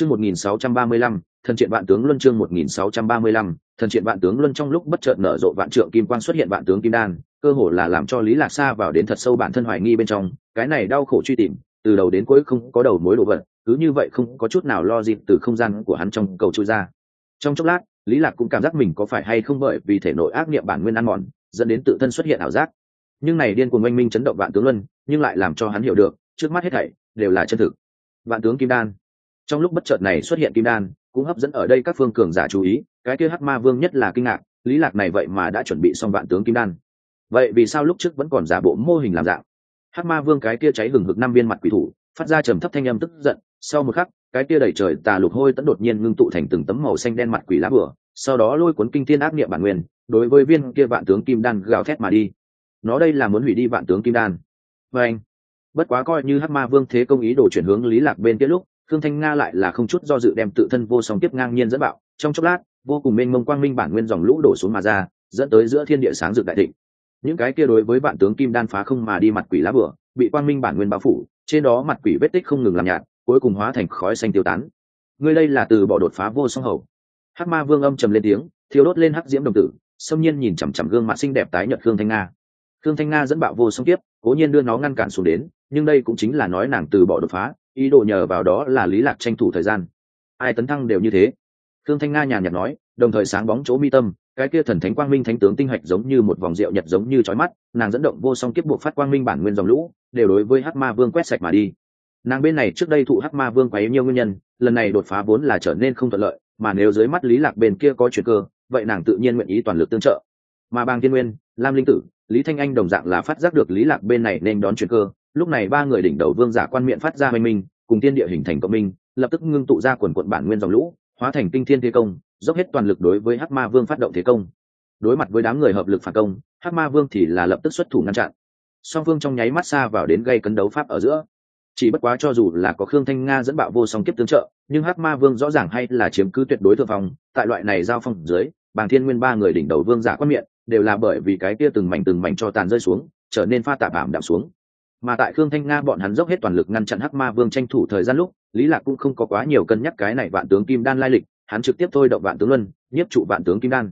Chương 1635, thần triện vạn tướng luân chương 1635, thần triện vạn tướng luân trong lúc bất chợt nở rộ vạn trượng kim quang xuất hiện vạn tướng kim đan, cơ hồ là làm cho Lý Lạc Sa vào đến thật sâu bản thân hoài nghi bên trong, cái này đau khổ truy tìm, từ đầu đến cuối không có đầu mối đồ vật, cứ như vậy không có chút nào lo dịp từ không gian của hắn trong cầu chui ra. Trong chốc lát, Lý Lạc cũng cảm giác mình có phải hay không bởi vì thể nội ác niệm bản nguyên ăn mòn, dẫn đến tự thân xuất hiện ảo giác. Nhưng này điên cuồng oanh minh chấn động vạn tướng luân, nhưng lại làm cho hắn hiểu được, trước mắt hết thảy đều là chân thực. Vạn tướng kim đan trong lúc bất chợt này xuất hiện kim đan, cũng hấp dẫn ở đây các phương cường giả chú ý, cái kia hắc ma vương nhất là kinh ngạc, lý lạc này vậy mà đã chuẩn bị xong vạn tướng kim đan. Vậy vì sao lúc trước vẫn còn giả bộ mô hình làm dạng? Hắc ma vương cái kia cháy hừng hực năm viên mặt quỷ thủ, phát ra trầm thấp thanh âm tức giận, sau một khắc, cái kia đẩy trời tà lục hôi tẫn đột nhiên ngưng tụ thành từng tấm màu xanh đen mặt quỷ lá bửa sau đó lôi cuốn kinh thiên ác niệm bản nguyên, đối với viên kia vạn tướng kim đan gào thét mà đi. Nó đây là muốn hủy đi vạn tướng kim đan. Và anh, bất quá coi như hắc ma vương thế công ý đồ chuyển hướng lý lạc bên kia lúc khương thanh nga lại là không chút do dự đem tự thân vô song tiếp ngang nhiên dẫn bạo, trong chốc lát, vô cùng mênh mông quang minh bản nguyên dòng lũ đổ xuống mà ra, dẫn tới giữa thiên địa sáng rực đại thịnh. Những cái kia đối với bạn tướng kim đan phá không mà đi mặt quỷ lá bửa, bị quang minh bản nguyên bao phủ, trên đó mặt quỷ vết tích không ngừng làm nhạt, cuối cùng hóa thành khói xanh tiêu tán. Ngươi đây là từ bỏ đột phá vô song hầu. Hắc ma vương âm trầm lên tiếng thiếu đốt lên hắc diễm đồng tử, xâm nhiên nhìn chằm chằm gương mặt xinh đẹp tái nhợt khương thanh nga. Khương thanh nga dẫn bạo vô song tiếp cố nhiên đưa nó ngăn cản xuống đến, nhưng đây cũng chính là nói nàng từ bỏ đột phá ý đồ nhờ vào đó là lý lạc tranh thủ thời gian. Ai tấn thăng đều như thế. Thương thanh nga nhàn nhạt nói, đồng thời sáng bóng chỗ mi tâm, cái kia thần thánh quang minh thánh tướng tinh hạch giống như một vòng rượu nhật giống như chói mắt, nàng dẫn động vô song kiếp buộc phát quang minh bản nguyên dòng lũ, đều đối với hắc ma vương quét sạch mà đi. Nàng bên này trước đây thụ hắc ma vương quấy nhiều nguyên nhân, lần này đột phá vốn là trở nên không thuận lợi, mà nếu dưới mắt lý lạc bên kia có chuyện cơ, vậy nàng tự nhiên nguyện ý toàn lực tương trợ. Mà bang thiên nguyên, lam linh tử, lý thanh anh đồng dạng là phát giác được lý lạc bên này nên đón chuyện cơ lúc này ba người đỉnh đầu vương giả quan miệng phát ra hoành minh, cùng tiên địa hình thành cộng minh, lập tức ngưng tụ ra quần quận bản nguyên dòng lũ, hóa thành kinh thiên thế công, dốc hết toàn lực đối với hắc ma vương phát động thế công. Đối mặt với đám người hợp lực phản công, hắc ma vương thì là lập tức xuất thủ ngăn chặn. Song phương trong nháy mắt xa vào đến gây cấn đấu pháp ở giữa. Chỉ bất quá cho dù là có khương thanh nga dẫn bạo vô song kiếp tương trợ, nhưng hắc ma vương rõ ràng hay là chiếm cứ tuyệt đối thượng phòng tại loại này giao phong dưới, bàng thiên nguyên ba người đỉnh đầu vương giả quan miệng, đều là bởi vì cái kia từng mảnh từng mảnh cho tàn rơi xuống, trở nên pha tạp ảm đạm xuống mà tại khương thanh nga bọn hắn dốc hết toàn lực ngăn chặn hắc ma vương tranh thủ thời gian lúc, lý lạc cũng không có quá nhiều cân nhắc cái này vạn tướng kim đan lai lịch, hắn trực tiếp thôi động vạn tướng luân, nhiếp trụ vạn tướng kim đan.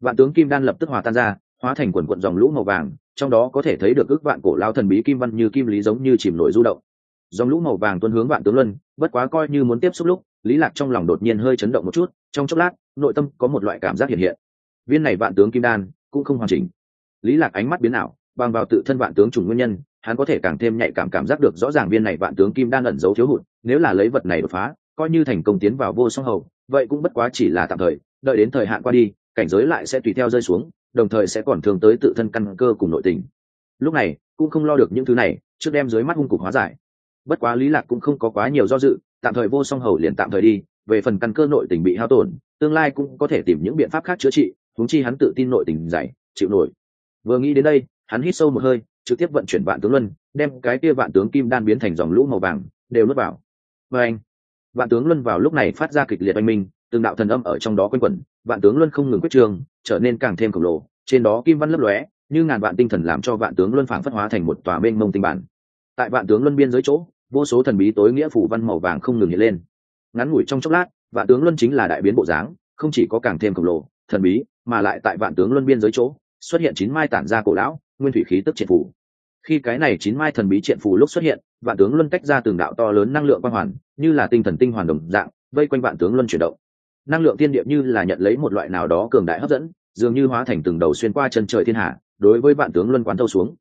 Vạn tướng kim đan lập tức hòa tan ra, hóa thành quần quận dòng lũ màu vàng, trong đó có thể thấy được ước vạn cổ lao thần bí kim văn như kim lý giống như chìm nổi du động. Dòng lũ màu vàng tuân hướng vạn tướng luân, bất quá coi như muốn tiếp xúc lúc, lý lạc trong lòng đột nhiên hơi chấn động một chút, trong chốc lát, nội tâm có một loại cảm giác hiện hiện. Viên này vạn tướng kim đan cũng không hoàn chỉnh. Lý lạc ánh mắt biến ảo, bằng vào tự thân vạn tướng trùng nguyên nhân hắn có thể càng thêm nhạy cảm cảm giác được rõ ràng viên này vạn tướng kim đang ẩn giấu thiếu hụt, nếu là lấy vật này đột phá, coi như thành công tiến vào vô song hầu, vậy cũng bất quá chỉ là tạm thời, đợi đến thời hạn qua đi, cảnh giới lại sẽ tùy theo rơi xuống, đồng thời sẽ còn thường tới tự thân căn cơ cùng nội tình. Lúc này, cũng không lo được những thứ này, trước đem dưới mắt hung cục hóa giải. Bất quá lý lạc cũng không có quá nhiều do dự, tạm thời vô song hầu liền tạm thời đi, về phần căn cơ nội tình bị hao tổn, tương lai cũng có thể tìm những biện pháp khác chữa trị, huống chi hắn tự tin nội tình dày, chịu nổi. Vừa nghĩ đến đây, hắn hít sâu một hơi trực tiếp vận chuyển vạn tướng luân, đem cái kia vạn tướng kim đan biến thành dòng lũ màu vàng, đều nuốt vào. Và anh, vạn tướng luân vào lúc này phát ra kịch liệt oanh minh, từng đạo thần âm ở trong đó quanh quẩn, vạn tướng luân không ngừng quyết trường, trở nên càng thêm khổng lồ, trên đó kim văn lấp lóe, như ngàn vạn tinh thần làm cho vạn tướng luân phảng phất hóa thành một tòa mênh mông tinh bản. Tại vạn tướng luân biên giới chỗ, vô số thần bí tối nghĩa phủ văn màu vàng không ngừng hiện lên. Ngắn ngủi trong chốc lát, vạn tướng luân chính là đại biến bộ dáng, không chỉ có càng thêm khổng lồ, thần bí, mà lại tại vạn tướng luân biên giới chỗ, xuất hiện chín mai tản ra cổ lão, nguyên thủy khí tức triệt phủ khi cái này chín mai thần bí triện phù lúc xuất hiện, vạn tướng luân tách ra từng đạo to lớn năng lượng quang hoàn, như là tinh thần tinh hoàn đồng dạng, vây quanh vạn tướng luân chuyển động. Năng lượng tiên điệp như là nhận lấy một loại nào đó cường đại hấp dẫn, dường như hóa thành từng đầu xuyên qua chân trời thiên hạ, đối với vạn tướng luân quán thâu xuống.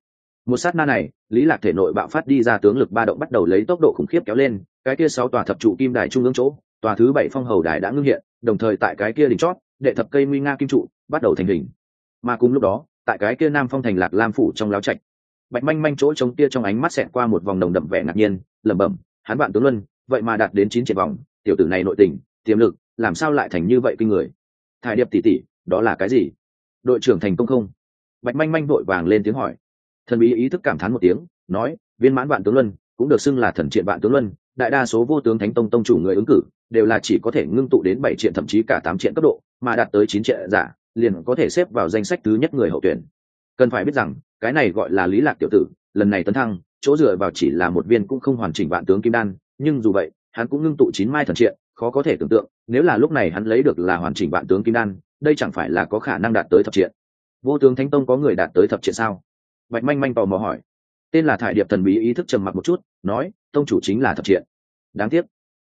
Một sát na này, lý lạc thể nội bạo phát đi ra tướng lực ba động bắt đầu lấy tốc độ khủng khiếp kéo lên, cái kia sáu tòa thập trụ kim đài trung ương chỗ, tòa thứ bảy phong hầu đài đã ngưng hiện, đồng thời tại cái kia đỉnh chót, đệ thập cây nguy nga kim trụ bắt đầu thành hình. Mà cùng lúc đó, tại cái kia nam phong thành lạc lam phủ trong láo trạch bạch manh manh chỗ trống kia trong ánh mắt xẹt qua một vòng đồng đậm vẻ ngạc nhiên, lẩm bẩm, hắn bạn tướng luân, vậy mà đạt đến chín triệt vòng, tiểu tử này nội tình, tiềm lực, làm sao lại thành như vậy kinh người? Thải điệp tỷ tỷ, đó là cái gì? Đội trưởng thành công không? Bạch manh manh vội vàng lên tiếng hỏi. Thần bí ý thức cảm thán một tiếng, nói, viên mãn vạn tướng luân, cũng được xưng là thần triện vạn tướng luân, đại đa số vô tướng thánh tông tông chủ người ứng cử, đều là chỉ có thể ngưng tụ đến bảy triện thậm chí cả tám triện cấp độ, mà đạt tới chín triện giả, liền có thể xếp vào danh sách thứ nhất người hậu tuyển. Cần phải biết rằng cái này gọi là lý lạc tiểu tử, lần này tấn thăng, chỗ dựa vào chỉ là một viên cũng không hoàn chỉnh vạn tướng kim đan, nhưng dù vậy, hắn cũng ngưng tụ chín mai thần triện, khó có thể tưởng tượng, nếu là lúc này hắn lấy được là hoàn chỉnh vạn tướng kim đan, đây chẳng phải là có khả năng đạt tới thập triện? Vô tướng thánh tông có người đạt tới thập triện sao? Bạch manh manh tò mò hỏi. Tên là thải điệp thần bí ý thức trầm mặc một chút, nói, tông chủ chính là thập triện. Đáng tiếc.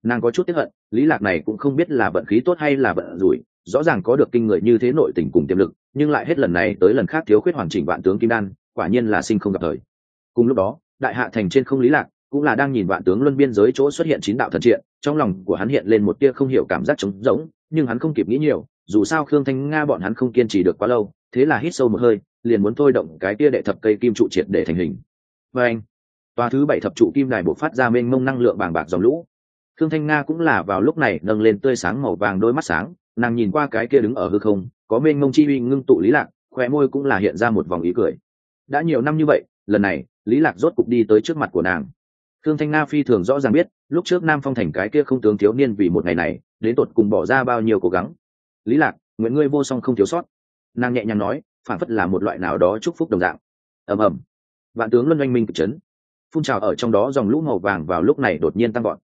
Nàng có chút tiếp hận, lý lạc này cũng không biết là vận khí tốt hay là vận rủi, rõ ràng có được kinh người như thế nội tình cùng tiềm lực nhưng lại hết lần này tới lần khác thiếu khuyết hoàn chỉnh vạn tướng kim đan, quả nhiên là sinh không gặp thời. Cùng lúc đó, đại hạ thành trên không lý lạc, cũng là đang nhìn vạn tướng luân biên giới chỗ xuất hiện chín đạo thần triện, trong lòng của hắn hiện lên một tia không hiểu cảm giác trống rỗng, nhưng hắn không kịp nghĩ nhiều, dù sao khương thanh nga bọn hắn không kiên trì được quá lâu, thế là hít sâu một hơi, liền muốn thôi động cái tia đệ thập cây kim trụ triệt để thành hình. Và anh, tòa thứ bảy thập trụ kim đài bộc phát ra mênh mông năng lượng bàng bạc dòng lũ. Khương thanh nga cũng là vào lúc này nâng lên tươi sáng màu vàng đôi mắt sáng, nàng nhìn qua cái kia đứng ở hư không có mênh mông chi uy ngưng tụ lý lạc khoe môi cũng là hiện ra một vòng ý cười. Đã nhiều năm như vậy, lần này, lý lạc rốt cục đi tới trước mặt của nàng. Thương thanh nga phi thường rõ ràng biết, lúc trước nam phong thành cái kia không tướng thiếu niên vì một ngày này, đến tột cùng bỏ ra bao nhiêu cố gắng. Lý lạc, nguyện ngươi vô song không thiếu sót. Nàng nhẹ nhàng nói, phản phất là một loại nào đó chúc phúc đồng dạng. Ầm ầm. Vạn tướng luân oanh minh cực chấn. Phun trào ở trong đó dòng lũ màu vàng vào lúc này đột nhiên tăng gọn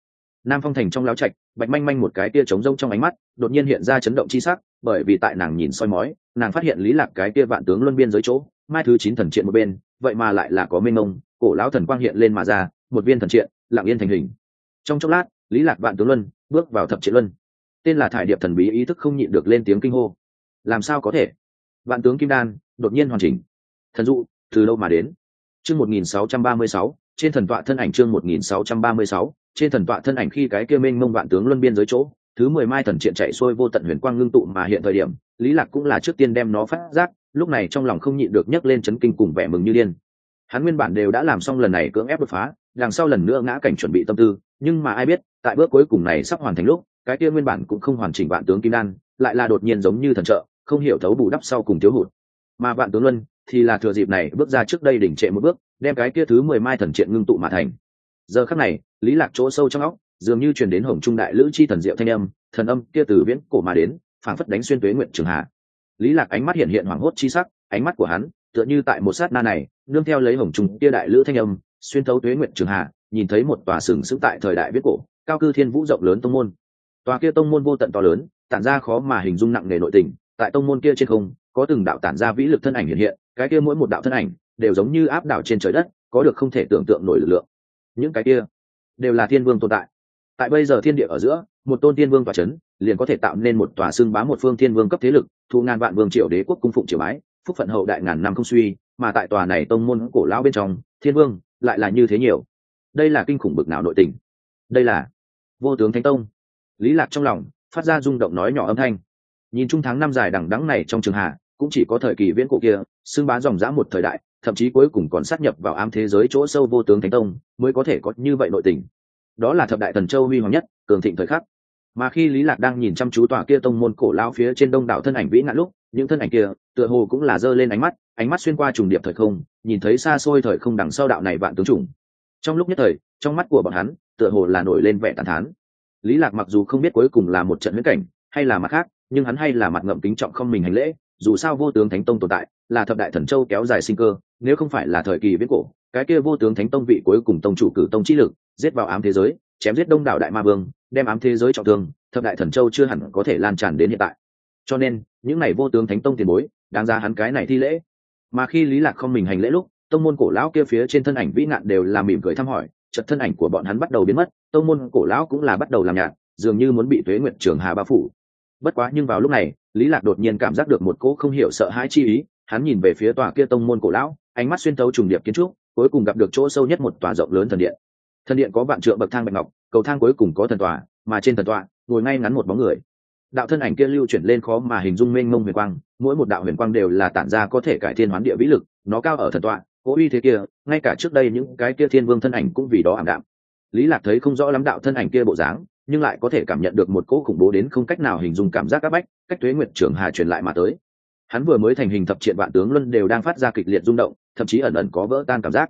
nam phong thành trong láo trạch, bạch manh manh một cái tia trống rông trong ánh mắt, đột nhiên hiện ra chấn động chi sắc bởi vì tại nàng nhìn soi mói nàng phát hiện lý lạc cái kia vạn tướng luân biên dưới chỗ mai thứ chín thần triện một bên vậy mà lại là có mênh mông cổ lão thần quang hiện lên mà ra một viên thần triện lặng yên thành hình. Trong chốc lát lý lạc vạn tướng luân bước vào thập triện luân. Tên là thải điệp thần bí ý thức không nhịn được lên tiếng kinh hô. Làm sao có thể? Vạn tướng kim đan đột nhiên hoàn chỉnh. Thần dụ từ lâu mà đến? Chương 1636, trên thần tọa thân ảnh chương 1636, trên thần tọa thân ảnh khi cái kia mênh mông vạn tướng luân biên giới chỗ thứ mười mai thần triện chạy xuôi vô tận huyền quang ngưng tụ mà hiện thời điểm, lý lạc cũng là trước tiên đem nó phát giác, lúc này trong lòng không nhịn được nhấc lên chấn kinh cùng vẻ mừng như điên. Hắn nguyên bản đều đã làm xong lần này cưỡng ép đột phá, đằng sau lần nữa ngã cảnh chuẩn bị tâm tư, nhưng mà ai biết, tại bước cuối cùng này sắp hoàn thành lúc, cái kia nguyên bản cũng không hoàn chỉnh vạn tướng kim đan, lại là đột nhiên giống như thần trợ, không hiểu thấu bù đắp sau cùng thiếu hụt. Mà vạn tướng luân thì là thừa dịp này bước ra trước đây đỉnh trệ một bước, đem cái kia thứ mười mai thần triện ngưng tụ mà thành. Giờ khắc này, lý lạc chỗ sâu trong óc dường như truyền đến hồng trung đại lữ chi thần diệu thanh âm, thần âm kia từ viễn cổ mà đến, phảng phất đánh xuyên tuế nguyện trường hạ. Lý lạc ánh mắt hiện hiện hoảng hốt chi sắc, ánh mắt của hắn, tựa như tại một sát na này, nương theo lấy hồng trung kia đại lữ thanh âm, xuyên thấu tuế nguyện trường hạ, nhìn thấy một tòa sừng sững tại thời đại viễn cổ, cao cư thiên vũ rộng lớn tông môn. Tòa kia tông môn vô tận to lớn, tản ra khó mà hình dung nặng nề nội tình, tại tông môn kia trên không, có từng đạo tản ra vĩ lực thân ảnh hiện hiện, cái kia mỗi một đạo thân ảnh, đều giống như áp đảo trên trời đất, có được không thể tưởng tượng nổi lực lượng. Những cái kia, đều là thiên vương tồn tại tại bây giờ thiên địa ở giữa, một tôn thiên vương tòa c h ấ n liền có thể tạo nên một tòa xương bá một phương thiên vương cấp thế lực, thu ngàn vạn vương triệu đế quốc cung phụng triều bái, phúc phận hậu đại ngàn năm không suy, mà tại tòa này tông môn cổ lão bên trong, thiên vương lại là như thế nhiều. Đây là kinh khủng bực nào nội tình? Đây là vô tướng thánh tông. Lý lạc trong lòng phát ra rung động nói nhỏ âm thanh. Nhìn chung tháng năm dài đằng đắng này trong trường hạ, cũng chỉ có thời kỳ viễn cổ kia, xưng bá dòng dã một thời đại, thậm chí cuối cùng còn sát nhập vào ám thế giới chỗ sâu vô tướng thánh tông, mới có thể có như vậy nội tình đó là thập đại thần châu huy hoàng nhất, cường thịnh thời khắc. Mà khi lý lạc đang nhìn chăm chú tòa kia tông môn cổ lao phía trên đông đảo thân ảnh vĩ ngạn lúc, những thân ảnh kia, tựa hồ cũng là giơ lên ánh mắt ánh mắt xuyên qua trùng điệp thời không, nhìn thấy xa xôi thời không đằng sau đạo này vạn tướng trùng trong lúc nhất thời, trong mắt của bọn hắn, tựa hồ là nổi lên vẻ tàn thán. Lý lạc mặc dù không biết cuối cùng là một trận huyễn cảnh, hay là mặt khác, nhưng hắn hay là mặt ngậm kính trọng không mình hành lễ, dù sao vô tướng thánh tông tồn tại, là thập đại thần châu kéo dài sinh cơ, nếu không phải là thời kỳ viễn cổ, cái kia vô tướng thánh tông vị cuối cùng tông chủ cử tông trí lực giết vào ám thế giới, chém giết đông đảo đại ma vương, đem ám thế giới trọng thương, thập đại thần châu chưa hẳn có thể lan tràn đến hiện tại. Cho nên, những này vô tướng thánh tông tiền bối, đáng ra hắn cái này thi lễ. Mà khi lý lạc không mình hành lễ lúc, tông môn cổ lão kia phía trên thân ảnh vĩ nạn đều là mỉm cười thăm hỏi chật thân ảnh của bọn hắn bắt đầu biến mất, tông môn cổ lão cũng là bắt đầu làm nhạt, dường như muốn bị tuế nguyện trường hà bao phủ. Bất quá nhưng vào lúc này, lý lạc đột nhiên cảm giác được một cỗ không hiểu sợ hãi chi ý, hắn nhìn về phía tòa kia tông môn cổ lão, ánh mắt xuyên tấu trùng điệp kiến trúc, cuối cùng gặp được chỗ sâu nhất một tòa rộng lớn thần điện thần điện có vạn trượng bậc thang bạch ngọc, cầu thang cuối cùng có thần tòa mà trên thần tòa ngồi ngay ngắn một bóng người. Đạo thân ảnh kia lưu chuyển lên khó mà hình dung mênh mông huyền quang, mỗi một đạo huyền quang đều là tản ra có thể cải thiên hoán địa vĩ lực, nó cao ở thần tọa, cố uy thế kia, ngay cả trước đây những cái kia thiên vương thân ảnh cũng vì đó ảm đạm. Lý lạc thấy không rõ lắm đạo thân ảnh kia bộ dáng, nhưng lại có thể cảm nhận được một cỗ khủng bố đến không cách nào hình dung cảm giác áp bách, cách tuế nguyệt trưởng hà truyền lại mà tới. Hắn vừa mới thành hình thập triện vạn tướng luân đều đang phát ra kịch liệt rung động, thậm chí ẩn ẩn có vỡ tan cảm giác.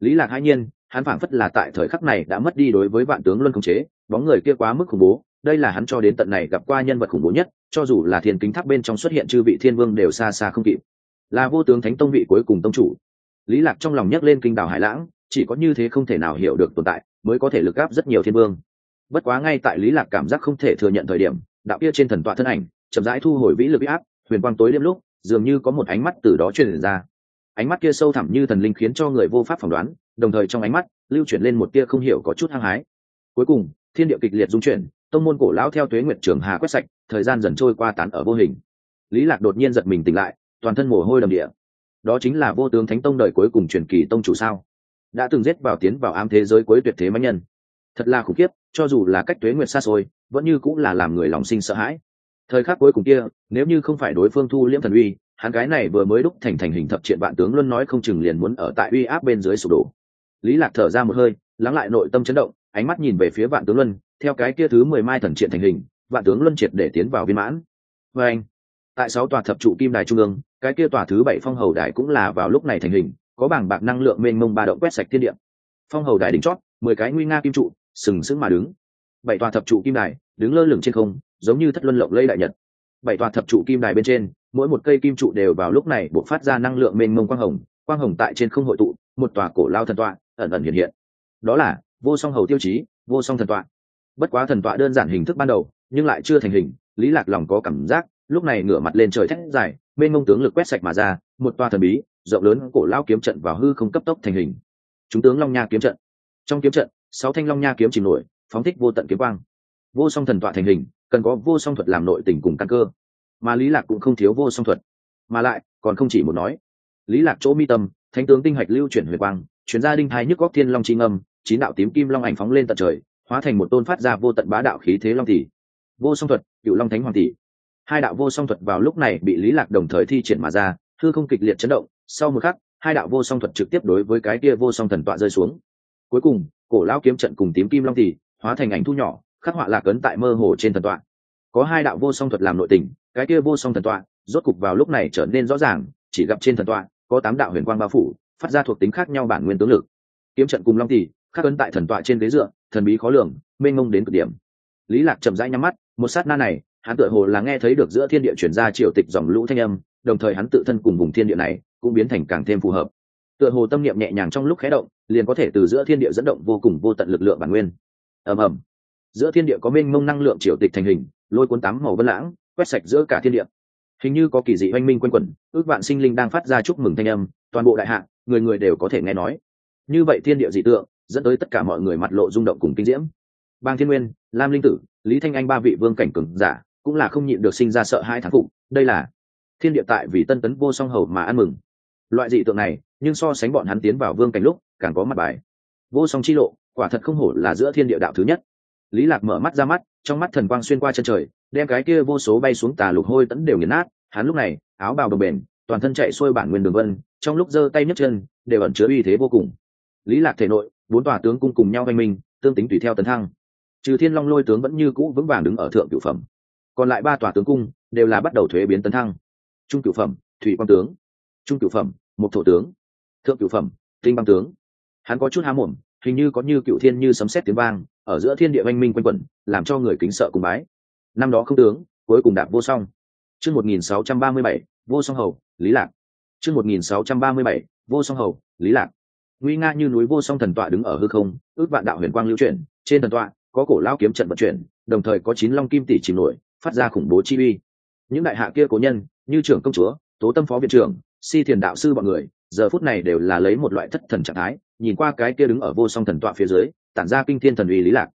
Lý lạc hai nhiên hắn phảng phất là tại thời khắc này đã mất đi đối với vạn tướng luân khống chế, bóng người kia quá mức khủng bố, đây là hắn cho đến tận này gặp qua nhân vật khủng bố nhất, cho dù là thiên kính tháp bên trong xuất hiện chư vị thiên vương đều xa xa không kịp. Là vô tướng thánh tông vị cuối cùng tông chủ. Lý lạc trong lòng nhấc lên kinh đảo hải lãng, chỉ có như thế không thể nào hiểu được tồn tại, mới có thể lực áp rất nhiều thiên vương. Bất quá ngay tại lý lạc cảm giác không thể thừa nhận thời điểm, đạo kia trên thần tọa thân ảnh, chậm rãi thu hồi vĩ lực áp, huyền quang tối đêm lúc, dường như có một ánh mắt từ đó truyền ra ánh mắt kia sâu thẳm như thần linh khiến cho người vô pháp phỏng đoán, đồng thời trong ánh mắt lưu chuyển lên một tia không hiểu có chút hăng hái. Cuối cùng, thiên địa kịch liệt dung chuyển, tông môn cổ lão theo tuế nguyệt trường hà quét sạch, thời gian dần trôi qua tán ở vô hình. Lý lạc đột nhiên giật mình tỉnh lại, toàn thân mồ hôi đầm địa. Đó chính là vô tướng thánh tông đời cuối cùng truyền kỳ tông chủ sao? Đã từng giết vào tiến vào ám thế giới cuối tuyệt thế mãnh nhân. Thật là khủng khiếp, cho dù là cách tuế nguyệt xa xôi, vẫn như cũng là làm người lòng sinh sợ hãi. Thời khắc cuối cùng kia, nếu như không phải đối phương thu liễm thần uy hắn cái này vừa mới đúc thành thành hình thập triện vạn tướng luôn nói không chừng liền muốn ở tại uy áp bên dưới sụp đổ. Lý lạc thở ra một hơi, lắng lại nội tâm chấn động, ánh mắt nhìn về phía vạn tướng luân, theo cái kia thứ mười mai thần triện thành hình, vạn tướng luân triệt để tiến vào viên mãn. Và anh, tại sáu tòa thập trụ kim đài trung ương, cái kia tòa thứ bảy phong hầu đài cũng là vào lúc này thành hình, có bảng bạc năng lượng mênh mông ba động quét sạch thiên địa. Phong hầu đài đỉnh chót, mười cái nguy nga kim trụ, sừng sững mà đứng. Bảy tòa thập trụ kim đài, đứng lơ lửng trên không, giống như thất luân lộng lây đại nhật. Bảy tòa thập trụ kim đài bên trên mỗi một cây kim trụ đều vào lúc này buộc phát ra năng lượng mênh mông quang hồng quang hồng tại trên không hội tụ, một tòa cổ lao thần tọa ẩn ẩn hiện hiện. Đó là vô song hầu tiêu chí, vô song thần tọa. Bất quá thần tọa đơn giản hình thức ban đầu, nhưng lại chưa thành hình, lý lạc lòng có cảm giác, lúc này ngửa mặt lên trời thét dài, mênh mông tướng lực quét sạch mà ra, một tòa thần bí, rộng lớn cổ lao kiếm trận vào hư không cấp tốc thành hình. Chúng tướng long nha kiếm trận. Trong kiếm trận, sáu thanh long nha kiếm chìm nổi, phóng thích vô tận kiếm quang. Vô song thần tọa thành hình, cần có vô song thuật làm nội tình cùng căn cơ mà lý lạc cũng không thiếu vô song thuật. Mà lại, còn không chỉ một nói. Lý lạc chỗ mi tâm, thánh tướng tinh hạch lưu chuyển huyền quang chuyển ra đinh thái nhức góc thiên long chi ngâm, chín đạo tím kim long ảnh phóng lên tận trời, hóa thành một tôn phát ra vô tận bá đạo khí thế long tỷ. Vô song thuật, cựu long thánh hoàng tỷ. Hai đạo vô song thuật vào lúc này bị lý lạc đồng thời thi triển mà ra, hư không kịch liệt chấn động, sau một khắc, hai đạo vô song thuật trực tiếp đối với cái kia vô song thần tọa rơi xuống. Cuối cùng, cổ lão kiếm trận cùng tím kim long tỷ, hóa thành ảnh thu nhỏ, khắc họa lạc ấn tại mơ hồ trên thần tọa. Có hai đạo vô song thuật làm nội tình cái kia vô song thần tọa, rốt cục vào lúc này trở nên rõ ràng, chỉ gặp trên thần tọa, có tám đạo huyền quang bao phủ, phát ra thuộc tính khác nhau bản nguyên tướng lực. Kiếm trận cùng long tỷ, khắc ấn tại thần tọa trên ghế dựa, thần bí khó lường, mênh mông đến cực điểm. Lý lạc chậm rãi nhắm mắt, một sát na này, hắn tựa hồ là nghe thấy được giữa thiên địa chuyển ra triều tịch dòng lũ thanh âm, đồng thời hắn tự thân cùng vùng thiên địa này, cũng biến thành càng thêm phù hợp. Tựa hồ tâm niệm nhẹ nhàng trong lúc khé động, liền có thể từ giữa thiên địa dẫn động vô cùng vô tận lực lượng bản nguyên. Ầm ầm. Giữa thiên địa có mênh mông năng lượng triều tịch thành hình, lôi cuốn tám màu vân lãng quét sạch giữa cả thiên địa. Hình như có kỳ dị oanh minh quanh quẩn, ước vạn sinh linh đang phát ra chúc mừng thanh âm, toàn bộ đại hạ, người người đều có thể nghe nói. Như vậy thiên địa dị tượng, dẫn tới tất cả mọi người mặt lộ rung động cùng kinh diễm. Bang thiên nguyên, lam linh tử, lý thanh anh ba vị vương cảnh cường giả, cũng là không nhịn được sinh ra sợ hai thán phục, đây là thiên địa tại vì tân tấn vô song hầu mà ăn mừng. Loại dị tượng này, nhưng so sánh bọn hắn tiến vào vương cảnh lúc, càng có mặt bài. Vô song chi lộ, quả thật không hổ là giữa thiên địa đạo thứ nhất. Lý lạc mở mắt ra mắt, trong mắt thần quang xuyên qua chân trời đem cái kia vô số bay xuống tà lục hôi tẫn đều nghiền nát, hắn lúc này, áo bào đồng bền toàn thân chạy xuôi bản nguyên đường vân, trong lúc giơ tay nhấc chân, đều ẩn chứa uy thế vô cùng. Lý lạc thể nội, bốn tòa tướng cung cùng nhau hoành minh, tương tính tùy theo tấn thăng. Trừ thiên long lôi tướng vẫn như cũ vững vàng đứng ở thượng cửu phẩm. Còn lại ba tòa tướng cung đều là bắt đầu thuế biến tấn thăng. Trung cửu phẩm, thủy quang tướng. Trung cửu phẩm một thổ tướng. Thượng cửu phẩm, tinh băng tướng. Hắn có chút há mồm, hình như có như cựu thiên như sấm sét tiếng vang, ở giữa thiên địa oanh minh quanh quẩn, làm cho người kính sợ cùng bái năm đó không tướng, cuối cùng đạp vô song. Chương một nghìn sáu trăm ba mươi bảy, vô song hầu, lý lạc. Chương một nghìn sáu trăm ba mươi bảy, vô song hầu, lý lạc. Nguy nga như núi vô song thần tọa đứng ở hư không, ước vạn đạo huyền quang lưu chuyển, trên thần tọa, có cổ lao kiếm trận vận chuyển, đồng thời có chín long kim tỷ chìm nổi, phát ra khủng bố chi uy. Những đại hạ kia cố nhân, như trưởng công chúa, tố tâm phó viện trưởng, si thiền đạo sư bọn người, giờ phút này đều là lấy một loại thất thần trạng thái, nhìn qua cái kia đứng ở vô song thần tọa phía dưới, tản ra kinh thiên thần uy lý lạc.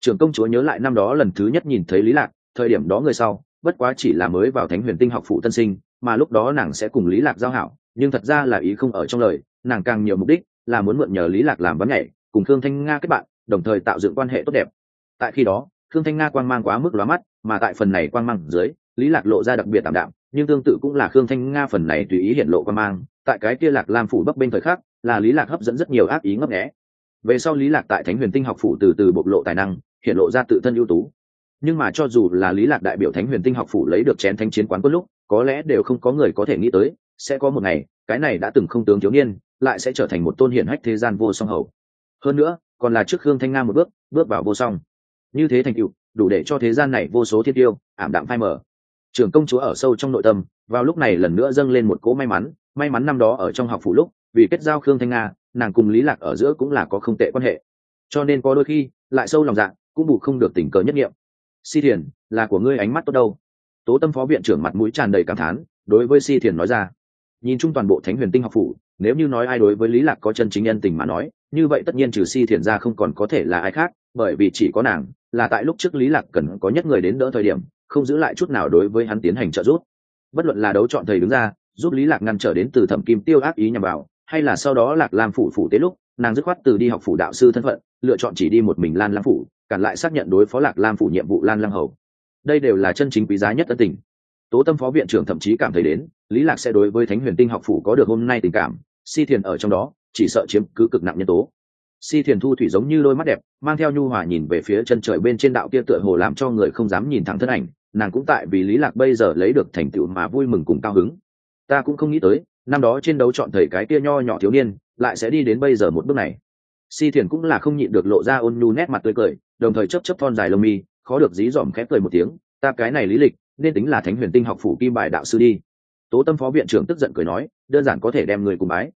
Trưởng công chúa nhớ lại năm đó lần thứ nhất nhìn thấy lý lạc thời điểm đó người sau, bất quá chỉ là mới vào thánh huyền tinh học phụ tân sinh, mà lúc đó nàng sẽ cùng lý lạc giao hảo, nhưng thật ra là ý không ở trong lời, nàng càng nhiều mục đích là muốn mượn nhờ lý lạc làm vấn nhảy, cùng thương thanh nga kết bạn, đồng thời tạo dựng quan hệ tốt đẹp. Tại khi đó thương thanh nga quang mang quá mức lóa mắt, mà tại phần này quang mang dưới, lý lạc lộ ra đặc biệt tạm đạm, nhưng tương tự cũng là khương thanh nga phần này tùy ý hiện lộ quang mang, tại cái kia lạc lam phủ bấp bên thời khắc, là lý lạc hấp dẫn rất nhiều ác ý ngấp nghé. Về sau lý lạc tại thánh huyền tinh học phủ từ từ bộc lộ tài năng, hiện lộ ra tự thân ưu tú nhưng mà cho dù là lý lạc đại biểu thánh huyền tinh học phủ lấy được chén thánh chiến quán quân lúc, có lẽ đều không có người có thể nghĩ tới, sẽ có một ngày, cái này đã từng không tướng thiếu niên, lại sẽ trở thành một tôn hiển hách thế gian vô song hầu. Hơn nữa, còn là trước khương thanh nga một bước bước vào vô song. Như thế thành tựu, đủ để cho thế gian này vô số thiên tiêu, ảm đạm phai mờ. Trưởng công chúa ở sâu trong nội tâm, vào lúc này lần nữa dâng lên một cỗ may mắn may mắn năm đó ở trong học phủ lúc, vì kết giao khương thanh nga, nàng cùng lý lạc ở giữa cũng là có không tệ quan hệ. Cho nên có đôi khi, lại sâu lòng dạ cũng bù không được tình cờ nhất nghiệm si thiền, là của ngươi ánh mắt tốt đâu? Tố tâm phó viện trưởng mặt mũi tràn đầy cảm thán, đối với si thiền nói ra. Nhìn chung toàn bộ thánh huyền tinh học phủ, nếu như nói ai đối với lý lạc có chân chính nhân tình mà nói, như vậy tất nhiên trừ si thiền ra không còn có thể là ai khác, bởi vì chỉ có nàng, là tại lúc trước lý lạc cần có nhất người đến đỡ thời điểm, không giữ lại chút nào đối với hắn tiến hành trợ giúp. Bất luận là đấu chọn thầy đứng ra, giúp lý lạc ngăn trở đến từ thẩm kim tiêu ác ý nhằm vào, hay là sau đó lạc lam phủ phủ tế lúc, nàng dứt khoát từ đi học phủ đạo sư thân phận, lựa chọn chỉ đi một mình lan lam phủ cản lại xác nhận đối phó lạc lam phủ nhiệm vụ lan lăng hầu. Đây đều là chân chính quý giá nhất ân tình. Tố tâm phó viện trưởng thậm chí cảm thấy đến, lý lạc sẽ đối với thánh huyền tinh học phủ có được hôm nay tình cảm, si thiền ở trong đó, chỉ sợ chiếm cứ cực nặng nhân tố. Si thiền thu thủy giống như đôi mắt đẹp, mang theo nhu hòa nhìn về phía chân trời bên trên đạo kia tựa hồ làm cho người không dám nhìn thẳng thân ảnh, nàng cũng tại vì lý lạc bây giờ lấy được thành tựu mà vui mừng cùng cao hứng. Ta cũng không nghĩ tới, năm đó trên đấu chọn thầy cái kia nho nhỏ thiếu niên, lại sẽ đi đến bây giờ một bước này. Si thiền cũng là không nhịn được lộ ra ôn nhu nét mặt tươi cười đồng thời chấp chấp thon dài lông mi, khó được dí dỏm khép cười một tiếng, ta cái này lý lịch, nên tính là thánh huyền tinh học phủ kim bài đạo sư đi. Tố tâm phó viện trưởng tức giận cười nói, đơn giản có thể đem người cùng bái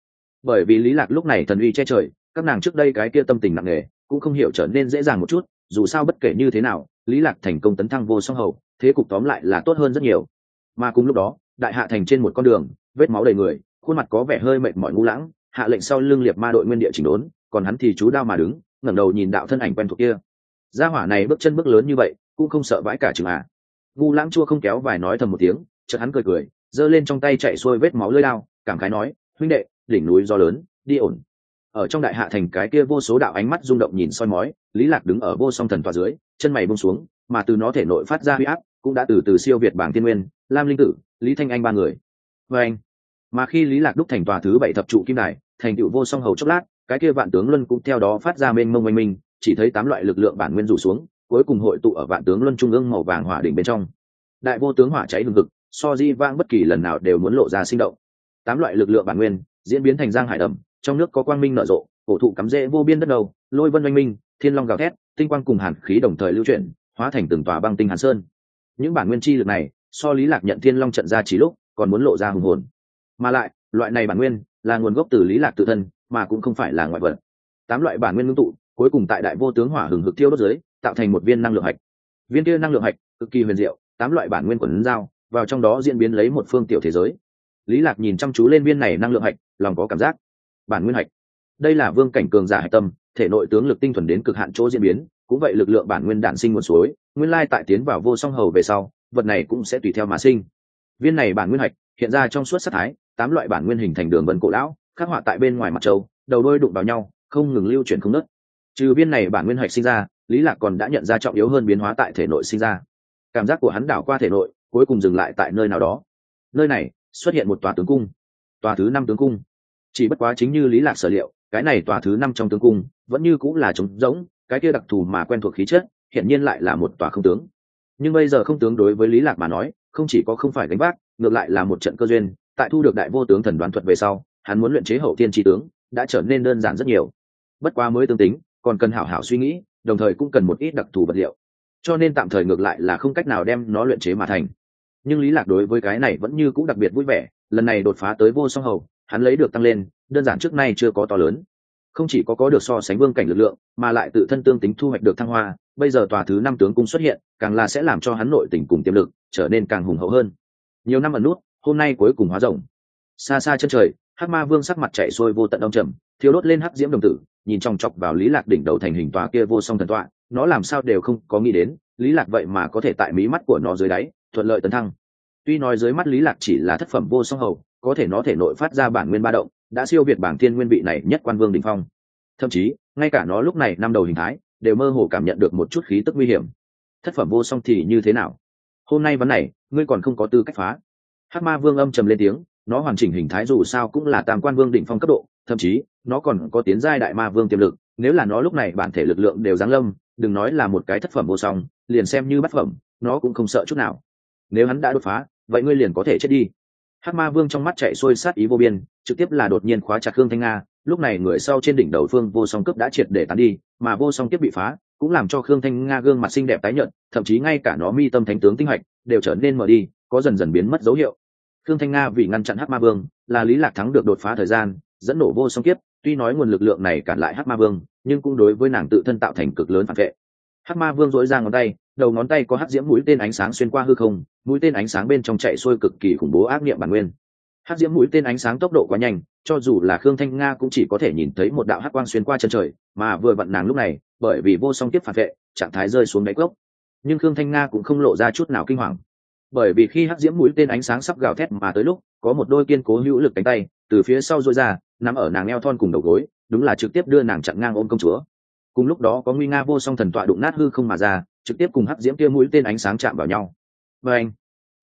bởi vì lý lạc lúc này thần uy che trời, các nàng trước đây cái kia tâm tình nặng nề, cũng không hiểu trở nên dễ dàng một chút, dù sao bất kể như thế nào, lý lạc thành công tấn thăng vô song hầu, thế cục tóm lại là tốt hơn rất nhiều. Mà cùng lúc đó, đại hạ thành trên một con đường, vết máu đầy người, khuôn mặt có vẻ hơi mệt mỏi ngu lãng, hạ lệnh sau lưng liệt ma đội nguyên địa chỉnh đốn, còn hắn thì chú đao mà đứng, ngẩng đầu nhìn đạo thân ảnh quen thuộc kia gia hỏa này bước chân bước lớn như vậy, cũng không sợ vãi cả chừng à. Ngu lãng chua không kéo vài nói thầm một tiếng, chợt hắn cười cười, giơ lên trong tay chạy xuôi vết máu lơi lao cảm khái nói, huynh đệ, đỉnh núi do lớn, đi ổn. Ở trong đại hạ thành cái kia vô số đạo ánh mắt rung động nhìn soi mói, lý lạc đứng ở vô song thần tòa dưới, chân mày buông xuống, mà từ nó thể nội phát ra huy áp, cũng đã từ từ siêu việt bảng tiên nguyên, lam linh tử, lý thanh anh ba người. Và anh, mà khi lý lạc đúc thành tòa thứ bảy thập trụ kim đài, thành tựu vô song hầu chốc lát, cái kia vạn tướng luân cũng theo đó phát ra mênh mông mênh minh chỉ thấy tám loại lực lượng bản nguyên rủ xuống, cuối cùng hội tụ ở vạn tướng luân trung ương màu vàng hỏa đỉnh bên trong. Đại vô tướng hỏa cháy hừng hực so di vang bất kỳ lần nào đều muốn lộ ra sinh động. Tám loại lực lượng bản nguyên, diễn biến thành giang hải đầm, trong nước có quang minh nở rộ, cổ thụ cắm rễ vô biên đất đầu, lôi vân oanh minh, thiên long gào thét, tinh quang cùng hàn khí đồng thời lưu chuyển, hóa thành từng tòa băng tinh hàn sơn. Những bản nguyên chi lực này, so lý lạc nhận thiên long trận ra chỉ lúc, còn muốn lộ ra hùng hồn. Mà lại, loại này bản nguyên, là nguồn gốc từ lý lạc tự thân, mà cũng không phải là ngoại vật. Tám loại bản nguyên ngưng tụ cuối cùng tại đại vô tướng hỏa hừng hực thiêu đốt dưới, tạo thành một viên năng lượng hạch. Viên kia năng lượng hạch, cực kỳ huyền diệu, tám loại bản nguyên quần giao, vào trong đó diễn biến lấy một phương tiểu thế giới. Lý lạc nhìn chăm chú lên viên này năng lượng hạch, lòng có cảm giác. Bản nguyên hạch. Đây là vương cảnh cường giả hạch tâm, thể nội tướng lực tinh thuần đến cực hạn chỗ diễn biến, cũng vậy lực lượng bản nguyên đản sinh nguồn suối, nguyên lai tại tiến vào vô song hầu về sau, vật này cũng sẽ tùy theo mà sinh. Viên này bản nguyên hạch, hiện ra trong suốt sắc thái, tám loại bản nguyên hình thành đường vân cổ lão, khắc họa tại bên ngoài mặt châu, đầu đôi đụng vào nhau, không ngừng lưu chuyển không nứt trừ viên này bản nguyên hạch sinh ra, lý lạc còn đã nhận ra trọng yếu hơn biến hóa tại thể nội sinh ra. Cảm giác của hắn đảo qua thể nội, cuối cùng dừng lại tại nơi nào đó. Nơi này, xuất hiện một tòa tướng cung. Tòa thứ năm tướng cung. Chỉ bất quá chính như lý lạc sở liệu, cái này tòa thứ năm trong tướng cung, vẫn như cũng là trống rỗng, cái kia đặc thù mà quen thuộc khí chất hiện nhiên lại là một tòa không tướng. Nhưng bây giờ không tướng đối với lý lạc mà nói, không chỉ có không phải gánh vác, ngược lại là một trận cơ duyên, tại thu được đại vô tướng thần đoán thuật về sau, hắn muốn luyện chế hậu thiên tri tướng, đã trở nên đơn giản rất nhiều. Bất quá mới tương tính còn cần hảo hảo suy nghĩ, đồng thời cũng cần một ít đặc thù vật liệu. Cho nên tạm thời ngược lại là không cách nào đem nó luyện chế mà thành. Nhưng lý lạc đối với cái này vẫn như cũng đặc biệt vui vẻ, lần này đột phá tới vô song hầu, hắn lấy được tăng lên, đơn giản trước nay chưa có to lớn. Không chỉ có có được so sánh vương cảnh lực lượng, mà lại tự thân tương tính thu hoạch được thăng hoa, bây giờ tòa thứ năm tướng cung xuất hiện, càng là sẽ làm cho hắn nội tình cùng tiềm lực trở nên càng hùng hậu hơn. Nhiều năm ẩn nút, hôm nay cuối cùng hóa rộng. Xa xa chân trời, hắc ma vương sắc mặt chạy xuôi vô tận đông trầm thiếu đốt lên hắc diễm đồng tử, nhìn chòng chọc vào lý lạc đỉnh đầu thành hình tòa kia vô song thần tọa, nó làm sao đều không có nghĩ đến, lý lạc vậy mà có thể tại mí mắt của nó dưới đáy, thuận lợi tấn thăng. Tuy nói dưới mắt lý lạc chỉ là thất phẩm vô song hầu, có thể nó thể nội phát ra bản nguyên ba động, đã siêu việt bảng thiên nguyên vị này nhất quan vương đỉnh phong. Thậm chí, ngay cả nó lúc này năm đầu hình thái, đều mơ hồ cảm nhận được một chút khí tức nguy hiểm. Thất phẩm vô song thì như thế nào? Hôm nay vấn này, ngươi còn không có tư cách phá. Hắc ma vương âm trầm lên tiếng, nó hoàn chỉnh hình thái dù sao cũng là tam quan vương đỉnh phong cấp độ, thậm chí nó còn có tiến giai đại ma vương tiềm lực, nếu là nó lúc này bản thể lực lượng đều giáng lâm, đừng nói là một cái thất phẩm vô song, liền xem như bát phẩm, nó cũng không sợ chút nào. Nếu hắn đã đột phá, vậy ngươi liền có thể chết đi. Hắc ma vương trong mắt chạy xuôi sát ý vô biên, trực tiếp là đột nhiên khóa chặt khương thanh nga, lúc này người sau trên đỉnh đầu phương vô song cướp đã triệt để tán đi, mà vô song tiếp bị phá, cũng làm cho khương thanh nga gương mặt xinh đẹp tái nhợt, thậm chí ngay cả nó mi tâm thánh tướng tinh hạch đều trở nên mở đi, có dần dần biến mất dấu hiệu. Khương thanh nga vì ngăn chặn hắc ma vương, là lý lạc thắng được đột phá thời gian, dẫn nổ vô song kiếp tuy nói nguồn lực lượng này cản lại hắc ma vương, nhưng cũng đối với nàng tự thân tạo thành cực lớn phản vệ. Hắc ma vương dỗi ra ngón tay, đầu ngón tay có hắc diễm mũi tên ánh sáng xuyên qua hư không, mũi tên ánh sáng bên trong chạy xuôi cực kỳ khủng bố ác nghiệm bản nguyên. Hắc diễm mũi tên ánh sáng tốc độ quá nhanh, cho dù là khương thanh nga cũng chỉ có thể nhìn thấy một đạo hắc quang xuyên qua chân trời, mà vừa vặn nàng lúc này, bởi vì vô song tiếp phản vệ, trạng thái rơi xuống đáy cốc. Nhưng khương thanh nga cũng không lộ ra chút nào kinh hoàng. Bởi vì khi hắc diễm mũi tên ánh sáng sắp gào thét mà tới lúc, có một đôi kiên cố hữu lực cánh tay từ phía sau dôi ra nằm ở nàng eo thon cùng đầu gối, đúng là trực tiếp đưa nàng chặn ngang ôm công chúa. Cùng lúc đó có nguy nga vô song thần tọa đụng nát hư không mà ra, trực tiếp cùng hắc diễm kia mũi tên ánh sáng chạm vào nhau. Và anh,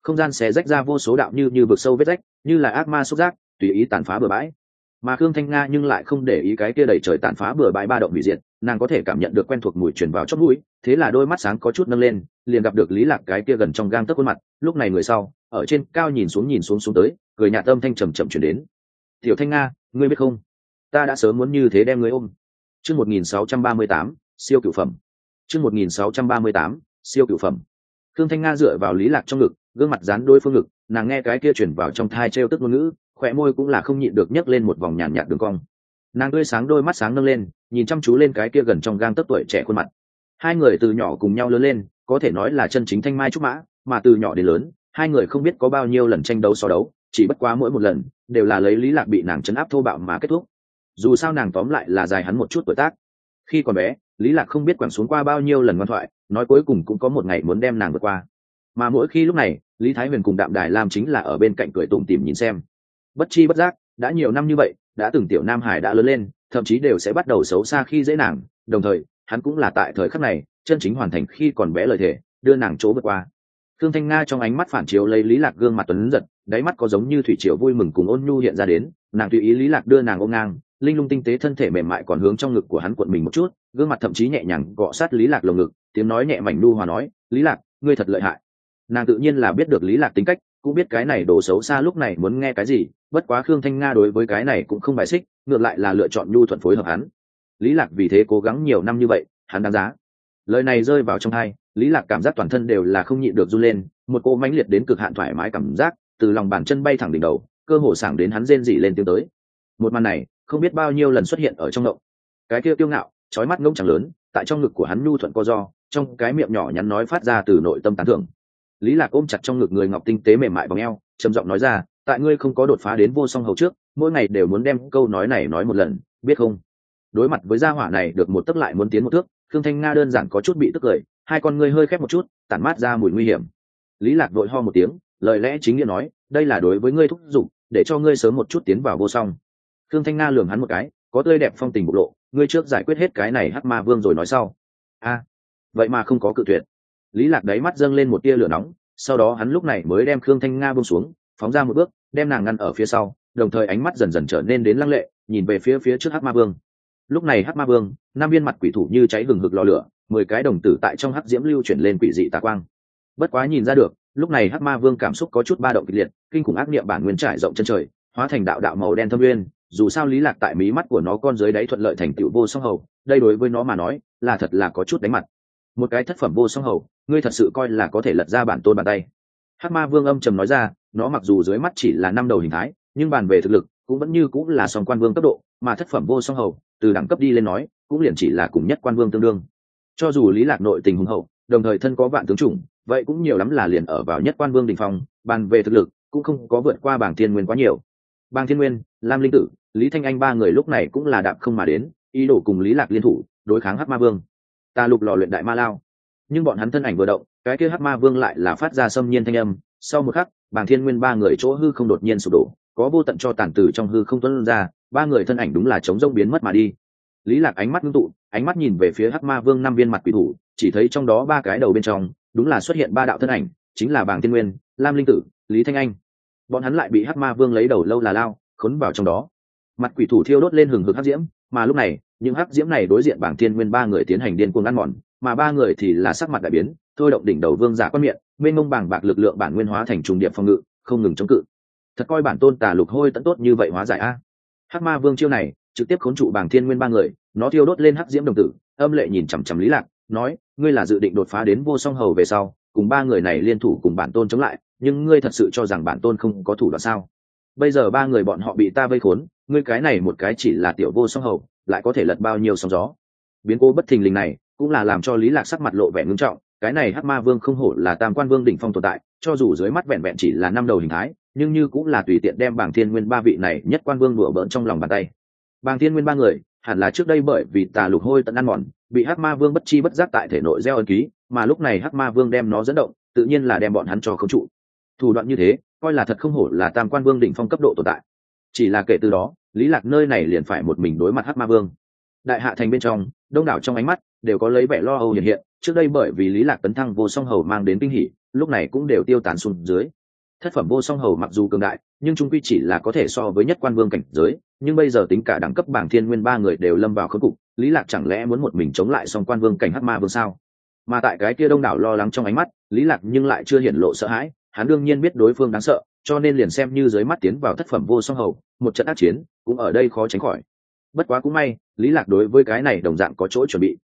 không gian xé rách ra vô số đạo như như vực sâu vết rách, như là ác ma xúc giác, tùy ý tàn phá bừa bãi. Mà khương thanh nga nhưng lại không để ý cái kia đầy trời tàn phá bừa bãi ba động hủy diệt, nàng có thể cảm nhận được quen thuộc mùi truyền vào chót mũi, thế là đôi mắt sáng có chút nâng lên, liền gặp được lý lạc cái kia gần trong gang tấc khuôn mặt, lúc này người sau, ở trên cao nhìn xuống nhìn xuống xuống tới, cười nhạt tâm thanh trầm trầm chuyển đến tiểu thanh nga ngươi biết không? Ta đã sớm muốn như thế đem ngươi ôm. Chương một nghìn sáu trăm ba mươi tám siêu cửu phẩm. Chương một nghìn sáu trăm ba mươi tám siêu cửu phẩm. Khương thanh nga dựa vào lý lạc trong ngực gương mặt dán đôi phương ngực nàng nghe cái kia chuyển vào trong thai treo tức ngôn ngữ khỏe môi cũng là không nhịn được nhấc lên một vòng nhàn nhạt, nhạt đường cong. Nàng tươi sáng đôi mắt sáng nâng lên nhìn chăm chú lên cái kia gần trong gang tấc tuổi trẻ khuôn mặt. Hai người từ nhỏ cùng nhau lớn lên có thể nói là chân chính thanh mai trúc mã mà từ nhỏ đến lớn hai người không biết có bao nhiêu lần tranh đấu so đấu chỉ bất quá mỗi một lần, đều là lấy lý lạc bị nàng chấn áp thô bạo mà kết thúc. Dù sao nàng tóm lại là dài hắn một chút tuổi tác. Khi còn bé, lý lạc không biết quẳng xuống qua bao nhiêu lần ngoan thoại, nói cuối cùng cũng có một ngày muốn đem nàng vượt qua. Mà mỗi khi lúc này, lý thái huyền cùng đạm đài lam chính là ở bên cạnh cười tủm tỉm nhìn xem. Bất chi bất giác, đã nhiều năm như vậy, đã từng tiểu nam hải đã lớn lên, thậm chí đều sẽ bắt đầu xấu xa khi dễ nàng, đồng thời, hắn cũng là tại thời khắc này, chân chính hoàn thành khi còn bé lời thề, đưa nàng chỗ vượt qua khương thanh nga trong ánh mắt phản chiếu lấy lý lạc gương mặt tuấn giật, đáy mắt có giống như thủy triều vui mừng cùng ôn nhu hiện ra đến, nàng tùy ý lý lạc đưa nàng ôm ngang, linh lung tinh tế thân thể mềm mại còn hướng trong ngực của hắn cuộn mình một chút, gương mặt thậm chí nhẹ nhàng gọ sát lý lạc lồng ngực, tiếng nói nhẹ mảnh nu hòa nói, lý lạc, ngươi thật lợi hại. Nàng tự nhiên là biết được lý lạc tính cách, cũng biết cái này đồ xấu xa lúc này muốn nghe cái gì, bất quá khương thanh nga đối với cái này cũng không bài xích, ngược lại là lựa chọn nhu thuận phối hợp hắn. Lý lạc vì thế cố gắng nhiều năm như vậy, hắn đáng giá. Lời này rơi vào trong hai lý lạc cảm giác toàn thân đều là không nhịn được run lên, một cô mãnh liệt đến cực hạn thoải mái cảm giác từ lòng bàn chân bay thẳng đỉnh đầu, cơ hồ sảng đến hắn rên rỉ lên tiếng tới. Một màn này, không biết bao nhiêu lần xuất hiện ở trong động cái kia tiêu ngạo trói mắt ngông chẳng lớn, tại trong ngực của hắn nhu thuận co do, trong cái miệng nhỏ nhắn nói phát ra từ nội tâm tán thưởng. Lý lạc ôm chặt trong ngực người ngọc tinh tế mềm mại bằng eo, trầm giọng nói ra, tại ngươi không có đột phá đến vô song hầu trước, mỗi ngày đều muốn đem câu nói này nói một lần, biết không? Đối mặt với gia hỏa này, được một tấc lại muốn tiến một thước khương thanh nga đơn giản có chút bị tức cười, hai con ngươi hơi khép một chút, tản mát ra mùi nguy hiểm. Lý lạc đội ho một tiếng, lời lẽ chính nghĩa nói, đây là đối với ngươi thúc giục, để cho ngươi sớm một chút tiến vào vô song. Khương thanh nga lường hắn một cái, có tươi đẹp phong tình bộc lộ, ngươi trước giải quyết hết cái này hắc ma vương rồi nói sau. A, vậy mà không có cự tuyệt. Lý lạc đáy mắt dâng lên một tia lửa nóng, sau đó hắn lúc này mới đem khương thanh nga buông xuống, phóng ra một bước, đem nàng ngăn ở phía sau, đồng thời ánh mắt dần dần trở nên đến lăng lệ, nhìn về phía phía trước hắc ma vương lúc này hắc ma vương năm viên mặt quỷ thủ như cháy hừng hực lò lửa, mười cái đồng tử tại trong hắc diễm lưu chuyển lên quỷ dị tà quang. Bất quá nhìn ra được, lúc này hắc ma vương cảm xúc có chút ba động kịch liệt, kinh khủng ác niệm bản nguyên trải rộng chân trời, hóa thành đạo đạo màu đen thâm nguyên, dù sao lý lạc tại mí mắt của nó con dưới đáy thuận lợi thành tựu vô song hầu, đây đối với nó mà nói, là thật là có chút đánh mặt. Một cái thất phẩm vô song hầu, ngươi thật sự coi là có thể lật ra bản tôn bàn tay. Hắc ma vương âm trầm nói ra, nó mặc dù dưới mắt chỉ là năm đầu hình thái, nhưng bàn về thực lực, cũng vẫn như cũng là song quan vương cấp độ, mà thất phẩm vô song hầu từ đẳng cấp đi lên nói, cũng liền chỉ là cùng nhất quan vương tương đương. Cho dù lý lạc nội tình hùng hậu, đồng thời thân có vạn tướng chủng, vậy cũng nhiều lắm là liền ở vào nhất quan vương đỉnh phong, bàn về thực lực, cũng không có vượt qua bảng thiên nguyên quá nhiều. Bang thiên nguyên, lam linh tử, lý thanh anh ba người lúc này cũng là đạp không mà đến, ý đồ cùng lý lạc liên thủ, đối kháng hắc ma vương. Ta lục lò luyện đại ma lao. Nhưng bọn hắn thân ảnh vừa động, cái kia hắc ma vương lại là phát ra xâm nhiên thanh âm, sau một khắc bàng thiên nguyên ba người chỗ hư không đột nhiên sụp đổ có vô tận cho tàn tử trong hư không tuân ra, ba người thân ảnh đúng là chống rông biến mất mà đi. Lý lạc ánh mắt ngưng tụ, ánh mắt nhìn về phía hắc ma vương năm viên mặt quỷ thủ, chỉ thấy trong đó ba cái đầu bên trong, đúng là xuất hiện ba đạo thân ảnh, chính là bàng thiên nguyên, lam linh tử, lý thanh anh. Bọn hắn lại bị hắc ma vương lấy đầu lâu là lao, khốn vào trong đó. Mặt quỷ thủ thiêu đốt lên hừng hực hắc diễm, mà lúc này, những hắc diễm này đối diện bảng thiên nguyên ba người tiến hành điên cuồng ăn mòn, mà ba người thì là sắc mặt đại biến, thôi động đỉnh đầu vương giả quan miệng bên mông bảng bạc lực lượng bản nguyên hóa thành trùng điệp phòng ngự, không ngừng chống cự thật coi bản tôn tà lục hôi tận tốt như vậy hóa giải a. Hắc ma vương chiêu này, trực tiếp khốn trụ bảng thiên nguyên ba người, nó thiêu đốt lên hắc diễm đồng tử, âm lệ nhìn chằm chằm lý lạc, nói, ngươi là dự định đột phá đến vô song hầu về sau, cùng ba người này liên thủ cùng bản tôn chống lại, nhưng ngươi thật sự cho rằng bản tôn không có thủ đoạn sao? Bây giờ ba người bọn họ bị ta vây khốn, ngươi cái này một cái chỉ là tiểu vô song hầu, lại có thể lật bao nhiêu sóng gió? Biến cố bất thình lình này, cũng là làm cho lý lạc sắc mặt lộ vẻ ngưng trọng, cái này hắc ma vương không hổ là tam quan vương đỉnh phong tồn tại, cho dù dưới mắt vẹn vẹn chỉ là năm đầu hình thái nhưng như cũng là tùy tiện đem bảng thiên nguyên ba vị này nhất quan vương đùa bỡn trong lòng bàn tay. Bảng thiên nguyên ba người, hẳn là trước đây bởi vì tà lục hôi tận ăn mòn, bị hắc ma vương bất chi bất giác tại thể nội gieo ân ký, mà lúc này hắc ma vương đem nó dẫn động, tự nhiên là đem bọn hắn cho khống trụ. Thủ đoạn như thế, coi là thật không hổ là tam quan vương đỉnh phong cấp độ tồn tại. Chỉ là kể từ đó, lý lạc nơi này liền phải một mình đối mặt hắc ma vương. Đại hạ thành bên trong, đông đảo trong ánh mắt đều có lấy vẻ lo âu hiện hiện, trước đây bởi vì lý lạc tấn thăng vô song hầu mang đến kinh hỉ, lúc này cũng đều tiêu tán xuống dưới thất phẩm vô song hầu mặc dù cường đại, nhưng trung quy chỉ là có thể so với nhất quan vương cảnh giới, nhưng bây giờ tính cả đẳng cấp bảng thiên nguyên ba người đều lâm vào khớp cục, lý lạc chẳng lẽ muốn một mình chống lại song quan vương cảnh hắc ma vương sao? Mà tại cái kia đông đảo lo lắng trong ánh mắt, lý lạc nhưng lại chưa hiển lộ sợ hãi, hắn đương nhiên biết đối phương đáng sợ, cho nên liền xem như dưới mắt tiến vào thất phẩm vô song hầu, một trận ác chiến, cũng ở đây khó tránh khỏi. Bất quá cũng may, lý lạc đối với cái này đồng dạng có chỗ chuẩn bị.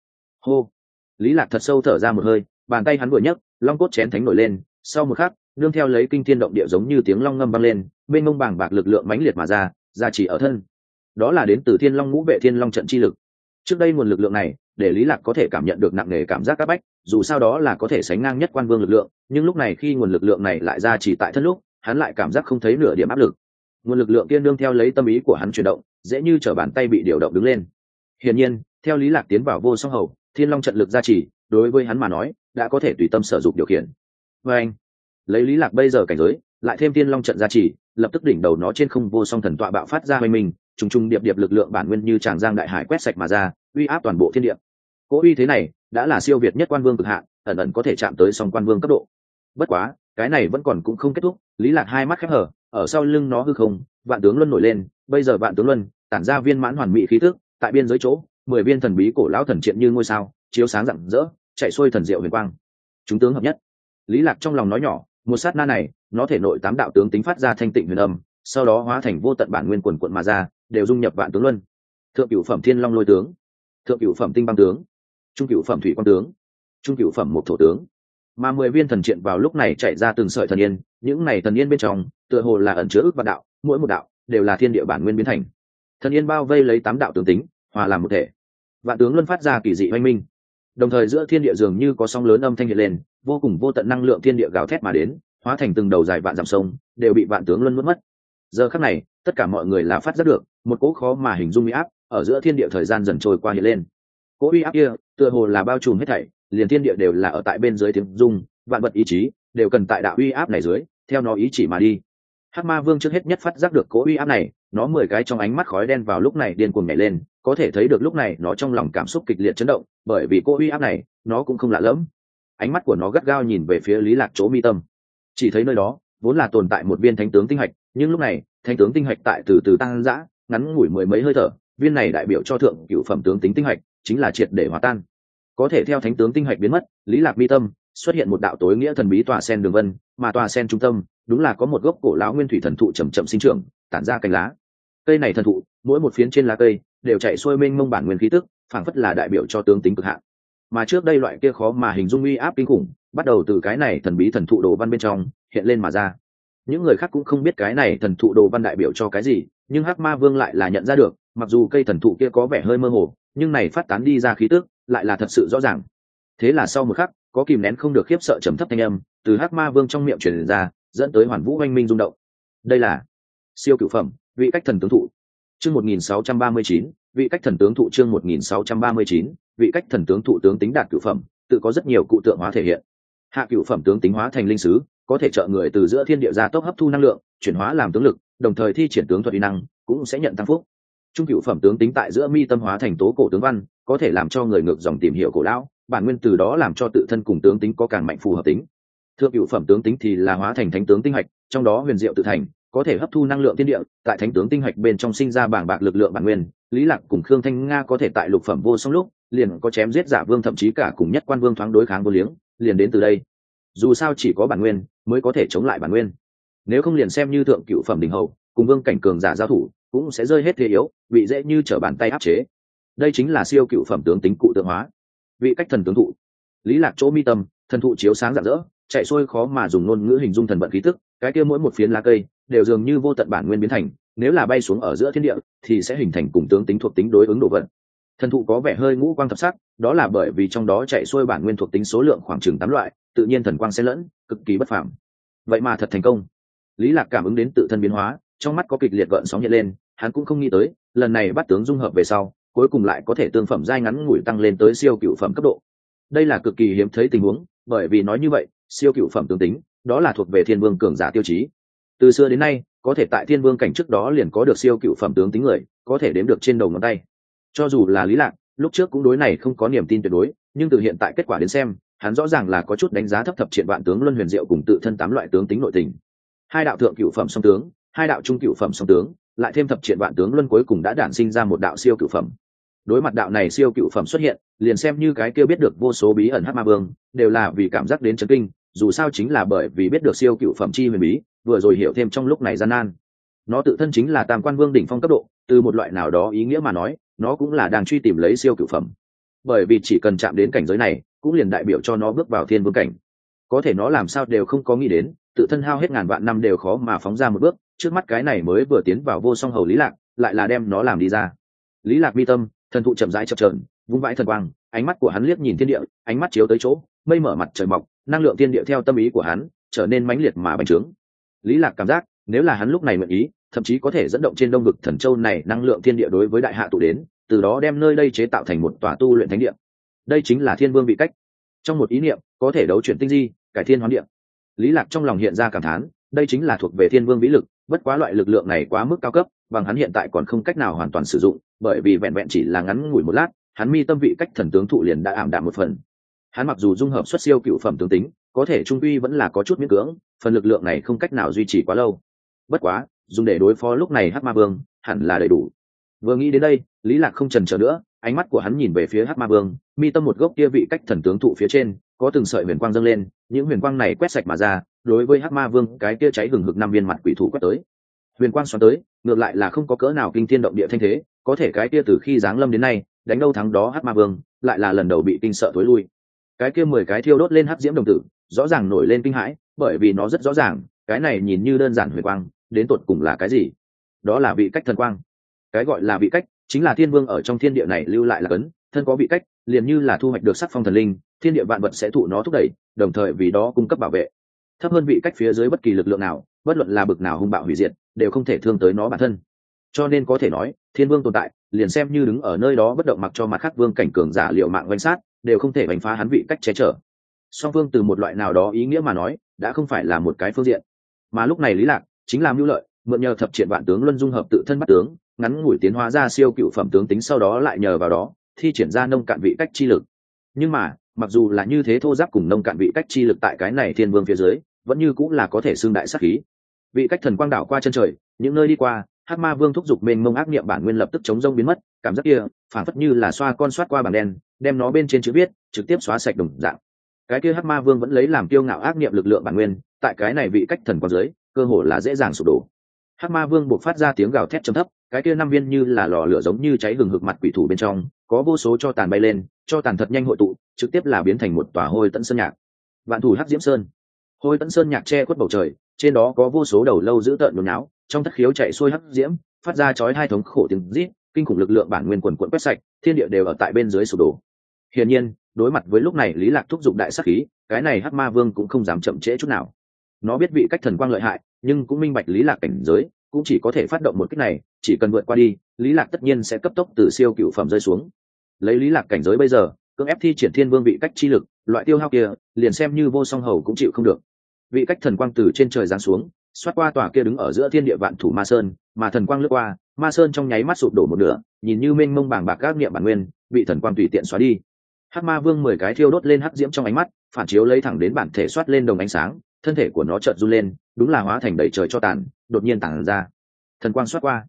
Hô! Lý lạc thật sâu thở ra một hơi, bàn tay hắn vừa nhấc, long cốt chén thánh nổi lên, sau một khắc nương theo lấy kinh thiên động địa giống như tiếng long ngâm vang lên, bên mông bàng bạc lực lượng mãnh liệt mà ra ra chỉ ở thân. Đó là đến từ thiên long ngũ vệ thiên long trận chi lực. Trước đây nguồn lực lượng này, để lý lạc có thể cảm nhận được nặng nề cảm giác các bách, dù sao đó là có thể sánh ngang nhất quan vương lực lượng, nhưng lúc này khi nguồn lực lượng này lại ra chỉ tại thân lúc, hắn lại cảm giác không thấy nửa điểm áp lực. Nguồn lực lượng kia nương theo lấy tâm ý của hắn chuyển động, dễ như t bàn tay bị điều động đứng lên. Hiển nhiên, theo lý lạc tiến vào vô song hầu, thiên long trận lực gia trì đối với hắn mà nói, đã có thể tùy tâm sở dụng điều khiển. Và anh lấy lý lạc bây giờ cảnh giới, lại thêm thiên long trận gia trì, lập tức đỉnh đầu nó trên không vô song thần tọa bạo phát ra hoành mình, trùng trùng điệp điệp lực lượng bản nguyên như tràng giang đại hải quét sạch mà ra, uy áp toàn bộ thiên địa. Cỗ uy thế này, đã là siêu việt nhất quan vương cực hạn, ẩn ẩn có thể chạm tới song quan vương cấp độ. Bất quá, cái này vẫn còn cũng không kết thúc, lý lạc hai mắt khép hở ở sau lưng nó hư không, vạn tướng luân nổi lên, bây giờ vạn tướng luân, tản ra viên mãn hoàn mỹ khí tức, tại biên giới chỗ, mười viên thần bí cổ lão thần triện như ngôi sao, chiếu sáng rạng rỡ, chạy xuôi thần diệu huyền quang. Chúng tướng hợp nhất. Lý lạc trong lòng nói nhỏ một sát na này, nó thể nội tám đạo tướng tính phát ra thanh tịnh huyền âm, sau đó hóa thành vô tận bản nguyên quần quận mà ra, đều dung nhập vạn tướng luân. Thượng cửu phẩm thiên long lôi tướng, thượng cửu phẩm tinh băng tướng, trung cửu phẩm thủy quang tướng, trung cửu phẩm một thổ tướng. Mà mười viên thần triện vào lúc này chạy ra từng sợi thần yên, những này thần yên bên trong, tựa hồ là ẩn chứa ước vạn đạo, mỗi một đạo đều là thiên địa bản nguyên biến thành. Thần yên bao vây lấy tám đạo tướng tính, hòa làm một thể. Vạn tướng luân phát ra kỳ dị oanh minh đồng thời giữa thiên địa dường như có sóng lớn âm thanh hiện lên, vô cùng vô tận năng lượng thiên địa gào thét mà đến, hóa thành từng đầu dài vạn dặm sông, đều bị vạn tướng luân mất mất. Giờ khắc này, tất cả mọi người là phát giác được, một cỗ khó mà hình dung uy áp ở giữa thiên địa thời gian dần trôi qua hiện lên. Cỗ uy áp kia, tựa hồ là bao trùm hết thảy, liền thiên địa đều là ở tại bên dưới tiếng dung vạn vật ý chí đều cần tại đạo uy áp này dưới, theo nó ý chỉ mà đi. Hắc ma vương trước hết nhất phát giác được cỗ uy áp này nó mười cái trong ánh mắt khói đen vào lúc này điên cuồng nhảy lên, có thể thấy được lúc này nó trong lòng cảm xúc kịch liệt chấn động, bởi vì cô uy áp này, nó cũng không lạ lẫm. Ánh mắt của nó gắt gao nhìn về phía lý lạc chỗ mi tâm. Chỉ thấy nơi đó, vốn là tồn tại một viên thánh tướng tinh hạch, nhưng lúc này, thánh tướng tinh hạch tại từ từ tăng dã ngắn ngủi mười mấy hơi thở, viên này đại biểu cho thượng cựu phẩm tướng tính tinh hạch, chính là triệt để hòa tan. Có thể theo thánh tướng tinh hạch biến mất, lý lạc mi tâm, xuất hiện một đạo tối nghĩa thần bí tòa sen đường vân, mà tòa sen trung tâm, đúng là có một gốc cổ lão nguyên thủy thần thụ chậm chậm sinh trưởng, tản ra cành lá cây này thần thụ, mỗi một phiến trên lá cây đều chạy xuôi mênh mông bản nguyên khí tức, phảng phất là đại biểu cho tướng tính cực hạn. Mà trước đây loại kia khó mà hình dung uy áp kinh khủng, bắt đầu từ cái này thần bí thần thụ đồ văn bên trong hiện lên mà ra. Những người khác cũng không biết cái này thần thụ đồ văn đại biểu cho cái gì, nhưng hắc ma vương lại là nhận ra được, mặc dù cây thần thụ kia có vẻ hơi mơ hồ, nhưng này phát tán đi ra khí tức lại là thật sự rõ ràng. Thế là sau một khắc, có kìm nén không được khiếp sợ trầm thấp thanh âm từ hắc ma vương trong miệng truyền ra, dẫn tới hoàn vũ oanh minh rung động. Đây là siêu cửu phẩm vị cách thần tướng thụ. Chương một nghìn sáu trăm ba mươi chín, vị cách thần tướng thụ chương một nghìn sáu trăm ba mươi chín, vị cách thần tướng thụ tướng tính đạt cửu phẩm, tự có rất nhiều cụ tượng hóa thể hiện. Hạ cửu phẩm tướng tính hóa thành linh sứ, có thể trợ người từ giữa thiên địa ra tốc hấp thu năng lượng, chuyển hóa làm tướng lực, đồng thời thi triển tướng thuật y năng, cũng sẽ nhận tăng phúc. Trung cửu phẩm tướng tính tại giữa mi tâm hóa thành tố cổ tướng văn, có thể làm cho người ngược dòng tìm hiểu cổ lão, bản nguyên từ đó làm cho tự thân cùng tướng tính có càng mạnh phù hợp tính. Thượng cửu phẩm tướng tính thì là hóa thành thánh tướng tinh hạch, trong đó huyền diệu tự thành có thể hấp thu năng lượng thiên địa, tại thánh tướng tinh hạch bên trong sinh ra bảng bạc lực lượng bản nguyên, lý lạc cùng khương thanh nga có thể tại lục phẩm vô song lúc, liền có chém giết giả vương thậm chí cả cùng nhất quan vương thoáng đối kháng vô liếng, liền đến từ đây. Dù sao chỉ có bản nguyên mới có thể chống lại bản nguyên. Nếu không liền xem như thượng cựu phẩm đình hậu cùng vương cảnh cường giả giao thủ, cũng sẽ rơi hết thế yếu bị dễ như trở bàn tay áp chế. Đây chính là siêu cựu phẩm tướng tính cụ tượng hóa. Vị cách thần tướng thụ. Lý lạc chỗ mi tâm, thần thụ chiếu sáng rạng rỡ, chạy xuôi khó mà dùng ngôn ngữ hình dung thần vận khí tức, cái kia mỗi một phiến lá cây đều dường như vô tận bản nguyên biến thành, nếu là bay xuống ở giữa thiên địa, thì sẽ hình thành cùng tướng tính thuộc tính đối ứng đồ vật. Thần thụ có vẻ hơi ngũ quang thập sắc, đó là bởi vì trong đó chạy xuôi bản nguyên thuộc tính số lượng khoảng chừng tám loại, tự nhiên thần quang sẽ lẫn, cực kỳ bất phẳng vậy mà thật thành công. Lý lạc cảm ứng đến tự thân biến hóa, trong mắt có kịch liệt gợn sóng hiện lên, hắn cũng không nghĩ tới, lần này bắt tướng dung hợp về sau, cuối cùng lại có thể tương phẩm dai ngắn ngủi tăng lên tới siêu cựu phẩm cấp độ. Đây là cực kỳ hiếm thấy tình huống, bởi vì nói như vậy, siêu cựu phẩm tướng tính, đó là thuộc về thiên vương cường giả tiêu chí từ xưa đến nay, có thể tại thiên vương cảnh trước đó liền có được siêu cựu phẩm tướng tính người, có thể đếm được trên đầu ngón tay. Cho dù là lý lạc, lúc trước cũng đối này không có niềm tin tuyệt đối, nhưng từ hiện tại kết quả đến xem, hắn rõ ràng là có chút đánh giá thấp thập triện vạn tướng luân huyền diệu cùng tự thân tám loại tướng tính nội tình. Hai đạo thượng cựu phẩm song tướng, hai đạo trung cựu phẩm song tướng, lại thêm thập triện vạn tướng luân cuối cùng đã đản sinh ra một đạo siêu cựu phẩm. Đối mặt đạo này siêu cựu phẩm xuất hiện, liền xem như cái kia biết được vô số bí ẩn hắc ma vương, đều là vì cảm giác đến chấn kinh, dù sao chính là bởi vì biết được siêu cựu phẩm chi huyền bí vừa rồi hiểu thêm trong lúc này gian nan. Nó tự thân chính là tam quan vương đỉnh phong cấp độ, từ một loại nào đó ý nghĩa mà nói, nó cũng là đang truy tìm lấy siêu cựu phẩm. Bởi vì chỉ cần chạm đến cảnh giới này, cũng liền đại biểu cho nó bước vào thiên vương cảnh. Có thể nó làm sao đều không có nghĩ đến, tự thân hao hết ngàn vạn năm đều khó mà phóng ra một bước, trước mắt cái này mới vừa tiến vào vô song hầu lý lạc, lại là đem nó làm đi ra. Lý lạc mi tâm, thần thụ chậm rãi chập trờn vung vãi thần quang, ánh mắt của hắn liếc nhìn thiên địa, ánh mắt chiếu tới chỗ, mây mở mặt trời mọc, năng lượng thiên địa theo tâm ý của hắn, trở nên mãnh liệt mà bành trướng lý lạc cảm giác, nếu là hắn lúc này nguyện ý, thậm chí có thể dẫn động trên đông vực thần châu này năng lượng thiên địa đối với đại hạ tụ đến, từ đó đem nơi đây chế tạo thành một tòa tu luyện thánh địa. Đây chính là thiên vương vị cách. Trong một ý niệm, có thể đấu chuyển tinh di, cải thiên hoán địa. Lý lạc trong lòng hiện ra cảm thán, đây chính là thuộc về thiên vương vĩ lực, bất quá loại lực lượng này quá mức cao cấp, bằng hắn hiện tại còn không cách nào hoàn toàn sử dụng, bởi vì vẹn vẹn chỉ là ngắn ngủi một lát, hắn mi tâm vị cách thần tướng thụ liền đã ảm đạm một phần. Hắn mặc dù dung hợp xuất siêu cựu phẩm tướng tính có thể trung uy vẫn là có chút miễn cưỡng, phần lực lượng này không cách nào duy trì quá lâu. Bất quá, dùng để đối phó lúc này hắc ma vương, hẳn là đầy đủ. Vừa nghĩ đến đây, lý lạc không trần chờ nữa, ánh mắt của hắn nhìn về phía hắc ma vương, mi tâm một gốc kia vị cách thần tướng thụ phía trên, có từng sợi huyền quang dâng lên, những huyền quang này quét sạch mà ra, đối với hắc ma vương, cái kia cháy hừng hực năm viên mặt quỷ thủ quét tới. Huyền quang xoắn tới, ngược lại là không có cỡ nào kinh thiên động địa thanh thế, có thể cái kia từ khi giáng lâm đến nay, đánh đâu thắng đó hắc ma vương, lại là lần đầu bị kinh sợ thối lui. Cái kia mười cái thiêu đốt lên hát diễm đồng tử rõ ràng nổi lên kinh hãi, bởi vì nó rất rõ ràng, cái này nhìn như đơn giản huyền quang, đến tột cùng là cái gì? Đó là vị cách thần quang. Cái gọi là vị cách chính là thiên vương ở trong thiên địa này lưu lại là cấn, thân có vị cách, liền như là thu hoạch được sắc phong thần linh, thiên địa vạn vật sẽ thụ nó thúc đẩy, đồng thời vì đó cung cấp bảo vệ. Thấp hơn vị cách phía dưới bất kỳ lực lượng nào, bất luận là bực nào hung bạo hủy diệt, đều không thể thương tới nó bản thân. Cho nên có thể nói, thiên vương tồn tại, liền xem như đứng ở nơi đó bất động mặc cho mặt khác vương cảnh cường giả liệu mạng quanh sát, đều không thể đánh phá hắn vị cách che chở song vương từ một loại nào đó ý nghĩa mà nói, đã không phải là một cái phương diện. Mà lúc này lý lạc chính là mưu lợi, mượn nhờ thập triện vạn tướng luân dung hợp tự thân bắt tướng, ngắn ngủi tiến hóa ra siêu cựu phẩm tướng tính sau đó lại nhờ vào đó, thi triển ra nông cạn vị cách chi lực. Nhưng mà, mặc dù là như thế thô giáp cùng nông cạn vị cách chi lực tại cái này thiên vương phía dưới, vẫn như cũng là có thể xương đại sắc khí. Vị cách thần quang đảo qua chân trời, những nơi đi qua, hắc ma vương thúc giục mênh mông ác niệm bản nguyên lập tức chống rông biến mất, cảm giác kia phản phất như là xoa con xoát qua bảng đen, đem nó bên trên chữ viết, trực tiếp xóa sạch đồng dạng cái kia hắc ma vương vẫn lấy làm kiêu ngạo ác niệm lực lượng bản nguyên, tại cái này vị cách thần quang dưới, cơ hồ là dễ dàng sụp đổ. Hắc ma vương buộc phát ra tiếng gào thét trầm thấp, cái kia năm viên như là lò lửa giống như cháy gừng hực mặt quỷ thủ bên trong, có vô số cho tàn bay lên, cho tàn thật nhanh hội tụ, trực tiếp là biến thành một tòa hôi tận sơn nhạc. Vạn thủ hắc diễm sơn. Hôi tận sơn nhạc che khuất bầu trời, trên đó có vô số đầu lâu dữ tợn nhốn náo trong thất khiếu chạy xuôi hắc diễm, phát ra chói hai thống khổ tiếng rít, kinh khủng lực lượng bản nguyên quần quận quét sạch, thiên địa đều ở tại bên dưới sụp đổ. Hiển nhiên đối mặt với lúc này lý lạc thúc giục đại sắc khí, cái này hắc ma vương cũng không dám chậm trễ chút nào. Nó biết vị cách thần quang lợi hại, nhưng cũng minh bạch lý lạc cảnh giới, cũng chỉ có thể phát động một cách này, chỉ cần vượt qua đi, lý lạc tất nhiên sẽ cấp tốc từ siêu cựu phẩm rơi xuống. Lấy lý lạc cảnh giới bây giờ, cưỡng ép thi triển thiên vương vị cách chi lực, loại tiêu hao kia, liền xem như vô song hầu cũng chịu không được. Vị cách thần quang từ trên trời giáng xuống, xoát qua tòa kia đứng ở giữa thiên địa vạn thủ ma sơn, mà thần quang lướt qua, ma sơn trong nháy mắt sụp đổ một nửa, nhìn như mênh mông bàng bạc các niệm bản nguyên bị thần quang tùy tiện xóa đi hắc ma vương mười cái thiêu đốt lên hắc diễm trong ánh mắt, phản chiếu lấy thẳng đến bản thể xoát lên đồng ánh sáng, thân thể của nó chợt run lên, đúng là hóa thành đầy trời cho tàn, đột nhiên tản ra. Thần quang xoát qua.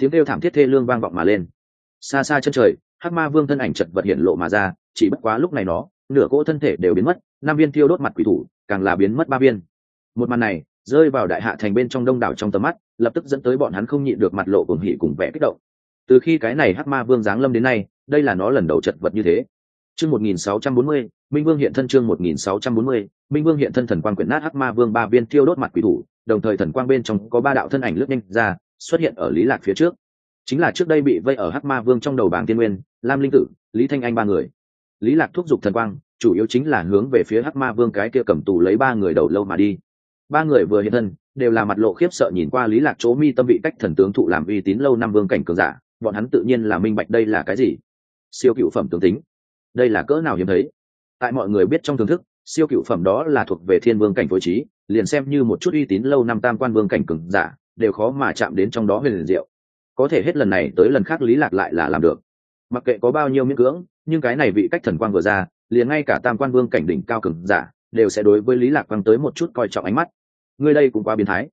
Tiếng kêu thảm thiết thê lương vang vọng mà lên. Xa xa chân trời, hắc ma vương thân ảnh chật vật hiện lộ mà ra, chỉ bất quá lúc này nó, nửa cỗ thân thể đều biến mất, năm viên thiêu đốt mặt quỷ thủ, càng là biến mất ba viên. Một màn này, rơi vào đại hạ thành bên trong đông đảo trong tầm mắt, lập tức dẫn tới bọn hắn không nhịn được mặt lộ cùng hỉ cùng vẻ kích động. Từ khi cái này hắc ma vương giáng lâm đến nay, đây là nó lần đầu chật vật như thế chương 1640, minh vương hiện thân chương 1640, minh vương hiện thân thần quang quyển nát hắc ma vương ba viên thiêu đốt mặt quỷ thủ đồng thời thần quang bên trong có ba đạo thân ảnh lướt nhanh ra xuất hiện ở lý lạc phía trước. Chính là trước đây bị vây ở hắc ma vương trong đầu bảng tiên nguyên lam linh tử lý thanh anh ba người. Lý lạc thúc giục thần quang chủ yếu chính là hướng về phía hắc ma vương cái kia cầm tù lấy ba người đầu lâu mà đi. Ba người vừa hiện thân đều là mặt lộ khiếp sợ nhìn qua lý lạc chỗ mi tâm vị cách thần tướng thụ làm uy tín lâu năm vương cảnh cường giả bọn hắn tự nhiên là minh bạch đây là cái gì. Siêu cựu phẩm tướng tính đây là cỡ nào hiếm thấy. Tại mọi người biết trong thưởng thức, siêu cựu phẩm đó là thuộc về thiên vương cảnh phối trí, liền xem như một chút uy tín lâu năm tam quan vương cảnh cường giả, đều khó mà chạm đến trong đó huyền diệu. Có thể hết lần này tới lần khác lý lạc lại là làm được. Mặc kệ có bao nhiêu miễn cưỡng, nhưng cái này vị cách thần quang vừa ra, liền ngay cả tam quan vương cảnh đỉnh cao cường giả, đều sẽ đối với lý lạc quang tới một chút coi trọng ánh mắt. Người đây cũng quá biến thái.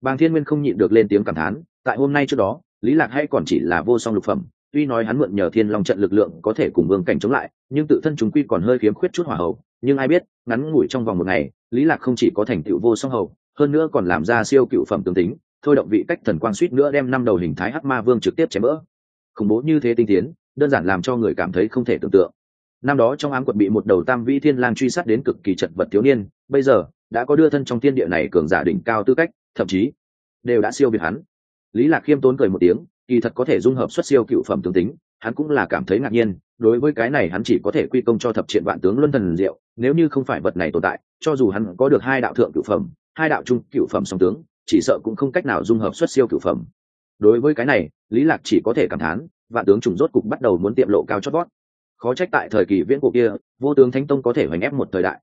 Bàng thiên nguyên không nhịn được lên tiếng cảm thán, tại hôm nay trước đó, lý lạc hay còn chỉ là vô song lục phẩm tuy nói hắn mượn nhờ thiên long trận lực lượng có thể cùng vương cảnh chống lại, nhưng tự thân chúng quy còn hơi khiếm khuyết chút hỏa hậu nhưng ai biết, ngắn ngủi trong vòng một ngày, lý lạc không chỉ có thành tựu vô song hậu hơn nữa còn làm ra siêu cựu phẩm tương tính, thôi động vị cách thần quang suýt nữa đem năm đầu hình thái hắc ma vương trực tiếp chém bỡ. khủng bố như thế tinh tiến, đơn giản làm cho người cảm thấy không thể tưởng tượng. Năm đó trong ám quật bị một đầu tam vĩ thiên lang truy sát đến cực kỳ chật vật thiếu niên, bây giờ, đã có đưa thân trong thiên địa này cường giả đỉnh cao tư cách, thậm chí, đều đã siêu việt hắn. Lý lạc khiêm tốn cười một tiếng kỳ thật có thể dung hợp xuất siêu cựu phẩm tướng tính, hắn cũng là cảm thấy ngạc nhiên, đối với cái này hắn chỉ có thể quy công cho thập triện vạn tướng luân thần diệu, nếu như không phải vật này tồn tại, cho dù hắn có được hai đạo thượng cựu phẩm, hai đạo trung cựu phẩm song tướng, chỉ sợ cũng không cách nào dung hợp xuất siêu cựu phẩm. Đối với cái này, lý lạc chỉ có thể cảm thán, vạn tướng trùng rốt cục bắt đầu muốn tiệm lộ cao chót vót. Khó trách tại thời kỳ viễn cổ kia, vô tướng thánh tông có thể hoành ép một thời đại.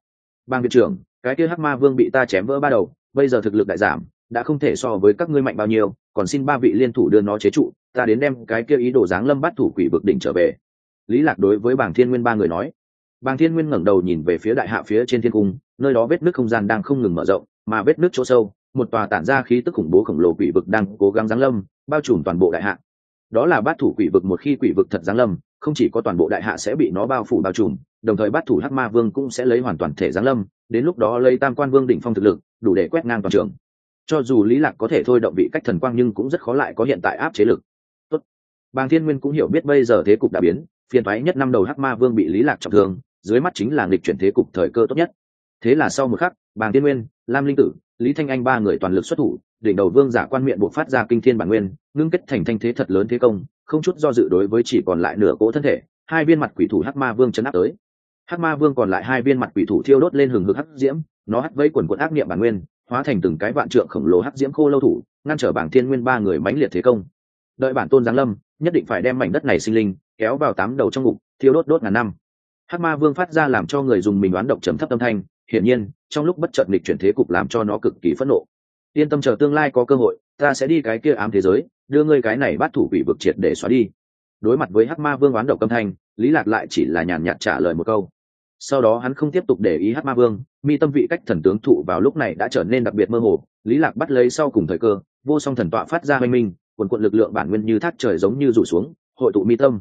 Bang viện trưởng, cái kia hắc ma vương bị ta chém vỡ ba đầu, bây giờ thực lực đại giảm đã không thể so với các ngươi mạnh bao nhiêu, còn xin ba vị liên thủ đưa nó chế trụ, ta đến đem cái kia ý đồ giáng lâm bắt thủ quỷ vực đỉnh trở về. Lý lạc đối với bảng thiên nguyên ba người nói. Bàng thiên nguyên ngẩng đầu nhìn về phía đại hạ phía trên thiên cung, nơi đó vết nước không gian đang không ngừng mở rộng, mà vết nước chỗ sâu, một tòa tản ra khí tức khủng bố khổng lồ quỷ vực đang cố gắng giáng lâm, bao trùm toàn bộ đại hạ. Đó là bát thủ quỷ vực một khi quỷ vực thật giáng lâm, không chỉ có toàn bộ đại hạ sẽ bị nó bao phủ bao trùm, đồng thời bát thủ hắc ma vương cũng sẽ lấy hoàn toàn thể giáng lâm, đến lúc đó lấy tam quan vương đỉnh phong thực lực, đủ để quét ngang toàn trường cho dù lý lạc có thể thôi động vị cách thần quang nhưng cũng rất khó lại có hiện tại áp chế lực. Tốt. bàng thiên nguyên cũng hiểu biết bây giờ thế cục đã biến, phiền thoái nhất năm đầu hắc ma vương bị lý lạc trọng thương, dưới mắt chính là nghịch chuyển thế cục thời cơ tốt nhất. Thế là sau một khắc, bàng thiên nguyên, lam linh tử, lý thanh anh ba người toàn lực xuất thủ, đỉnh đầu vương giả quan miệng buộc phát ra kinh thiên bản nguyên, ngưng kết thành thanh thế thật lớn thế công, không chút do dự đối với chỉ còn lại nửa cỗ thân thể, hai viên mặt quỷ thủ hắc ma vương chấn áp tới. Hắc ma vương còn lại hai viên mặt quỷ thủ thiêu đốt lên hừng hực hắc diễm, nó hắt vây quần quần ác niệm bản nguyên hóa thành từng cái vạn trượng khổng lồ hắc diễm khô lâu thủ, ngăn trở bảng thiên nguyên ba người mãnh liệt thế công. Đợi bản tôn giáng lâm, nhất định phải đem mảnh đất này sinh linh kéo vào tám đầu trong ngục, thiêu đốt đốt ngàn năm. Hắc ma vương phát ra làm cho người dùng mình đoán độc trầm thấp âm thanh, hiển nhiên, trong lúc bất chợt nghịch chuyển thế cục làm cho nó cực kỳ phẫn nộ. Yên tâm chờ tương lai có cơ hội, ta sẽ đi cái kia ám thế giới, đưa ngươi cái này bắt thủ quỷ vực triệt để xóa đi. Đối mặt với hắc ma vương oán độc âm thanh, lý lạc lại chỉ là nhàn nhạt trả lời một câu sau đó hắn không tiếp tục để ý hát ma vương, mi tâm vị cách thần tướng thụ vào lúc này đã trở nên đặc biệt mơ hồ, lý lạc bắt lấy sau cùng thời cơ, vô song thần tọa phát ra mênh minh, quần quận lực lượng bản nguyên như thác trời giống như rủ xuống, hội tụ mi tâm.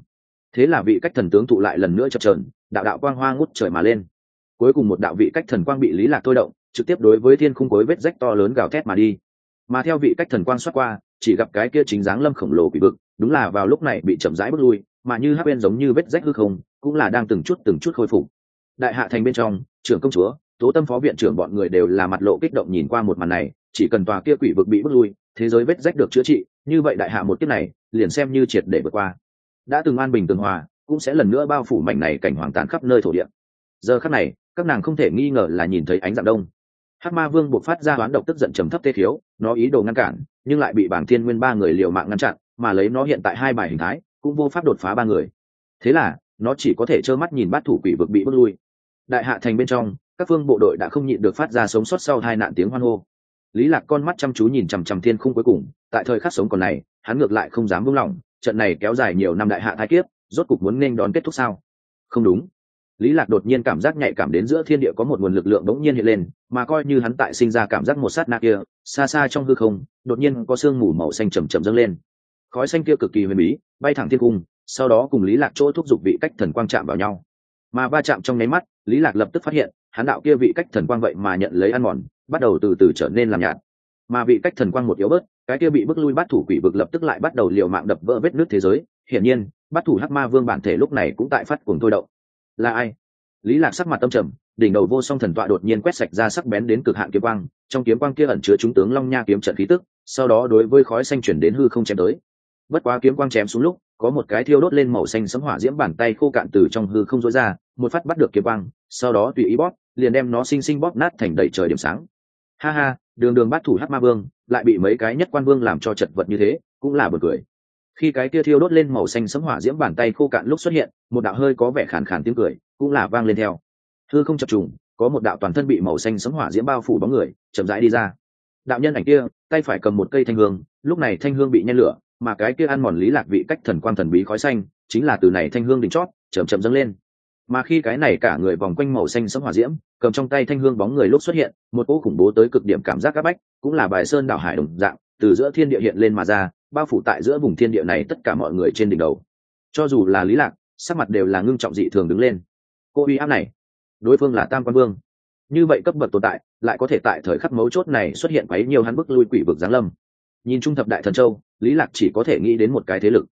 Thế là vị cách thần tướng thụ lại lần nữa chập trờn đạo đạo quang hoa ngút trời mà lên. Cuối cùng một đạo vị cách thần quang bị lý lạc thôi động, trực tiếp đối với thiên khung cối vết rách to lớn gào thét mà đi. Mà theo vị cách thần quang xoát qua, chỉ gặp cái kia chính dáng lâm khổng lồ bị bực đúng là vào lúc này bị chậm rãi bước lui, mà như hắc bên giống như vết rách hư không, cũng là đang từng chút từng chút khôi phục đại hạ thành bên trong, trưởng công chúa, tố tâm phó viện trưởng bọn người đều là mặt lộ kích động nhìn qua một màn này, chỉ cần tòa kia quỷ vực bị bước lui, thế giới vết rách được chữa trị, như vậy đại hạ một kiếp này, liền xem như triệt để vượt qua. Đã từng an bình tường hòa, cũng sẽ lần nữa bao phủ mảnh này cảnh hoàng tàn khắp nơi thổ địa. Giờ khắc này, các nàng không thể nghi ngờ là nhìn thấy ánh dạng đông. Hát ma vương buộc phát ra đoán độc tức giận trầm thấp tê thiếu, nó ý đồ ngăn cản, nhưng lại bị bảng thiên nguyên ba người liều mạng ngăn chặn, mà lấy nó hiện tại hai bài hình thái, cũng vô pháp đột phá ba người. Thế là, nó chỉ có thể trơ mắt nhìn bát thủ quỷ vực bị bước lui đại hạ thành bên trong, các phương bộ đội đã không nhịn được phát ra sống sót sau hai nạn tiếng hoan hô. Lý lạc con mắt chăm chú nhìn chằm chằm thiên khung cuối cùng, tại thời khắc sống còn này, hắn ngược lại không dám buông lỏng, trận này kéo dài nhiều năm đại hạ thái kiếp, rốt cục muốn nên đón kết thúc sao? Không đúng. Lý lạc đột nhiên cảm giác nhạy cảm đến giữa thiên địa có một nguồn lực lượng đống nhiên hiện lên, mà coi như hắn tại sinh ra cảm giác một sát na kia, xa xa trong hư không, đột nhiên có sương mù màu xanh chầm chậm dâng lên. Khói xanh kia cực kỳ huyền bí, bay thẳng thiên cung sau đó cùng lý lạc chỗ thúc giục vị cách thần quang chạm vào nhau. Mà va chạm trong nháy mắt lý lạc lập tức phát hiện, hắn đạo kia vị cách thần quang vậy mà nhận lấy ăn mòn, bắt đầu từ từ trở nên làm nhạt. Mà vị cách thần quang một yếu bớt, cái kia bị bức lui bắt thủ quỷ vực lập tức lại bắt đầu liều mạng đập vỡ vết nước thế giới. Hiển nhiên bắt thủ hắc ma vương bản thể lúc này cũng tại phát cuồng thôi động. Là ai? Lý lạc sắc mặt tâm trầm, đỉnh đầu vô song thần tọa đột nhiên quét sạch ra sắc bén đến cực hạn kiếm quang, trong kiếm quang kia ẩn chứa chúng tướng long nha kiếm trận khí tức, sau đó đối với khói xanh chuyển đến hư không chém tới. Bất quá kiếm quang chém xuống lúc, có một cái thiêu đốt lên màu xanh sấm hỏa diễm bàn tay khô cạn từ trong hư không rối ra, một phát bắt được kiếm quang sau đó tùy ý bóp, liền đem nó xinh xinh bóp nát thành đầy trời điểm sáng. Ha ha, đường đường bắt thủ hát ma vương, lại bị mấy cái nhất quan vương làm cho chật vật như thế, cũng là bật cười. Khi cái kia thiêu đốt lên màu xanh sấm hỏa diễm bàn tay khô cạn lúc xuất hiện, một đạo hơi có vẻ khàn khàn tiếng cười, cũng là vang lên theo. Hư không chập trùng, có một đạo toàn thân bị màu xanh sấm hỏa diễm bao phủ bóng người, chậm rãi đi ra. Đạo nhân ảnh kia, tay phải cầm một cây thanh hương, lúc này thanh hương bị nhen lửa, mà cái kia ăn mòn lý lạc vị cách thần quang thần bí khói xanh, chính là từ này thanh hương đỉnh chót, chậm chậm dâng lên mà khi cái này cả người vòng quanh màu xanh sấm hỏa diễm, cầm trong tay thanh hương bóng người lúc xuất hiện, một cỗ khủng bố tới cực điểm cảm giác các bách, cũng là bài sơn đảo hải đồng dạng, từ giữa thiên địa hiện lên mà ra, bao phủ tại giữa vùng thiên địa này tất cả mọi người trên đỉnh đầu. Cho dù là lý lạc, sắc mặt đều là ngưng trọng dị thường đứng lên. Cô uy áp này, đối phương là tam quan vương. Như vậy cấp bậc tồn tại, lại có thể tại thời khắc mấu chốt này xuất hiện quấy nhiều hắn bức lui quỷ vực giáng lâm. Nhìn trung thập đại thần châu, lý lạc chỉ có thể nghĩ đến một cái thế lực.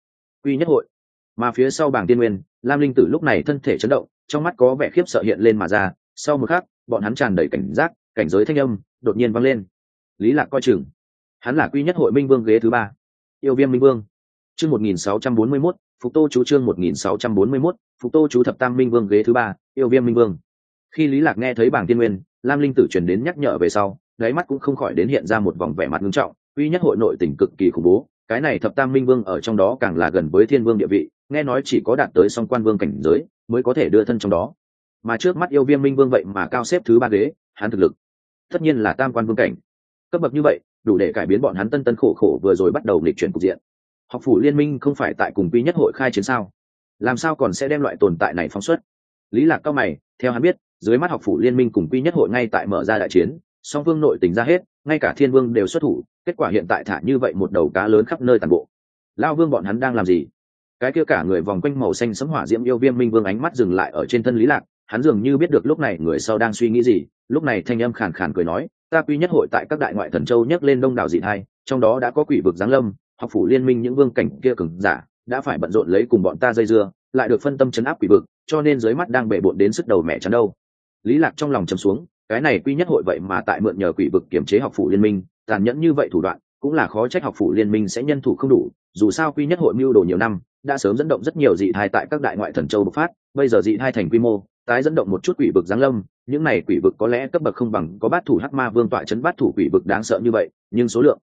Uy nhất hội. Mà phía sau bảng tiên nguyên lam linh tử lúc này thân thể chấn động, trong mắt có vẻ khiếp sợ hiện lên mà ra. Sau một khắc, bọn hắn tràn đầy cảnh giác, cảnh giới thanh âm đột nhiên vang lên. Lý lạc coi chừng. Hắn là quy nhất hội minh vương ghế thứ ba. Yêu viêm minh vương. Chương một nghìn sáu trăm bốn mươi mốt, phục tô chú chương một nghìn sáu trăm bốn mươi mốt, phục tô chú thập tam minh vương ghế thứ ba, yêu viêm minh vương. Khi lý lạc nghe thấy bảng tiên nguyên, lam linh tử truyền đến nhắc nhở về sau gáy mắt cũng không khỏi đến hiện ra một vòng vẻ mặt nghiêm trọng. Uy nhất hội nội tỉnh cực kỳ khủng bố, cái này thập tam minh vương ở trong đó càng là gần với thiên vương địa vị nghe nói chỉ có đạt tới song quan vương cảnh giới mới có thể đưa thân trong đó. Mà trước mắt yêu viêm minh vương vậy mà cao xếp thứ ba ghế, hắn thực lực tất nhiên là tam quan vương cảnh. Cấp bậc như vậy, đủ để cải biến bọn hắn tân tân khổ khổ vừa rồi bắt đầu lịch chuyển cục diện. Học phủ liên minh không phải tại cùng quy nhất hội khai chiến sao? Làm sao còn sẽ đem loại tồn tại này phóng xuất? Lý lạc cao mày, theo hắn biết, dưới mắt học phủ liên minh cùng quy nhất hội ngay tại mở ra đại chiến, song vương nội tình ra hết, ngay cả thiên vương đều xuất thủ, kết quả hiện tại thả như vậy một đầu cá lớn khắp nơi toàn bộ. Lao vương bọn hắn đang làm gì? Cái kia cả người vòng quanh màu xanh sấm hỏa diễm yêu viêm minh vương ánh mắt dừng lại ở trên thân lý lạc, hắn dường như biết được lúc này người sau đang suy nghĩ gì, lúc này thanh âm khàn khàn cười nói, ta quy nhất hội tại các đại ngoại thần châu nhấc lên đông đảo dị thai, trong đó đã có quỷ vực giáng lâm, học phủ liên minh những vương cảnh kia cứng giả, đã phải bận rộn lấy cùng bọn ta dây dưa, lại được phân tâm chấn áp quỷ vực, cho nên dưới mắt đang bể bộn đến sức đầu mẹ chắn đâu. Lý lạc trong lòng chấm xuống, cái này quy nhất hội vậy mà tại mượn nhờ quỷ vực kiểm chế học phủ liên minh, tàn nhẫn như vậy thủ đoạn, cũng là khó trách học phủ liên minh sẽ nhân thủ không đủ, dù sao quy nhất hội mưu đồ nhiều năm đã sớm dẫn động rất nhiều dị thai tại các đại ngoại thần châu bộc phát, bây giờ dị thai thành quy mô, tái dẫn động một chút quỷ vực giáng lâm, những này quỷ vực có lẽ cấp bậc không bằng có bát thủ hắc ma vương tọa chấn bát thủ quỷ vực đáng sợ như vậy, nhưng số lượng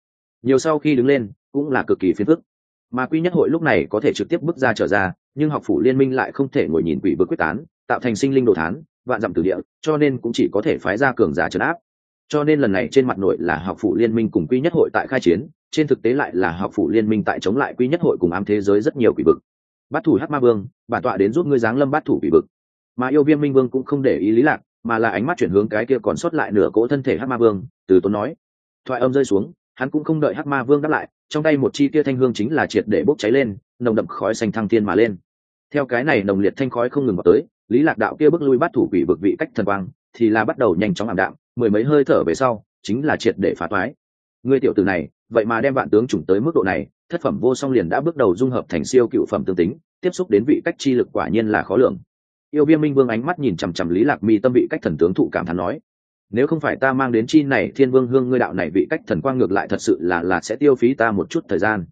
nhiều sau khi đứng lên cũng là cực kỳ phiền phức. Mà quy nhất hội lúc này có thể trực tiếp bước ra trở ra, nhưng học phủ liên minh lại không thể ngồi nhìn quỷ vực quyết tán, tạo thành sinh linh đồ thán, vạn dặm từ địa, cho nên cũng chỉ có thể phái ra cường giả trấn áp. Cho nên lần này trên mặt nội là học phủ liên minh cùng quy nhất hội tại khai chiến trên thực tế lại là học phủ liên minh tại chống lại quy nhất hội cùng ám thế giới rất nhiều quỷ vực. Bát thủ hát ma vương, bản tọa đến giúp ngươi giáng lâm bát thủ quỷ vực. Mà yêu viên minh vương cũng không để ý lý lạc, mà là ánh mắt chuyển hướng cái kia còn sót lại nửa cỗ thân thể hát ma vương, từ tốn nói. Thoại âm rơi xuống, hắn cũng không đợi hát ma vương đáp lại, trong tay một chi kia thanh hương chính là triệt để bốc cháy lên, nồng đậm khói xanh thăng thiên mà lên. Theo cái này nồng liệt thanh khói không ngừng vào tới, lý lạc đạo kia bước lui bắt thủ quỷ vực vị cách thần quang, thì là bắt đầu nhanh chóng ảm đạm, mười mấy hơi thở về sau, chính là triệt để phá toái ngươi tiểu tử này, vậy mà đem vạn tướng chủng tới mức độ này, thất phẩm vô song liền đã bước đầu dung hợp thành siêu cựu phẩm tương tính, tiếp xúc đến vị cách chi lực quả nhiên là khó lường. Yêu viêm minh vương ánh mắt nhìn chằm chằm lý lạc mi tâm vị cách thần tướng thụ cảm thán nói, nếu không phải ta mang đến chi này thiên vương hương ngươi đạo này vị cách thần quang ngược lại thật sự là là sẽ tiêu phí ta một chút thời gian.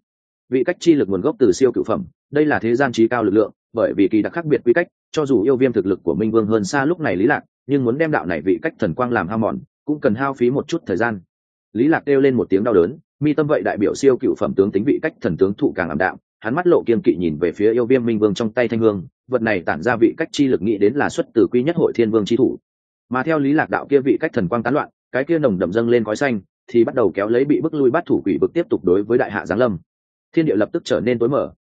Vị cách chi lực nguồn gốc từ siêu cựu phẩm, đây là thế gian trí cao lực lượng, bởi vì kỳ đặc khác biệt quy cách, cho dù yêu viêm thực lực của minh vương hơn xa lúc này lý lạc, nhưng muốn đem đạo này vị cách thần quang làm hao mòn, cũng cần hao phí một chút thời gian lý lạc kêu lên một tiếng đau đớn, mi tâm vậy đại biểu siêu cựu phẩm tướng tính vị cách thần tướng thụ càng ảm đạm, hắn mắt lộ kiên kỵ nhìn về phía yêu viêm minh vương trong tay thanh hương, vật này tản ra vị cách chi lực nghĩ đến là xuất từ quy nhất hội thiên vương chi thủ. Mà theo lý lạc đạo kia vị cách thần quang tán loạn, cái kia nồng đậm dâng lên khói xanh, thì bắt đầu kéo lấy bị bức lui bắt thủ quỷ bực tiếp tục đối với đại hạ giáng lâm. Thiên địa lập tức trở nên tối mở.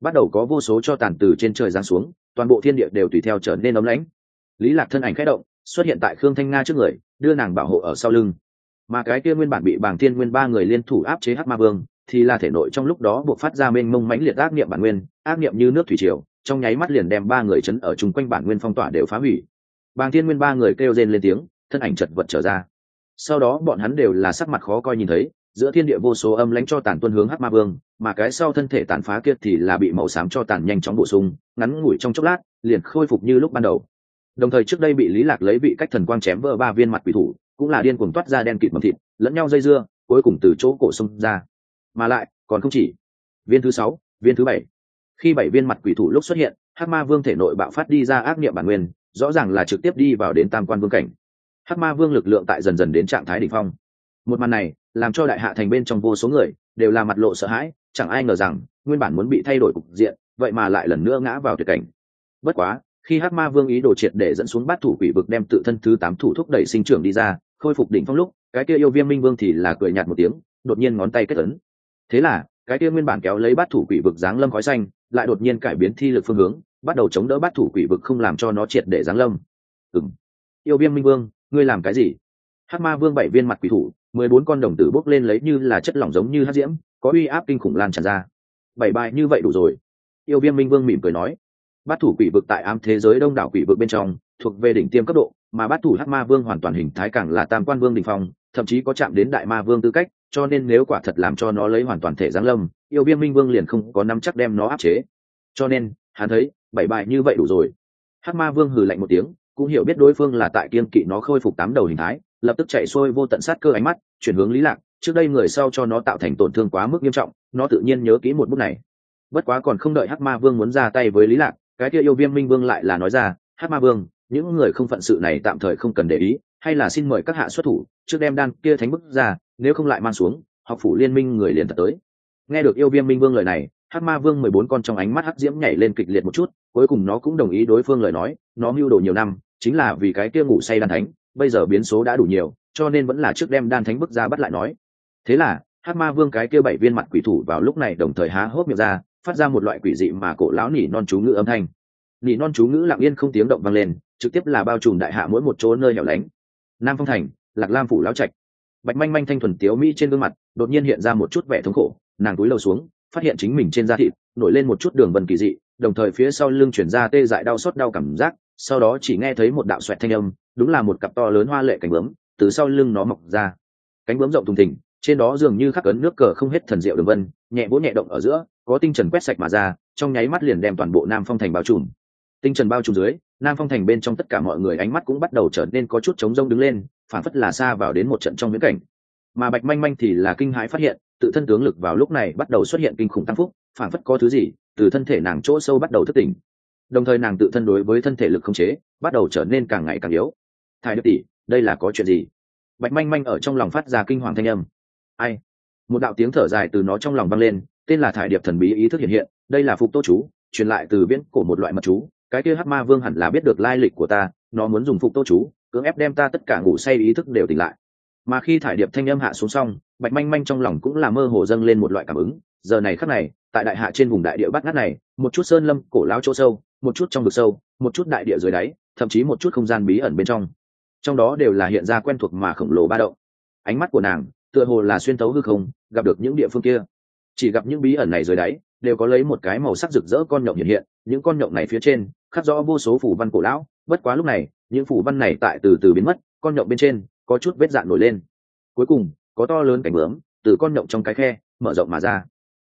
Bắt đầu có vô số cho tàn từ trên trời giáng xuống, toàn bộ thiên địa đều tùy theo trở nên ấm lãnh. Lý lạc thân ảnh khẽ động, xuất hiện tại khương thanh nga trước người, đưa nàng bảo hộ ở sau lưng mà cái kia nguyên bản bị bàng thiên nguyên ba người liên thủ áp chế hắc ma vương, thì là thể nội trong lúc đó buộc phát ra mênh mông mãnh liệt ác niệm bản nguyên, ác niệm như nước thủy triều, trong nháy mắt liền đem ba người chấn ở chung quanh bản nguyên phong tỏa đều phá hủy. Bàng thiên nguyên ba người kêu rên lên tiếng, thân ảnh chật vật trở ra. Sau đó bọn hắn đều là sắc mặt khó coi nhìn thấy, giữa thiên địa vô số âm lãnh cho tàn tuân hướng hắc ma vương, mà cái sau thân thể tàn phá kia thì là bị màu xám cho tàn nhanh chóng bổ sung, ngắn ngủi trong chốc lát, liền khôi phục như lúc ban đầu. Đồng thời trước đây bị lý lạc lấy vị cách thần quang chém vỡ ba viên mặt quỷ thủ cũng là điên cuồng toát ra đen kịt mầm thịt, lẫn nhau dây dưa, cuối cùng từ chỗ cổ sông ra. Mà lại, còn không chỉ. Viên thứ sáu, viên thứ bảy. Khi bảy viên mặt quỷ thủ lúc xuất hiện, hắc ma vương thể nội bạo phát đi ra ác niệm bản nguyên, rõ ràng là trực tiếp đi vào đến tam quan vương cảnh. Hắc ma vương lực lượng tại dần dần đến trạng thái đ ỉ n h phong. Một màn này, làm cho đại hạ thành bên trong vô số người, đều là mặt lộ sợ hãi, chẳng ai ngờ rằng, nguyên bản muốn bị thay đổi cục diện, vậy mà lại lần nữa ngã vào tuyệt cảnh. Bất quá, khi hắc ma vương ý đồ triệt để dẫn xuống bát thủ quỷ vực đem tự thân thứ tám thủ thúc đẩy sinh trưởng đi ra khôi phục đỉnh phong lúc, cái kia yêu viêm minh vương thì là cười nhạt một tiếng, đột nhiên ngón tay kết ấn. Thế là, cái kia nguyên bản kéo lấy bát thủ quỷ vực giáng lâm khói xanh, lại đột nhiên cải biến thi lực phương hướng, bắt đầu chống đỡ bát thủ quỷ vực không làm cho nó triệt để giáng lâm. Ừng yêu viêm minh vương, ngươi làm cái gì? Hắc ma vương bảy viên mặt quỷ thủ, mười bốn con đồng tử bốc lên lấy như là chất lỏng giống như hát diễm, có uy áp kinh khủng lan tràn ra. Bảy bài như vậy đủ rồi. Yêu viêm minh vương mỉm cười nói. Bát thủ quỷ vực tại ám thế giới đông đảo quỷ vực bên trong, thuộc về đỉnh tiêm cấp độ mà bát thủ hắc ma vương hoàn toàn hình thái càng là tam quan vương đình phong, thậm chí có chạm đến đại ma vương tư cách, cho nên nếu quả thật làm cho nó lấy hoàn toàn thể giáng lâm, yêu viêm minh vương liền không có nắm chắc đem nó áp chế. Cho nên, hắn thấy, bảy bại như vậy đủ rồi. Hắc ma vương hừ lạnh một tiếng, cũng hiểu biết đối phương là tại kiên kỵ nó khôi phục tám đầu hình thái, lập tức chạy xuôi vô tận sát cơ ánh mắt, chuyển hướng lý lạc, trước đây người sau cho nó tạo thành tổn thương quá mức nghiêm trọng, nó tự nhiên nhớ kỹ một bước này. Bất quá còn không đợi hắc ma vương muốn ra tay với lý lạc, cái kia yêu viêm minh vương lại là nói ra, hắc ma vương những người không phận sự này tạm thời không cần để ý, hay là xin mời các hạ xuất thủ, trước đem đan kia thánh bức ra, nếu không lại mang xuống, học phủ liên minh người liền thật tới. Nghe được yêu viêm minh vương lời này, hắc ma vương mười bốn con trong ánh mắt hắc diễm nhảy lên kịch liệt một chút, cuối cùng nó cũng đồng ý đối phương lời nói, nó mưu đồ nhiều năm, chính là vì cái kia ngủ say đan thánh, bây giờ biến số đã đủ nhiều, cho nên vẫn là trước đem đan thánh bức ra bắt lại nói. Thế là, hắc ma vương cái kia bảy viên mặt quỷ thủ vào lúc này đồng thời há hốc miệng ra, phát ra một loại quỷ dị mà cổ lão nỉ non chú ngữ âm thanh nỉ non chú ngữ lặng yên không tiếng động vang lên, trực tiếp là bao trùm đại hạ mỗi một chỗ nơi hẻo lánh. Nam phong thành, lạc lam phủ lão trạch. Bạch manh manh thanh thuần tiếu mỹ trên gương mặt, đột nhiên hiện ra một chút vẻ thống khổ, nàng cúi đầu xuống, phát hiện chính mình trên da thịt, nổi lên một chút đường vân kỳ dị, đồng thời phía sau lưng chuyển ra tê dại đau xót đau cảm giác, sau đó chỉ nghe thấy một đạo xoẹt thanh âm, đúng là một cặp to lớn hoa lệ cánh bướm, từ sau lưng nó mọc ra. Cánh bướm rộng thùng thình, trên đó dường như khắc ấn nước cờ không hết thần diệu đường vân, nhẹ vỗ nhẹ động ở giữa, có tinh trần quét sạch mà ra, trong nháy mắt liền đem toàn bộ nam phong thành bao trùm tinh trần bao trùm dưới, nam phong thành bên trong tất cả mọi người ánh mắt cũng bắt đầu trở nên có chút trống rông đứng lên phản phất là xa vào đến một trận trong viễn cảnh. Mà bạch manh manh thì là kinh hãi phát hiện, tự thân tướng lực vào lúc này bắt đầu xuất hiện kinh khủng tăng phúc phản phất có thứ gì, từ thân thể nàng chỗ sâu bắt đầu thức tỉnh. Đồng thời nàng tự thân đối với thân thể lực không chế, bắt đầu trở nên càng ngày càng yếu. Thái đức tỷ, đây là có chuyện gì? Bạch manh manh ở trong lòng phát ra kinh hoàng thanh âm. Ai? Một đạo tiếng thở dài từ nó trong lòng vang lên, tên là thải điệp thần bí ý thức hiện hiện, đây là phục tô chú, truyền lại từ viễn cổ một loại mật chú cái kia hắc ma vương hẳn là biết được lai lịch của ta, nó muốn dùng phục tô chú, cưỡng ép đem ta tất cả ngủ say ý thức đều tỉnh lại. Mà khi thải điệp thanh âm hạ xuống xong, bạch manh manh trong lòng cũng là mơ hồ dâng lên một loại cảm ứng. Giờ này khắc này, tại đại hạ trên vùng đại địa bát ngát này, một chút sơn lâm, cổ lao chỗ sâu, một chút trong vực sâu, một chút đại địa dưới đáy, thậm chí một chút không gian bí ẩn bên trong. Trong đó đều là hiện ra quen thuộc mà khổng lồ ba động. Ánh mắt của nàng, tựa hồ là xuyên tấu hư không, gặp được những địa phương kia chỉ gặp những bí ẩn này dưới đáy, đều có lấy một cái màu sắc rực rỡ con nhộng hiện hiện, những con nhộng này phía trên, khắc rõ vô số phủ văn cổ lão. Bất quá lúc này, những phủ văn này tại từ từ biến mất, con nhộng bên trên có chút vết dạn nổi lên. Cuối cùng, có to lớn cảnh bướm từ con nhộng trong cái khe mở rộng mà ra.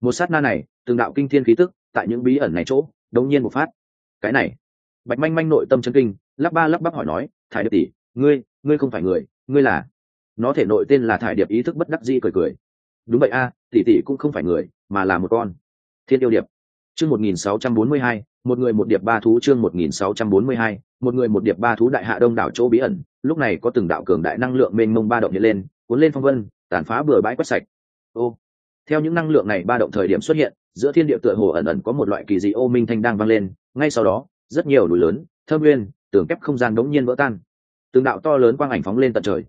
Một sát na này, từng đạo kinh thiên khí tức tại những bí ẩn này chỗ đống nhiên một phát. Cái này, bạch manh manh nội tâm chân kinh, lắp ba lắp bắp hỏi nói, thải điệp tỷ, ngươi ngươi không phải người, ngươi là? Nó thể nội tên là thải điệp ý thức bất đắc dĩ cười cười. Đúng vậy a tỷ tỷ cũng không phải người, mà là một con. Thiên yêu điệp. Chương một nghìn sáu trăm bốn mươi hai, một người một điệp ba thú chương một nghìn sáu trăm bốn mươi hai, một người một điệp ba thú đại hạ đông đảo chỗ bí ẩn. Lúc này có từng đạo cường đại năng lượng mênh mông ba động hiện lên, cuốn lên phong vân, tàn phá bừa bãi quét sạch. Ô, theo những năng lượng này ba động thời điểm xuất hiện, giữa thiên địa tựa hồ ẩn ẩn có một loại kỳ dị ô minh thanh đang vang lên. Ngay sau đó, rất nhiều núi lớn, thâm nguyên, tường kép không gian đống nhiên vỡ tan. Từng đạo to lớn quang ảnh phóng lên tận trời.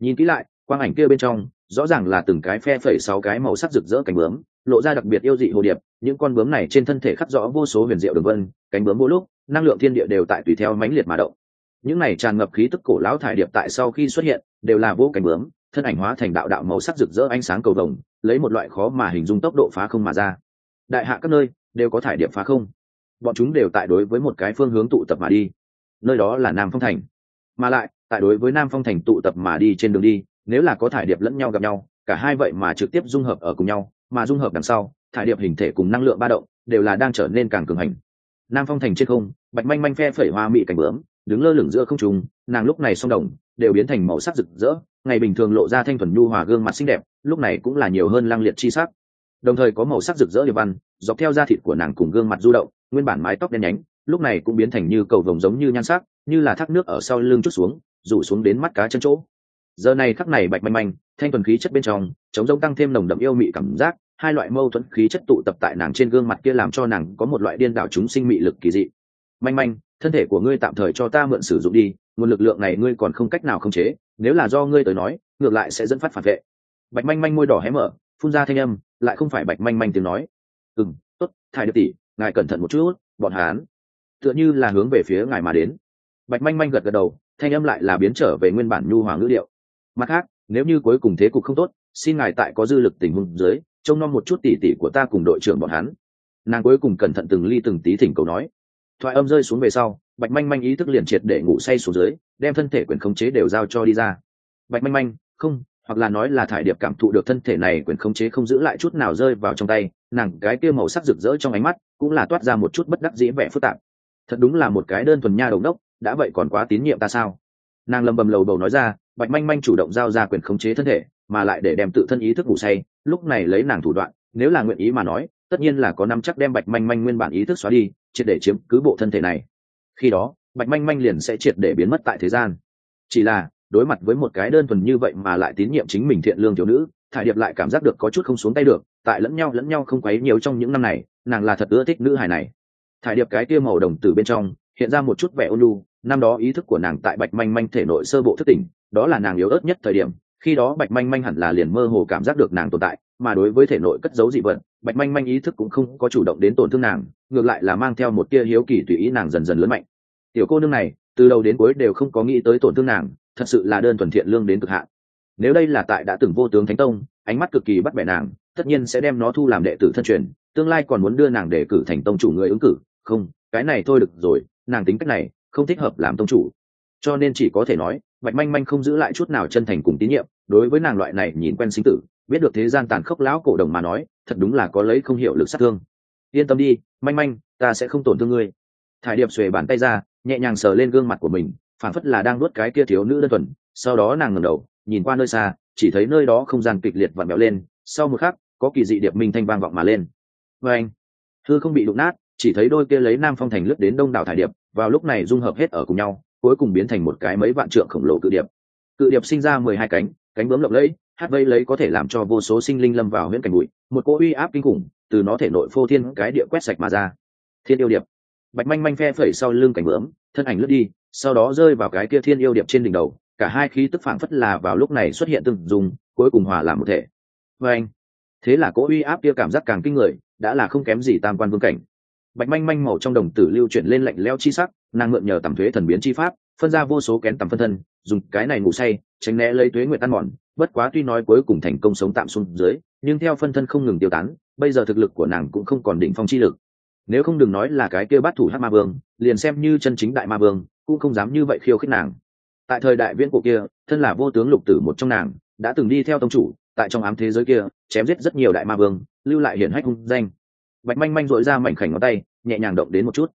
Nhìn kỹ lại, quang ảnh kia bên trong rõ ràng là từng cái phe phẩy sáu cái màu sắc rực rỡ cánh bướm, lộ ra đặc biệt yêu dị hồ điệp, những con bướm này trên thân thể khắc rõ vô số huyền diệu đường vân, cánh bướm vô lúc, năng lượng thiên địa đều tại tùy theo mãnh liệt mà động. Những này tràn ngập khí tức cổ lão thải điệp tại sau khi xuất hiện, đều là vô cánh bướm, thân ảnh hóa thành đạo đạo màu sắc rực rỡ ánh sáng cầu vồng, lấy một loại khó mà hình dung tốc độ phá không mà ra. Đại hạ các nơi, đều có thải điệp phá không. Bọn chúng đều tại đối với một cái phương hướng tụ tập mà đi. Nơi đó là nam phong thành. Mà lại, tại đối với nam phong thành tụ tập mà đi trên đường đi nếu là có thải điệp lẫn nhau gặp nhau, cả hai vậy mà trực tiếp dung hợp ở cùng nhau, mà dung hợp đằng sau, thải điệp hình thể cùng năng lượng ba động đều là đang trở nên càng cường hành. Nam phong thành trên không, bạch manh manh phe phẩy hoa mị cảnh bướm, đứng lơ lửng giữa không trùng nàng lúc này song đồng, đều biến thành màu sắc rực rỡ, ngày bình thường lộ ra thanh thuần nhu hòa gương mặt xinh đẹp, lúc này cũng là nhiều hơn lang liệt chi sắc. Đồng thời có màu sắc rực rỡ điệp văn, dọc theo da thịt của nàng cùng gương mặt du động, nguyên bản mái tóc đen nhánh, lúc này cũng biến thành như cầu vồng giống như nhan sắc, như là thác nước ở sau lưng chút xuống, rủ xuống đến mắt cá chân chỗ giờ này khắc này bạch manh manh, thanh thuần khí chất bên trong, chống giống tăng thêm nồng đậm yêu mị cảm giác, hai loại mâu thuẫn khí chất tụ tập tại nàng trên gương mặt kia làm cho nàng có một loại điên đảo chúng sinh mị lực kỳ dị. Manh manh, thân thể của ngươi tạm thời cho ta mượn sử dụng đi, nguồn lực lượng này ngươi còn không cách nào khống chế, nếu là do ngươi tới nói, ngược lại sẽ dẫn phát phản vệ. Bạch manh manh môi đỏ hé mở, phun ra thanh âm, lại không phải bạch manh manh tiếng nói. Ừ m t ố t thải được tỷ, ngài cẩn thận một chút, bọn hán. Tựa như là hướng về phía ngài mà đến. Bạch manh manh gật gật đầu, thanh âm lại là biến trở về nguyên bản nhu hoàng ngữ điệu mặt khác, nếu như cuối cùng thế cục không tốt, xin ngài tại có dư lực tình huống dưới, trông nom một chút tỉ tỉ của ta cùng đội trưởng bọn hắn. Nàng cuối cùng cẩn thận từng ly từng tí thỉnh cầu nói. Thoại âm rơi xuống về sau, bạch manh manh ý thức liền triệt để ngủ say xuống dưới, đem thân thể quyền khống chế đều giao cho đi ra. Bạch manh manh, không, hoặc là nói là thải điệp cảm thụ được thân thể này quyền khống chế không giữ lại chút nào rơi vào trong tay, nàng cái kia màu sắc rực rỡ trong ánh mắt cũng là toát ra một chút bất đắc dĩ vẻ phức tạp. Thật đúng là một cái đơn thuần nha đầu đốc, đã vậy còn quá tín nhiệm ta sao? Nàng lầm bầm lầu bầu nói ra bạch manh manh chủ động giao ra quyền khống chế thân thể, mà lại để đem tự thân ý thức ngủ say, lúc này lấy nàng thủ đoạn, nếu là nguyện ý mà nói, tất nhiên là có năm chắc đem bạch manh manh nguyên bản ý thức xóa đi, triệt để chiếm cứ bộ thân thể này. Khi đó, bạch manh manh liền sẽ triệt để biến mất tại thế gian. Chỉ là, đối mặt với một cái đơn thuần như vậy mà lại tín nhiệm chính mình thiện lương thiếu nữ, thải điệp lại cảm giác được có chút không xuống tay được, tại lẫn nhau lẫn nhau không quấy nhiều trong những năm này, nàng là thật ưa thích nữ hài này. Thải điệp cái kia màu đồng từ bên trong, hiện ra một chút vẻ ôn lu năm đó ý thức của nàng tại bạch manh manh thể nội sơ bộ thức tỉnh đó là nàng yếu ớt nhất thời điểm, khi đó bạch manh manh hẳn là liền mơ hồ cảm giác được nàng tồn tại, mà đối với thể nội cất giấu dị vật, bạch manh manh ý thức cũng không có chủ động đến tổn thương nàng, ngược lại là mang theo một tia hiếu kỳ tùy ý nàng dần dần lớn mạnh. Tiểu cô nương này, từ đầu đến cuối đều không có nghĩ tới tổn thương nàng, thật sự là đơn thuần thiện lương đến cực hạn. Nếu đây là tại đã từng vô tướng thánh tông, ánh mắt cực kỳ bắt bẻ nàng, tất nhiên sẽ đem nó thu làm đệ tử thân truyền, tương lai còn muốn đưa nàng để cử thành tông chủ người ứng cử. Không, cái này thôi được rồi, nàng tính cách này, không thích hợp làm tông chủ. Cho nên chỉ có thể nói bạch manh manh không giữ lại chút nào chân thành cùng tín nhiệm, đối với nàng loại này nhìn quen sinh tử, biết được thế gian tàn khốc lão cổ đồng mà nói, thật đúng là có lấy không hiểu lực sát thương. Yên tâm đi, manh manh, ta sẽ không tổn thương ngươi. Thải điệp xuề bàn tay ra, nhẹ nhàng sờ lên gương mặt của mình phản phất là đang nuốt cái kia thiếu nữ đơn thuần. Sau đó nàng ngẩng đầu, nhìn qua nơi xa, chỉ thấy nơi đó không gian kịch liệt vặn vẹo lên, sau một khắc, có kỳ dị điệp minh thanh vang vọng mà lên. Vê anh thư không bị đụng nát, chỉ thấy đôi kia lấy nam phong thành lướt đến đông đảo thải điệp, vào lúc này dung hợp hết ở cùng nhau cuối cùng biến thành một cái mấy vạn trượng khổng lồ cự điệp. Cự điệp sinh ra mười hai cánh cánh bướm lộng lẫy, hát vây lấy có thể làm cho vô số sinh linh lâm vào huyễn cảnh bụi, một cỗ uy áp kinh khủng từ nó thể nội phô thiên cái địa quét sạch mà ra. Thiên yêu điệp. Bạch manh manh phe phẩy sau lưng cảnh bướm, thân ảnh lướt đi, sau đó rơi vào cái kia thiên yêu điệp trên đỉnh đầu, cả hai khí tức phảng phất là vào lúc này xuất hiện từng dùng, cuối cùng hòa làm một thể. Và anh, thế là cỗ uy áp kia cảm giác càng kinh người, đã là không kém gì tam quan vương cảnh. Bạch manh manh màu trong đồng tử lưu chuyển lên lạnh leo chi sắc nàng mượn nhờ tầm thuế thần biến chi pháp, phân ra vô số kén tầm phân thân, dùng cái này ngủ say, tránh né lấy thuế nguyện tan mòn. Bất quá tuy nói cuối cùng thành công sống tạm xuống dưới, nhưng theo phân thân không ngừng tiêu tán, bây giờ thực lực của nàng cũng không còn đỉnh phong chi lực. Nếu không đừng nói là cái kia bát thủ hát ma vương, liền xem như chân chính đại ma vương, cũng không dám như vậy khiêu khích nàng. Tại thời đại viễn cổ kia, thân là vô tướng lục tử một trong nàng, đã từng đi theo tông chủ, tại trong ám thế giới kia, chém giết rất nhiều đại ma vương, lưu lại hiển hách hung danh. Bạch manh manh dội ra mảnh khảnh ngón tay, nhẹ nhàng động đến một chút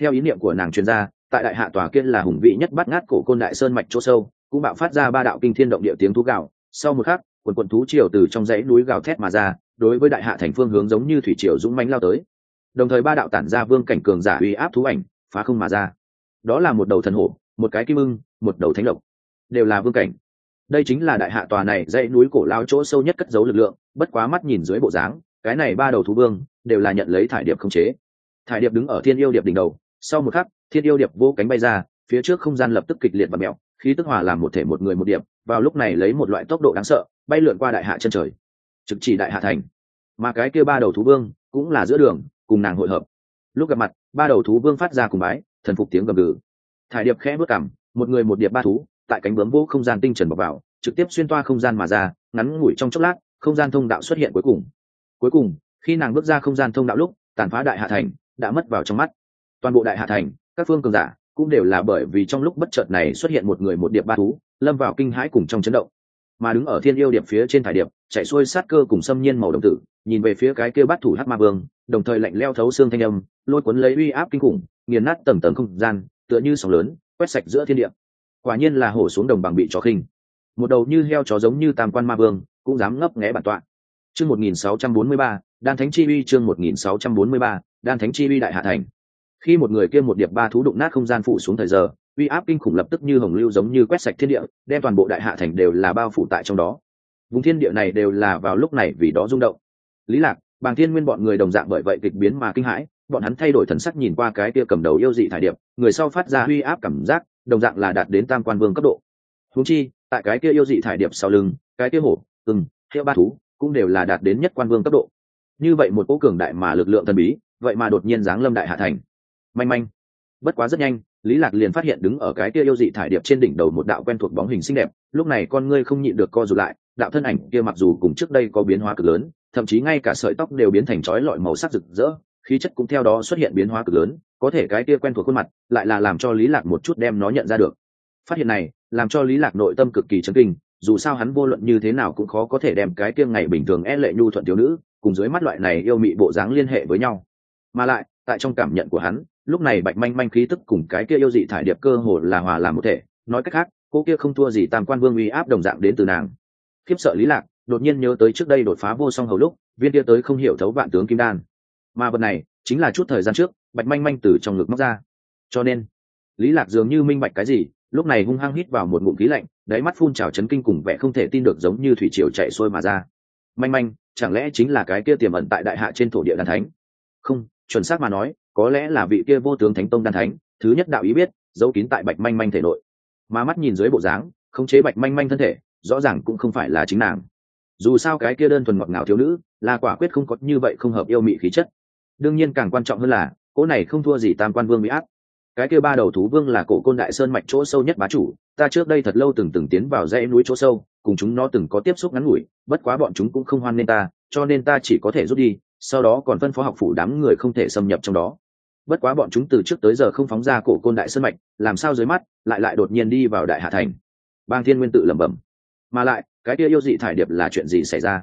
theo ý niệm của nàng chuyên gia tại đại hạ tòa kia là hùng vị nhất bắt ngát cổ côn đại sơn mạch chỗ sâu, cũng bạo phát ra ba đạo kinh thiên động địa tiếng thú gạo sau một khắc, quần quần thú triều từ trong dãy núi gào thét mà ra, đối với đại hạ thành phương hướng giống như thủy triều dũng mãnh lao tới. Đồng thời ba đạo tản ra vương cảnh cường giả uy áp thú ảnh, phá không mà ra. Đó là một đầu thần hổ, một cái kim ưng, một đầu thánh lộc. Đều là vương cảnh. Đây chính là đại hạ tòa này dãy núi cổ lao chỗ sâu nhất cất giấu lực lượng, bất quá mắt nhìn dưới bộ dáng, cái này ba đầu thú vương, đều là nhận lấy thải điệp không chế. Thải điệp đứng ở thiên yêu điệp đỉnh đầu sau một khắc, thiên yêu điệp vô cánh bay ra, phía trước không gian lập tức kịch liệt và mẹo, khí tức hòa làm một thể một người một điệp vào lúc này lấy một loại tốc độ đáng sợ, bay lượn qua đại hạ chân trời. Trực chỉ đại hạ thành. Mà cái kia ba đầu thú vương cũng là giữa đường, cùng nàng hội hợp. Lúc gặp mặt, ba đầu thú vương phát ra cùng bái, thần phục tiếng gầm gừ. Thải điệp khẽ bước cảm, một người một điệp ba thú, tại cánh bướm vô không gian tinh trần bọc vào, trực tiếp xuyên toa không gian mà ra, ngắn ngủi trong chốc lát, không gian thông đạo xuất hiện cuối cùng. Cuối cùng, khi nàng bước ra không gian thông đạo lúc, tàn phá đại hạ thành, đã mất vào trong mắt toàn bộ đại hạ thành, các phương cường giả cũng đều là bởi vì trong lúc bất chợt này xuất hiện một người một điệp ba thú, lâm vào kinh hãi cùng trong chấn động. Mà đứng ở thiên yêu điệp phía trên thải điệp, chạy xuôi sát cơ cùng xâm nhiên màu đồng tử, nhìn về phía cái kia bắt thủ hát ma vương, đồng thời lạnh leo thấu xương thanh âm, lôi cuốn lấy uy áp kinh khủng, nghiền nát tầng tầng không gian, tựa như sóng lớn, quét sạch giữa thiên địa. Quả nhiên là hổ xuống đồng bằng bị chó khinh. Một đầu như heo chó giống như tam quan ma vương, cũng dám ngấp nghé bản tọa. Chương một nghìn sáu trăm bốn mươi ba, đan thánh chi uy chương một nghìn sáu trăm bốn mươi ba, đan thánh chi uy đại hạ thành khi một người kia một điệp ba thú đụng nát không gian phụ xuống thời giờ, uy áp kinh khủng lập tức như hồng lưu giống như quét sạch thiên địa, đem toàn bộ đại hạ thành đều là bao phủ tại trong đó. Vùng thiên địa này đều là vào lúc này vì đó rung động. Lý lạc, bàng thiên nguyên bọn người đồng dạng bởi vậy kịch biến mà kinh hãi, bọn hắn thay đổi thần sắc nhìn qua cái kia cầm đầu yêu dị thải điệp, người sau phát ra uy áp cảm giác, đồng dạng là đạt đến tam quan vương cấp độ. Huống chi, tại cái kia yêu dị thải điệp sau lưng, cái kia hổ, ưng hiệu ba thú cũng đều là đạt đến nhất quan vương cấp độ. Như vậy một cố cường đại mà lực lượng thần bí, vậy mà đột nhiên giáng lâm đại hạ thành manh manh. Bất quá rất nhanh, lý lạc liền phát hiện đứng ở cái kia yêu dị thải điệp trên đỉnh đầu một đạo quen thuộc bóng hình xinh đẹp, lúc này con ngươi không nhịn được co rụt lại, đạo thân ảnh kia mặc dù cùng trước đây có biến hóa cực lớn, thậm chí ngay cả sợi tóc đều biến thành chói lọi màu sắc rực rỡ, khí chất cũng theo đó xuất hiện biến hóa cực lớn, có thể cái kia quen thuộc khuôn mặt lại là làm cho lý lạc một chút đem nó nhận ra được. Phát hiện này, làm cho lý lạc nội tâm cực kỳ chấn kinh, dù sao hắn vô luận như thế nào cũng khó có thể đem cái kia ngày bình thường e lệ nhu thuận thiếu nữ cùng dưới mắt loại này yêu mị bộ dáng liên hệ với nhau. Mà lại tại trong cảm nhận của hắn, lúc này bạch manh manh khí tức cùng cái kia yêu dị thải điệp cơ hồ là hòa làm một thể. Nói cách khác, cô kia không thua gì tam quan vương uy áp đồng dạng đến từ nàng. Khiếp sợ lý lạc, đột nhiên nhớ tới trước đây đột phá vô song hầu lúc, viên kia tới không hiểu thấu vạn tướng kim đan. Mà vật này, chính là chút thời gian trước, bạch manh manh từ trong ngực móc ra. Cho nên, lý lạc dường như minh bạch cái gì, lúc này hung hăng hít vào một ngụm khí lạnh, đáy mắt phun trào chấn kinh cùng vẻ không thể tin được giống như thủy triều chạy xuôi mà ra. Manh manh, chẳng lẽ chính là cái kia tiềm ẩn tại đại hạ trên thổ địa đan thánh? Không chuẩn xác mà nói, có lẽ là vị kia vô tướng thánh tông đan thánh, thứ nhất đạo ý biết, giấu kín tại bạch manh manh thể nội. Mà mắt nhìn dưới bộ dáng, khống chế bạch manh manh thân thể, rõ ràng cũng không phải là chính nàng. Dù sao cái kia đơn thuần ngọt ngào thiếu nữ, là quả quyết không có như vậy không hợp yêu mị khí chất. Đương nhiên càng quan trọng hơn là, cỗ này không thua gì tam quan vương bị áp cái kia ba đầu thú vương là cổ côn đại sơn mạch chỗ sâu nhất bá chủ, ta trước đây thật lâu từng từng tiến vào dãy núi chỗ sâu, cùng chúng nó từng có tiếp xúc ngắn ngủi, bất quá bọn chúng cũng không hoan nên ta, cho nên ta chỉ có thể rút đi sau đó còn phân phó học phủ đám người không thể xâm nhập trong đó. Bất quá bọn chúng từ trước tới giờ không phóng ra cổ côn đại sơn mạch, làm sao dưới mắt, lại lại đột nhiên đi vào đại hạ thành. Bang thiên nguyên tự lẩm bẩm. Mà lại, cái kia yêu dị thải điệp là chuyện gì xảy ra?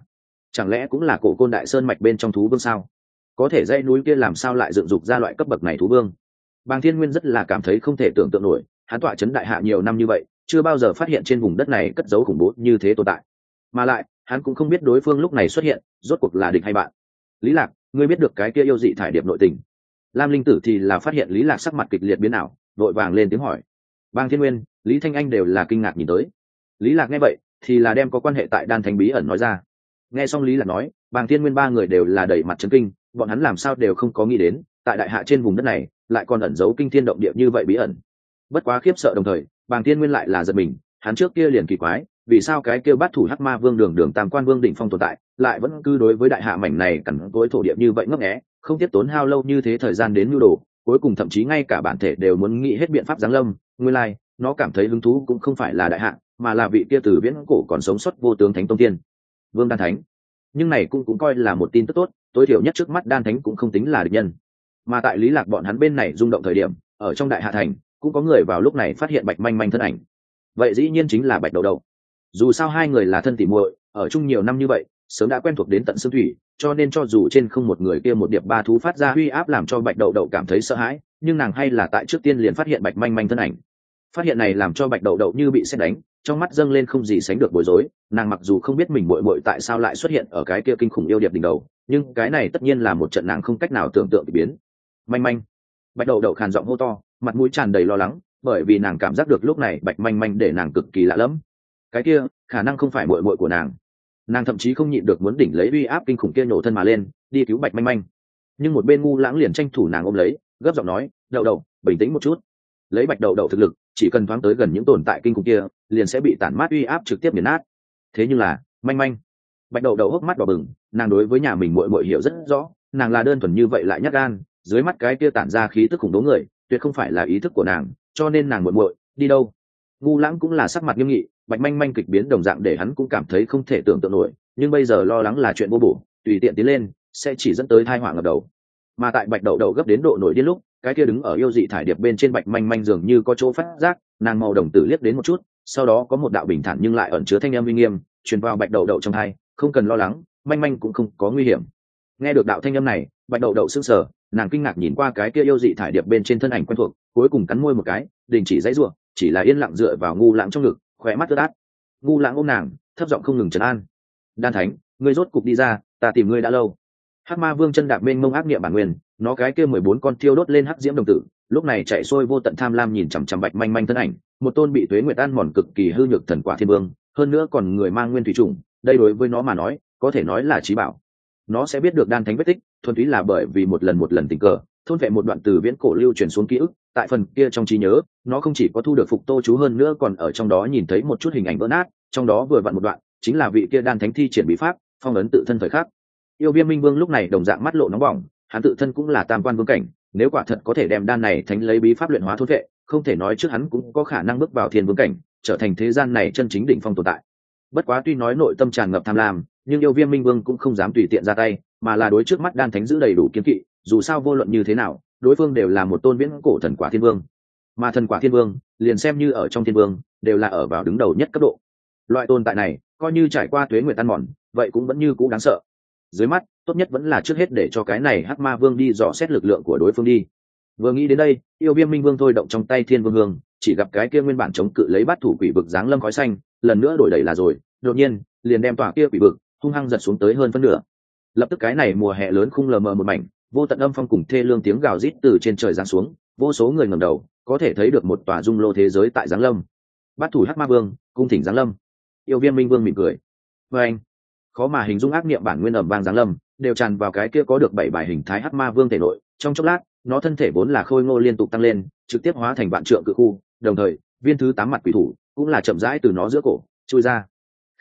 Chẳng lẽ cũng là cổ côn đại sơn mạch bên trong thú vương sao? Có thể dãy núi kia làm sao lại dựng dục ra loại cấp bậc này thú vương? Bang thiên nguyên rất là cảm thấy không thể tưởng tượng nổi, hắn tọa chấn đại hạ nhiều năm như vậy, chưa bao giờ phát hiện trên vùng đất này cất giấu khủng bố như thế tồn tại. Mà lại, hắn cũng không biết đối phương lúc này xuất hiện, rốt cuộc là địch hay bạn lý lạc, ngươi biết được cái kia yêu dị thải điệp nội tình. Lam linh tử thì là phát hiện lý lạc sắc mặt kịch liệt biến ảo, vội vàng lên tiếng hỏi. Bang thiên nguyên, lý thanh anh đều là kinh ngạc nhìn tới. Lý lạc nghe vậy, thì là đem có quan hệ tại đan thánh bí ẩn nói ra. Nghe xong lý lạc nói, bang thiên nguyên ba người đều là đẩy mặt chấn kinh, bọn hắn làm sao đều không có nghĩ đến, tại đại hạ trên vùng đất này, lại còn ẩn giấu kinh thiên động địa như vậy bí ẩn. Bất quá khiếp sợ đồng thời bàng thiên nguyên lại là giật mình, hắn trước kia liền kỳ quái vì sao cái kêu bắt thủ hắc ma vương đường đường tam quan vương đỉnh phong tồn tại, lại vẫn cứ đối với đại hạ mảnh này cẩn tối thổ địa như vậy ngấp nghẽ không tiếp tốn hao lâu như thế thời gian đến nhu đồ, cuối cùng thậm chí ngay cả bản thể đều muốn nghĩ hết biện pháp giáng lâm, nguyên lai, nó cảm thấy hứng thú cũng không phải là đại hạ, mà là vị kia từ viễn cổ còn sống xuất vô tướng thánh tông tiên, vương đan thánh. Nhưng này cũng cũng coi là một tin tức tốt, tối thiểu nhất trước mắt đan thánh cũng không tính là địch nhân. Mà tại lý lạc bọn hắn bên này rung động thời điểm, ở trong đại hạ thành, cũng có người vào lúc này phát hiện bạch manh manh thân ảnh. Vậy dĩ nhiên chính là bạch đầu đầu dù sao hai người là thân tỉ muội, ở chung nhiều năm như vậy, sớm đã quen thuộc đến tận xương thủy, cho nên cho dù trên không một người kia một điệp ba thú phát ra huy áp làm cho bạch đậu đậu cảm thấy sợ hãi, nhưng nàng hay là tại trước tiên liền phát hiện bạch manh manh thân ảnh. Phát hiện này làm cho bạch đậu đậu như bị xét đánh, trong mắt dâng lên không gì sánh được bối rối, nàng mặc dù không biết mình bội bội tại sao lại xuất hiện ở cái kia kinh khủng yêu điệp đỉnh đầu, nhưng cái này tất nhiên là một trận nàng không cách nào tưởng tượng biến. Manh manh. Bạch đậu đậu khàn giọng hô to, mặt mũi tràn đầy lo lắng, bởi vì nàng cảm giác được lúc này bạch manh manh để nàng cực kỳ lạ lẫm cái kia, khả năng không phải mội mội của nàng. Nàng thậm chí không nhịn được muốn đỉnh lấy uy áp kinh khủng kia nổ thân mà lên, đi cứu bạch manh manh. Nhưng một bên ngu lãng liền tranh thủ nàng ôm lấy, gấp giọng nói, đậu đậu, bình tĩnh một chút. Lấy bạch đậu đậu thực lực, chỉ cần thoáng tới gần những tồn tại kinh khủng kia, liền sẽ bị tản mát uy áp trực tiếp nghiền nát. Thế nhưng là, manh manh, bạch đậu đậu hốc mắt đỏ bừng, nàng đối với nhà mình mội mội hiểu rất rõ, nàng là đơn thuần như vậy lại nhắc gan, dưới mắt cái kia tản ra khí tức khủng đố người, tuyệt không phải là ý thức của nàng, cho nên nàng muội muội, đi đâu? Ngu lãng cũng là sắc mặt nghiêm nghị bạch manh manh kịch biến đồng dạng để hắn cũng cảm thấy không thể tưởng tượng nổi nhưng bây giờ lo lắng là chuyện vô bổ tùy tiện tiến lên sẽ chỉ dẫn tới thai họa ngập đầu. Mà tại bạch đậu đậu gấp đến độ nổi điên lúc cái kia đứng ở yêu dị thải điệp bên trên bạch manh manh dường như có chỗ phát giác nàng màu đồng tử liếc đến một chút sau đó có một đạo bình thản nhưng lại ẩn chứa thanh em uy nghiêm truyền vào bạch đậu đậu trong thai, không cần lo lắng manh manh cũng không có nguy hiểm. Nghe được đạo thanh âm này bạch đậu đậu sững sờ nàng kinh ngạc nhìn qua cái kia yêu dị thải điệp bên trên thân ảnh quen thuộc cuối cùng cắn môi một cái đình chỉ dãy ruộng chỉ là yên lặng dựa vào ngu lãng trong ngực khỏe mắt ướt át. Ngu lãng ôm nàng, thấp giọng không ngừng trấn an. Đan thánh, ngươi rốt cục đi ra, ta tìm ngươi đã lâu. Hắc ma vương chân đạp mênh mông ác niệm bản nguyên, nó cái kia mười bốn con thiêu đốt lên hắc diễm đồng tử, lúc này chạy sôi vô tận tham lam nhìn chằm chằm bạch manh manh thân ảnh, một tôn bị tuế nguyệt ăn mòn cực kỳ hư nhược thần quả thiên vương, hơn nữa còn người mang nguyên thủy trùng, đây đối với nó mà nói, có thể nói là trí bảo. Nó sẽ biết được đan thánh vết tích, thuần túy là bởi vì một lần một lần tình cờ thôn vệ một đoạn từ viễn cổ lưu truyền xuống ký ức, tại phần kia trong trí nhớ, nó không chỉ có thu được phục tô chú hơn nữa còn ở trong đó nhìn thấy một chút hình ảnh vỡ nát, trong đó vừa vặn một đoạn, chính là vị kia đan thánh thi triển bí pháp, phong ấn tự thân thời khắc. Yêu viêm minh vương lúc này đồng dạng mắt lộ nóng bỏng, hắn tự thân cũng là tam quan vương cảnh, nếu quả thật có thể đem đan này thánh lấy bí pháp luyện hóa thôn vệ, không thể nói trước hắn cũng có khả năng bước vào thiên vương cảnh, trở thành thế gian này chân chính đỉnh phong tồn tại. Bất quá tuy nói nội tâm tràn ngập tham lam, nhưng yêu viêm minh vương cũng không dám tùy tiện ra tay, mà là đối trước mắt đan thánh giữ đầy đủ kiến kỵ dù sao vô luận như thế nào, đối phương đều là một tôn viễn cổ thần quả thiên vương. Mà thần quả thiên vương, liền xem như ở trong thiên vương, đều là ở vào đứng đầu nhất cấp độ. Loại tồn tại này, coi như trải qua tuế nguyện tan mòn, vậy cũng vẫn như cũ đáng sợ. Dưới mắt, tốt nhất vẫn là trước hết để cho cái này hắc ma vương đi dò xét lực lượng của đối phương đi. Vừa nghĩ đến đây, yêu viêm minh vương thôi động trong tay thiên vương hương, chỉ gặp cái kia nguyên bản chống cự lấy bắt thủ quỷ vực dáng lâm khói xanh, lần nữa đổi đẩy là rồi, đột nhiên, liền đem tỏa kia quỷ vực hung hăng giật xuống tới hơn phân nửa. Lập tức cái này mùa hè lớn khung lờ mờ một mảnh vô tận âm phong cùng thê lương tiếng gào rít từ trên trời giáng xuống, vô số người ngầm đầu, có thể thấy được một tòa dung lô thế giới tại giáng lâm. Bắt thủ hắc ma vương, cung thỉnh giáng lâm. Yêu viên minh vương mỉm cười. Vê anh, khó mà hình dung ác niệm bản nguyên ẩm vang giáng lâm, đều tràn vào cái kia có được bảy bài hình thái hắc ma vương thể nội. Trong chốc lát, nó thân thể vốn là khôi ngô liên tục tăng lên, trực tiếp hóa thành vạn trượng cự khu, đồng thời, viên thứ tám mặt quỷ thủ cũng là chậm rãi từ nó giữa cổ, chui ra.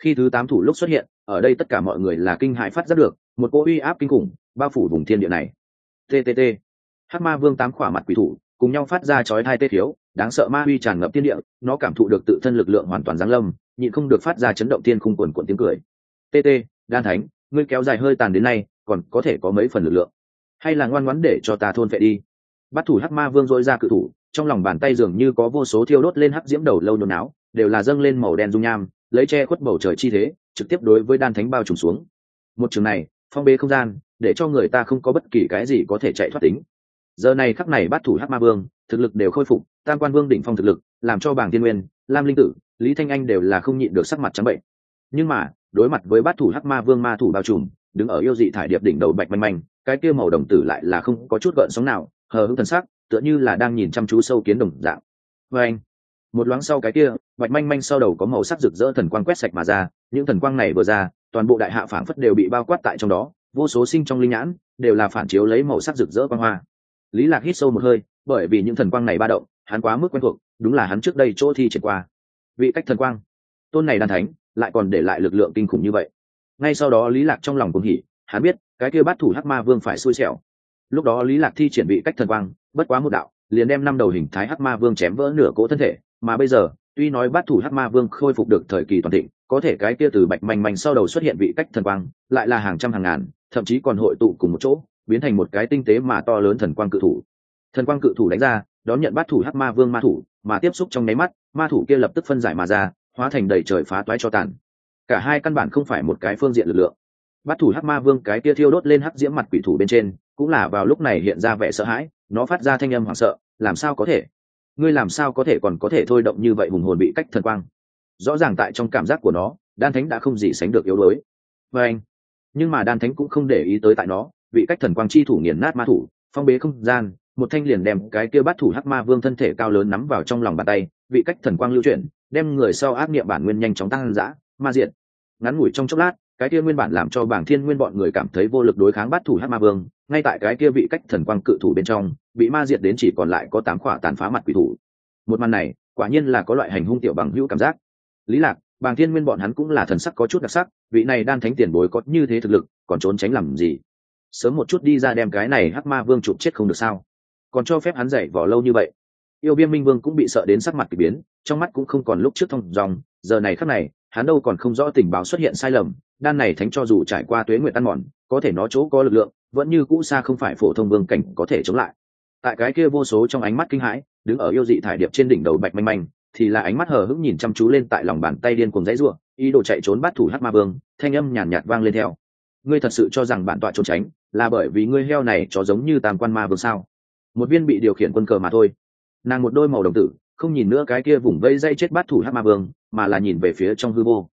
Khi thứ tám thủ lúc xuất hiện, ở đây tất cả mọi người là kinh hại phát giác được, một cỗ uy áp kinh khủng bao phủ vùng thiên địa này ttt hát ma vương tám khỏa mặt quỷ thủ, cùng nhau phát ra chói hai tê thiếu, đáng sợ ma uy tràn ngập thiên địa, nó cảm thụ được tự thân lực lượng hoàn toàn giáng lâm, nhịn không được phát ra chấn động tiên khung quần quần tiếng cười. Tt đan thánh, ngươi kéo dài hơi tàn đến nay, còn có thể có mấy phần lực lượng? Hay là ngoan ngoãn để cho ta thôn vệ đi? Bắt thủ hắc ma vương dội ra cự thủ, trong lòng bàn tay dường như có vô số thiêu đốt lên hắc diễm đầu lâu nhốn áo đều là dâng lên màu đen dung nham, lấy che khuất bầu trời chi thế, trực tiếp đối với đan thánh bao trùm xuống. Một trường này, phong bế không gian để cho người ta không có bất kỳ cái gì có thể chạy thoát tính. Giờ này khắc này bắt thủ hắc ma vương, thực lực đều khôi phục, tam quan vương đỉnh phong thực lực, làm cho bảng tiên nguyên, lam linh tử, lý thanh anh đều là không nhịn được sắc mặt trắng bệnh. Nhưng mà, đối mặt với bát thủ hắc ma vương ma thủ bao trùm, đứng ở yêu dị thải điệp đỉnh đầu bạch manh manh, cái kia màu đồng tử lại là không có chút gợn sóng nào, hờ hững thần sắc, tựa như là đang nhìn chăm chú sâu kiến đồng dạng. Vê anh, một loáng sau cái kia, bạch manh manh sau đầu có màu sắc rực rỡ thần quang quét sạch mà ra, những thần quang này vừa ra, toàn bộ đại hạ phảng phất đều bị bao quát tại trong đó vô số sinh trong linh nhãn, đều là phản chiếu lấy màu sắc rực rỡ quang hoa. Lý lạc hít sâu một hơi, bởi vì những thần quang này ba động, hắn quá mức quen thuộc, đúng là hắn trước đây chỗ thi triển qua. Vị cách thần quang. Tôn này đan thánh, lại còn để lại lực lượng kinh khủng như vậy. Ngay sau đó lý lạc trong lòng cũng hỉ, hắn biết, cái kia bắt thủ hắc ma vương phải xui xẻo. Lúc đó lý lạc thi triển vị cách thần quang, bất quá một đạo, liền đem năm đầu hình thái hắc ma vương chém vỡ nửa cỗ thân thể, mà bây giờ, tuy nói bắt thủ hắc ma vương khôi phục được thời kỳ toàn thịnh có thể cái kia từ bạch manh manh sau đầu xuất hiện vị cách thần quang, lại là hàng trăm hàng ngàn, thậm chí còn hội tụ cùng một chỗ, biến thành một cái tinh tế mà to lớn thần quang cự thủ. Thần quang cự thủ đánh ra, đón nhận bát thủ hắc ma vương ma thủ, mà tiếp xúc trong nháy mắt, ma thủ kia lập tức phân giải mà ra, hóa thành đầy trời phá toái cho tàn. Cả hai căn bản không phải một cái phương diện lực lượng. Bát thủ hắc ma vương cái kia thiêu đốt lên hắc diễm mặt quỷ thủ bên trên, cũng là vào lúc này hiện ra vẻ sợ hãi, nó phát ra thanh âm hoảng sợ, làm sao có thể? Ngươi làm sao có thể còn có thể thôi động như vậy hùng hồn bị cách thần quang? Rõ ràng tại trong cảm giác của nó, đan thánh đã không gì sánh được yếu đuối. Và anh, nhưng mà đan thánh cũng không để ý tới tại nó, vị cách thần quang chi thủ nghiền nát ma thủ, phong bế không gian, một thanh liền đem cái kia bắt thủ hắc ma vương thân thể cao lớn nắm vào trong lòng bàn tay, vị cách thần quang lưu chuyển, đem người sau ác niệm bản nguyên nhanh chóng tăng dã, ma diện ngắn ngủi trong chốc lát, cái kia nguyên bản làm cho bảng thiên nguyên bọn người cảm thấy vô lực đối kháng bắt thủ hắc ma vương, ngay tại cái kia vị cách thần quang cự thủ bên trong, bị ma diệt đến chỉ còn lại có tám khỏa tàn phá mặt quỷ thủ. Một màn này, quả nhiên là có loại hành hung tiểu bằng hữu cảm giác lý lạc, bàng thiên nguyên bọn hắn cũng là thần sắc có chút đặc sắc, vị này đan thánh tiền bối có như thế thực lực, còn trốn tránh làm gì? Sớm một chút đi ra đem cái này hắc ma vương chụp chết không được sao? Còn cho phép hắn dạy vỏ lâu như vậy. Yêu viêm minh vương cũng bị sợ đến sắc mặt kỳ biến, trong mắt cũng không còn lúc trước thông dòng, giờ này khắc này, hắn đâu còn không rõ tình báo xuất hiện sai lầm, đan này thánh cho dù trải qua tuế nguyện ăn mòn, có thể nó chỗ có lực lượng, vẫn như cũ xa không phải phổ thông vương cảnh có thể chống lại. Tại cái kia vô số trong ánh mắt kinh hãi, đứng ở yêu dị thải điệp trên đỉnh đầu bạch manh manh thì là ánh mắt hờ hững nhìn chăm chú lên tại lòng bàn tay điên cuồng dãy rủa, ý đồ chạy trốn bắt thủ hắc ma vương thanh âm nhàn nhạt, nhạt vang lên theo. Ngươi thật sự cho rằng bản tọa trốn tránh là bởi vì ngươi heo này chó giống như tam quan ma vương sao? Một viên bị điều khiển quân cờ mà thôi. Nàng một đôi màu đồng tử không nhìn nữa cái kia vùng vây dây chết bắt thủ hắc ma vương mà là nhìn về phía trong hư vô.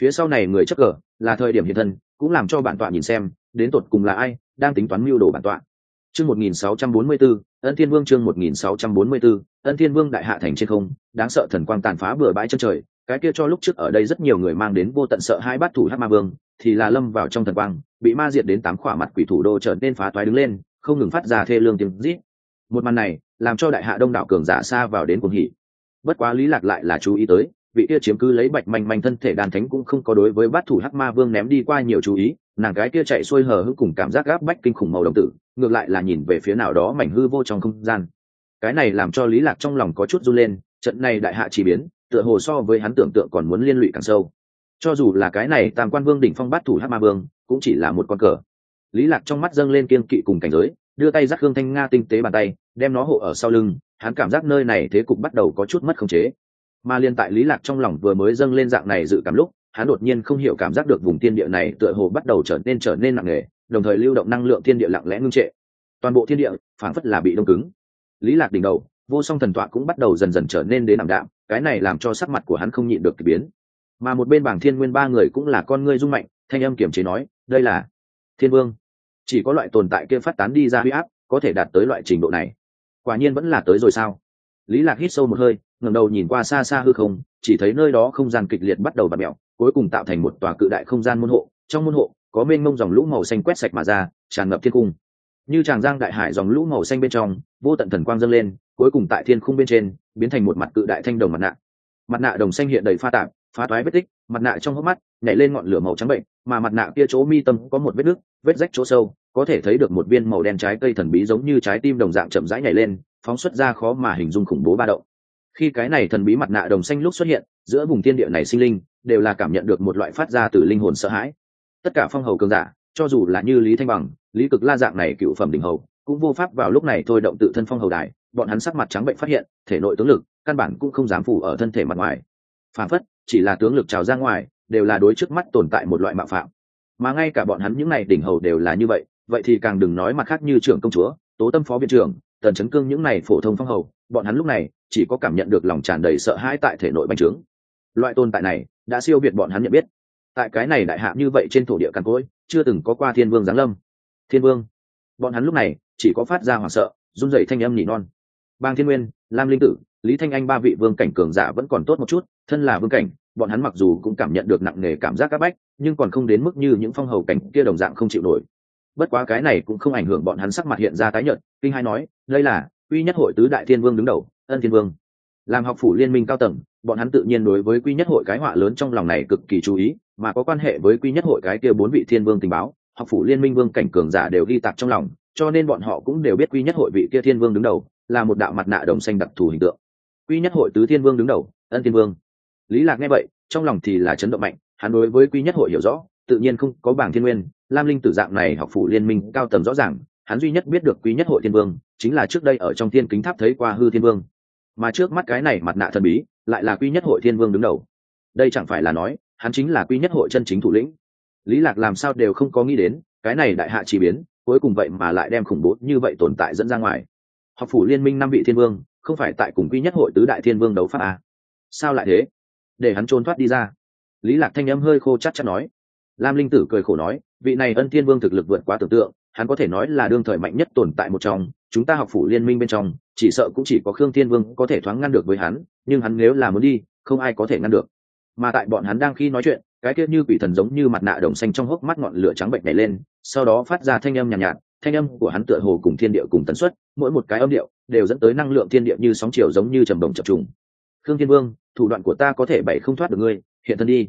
Phía sau này người chấp cờ là thời điểm hiện thân cũng làm cho bản tọa nhìn xem đến tột cùng là ai đang tính toán mưu đồ bản tọa chương 1644, ân thiên vương chương 1644, ân thiên vương đại hạ thành trên không đáng sợ thần quang tàn phá bừa bãi chân trời cái kia cho lúc trước ở đây rất nhiều người mang đến vô tận sợ hai bát thủ Hắc ma vương thì là lâm vào trong thần quang bị ma diệt đến tám khỏa mặt quỷ thủ đô trở nên phá toái đứng lên không ngừng phát ra thê lương tiếng rít. Một màn này làm cho đại hạ đông đảo cường giả xa vào đến cuồng hỉ. Bất quá lý lạc lại là chú ý tới vị kia chiếm cứ lấy bạch manh manh thân thể đàn thánh cũng không có đối với bát thủ hắc ma vương ném đi qua nhiều chú ý, nàng gái kia chạy xuôi hờ hững cùng cảm giác gáp bách kinh khủng màu đồng tử, ngược lại là nhìn về phía nào đó mảnh hư vô trong không gian. Cái này làm cho lý lạc trong lòng có chút run lên, trận này đại hạ chỉ biến, tựa hồ so với hắn tưởng tượng còn muốn liên lụy càng sâu. Cho dù là cái này tam quan vương đỉnh phong bát thủ hắc ma vương, cũng chỉ là một con cờ. Lý lạc trong mắt dâng lên kiên kỵ cùng cảnh giới, đưa tay giắt hương thanh nga tinh tế bàn tay, đem nó hộ ở sau lưng, hắn cảm giác nơi này thế cục bắt đầu có chút mất khống chế mà liên tại lý lạc trong lòng vừa mới dâng lên dạng này dự cảm lúc, hắn đột nhiên không hiểu cảm giác được vùng thiên địa này tựa hồ bắt đầu trở nên trở nên nặng nề, đồng thời lưu động năng lượng thiên địa lặng lẽ ngưng trệ. Toàn bộ thiên địa, phảng phất là bị đông cứng. Lý lạc đỉnh đầu, vô song thần tọa cũng bắt đầu dần dần trở nên đến nằm đạm, cái này làm cho sắc mặt của hắn không nhịn được kỳ biến. Mà một bên bảng thiên nguyên ba người cũng là con ngươi rung mạnh, thanh âm kiểm chế nói, đây là thiên vương. Chỉ có loại tồn tại kia phát tán đi ra huy áp, có thể đạt tới loại trình độ này. Quả nhiên vẫn là tới rồi sao? Lý lạc hít sâu một hơi ngẩng đầu nhìn qua xa xa hư không, chỉ thấy nơi đó không gian kịch liệt bắt đầu bật mẹo cuối cùng tạo thành một tòa cự đại không gian môn hộ. Trong môn hộ, có mênh mông dòng lũ màu xanh quét sạch mà ra, tràn ngập thiên cung. Như tràng giang đại hải dòng lũ màu xanh bên trong, vô tận thần quang dâng lên, cuối cùng tại thiên khung bên trên, biến thành một mặt cự đại thanh đồng mặt nạ. Mặt nạ đồng xanh hiện đầy pha tạp, phá toái vết tích, mặt nạ trong hốc mắt nhảy lên ngọn lửa màu trắng bệnh, mà mặt nạ kia chỗ mi tâm có một vết nước vết rách chỗ sâu, có thể thấy được một viên màu đen trái cây thần bí giống như trái tim đồng dạng chậm rãi nhảy lên, phóng xuất ra khó mà hình dung khủng bố ba động khi cái này thần bí mặt nạ đồng xanh lúc xuất hiện, giữa vùng thiên địa này sinh linh, đều là cảm nhận được một loại phát ra từ linh hồn sợ hãi. Tất cả phong hầu cường giả, cho dù là như lý thanh bằng, lý cực la dạng này cựu phẩm đỉnh hầu, cũng vô pháp vào lúc này thôi động tự thân phong hầu đài, bọn hắn sắc mặt trắng bệnh phát hiện, thể nội tướng lực, căn bản cũng không dám phủ ở thân thể mặt ngoài. Phản phất, chỉ là tướng lực trào ra ngoài, đều là đối trước mắt tồn tại một loại mạo phạm. Mà ngay cả bọn hắn những này đỉnh hầu đều là như vậy vậy thì càng đừng nói mặt khác như trưởng công chúa, tố tâm phó viện trưởng, tần chấn cương những này phổ thông phong hầu, bọn hắn lúc này chỉ có cảm nhận được lòng tràn đầy sợ hãi tại thể nội bành trướng. Loại tồn tại này, đã siêu việt bọn hắn nhận biết. Tại cái này đại hạ như vậy trên thổ địa càn cối, chưa từng có qua thiên vương giáng lâm. Thiên vương. Bọn hắn lúc này, chỉ có phát ra hoảng sợ, run rẩy thanh âm nhỉ non. Bang thiên nguyên, lam linh tử, lý thanh anh ba vị vương cảnh cường giả vẫn còn tốt một chút, thân là vương cảnh, bọn hắn mặc dù cũng cảm nhận được nặng nề cảm giác c áp bách, nhưng còn không đến mức như những phong hầu cảnh kia đồng dạng không chịu nổi. Bất quá cái này cũng không ảnh hưởng bọn hắn sắc mặt hiện ra tái nhợt, kinh hai nói, đây là, uy nhất hội tứ đại thiên vương đứng đầu ân thiên vương. Làm học phủ liên minh cao tầng, bọn hắn tự nhiên đối với quy nhất hội cái họa lớn trong lòng này cực kỳ chú ý, mà có quan hệ với quy nhất hội cái kia bốn vị thiên vương tình báo, học phủ liên minh vương cảnh cường giả đều ghi tạc trong lòng, cho nên bọn họ cũng đều biết quy nhất hội vị kia thiên vương đứng đầu, là một đạo mặt nạ đồng xanh đặc thù hình tượng. Quy nhất hội tứ thiên vương đứng đầu, ân thiên vương. Lý lạc nghe vậy, trong lòng thì là chấn động mạnh, hắn đối với quy nhất hội hiểu rõ, tự nhiên không có bảng thiên nguyên, lam linh tử dạng này học phủ liên minh cao Tầm rõ ràng, hắn duy nhất biết được quy nhất hội thiên vương, chính là trước đây ở trong thiên kính tháp thấy qua hư thiên vương mà trước mắt cái này mặt nạ thần bí lại là quy nhất hội thiên vương đứng đầu. Đây chẳng phải là nói, hắn chính là quy nhất hội chân chính thủ lĩnh. Lý lạc làm sao đều không có nghĩ đến, cái này đại hạ chỉ biến, cuối cùng vậy mà lại đem khủng bố như vậy tồn tại dẫn ra ngoài. Học phủ liên minh năm vị thiên vương, không phải tại cùng quy nhất hội tứ đại thiên vương đấu pháp à? sao lại thế? Để hắn trốn thoát đi ra. Lý lạc thanh âm hơi khô chắc chắn nói. Lam linh tử cười khổ nói, vị này ân thiên vương thực lực vượt quá tưởng tượng, hắn có thể nói là đương thời mạnh nhất tồn tại một trong chúng ta học phủ liên minh bên trong chỉ sợ cũng chỉ có khương thiên vương có thể thoáng ngăn được với hắn nhưng hắn nếu là muốn đi không ai có thể ngăn được. Mà tại bọn hắn đang khi nói chuyện cái kia như quỷ thần giống như mặt nạ đồng xanh trong hốc mắt ngọn lửa trắng bệnh này lên sau đó phát ra thanh âm nhàn nhạt, nhạt thanh âm của hắn tựa hồ cùng thiên địa cùng tần suất mỗi một cái âm điệu đều dẫn tới năng lượng thiên địa như sóng chiều giống như trầm đồng chập trùng. Khương thiên vương thủ đoạn của ta có thể bảy không thoát được ngươi hiện thân đi.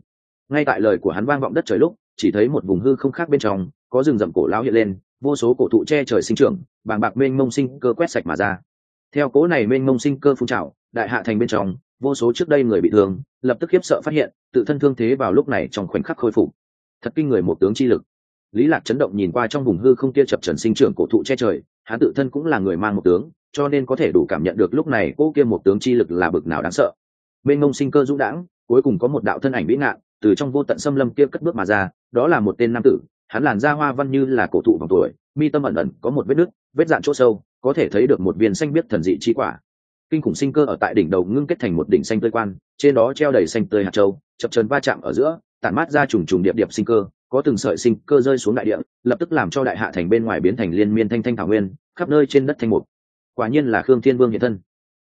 Ngay tại lời của hắn vang vọng đất trời lúc chỉ thấy một vùng hư không khác bên trong có rừng rậm cổ lão hiện lên vô số cổ thụ che trời sinh trưởng, bàng bạc mênh mông sinh cơ quét sạch mà ra. Theo cố này mênh mông sinh cơ phun trào, đại hạ thành bên trong, vô số trước đây người bị thương, lập tức khiếp sợ phát hiện, tự thân thương thế vào lúc này trong khoảnh khắc khôi phục. Thật kinh người một tướng chi lực. Lý lạc chấn động nhìn qua trong vùng hư không kia chập trần sinh trưởng cổ thụ che trời, hắn tự thân cũng là người mang một tướng, cho nên có thể đủ cảm nhận được lúc này cô kia một tướng chi lực là bực nào đáng sợ. Bên ngông sinh cơ dũng đãng, cuối cùng có một đạo thân ảnh vĩ ngạn, từ trong vô tận xâm lâm kia cất bước mà ra, đó là một tên nam tử hắn làn da hoa văn như là cổ thụ vòng tuổi, mi tâm ẩn ẩn có một vết nứt, vết dạn chỗ sâu, có thể thấy được một viên xanh biết thần dị chi quả. Kinh khủng sinh cơ ở tại đỉnh đầu ngưng kết thành một đỉnh xanh tươi quan, trên đó treo đầy xanh tươi hạt châu, chập trần va chạm ở giữa, tản mát ra trùng trùng điệp điệp sinh cơ, có từng sợi sinh cơ rơi xuống đại địa, lập tức làm cho đại hạ thành bên ngoài biến thành liên miên thanh thanh thảo nguyên, khắp nơi trên đất thanh mục. Quả nhiên là khương thiên vương hiện thân.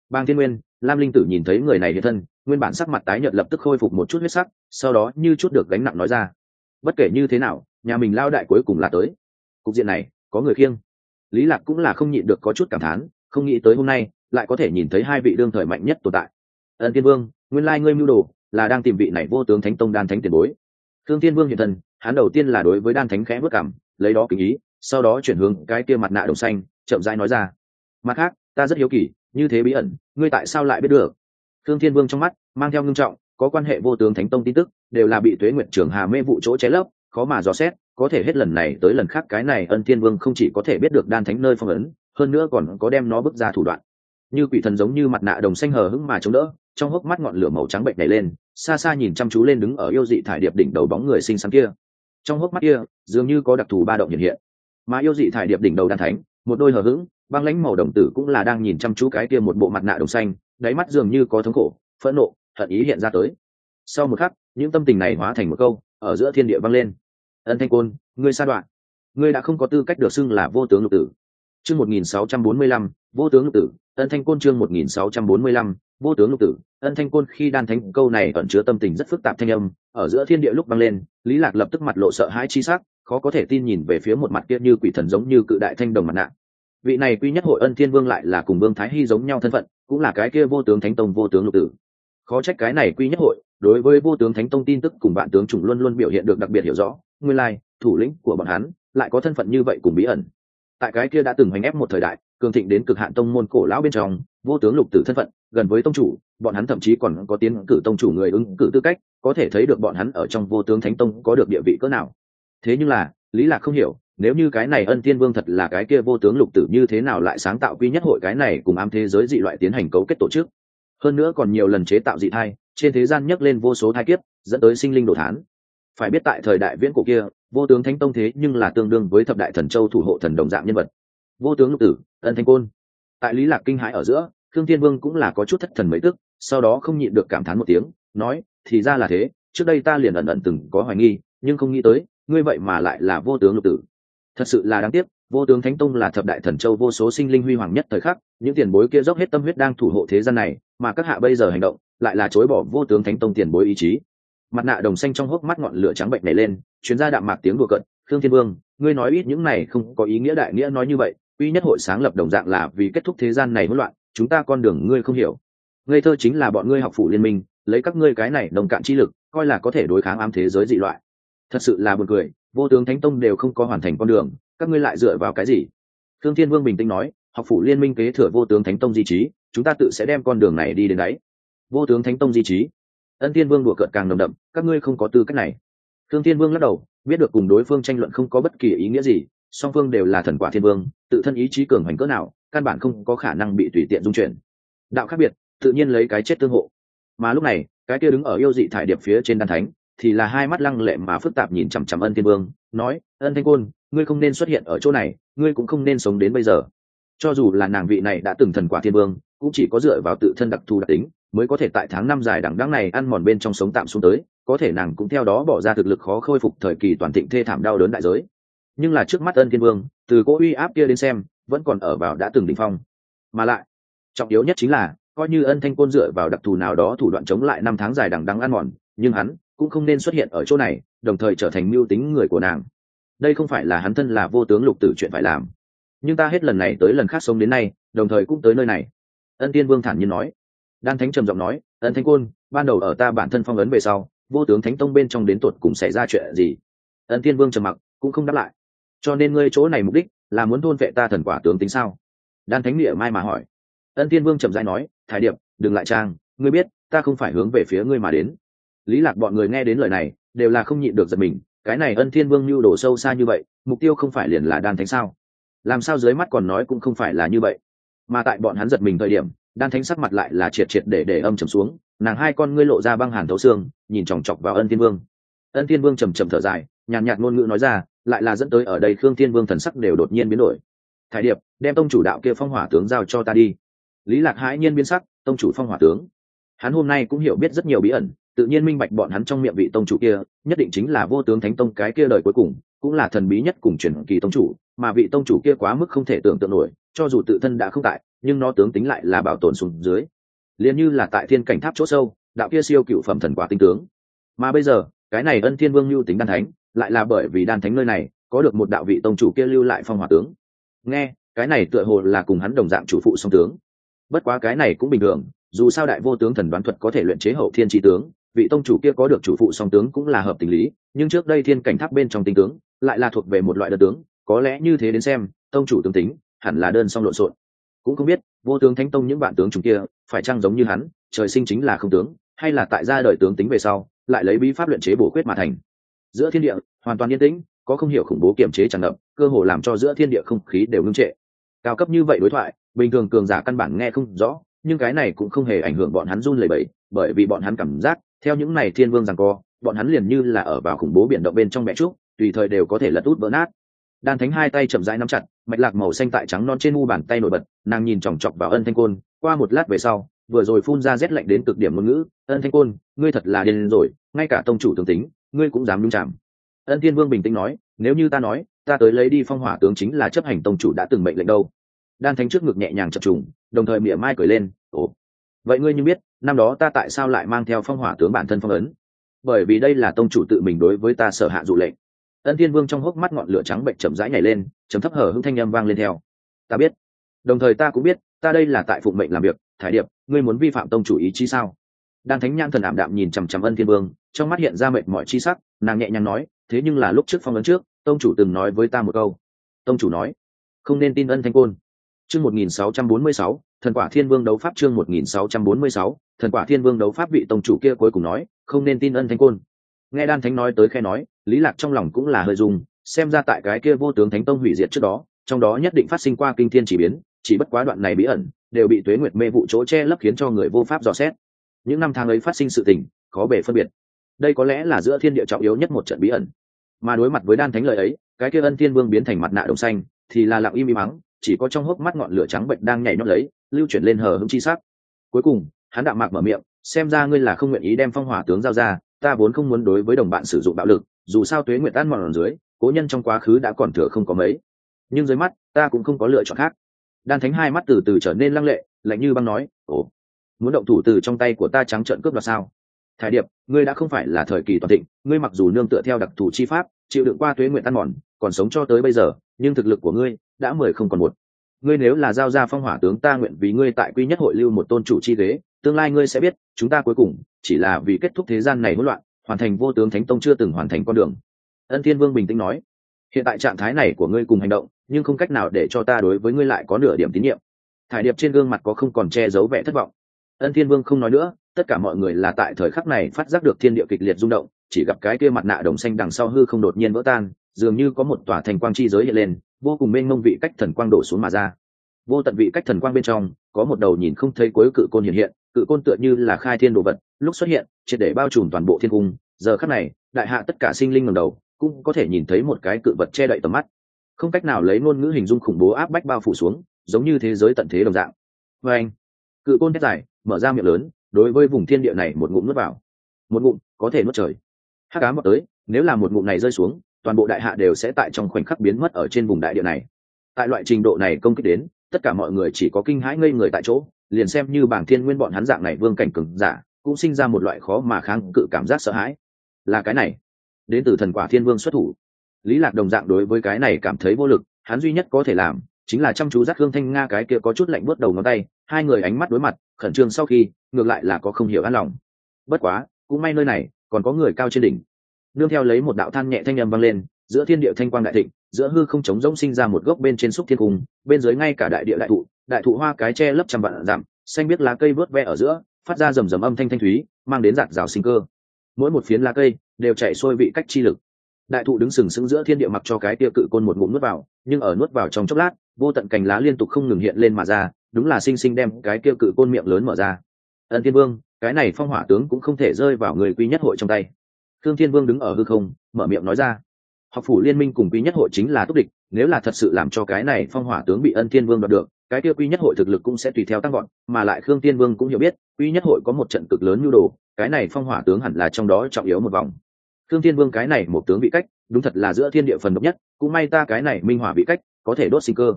Bang thiên nguyên, lam linh tử nhìn thấy người này hiện thân, nguyên bản sắc mặt tái nhợt lập tức khôi phục một chút huyết sắc, sau đó như chút được gánh nặng nói ra. Bất kể như thế nào nhà mình lao đại cuối cùng là tới. Cục diện này, có người khiêng. Lý lạc cũng là không nhịn được có chút cảm thán, không nghĩ tới hôm nay, lại có thể nhìn thấy hai vị đương thời mạnh nhất tồn tại. Ân tiên vương, nguyên lai ngươi mưu đồ, là đang tìm vị này vô tướng thánh tông đan thánh tiền bối. Thương tiên vương hiện thân, hắn đầu tiên là đối với đan thánh khẽ vất cảm, lấy đó kính ý, sau đó chuyển hướng cái kia mặt nạ đồng xanh, chậm rãi nói ra. Mặt khác, ta rất hiếu kỳ, như thế bí ẩn, ngươi tại sao lại biết được? Thương thiên vương trong mắt, mang theo ngưng trọng, có quan hệ vô tướng thánh tông tin tức, đều là bị tuế nguyện trưởng hà mê vụ chỗ cháy lấp khó mà dò xét, có thể hết lần này tới lần khác cái này ân thiên vương không chỉ có thể biết được đan thánh nơi phong ấn, hơn nữa còn có đem nó bước ra thủ đoạn. Như quỷ thần giống như mặt nạ đồng xanh hờ hững mà chống đỡ, trong hốc mắt ngọn lửa màu trắng bệnh này lên, xa xa nhìn chăm chú lên đứng ở yêu dị thải điệp đỉnh đầu bóng người xinh xắn kia. Trong hốc mắt kia, dường như có đặc thù ba động hiện hiện. Mà yêu dị thải điệp đỉnh đầu đan thánh, một đôi hờ hững, băng lãnh màu đồng tử cũng là đang nhìn chăm chú cái kia một bộ mặt nạ đồng xanh, đáy mắt dường như có thống khổ, phẫn nộ, hận ý hiện ra tới. Sau một khắc, những tâm tình này hóa thành một câu ở giữa thiên địa vang lên. Ân thanh côn, ngươi sa đoạn. Ngươi đã không có tư cách được xưng là vô tướng lục tử. Chương một nghìn sáu trăm bốn mươi lăm, vô tướng lục tử. Ân thanh côn chương một nghìn sáu trăm bốn mươi lăm, vô tướng lục tử. Ân thanh côn khi đan thánh, câu này ẩn chứa tâm tình rất phức tạp thanh âm, ở giữa thiên địa lúc vang lên, lý lạc lập tức mặt lộ sợ hãi chi sắc, khó có thể tin nhìn về phía một mặt kia như quỷ thần giống như cự đại thanh đồng mặt nạ. Vị này quy nhất hội ân thiên vương lại là cùng vương thái hy giống nhau thân phận, cũng là cái kia vô tướng thánh tông, vô tướng lục tử. Khó trách cái này quy nhất hội đối với vô tướng thánh tông tin tức cùng bạn tướng chủng luôn luôn biểu hiện được đặc biệt hiểu rõ, nguyên lai, thủ lĩnh của bọn hắn lại có thân phận như vậy cùng bí ẩn. Tại cái kia đã từng hành ép một thời đại, cường thịnh đến cực hạn tông môn cổ lão bên trong, vô tướng lục tử thân phận, gần với tông chủ, bọn hắn thậm chí còn có tiến cử tông chủ người ứng cử tư cách, có thể thấy được bọn hắn ở trong vô tướng thánh tông có được địa vị cỡ nào. Thế nhưng là, lý lạc không hiểu, nếu như cái này ân tiên vương thật là cái kia vô tướng lục tử như thế nào lại sáng tạo quy nhất hội cái này cùng ám thế giới dị loại tiến hành cấu kết tổ chức. Hơn nữa còn nhiều lần chế tạo dị thai trên thế gian nhấc lên vô số thai kiếp, dẫn tới sinh linh đồ thán. Phải biết tại thời đại viễn cổ kia, vô tướng thánh tông thế nhưng là tương đương với thập đại thần châu thủ hộ thần đồng dạng nhân vật. Vô tướng lục tử, ân thanh côn. Tại lý lạc kinh hãi ở giữa, khương thiên vương cũng là có chút thất thần mấy tức, sau đó không nhịn được cảm thán một tiếng, nói, thì ra là thế, trước đây ta liền ẩn ẩn từng có hoài nghi, nhưng không nghĩ tới, ngươi vậy mà lại là vô tướng lục tử. Thật sự là đáng tiếc, vô tướng thánh tông là thập đại thần châu vô số sinh linh huy hoàng nhất thời khắc, những tiền bối kia dốc hết tâm huyết đang thủ hộ thế gian này, mà các hạ bây giờ hành động lại là chối bỏ vô tướng thánh tông tiền bối ý chí. Mặt nạ đồng xanh trong hốc mắt ngọn lửa trắng bệnh này lên chuyến ra đạm mạc tiếng đùa cận khương thiên vương, ngươi nói ít những này không có ý nghĩa đại nghĩa nói như vậy, uy nhất hội sáng lập đồng dạng là vì kết thúc thế gian này hỗn loạn, chúng ta con đường ngươi không hiểu. Ngây thơ chính là bọn ngươi học phủ liên minh, lấy các ngươi cái này đồng cạn chi lực, coi là có thể đối kháng ám thế giới dị loại. Thật sự là buồn cười, vô tướng thánh tông đều không có hoàn thành con đường, các ngươi lại dựa vào cái gì? Thương thiên vương bình tĩnh nói, học phủ liên minh kế thừa vô tướng thánh tông di trí, chúng ta tự sẽ đem con đường này đi đến đấy vô tướng thánh tông di trí. Ân thiên vương đùa cợt càng nồng đậm, các ngươi không có tư cách này. Thương thiên vương lắc đầu, biết được cùng đối phương tranh luận không có bất kỳ ý nghĩa gì, song phương đều là thần quả thiên vương, tự thân ý chí cường hành cỡ nào, căn bản không có khả năng bị tùy tiện dung chuyển. Đạo khác biệt, tự nhiên lấy cái chết tương hộ. Mà lúc này, cái kia đứng ở yêu dị thải điệp phía trên đan thánh, thì là hai mắt lăng lệ mà phức tạp nhìn chằm chằm ân thiên vương, nói, ân thanh côn, ngươi không nên xuất hiện ở chỗ này, ngươi cũng không nên sống đến bây giờ. Cho dù là nàng vị này đã từng thần quả thiên vương, cũng chỉ có dựa vào tự thân đặc thù đặc tính mới có thể tại tháng năm dài đằng đẵng này ăn mòn bên trong sống tạm xuống tới, có thể nàng cũng theo đó bỏ ra thực lực khó khôi phục thời kỳ toàn thịnh thê thảm đau đớn đại giới. Nhưng là trước mắt ân thiên vương, từ cỗ uy áp kia đến xem, vẫn còn ở vào đã từng đỉnh phong. Mà lại, trọng yếu nhất chính là, coi như ân thanh côn dựa vào đặc thù nào đó thủ đoạn chống lại năm tháng dài đằng đắng ăn mòn, nhưng hắn cũng không nên xuất hiện ở chỗ này, đồng thời trở thành mưu tính người của nàng. Đây không phải là hắn thân là vô tướng lục tử chuyện phải làm. Nhưng ta hết lần này tới lần khác sống đến nay, đồng thời cũng tới nơi này. Ân tiên vương thản nhiên nói đan thánh trầm giọng nói, ân thanh côn, ban đầu ở ta bản thân phong ấn về sau, vô tướng thánh tông bên trong đến tuột cùng xảy ra chuyện gì? Ân tiên vương trầm mặc, cũng không đáp lại. Cho nên ngươi chỗ này mục đích là muốn thôn vệ ta thần quả tướng tính sao? Đan thánh địa mai mà hỏi. Ân tiên vương trầm dai nói Thái điệp, đừng lại trang, ngươi biết, ta không phải hướng về phía ngươi mà đến. Lý lạc bọn người nghe đến lời này, đều là không nhịn được giật mình, cái này ân thiên vương nhu đổ sâu xa như vậy, mục tiêu không phải liền là đan thánh sao? Làm sao dưới mắt còn nói cũng không phải là như vậy? Mà tại bọn hắn giật mình thời điểm đan thánh sắc mặt lại là triệt triệt để để âm trầm xuống, nàng hai con ngươi lộ ra băng hàn thấu xương, nhìn chòng chọc vào ân thiên vương. Ân thiên vương trầm trầm thở dài, nhàn nhạt ngôn ngữ nói ra, lại là dẫn tới ở đây khương thiên vương thần sắc đều đột nhiên biến đổi. Thái điệp, đem tông chủ đạo kia phong hỏa tướng giao cho ta đi. Lý lạc hãi nhiên biến sắc, tông chủ phong hỏa tướng. Hắn hôm nay cũng hiểu biết rất nhiều bí ẩn, tự nhiên minh bạch bọn hắn trong miệng vị tông chủ kia, nhất định chính là vô tướng thánh tông cái kia đời cuối cùng, cũng là thần bí nhất cùng truyền kỳ tông chủ, mà vị tông chủ kia quá mức không thể tưởng tượng nổi, cho dù tự thân đã không tại nhưng nó tướng tính lại là bảo tồn xuống dưới. Liền như là tại thiên cảnh tháp chỗ sâu, đạo kia siêu cựu phẩm thần quả tinh tướng. Mà bây giờ, cái này ân thiên vương lưu tính đan thánh, lại là bởi vì đan thánh nơi này, có được một đạo vị tông chủ kia lưu lại phong hỏa tướng. Nghe, cái này tựa hồ là cùng hắn đồng dạng chủ phụ song tướng. Bất quá cái này cũng bình thường, dù sao đại vô tướng thần đoán thuật có thể luyện chế hậu thiên tri tướng, vị tông chủ kia có được chủ phụ song tướng cũng là hợp tình lý, nhưng trước đây thiên cảnh tháp bên trong tinh tướng, lại là thuộc về một loại đơn tướng, có lẽ như thế đến xem, tông chủ tướng tính, hẳn là đơn song lộn xộn cũng không biết, vô tướng thánh tông những bạn tướng chúng kia, phải chăng giống như hắn, trời sinh chính là không tướng, hay là tại gia đời tướng tính về sau, lại lấy bí pháp luyện chế bổ quyết mà thành. Giữa thiên địa, hoàn toàn yên tĩnh, có không hiểu khủng bố kiểm chế tràn ngập, cơ hồ làm cho giữa thiên địa không khí đều ngưng trệ. Cao cấp như vậy đối thoại, bình thường cường giả căn bản nghe không rõ, nhưng cái này cũng không hề ảnh hưởng bọn hắn run lẩy bẩy, bởi vì bọn hắn cảm giác, theo những này thiên vương rằng co, bọn hắn liền như là ở vào khủng bố biển động bên trong mẹ trúc, tùy thời đều có thể lật út vỡ nát đan thánh hai tay chậm rãi nắm chặt, mạch lạc màu xanh tại trắng non trên mu bàn tay nổi bật, nàng nhìn chòng chọc vào ân thanh côn, qua một lát về sau, vừa rồi phun ra rét lạnh đến cực điểm ngôn ngữ, ân thanh côn, ngươi thật là điên rồi, ngay cả tông chủ tướng tính, ngươi cũng dám nhung chạm ân thiên vương bình tĩnh nói, nếu như ta nói, ta tới lấy đi phong hỏa tướng chính là chấp hành tông chủ đã từng mệnh lệnh đâu. Đan thánh trước ngực nhẹ nhàng chập trùng, đồng thời mỉa mai cười lên, ồ, vậy ngươi như biết, năm đó ta tại sao lại mang theo phong hỏa tướng bản thân phong ấn? Bởi vì đây là tông chủ tự mình đối với ta sở hạ dụ lệnh ân thiên vương trong hốc mắt ngọn lửa trắng bệnh chậm rãi nhảy lên chấm thấp hở hưng thanh â m vang lên theo. Ta biết. Đồng thời ta cũng biết, ta đây là tại phụng mệnh làm việc, thải điệp, ngươi muốn vi phạm tông chủ ý chí sao? Đan thánh nhãn thần ảm đạm nhìn chằm chằm ân thiên vương, trong mắt hiện ra mệt mọi chi sắc, nàng nhẹ nhàng nói, thế nhưng là lúc trước phong ấn trước, tông chủ từng nói với ta một câu. Tông chủ nói, không nên tin ân thanh côn. Chương một nghìn sáu trăm bốn mươi sáu, thần quả thiên vương đấu pháp chương một nghìn sáu trăm bốn mươi sáu, thần quả thiên vương đấu pháp vị tông chủ kia cuối cùng nói, không nên tin ân thanh côn nghe đan thánh nói tới khe nói, lý lạc trong lòng cũng là hơi dùng xem ra tại cái kia vô tướng thánh tông hủy diệt trước đó, trong đó nhất định phát sinh qua kinh thiên chỉ biến, chỉ bất quá đoạn này bí ẩn, đều bị tuế nguyệt mê vụ chỗ che lấp khiến cho người vô pháp dò xét. Những năm tháng ấy phát sinh sự tình, khó bề phân biệt. Đây có lẽ là giữa thiên địa trọng yếu nhất một trận bí ẩn. Mà đối mặt với đan thánh lời ấy, cái kia ân thiên vương biến thành mặt nạ đồng xanh, thì là lặng im im mắng, chỉ có trong hốc mắt ngọn lửa trắng bệnh đang nhảy nhót lấy, lưu chuyển lên hờ hững chi sắc. Cuối cùng, hắn đạo mạc mở miệng, xem ra ngươi là không nguyện ý đem phong hỏa tướng giao ra ta vốn không muốn đối với đồng bạn sử dụng bạo lực, dù sao tuế nguyệt tan mòn dưới, cố nhân trong quá khứ đã còn thừa không có mấy. Nhưng dưới mắt, ta cũng không có lựa chọn khác. Đan thánh hai mắt từ từ trở nên lăng lệ, lạnh như băng nói, ồ, muốn động thủ từ trong tay của ta trắng trợn cướp đoạt sao? Thái điệp, ngươi đã không phải là thời kỳ toàn thịnh, ngươi mặc dù nương tựa theo đặc thù chi pháp, chịu đựng qua tuế nguyện tan mòn, còn sống cho tới bây giờ, nhưng thực lực của ngươi đã mười không còn một. Ngươi nếu là giao ra phong hỏa tướng, ta nguyện vì ngươi tại quy nhất hội lưu một tôn chủ chi ghế tương lai ngươi sẽ biết, chúng ta cuối cùng chỉ là vì kết thúc thế gian này hỗn loạn, hoàn thành vô tướng thánh tông chưa từng hoàn thành con đường. Ân thiên vương bình tĩnh nói, hiện tại trạng thái này của ngươi cùng hành động, nhưng không cách nào để cho ta đối với ngươi lại có nửa điểm tín nhiệm. Thải điệp trên gương mặt có không còn che giấu vẻ thất vọng. Ân thiên vương không nói nữa, tất cả mọi người là tại thời khắc này phát giác được thiên địa kịch liệt rung động, chỉ gặp cái kia mặt nạ đồng xanh đằng sau hư không đột nhiên vỡ tan, dường như có một tòa thành quang chi giới hiện lên, vô cùng mênh mông vị cách thần quang đổ xuống mà ra. Vô tận vị cách thần quang bên trong, có một đầu nhìn không thấy cuối cự côn hiện hiện cự côn tựa như là khai thiên đồ vật, lúc xuất hiện, triệt để bao trùm toàn bộ thiên cung. Giờ khắc này, đại hạ tất cả sinh linh ngầm đầu, cũng có thể nhìn thấy một cái cự vật che đậy tầm mắt. Không cách nào lấy ngôn ngữ hình dung khủng bố áp bách bao phủ xuống, giống như thế giới tận thế đồng dạng. Vê anh, cự côn thét dài, mở ra miệng lớn, đối với vùng thiên địa này một ngụm nuốt vào. Một ngụm, có thể nuốt trời. Hắc cá vào tới, nếu là một ngụm này rơi xuống, toàn bộ đại hạ đều sẽ tại trong khoảnh khắc biến mất ở trên vùng đại địa này. Tại loại trình độ này công kích đến tất cả mọi người chỉ có kinh hãi ngây người tại chỗ, liền xem như bảng thiên nguyên bọn hắn dạng này vương cảnh cừng giả, cũng sinh ra một loại khó mà kháng cự cảm giác sợ hãi. Là cái này. Đến từ thần quả thiên vương xuất thủ. Lý lạc đồng dạng đối với cái này cảm thấy vô lực, hắn duy nhất có thể làm, chính là chăm chú giác hương thanh nga cái kia có chút lạnh bớt đầu ngón tay, hai người ánh mắt đối mặt, khẩn trương sau khi, ngược lại là có không hiểu an lòng. Bất quá, cũng may nơi này, còn có người cao trên đỉnh. Nương theo lấy một đạo than nhẹ thanh âm vang lên, giữa thiên địa thanh quang đại thịnh giữa hư không trống rỗng sinh ra một gốc bên trên xúc thiên cung, bên dưới ngay cả đại địa đại thụ đại thụ hoa cái che lấp trăm vạn giảm xanh biết lá cây vớt ve ở giữa, phát ra rầm rầm âm thanh thanh thúy, mang đến giạt rào sinh cơ. Mỗi một phiến lá cây đều chạy xuôi vị cách chi lực. Đại thụ đứng sừng sững giữa thiên địa mặc cho cái tia cự côn một ngụm nuốt vào, nhưng ở nuốt vào trong chốc lát, vô tận cành lá liên tục không ngừng hiện lên mà ra, đúng là sinh sinh đem cái kia cự côn miệng lớn mở ra. Ân thiên vương, cái này phong hỏa tướng cũng không thể rơi vào người quy nhất hội trong tay. Thương thiên vương đứng ở hư không, mở miệng nói ra học phủ liên minh cùng quý nhất hội chính là túc địch, nếu là thật sự làm cho cái này phong hỏa tướng bị ân thiên vương đoạt được, cái kia quy nhất hội thực lực cũng sẽ tùy theo tăng gọn mà lại khương tiên vương cũng hiểu biết quy nhất hội có một trận cực lớn nhu đồ, cái này phong hỏa tướng hẳn là trong đó trọng yếu một vòng. Khương tiên vương cái này một tướng bị cách, đúng thật là giữa thiên địa phần độc nhất, cũng may ta cái này minh hỏa bị cách, có thể đốt sinh cơ.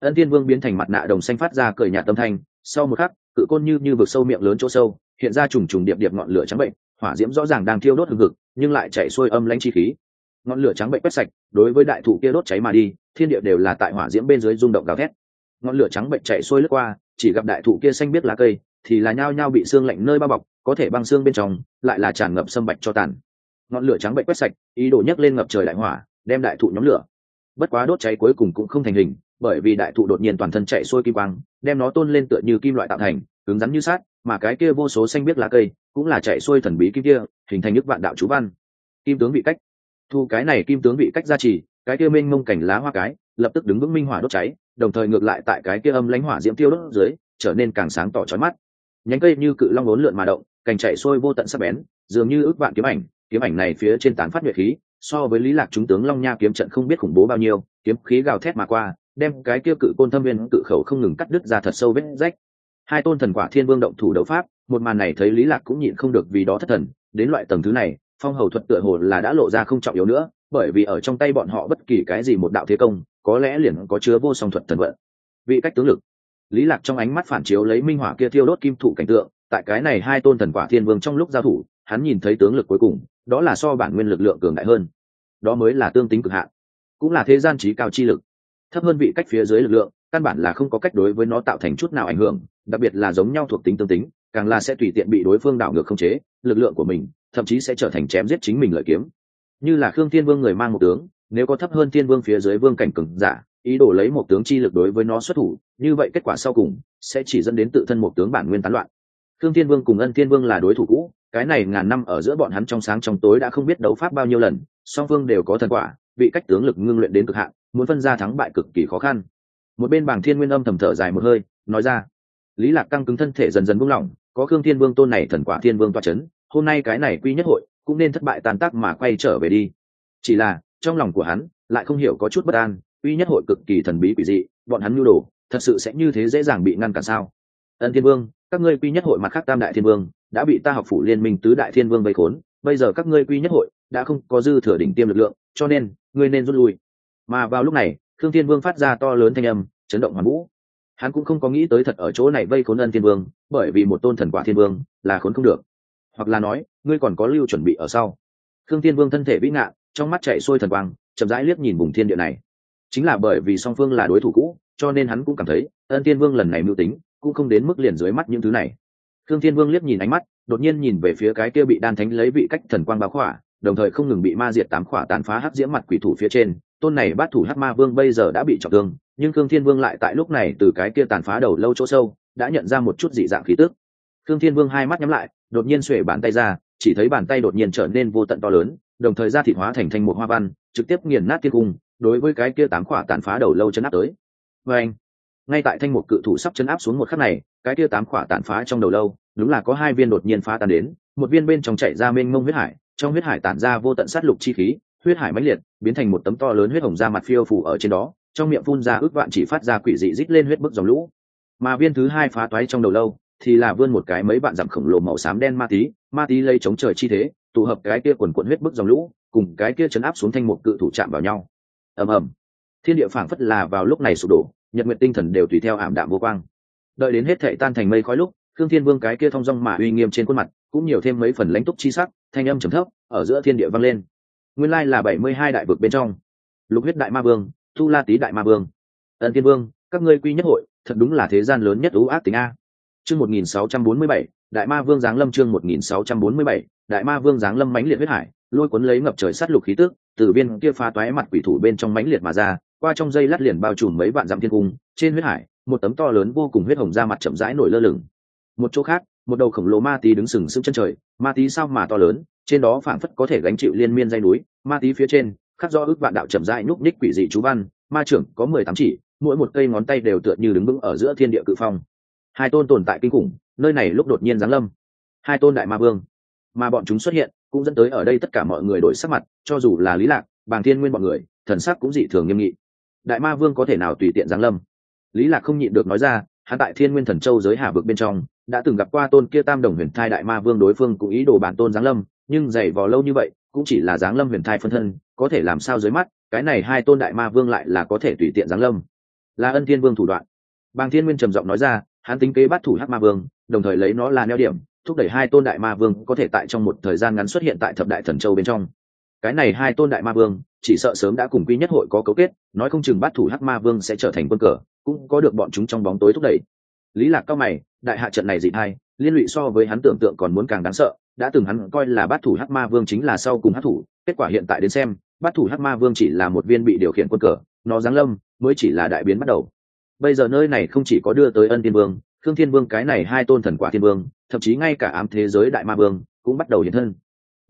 Ân tiên vương biến thành mặt nạ đồng xanh phát ra cười nhạt tâm thanh, sau một khắc, cự côn như như vực sâu miệng lớn chỗ sâu, hiện ra trùng trùng điệp điệp ngọn lửa trắng bệnh, hỏa diễm rõ ràng đang thiêu đốt hừng hực, nhưng lại chạy xuôi âm lãnh chi khí ngọn lửa trắng bệnh quét sạch, đối với đại thụ kia đốt cháy mà đi, thiên địa đều là tại hỏa diễm bên dưới rung động gào thét. Ngọn lửa trắng bệnh chạy xuôi lướt qua, chỉ gặp đại thụ kia xanh biết lá cây, thì là nhao nhao bị xương lạnh nơi bao bọc, có thể băng xương bên trong, lại là tràn ngập sâm bạch cho tàn. Ngọn lửa trắng bệnh quét sạch, ý đồ nhấc lên ngập trời đại hỏa, đem đại thụ nhóm lửa. Bất quá đốt cháy cuối cùng cũng không thành hình, bởi vì đại thụ đột nhiên toàn thân chạy xuôi kim quang, đem nó tôn lên tựa như kim loại tạo thành, cứng rắn như sát mà cái kia vô số xanh biết lá cây cũng là chạy xuôi thần bí kim kia, hình thành nước vạn đạo chú văn. Kim tướng bị cách thu cái này kim tướng bị cách ra trì, cái kia mênh mông cảnh lá hoa cái, lập tức đứng vững minh hỏa đốt cháy, đồng thời ngược lại tại cái kia âm lãnh hỏa diễm tiêu đốt dưới, trở nên càng sáng tỏ chói mắt. Nhánh cây như cự long lốn lượn mà động, cành chạy xuôi vô tận sắc bén, dường như ước vạn kiếm ảnh kiếm ảnh này phía trên tán phát nhuệ khí, so với lý lạc chúng tướng long nha kiếm trận không biết khủng bố bao nhiêu, kiếm khí gào thét mà qua, đem cái kia cự côn thâm viên cự khẩu không ngừng cắt đứt ra thật sâu vết rách. Hai tôn thần quả thiên vương động thủ đấu pháp, một màn này thấy lý lạc cũng nhịn không được vì đó thất thần, đến loại tầng thứ này phong hầu thuật tựa hồ là đã lộ ra không trọng yếu nữa, bởi vì ở trong tay bọn họ bất kỳ cái gì một đạo thế công, có lẽ liền có chứa vô song thuật thần vận. Vị cách tướng lực. Lý lạc trong ánh mắt phản chiếu lấy minh hỏa kia thiêu đốt kim thụ cảnh tượng, tại cái này hai tôn thần quả thiên vương trong lúc giao thủ, hắn nhìn thấy tướng lực cuối cùng, đó là so bản nguyên lực lượng cường đại hơn. Đó mới là tương tính cực hạn, cũng là thế gian trí cao chi lực. Thấp hơn vị cách phía dưới lực lượng, căn bản là không có cách đối với nó tạo thành chút nào ảnh hưởng, đặc biệt là giống nhau thuộc tính tương tính, càng là sẽ tùy tiện bị đối phương đảo ngược không chế, lực lượng của mình thậm chí sẽ trở thành chém giết chính mình lợi kiếm. Như là khương thiên vương người mang một tướng, nếu có thấp hơn thiên vương phía dưới vương cảnh cường giả, ý đồ lấy một tướng chi lực đối với nó xuất thủ, như vậy kết quả sau cùng sẽ chỉ dẫn đến tự thân một tướng bản nguyên tán loạn. Khương thiên vương cùng ân thiên vương là đối thủ cũ, cái này ngàn năm ở giữa bọn hắn trong sáng trong tối đã không biết đấu pháp bao nhiêu lần, song phương đều có thần quả, bị cách tướng lực ngưng luyện đến cực hạn, muốn phân ra thắng bại cực kỳ khó khăn. Một bên bảng thiên nguyên âm thầm thở dài một hơi, nói ra, lý lạc căng cứng thân thể dần dần buông lỏng, có khương thiên vương tôn này thần quả thiên vương toa chấn hôm nay cái này quy nhất hội cũng nên thất bại tàn tác mà quay trở về đi. Chỉ là, trong lòng của hắn lại không hiểu có chút bất an, quy nhất hội cực kỳ thần bí quỷ dị, bọn hắn nhu đồ, thật sự sẽ như thế dễ dàng bị ngăn cản sao? Ân thiên vương, các ngươi quy nhất hội mặt khác tam đại thiên vương đã bị ta học phủ liên minh tứ đại thiên vương vây khốn, bây giờ các ngươi quy nhất hội đã không có dư thừa đỉnh tiêm lực lượng, cho nên, ngươi nên rút lui. Mà vào lúc này thương thiên vương phát ra to lớn thanh âm, chấn động hoàn vũ. Hắn cũng không có nghĩ tới thật ở chỗ này vây khốn ân thiên vương, bởi vì một tôn thần quả thiên vương là khốn không được hoặc là nói, ngươi còn có lưu chuẩn bị ở sau. Thương thiên vương thân thể vĩ ngạ trong mắt chạy xuôi thần quang, chậm rãi liếc nhìn vùng thiên địa này. Chính là bởi vì song phương là đối thủ cũ, cho nên hắn cũng cảm thấy, ân thiên vương lần này mưu tính, cũng không đến mức liền dưới mắt những thứ này. Thương thiên vương liếc nhìn ánh mắt, đột nhiên nhìn về phía cái kia bị đan thánh lấy vị cách thần quang báo khỏa, đồng thời không ngừng bị ma diệt tám khỏa tàn phá hắc diễm mặt quỷ thủ phía trên. Tôn này bát thủ hắc ma vương bây giờ đã bị trọng thương, nhưng thương thiên vương lại tại lúc này từ cái kia tàn phá đầu lâu chỗ sâu, đã nhận ra một chút dị dạng khí tức. Thương thiên vương hai mắt nhắm lại đột nhiên xuể bàn tay ra, chỉ thấy bàn tay đột nhiên trở nên vô tận to lớn, đồng thời ra thịt hóa thành thành một hoa văn, trực tiếp nghiền nát thiên cung, đối với cái kia tám khỏa tàn phá đầu lâu chân áp tới. Và anh, ngay tại thanh một cự thủ sắp chân áp xuống một khắc này, cái kia tám khỏa tàn phá trong đầu lâu, đúng là có hai viên đột nhiên phá tan đến, một viên bên trong chạy ra mênh mông huyết hải, trong huyết hải tản ra vô tận sát lục chi khí, huyết hải mãnh liệt, biến thành một tấm to lớn huyết hồng da mặt phiêu phủ ở trên đó, trong miệng phun ra ước vạn chỉ phát ra quỷ dị rít lên huyết bức dòng lũ. Mà viên thứ hai phá toái trong đầu lâu thì là vươn một cái mấy bạn dặm khổng lồ màu xám đen ma tí ma tí lây chống trời chi thế, tụ hợp cái kia quần quận huyết bức dòng lũ, cùng cái kia chấn áp xuống thanh một cự thủ chạm vào nhau. Ầm ầm. Thiên địa phảng phất là vào lúc này sụp đổ, nhật nguyện tinh thần đều tùy theo ảm đạm vô quang. Đợi đến hết thệ tan thành mây khói lúc thương thiên vương cái kia thong dong mà uy nghiêm trên khuôn mặt, cũng nhiều thêm mấy phần lãnh túc chi sắc, thanh âm trầm thấp, ở giữa thiên địa vang lên. Nguyên lai là bảy mươi hai đại vực bên trong. Lục huyết đại ma vương, thu la tý đại ma vương. Ân thiên vương, các ngươi quy nhất hội, thật đúng là thế gian lớn nhất ưu ác tính a chương một nghìn sáu trăm bốn mươi bảy, đại ma vương giáng lâm chương một nghìn sáu trăm bốn mươi bảy, đại ma vương giáng lâm mãnh liệt huyết hải, lôi cuốn lấy ngập trời sát lục khí tức, từ viên kia phá toái mặt quỷ thủ bên trong mãnh liệt mà ra, qua trong dây lát liền bao trùm mấy vạn dặm thiên cung, trên huyết hải, một tấm to lớn vô cùng huyết hồng ra mặt chậm rãi nổi lơ lửng. Một chỗ khác, một đầu khổng lồ ma tí đứng sừng sững chân trời, ma tí sao mà to lớn, trên đó phảng phất có thể gánh chịu liên miên dây núi, ma tí phía trên, khắc do ước vạn đạo chậm rãi núp ních quỷ dị chú văn, ma trưởng có mười tám chỉ, mỗi một cây ngón tay đều tựa như đứng vững ở giữa thiên địa cự phong hai tôn tồn tại kinh khủng, nơi này lúc đột nhiên giáng lâm. Hai tôn đại ma vương, mà bọn chúng xuất hiện, cũng dẫn tới ở đây tất cả mọi người đổi sắc mặt, cho dù là lý lạc, bàng thiên nguyên bọn người, thần sắc cũng dị thường nghiêm nghị. Đại ma vương có thể nào tùy tiện giáng lâm? Lý lạc không nhịn được nói ra, hắn tại thiên nguyên thần châu giới hà vực bên trong, đã từng gặp qua tôn kia tam đồng huyền thai đại ma vương đối phương cũng ý đồ bản tôn giáng lâm, nhưng dày vò lâu như vậy, cũng chỉ là giáng lâm huyền thai phân thân, có thể làm sao dưới mắt, cái này hai tôn đại ma vương lại là có thể tùy tiện giáng lâm. Là ân thiên vương thủ đoạn. Bàng thiên nguyên trầm giọng nói ra hắn tính kế bắt thủ hắc ma vương, đồng thời lấy nó là neo điểm, thúc đẩy hai tôn đại ma vương có thể tại trong một thời gian ngắn xuất hiện tại thập đại thần châu bên trong. Cái này hai tôn đại ma vương, chỉ sợ sớm đã cùng quy nhất hội có cấu kết, nói không chừng bắt thủ hắc ma vương sẽ trở thành quân cờ, cũng có được bọn chúng trong bóng tối thúc đẩy. Lý lạc cao mày, đại hạ trận này dị hai liên lụy so với hắn tưởng tượng còn muốn càng đáng sợ, đã từng hắn coi là bắt thủ hắc ma vương chính là sau cùng hắc thủ kết quả hiện tại đến xem bắt thủ hắc ma vương chỉ là một viên bị điều khiển quân cờ, nó giáng lâm, mới chỉ là đại biến bắt đầu bây giờ nơi này không chỉ có đưa tới ân thiên vương thương thiên vương cái này hai tôn thần quả thiên vương, thậm chí ngay cả ám thế giới đại ma vương, cũng bắt đầu hiện thân.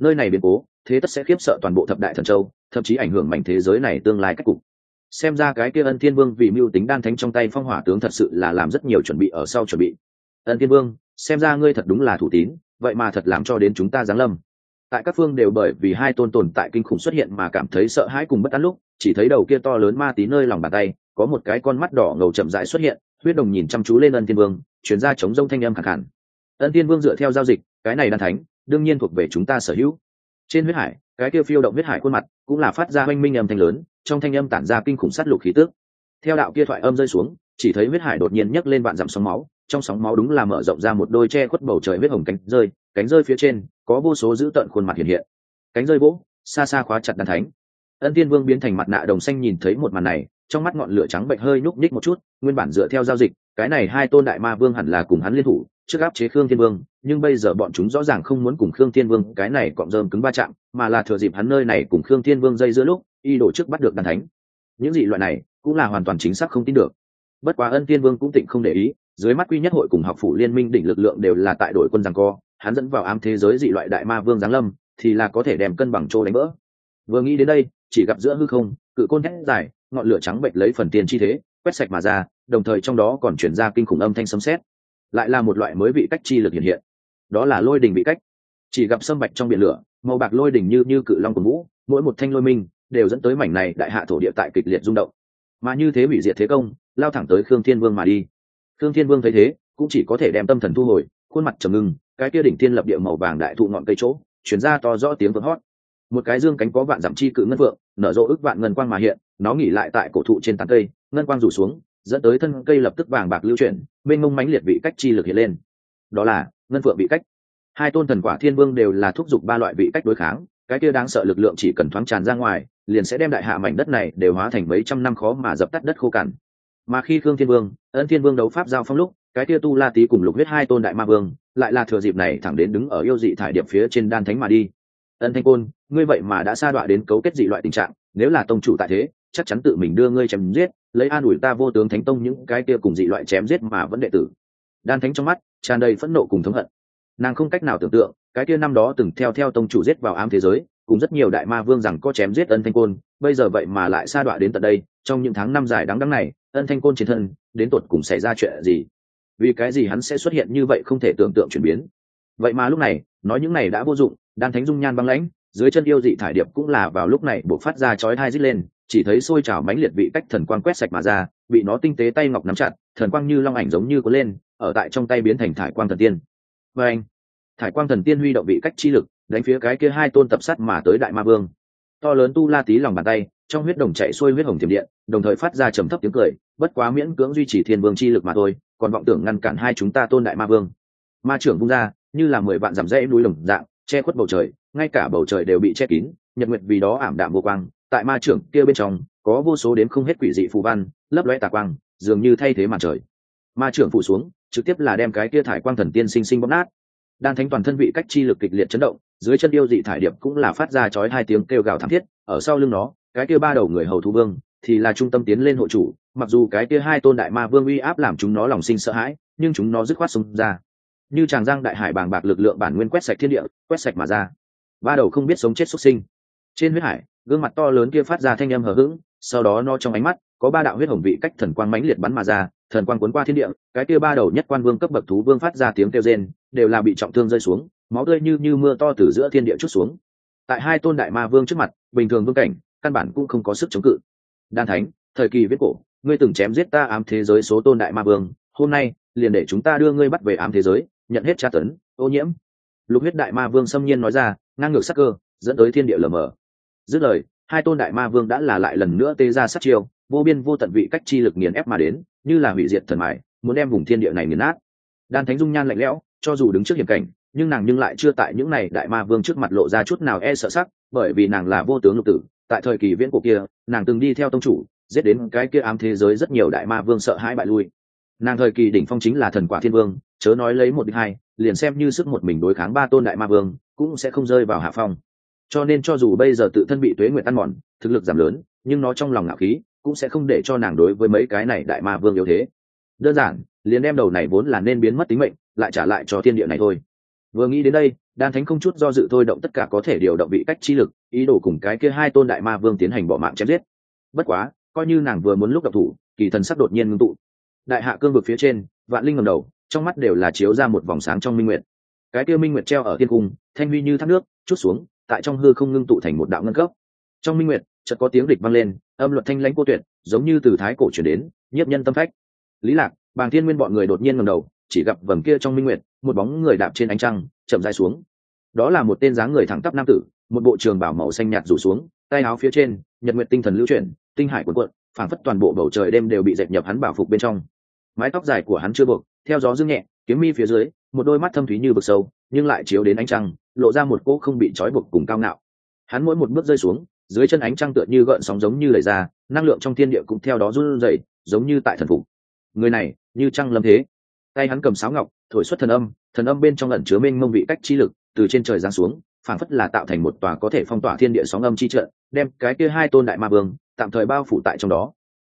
Nơi này biến cố, thế tất sẽ khiếp sợ toàn bộ thập đại thần châu, thậm chí ảnh hưởng mảnh thế giới này tương lai cách cục. Xem ra cái kia ân thiên vương vì mưu tính đan thánh trong tay phong hỏa tướng thật sự là làm rất nhiều chuẩn bị ở sau chuẩn bị. Ân thiên vương, xem ra ngươi thật đúng là thủ tín, vậy mà thật làm cho đến chúng ta giáng lâm. Tại các phương đều bởi vì hai tôn tồn tại kinh khủng xuất hiện mà cảm thấy sợ hãi cùng bất an lúc, chỉ thấy đầu kia to lớn ma tí nơi lòng bàn tay có một cái con mắt đỏ ngầu chậm rãi xuất hiện, huyết đồng nhìn chăm chú lên ân thiên vương chuyển ra chống rông thanh âm khẳng hẳn ân thiên vương dựa theo giao dịch, cái này đan thánh, đương nhiên thuộc về chúng ta sở hữu. Trên huyết hải, cái kia phiêu động huyết hải khuôn mặt cũng là phát ra oanh minh âm thanh lớn, trong thanh âm tản ra kinh khủng sát lục khí tước theo đạo kia thoại âm rơi xuống, chỉ thấy huyết hải đột nhiên nhấc lên vạn dặm sóng máu, trong sóng máu đúng là mở rộng ra một đôi che khuất bầu trời huyết hồng cánh rơi cánh rơi phía trên, có vô số dữ tợn khuôn mặt hiện hiện. Cánh rơi vỗ, xa xa khóa chặt đan thánh. Ân tiên vương biến thành mặt nạ đồng xanh nhìn thấy một màn này trong mắt ngọn lửa trắng bệnh hơi nhúc nhích một chút, nguyên bản dựa theo giao dịch, cái này hai tôn đại ma vương hẳn là cùng hắn liên thủ, trước áp chế khương thiên vương, nhưng bây giờ bọn chúng rõ ràng không muốn cùng khương thiên vương, cái này cọm rơm cứng ba chạm, mà là thừa dịp hắn nơi này cùng khương thiên vương dây giữa lúc, y đổ trước bắt được đàn thánh. Những dị loại này, cũng là hoàn toàn chính xác không tin được. Bất quá ân thiên vương cũng tịnh không để ý, dưới mắt quy nhất hội cùng học phủ liên minh đỉnh lực lượng đều là tại đội quân giang co, hắn dẫn vào ám thế giới dị loại đại ma vương giáng lâm, thì là có thể đem cân bằng trô đánh vỡ vừa nghĩ đến đây, chỉ gặp giữa hư không, cự côn hét dài ngọn lửa trắng bệnh lấy phần tiền chi thế, quét sạch mà ra, đồng thời trong đó còn chuyển ra kinh khủng âm thanh sấm sét. Lại là một loại mới vị cách chi lực hiện hiện. Đó là lôi đình vị cách. Chỉ gặp sâm bạch trong biển lửa, màu bạc lôi đình như như cự long của ngũ mỗi một thanh lôi minh đều dẫn tới mảnh này đại hạ thổ địa tại kịch liệt rung động. Mà như thế hủy diệt thế công, lao thẳng tới khương thiên vương mà đi. Khương thiên vương thấy thế, cũng chỉ có thể đem tâm thần thu hồi, khuôn mặt trầm ngưng, cái kia đỉnh thiên lập địa màu vàng đại thụ ngọn cây chỗ chuyển ra to rõ tiếng vỡ hót. Một cái dương cánh có vạn dặm chi cự ngân vượng, nở rộ ức vạn ngân quang mà hiện nó nghỉ lại tại cổ thụ trên tán cây, ngân quang rủ xuống, dẫn tới thân cây lập tức vàng bạc lưu chuyển bên ngông mánh liệt vị cách chi lực hiện lên. Đó là ngân phượng vị cách. Hai tôn thần quả thiên vương đều là thúc giục ba loại vị cách đối kháng, cái kia đáng sợ lực lượng chỉ cần thoáng tràn ra ngoài, liền sẽ đem đại hạ mảnh đất này đều hóa thành mấy trăm năm khó mà dập tắt đất khô cằn. Mà khi khương thiên vương, ân thiên vương đấu pháp giao phong lúc, cái kia tu la tý cùng lục huyết hai tôn đại ma vương, lại là thừa dịp này thẳng đến đứng ở yêu dị thải điệp phía trên đan thánh mà đi. Ân thanh côn, ngươi vậy mà đã sa đọa đến cấu kết dị loại tình trạng, nếu là tông chủ tại thế chắc chắn tự mình đưa ngươi chém giết, lấy an ủi ta vô tướng thánh tông những cái kia cùng dị loại chém giết mà vẫn đệ tử. Đan thánh trong mắt tràn đầy phẫn nộ cùng thống hận. Nàng không cách nào tưởng tượng, cái kia năm đó từng theo theo tông chủ giết vào ám thế giới, cùng rất nhiều đại ma vương rằng có chém giết ân thanh côn, bây giờ vậy mà lại sa đọa đến tận đây, trong những tháng năm dài đáng đắng này, ân thanh côn chiến thân, đến tột cùng xảy ra chuyện gì? Vì cái gì hắn sẽ xuất hiện như vậy không thể tưởng tượng chuyển biến? Vậy mà lúc này, nói những này đã vô dụng, đan thánh dung nhan băng lãnh, dưới chân yêu dị thải điệp cũng là vào lúc này buộc phát ra chói tai rít lên chỉ thấy xôi trào mãnh liệt vị cách thần quang quét sạch mà ra, bị nó tinh tế tay ngọc nắm chặt, thần quang như long ảnh giống như có lên, ở tại trong tay biến thành thải quang thần tiên. Và anh, thải quang thần tiên huy động vị cách chi lực, đánh phía cái kia hai tôn tập sắt mà tới đại ma vương. To lớn tu la tí lòng bàn tay, trong huyết đồng chạy xuôi huyết hồng tiềm điện, đồng thời phát ra trầm thấp tiếng cười, bất quá miễn cưỡng duy trì thiên vương chi lực mà thôi, còn vọng tưởng ngăn cản hai chúng ta tôn đại ma vương. Ma trưởng vung ra, như là mười vạn dặm rẽ núi lồng dạng, che khuất bầu trời, ngay cả bầu trời đều bị che kín, nhật nguyệt vì đó ảm đạm vô quang tại ma trưởng kia bên trong, có vô số đến không hết quỷ dị phù văn, lấp loe tà quang, dường như thay thế màn trời. Ma trưởng phủ xuống, trực tiếp là đem cái kia thải quang thần tiên sinh sinh bóp nát. Đan thánh toàn thân vị cách chi lực kịch liệt chấn động, dưới chân yêu dị thải điệp cũng là phát ra chói hai tiếng kêu gào thảm thiết, ở sau lưng nó, cái kia ba đầu người hầu thu vương thì là trung tâm tiến lên hộ chủ, mặc dù cái kia hai tôn đại ma vương uy áp làm chúng nó lòng sinh sợ hãi, nhưng chúng nó dứt khoát xông ra. Như tràng giang đại hải bàng bạc lực lượng bản nguyên quét sạch thiên địa, quét sạch mà ra. Ba đầu không biết sống chết xuất sinh. Trên huyết hải gương mặt to lớn kia phát ra thanh âm hờ hững, sau đó nó trong ánh mắt, có ba đạo huyết hồng vị cách thần quang mãnh liệt bắn mà ra, thần quang cuốn qua thiên địa, cái kia ba đầu nhất quan vương cấp bậc thú vương phát ra tiếng kêu rên, đều là bị trọng thương rơi xuống, máu tươi như như mưa to từ giữa thiên địa chút xuống. Tại hai tôn đại ma vương trước mặt, bình thường vương cảnh, căn bản cũng không có sức chống cự. Đan thánh, thời kỳ viết cổ, ngươi từng chém giết ta ám thế giới số tôn đại ma vương, hôm nay, liền để chúng ta đưa ngươi bắt về ám thế giới, nhận hết tra tấn, ô nhiễm. Lục huyết đại ma vương xâm nhiên nói ra, ngang ngược sắc cơ, dẫn tới thiên địa lờ mờ dứt lời, hai tôn đại ma vương đã là lại lần nữa tê ra sát chiêu, vô biên vô tận vị cách chi lực nghiền ép mà đến, như là hủy diệt thần mại muốn đem vùng thiên địa này nghiền nát. Đan thánh dung nhan lạnh lẽo, cho dù đứng trước hiểm cảnh, nhưng nàng nhưng lại chưa tại những này đại ma vương trước mặt lộ ra chút nào e sợ sắc, bởi vì nàng là vô tướng lục tử, tại thời kỳ viễn cổ kia, nàng từng đi theo tông chủ, giết đến cái kia ám thế giới rất nhiều đại ma vương sợ hãi bại lui. Nàng thời kỳ đỉnh phong chính là thần quả thiên vương, chớ nói lấy một đích hai, liền xem như sức một mình đối kháng ba tôn đại ma vương, cũng sẽ không rơi vào hạ phong cho nên cho dù bây giờ tự thân bị tuế nguyện ăn mòn, thực lực giảm lớn, nhưng nó trong lòng ngạo khí cũng sẽ không để cho nàng đối với mấy cái này đại ma vương yếu thế. Đơn giản, liền đem đầu này vốn là nên biến mất tính mệnh, lại trả lại cho thiên địa này thôi. Vừa nghĩ đến đây, đan thánh không chút do dự thôi động tất cả có thể điều động vị cách chi lực, ý đồ cùng cái kia hai tôn đại ma vương tiến hành bỏ mạng chém giết. Bất quá, coi như nàng vừa muốn lúc gặp thủ, kỳ thần sắc đột nhiên ngưng tụ. Đại hạ cương vực phía trên, vạn linh ngầm đầu, trong mắt đều là chiếu ra một vòng sáng trong minh nguyệt. Cái kia minh nguyệt treo ở thiên cung, thanh huy như thác nước, chút xuống tại trong hư không ngưng tụ thành một đạo ngân cấp trong minh nguyệt, chợt có tiếng địch vang lên, âm luật thanh lãnh cô tuyệt, giống như từ thái cổ chuyển đến, nhiếp nhân tâm phách. Lý lạc, bàng thiên nguyên bọn người đột nhiên ngầm đầu, chỉ gặp vầng kia trong minh nguyệt, một bóng người đạp trên ánh trăng, chậm dài xuống. Đó là một tên dáng người thẳng tắp nam tử, một bộ trường bảo màu xanh nhạt rủ xuống, tay áo phía trên, nhật nguyệt tinh thần lưu chuyển, tinh hải cuộn cuộn, phảng phất toàn bộ bầu trời đêm đều bị dệt nhập hắn bảo phục bên trong. Mái tóc dài của hắn chưa buộc, theo gió dương nhẹ, kiếm mi phía dưới một đôi mắt thâm thúy như vực sâu, nhưng lại chiếu đến ánh trăng, lộ ra một cỗ không bị trói buộc cùng cao ngạo. Hắn mỗi một bước rơi xuống, dưới chân ánh trăng tựa như gợn sóng giống như lời ra, năng lượng trong thiên địa cũng theo đó run rẩy, giống như tại thần phục. Người này, như trăng lâm thế. Tay hắn cầm sáo ngọc, thổi xuất thần âm thần âm bên trong lẩn chứa mênh mông vị cách chi lực, từ trên trời giáng xuống, phảng phất là tạo thành một tòa có thể phong tỏa thiên địa sóng âm chi trận, đem cái kia hai tôn đại ma vương, tạm thời bao phủ tại trong đó.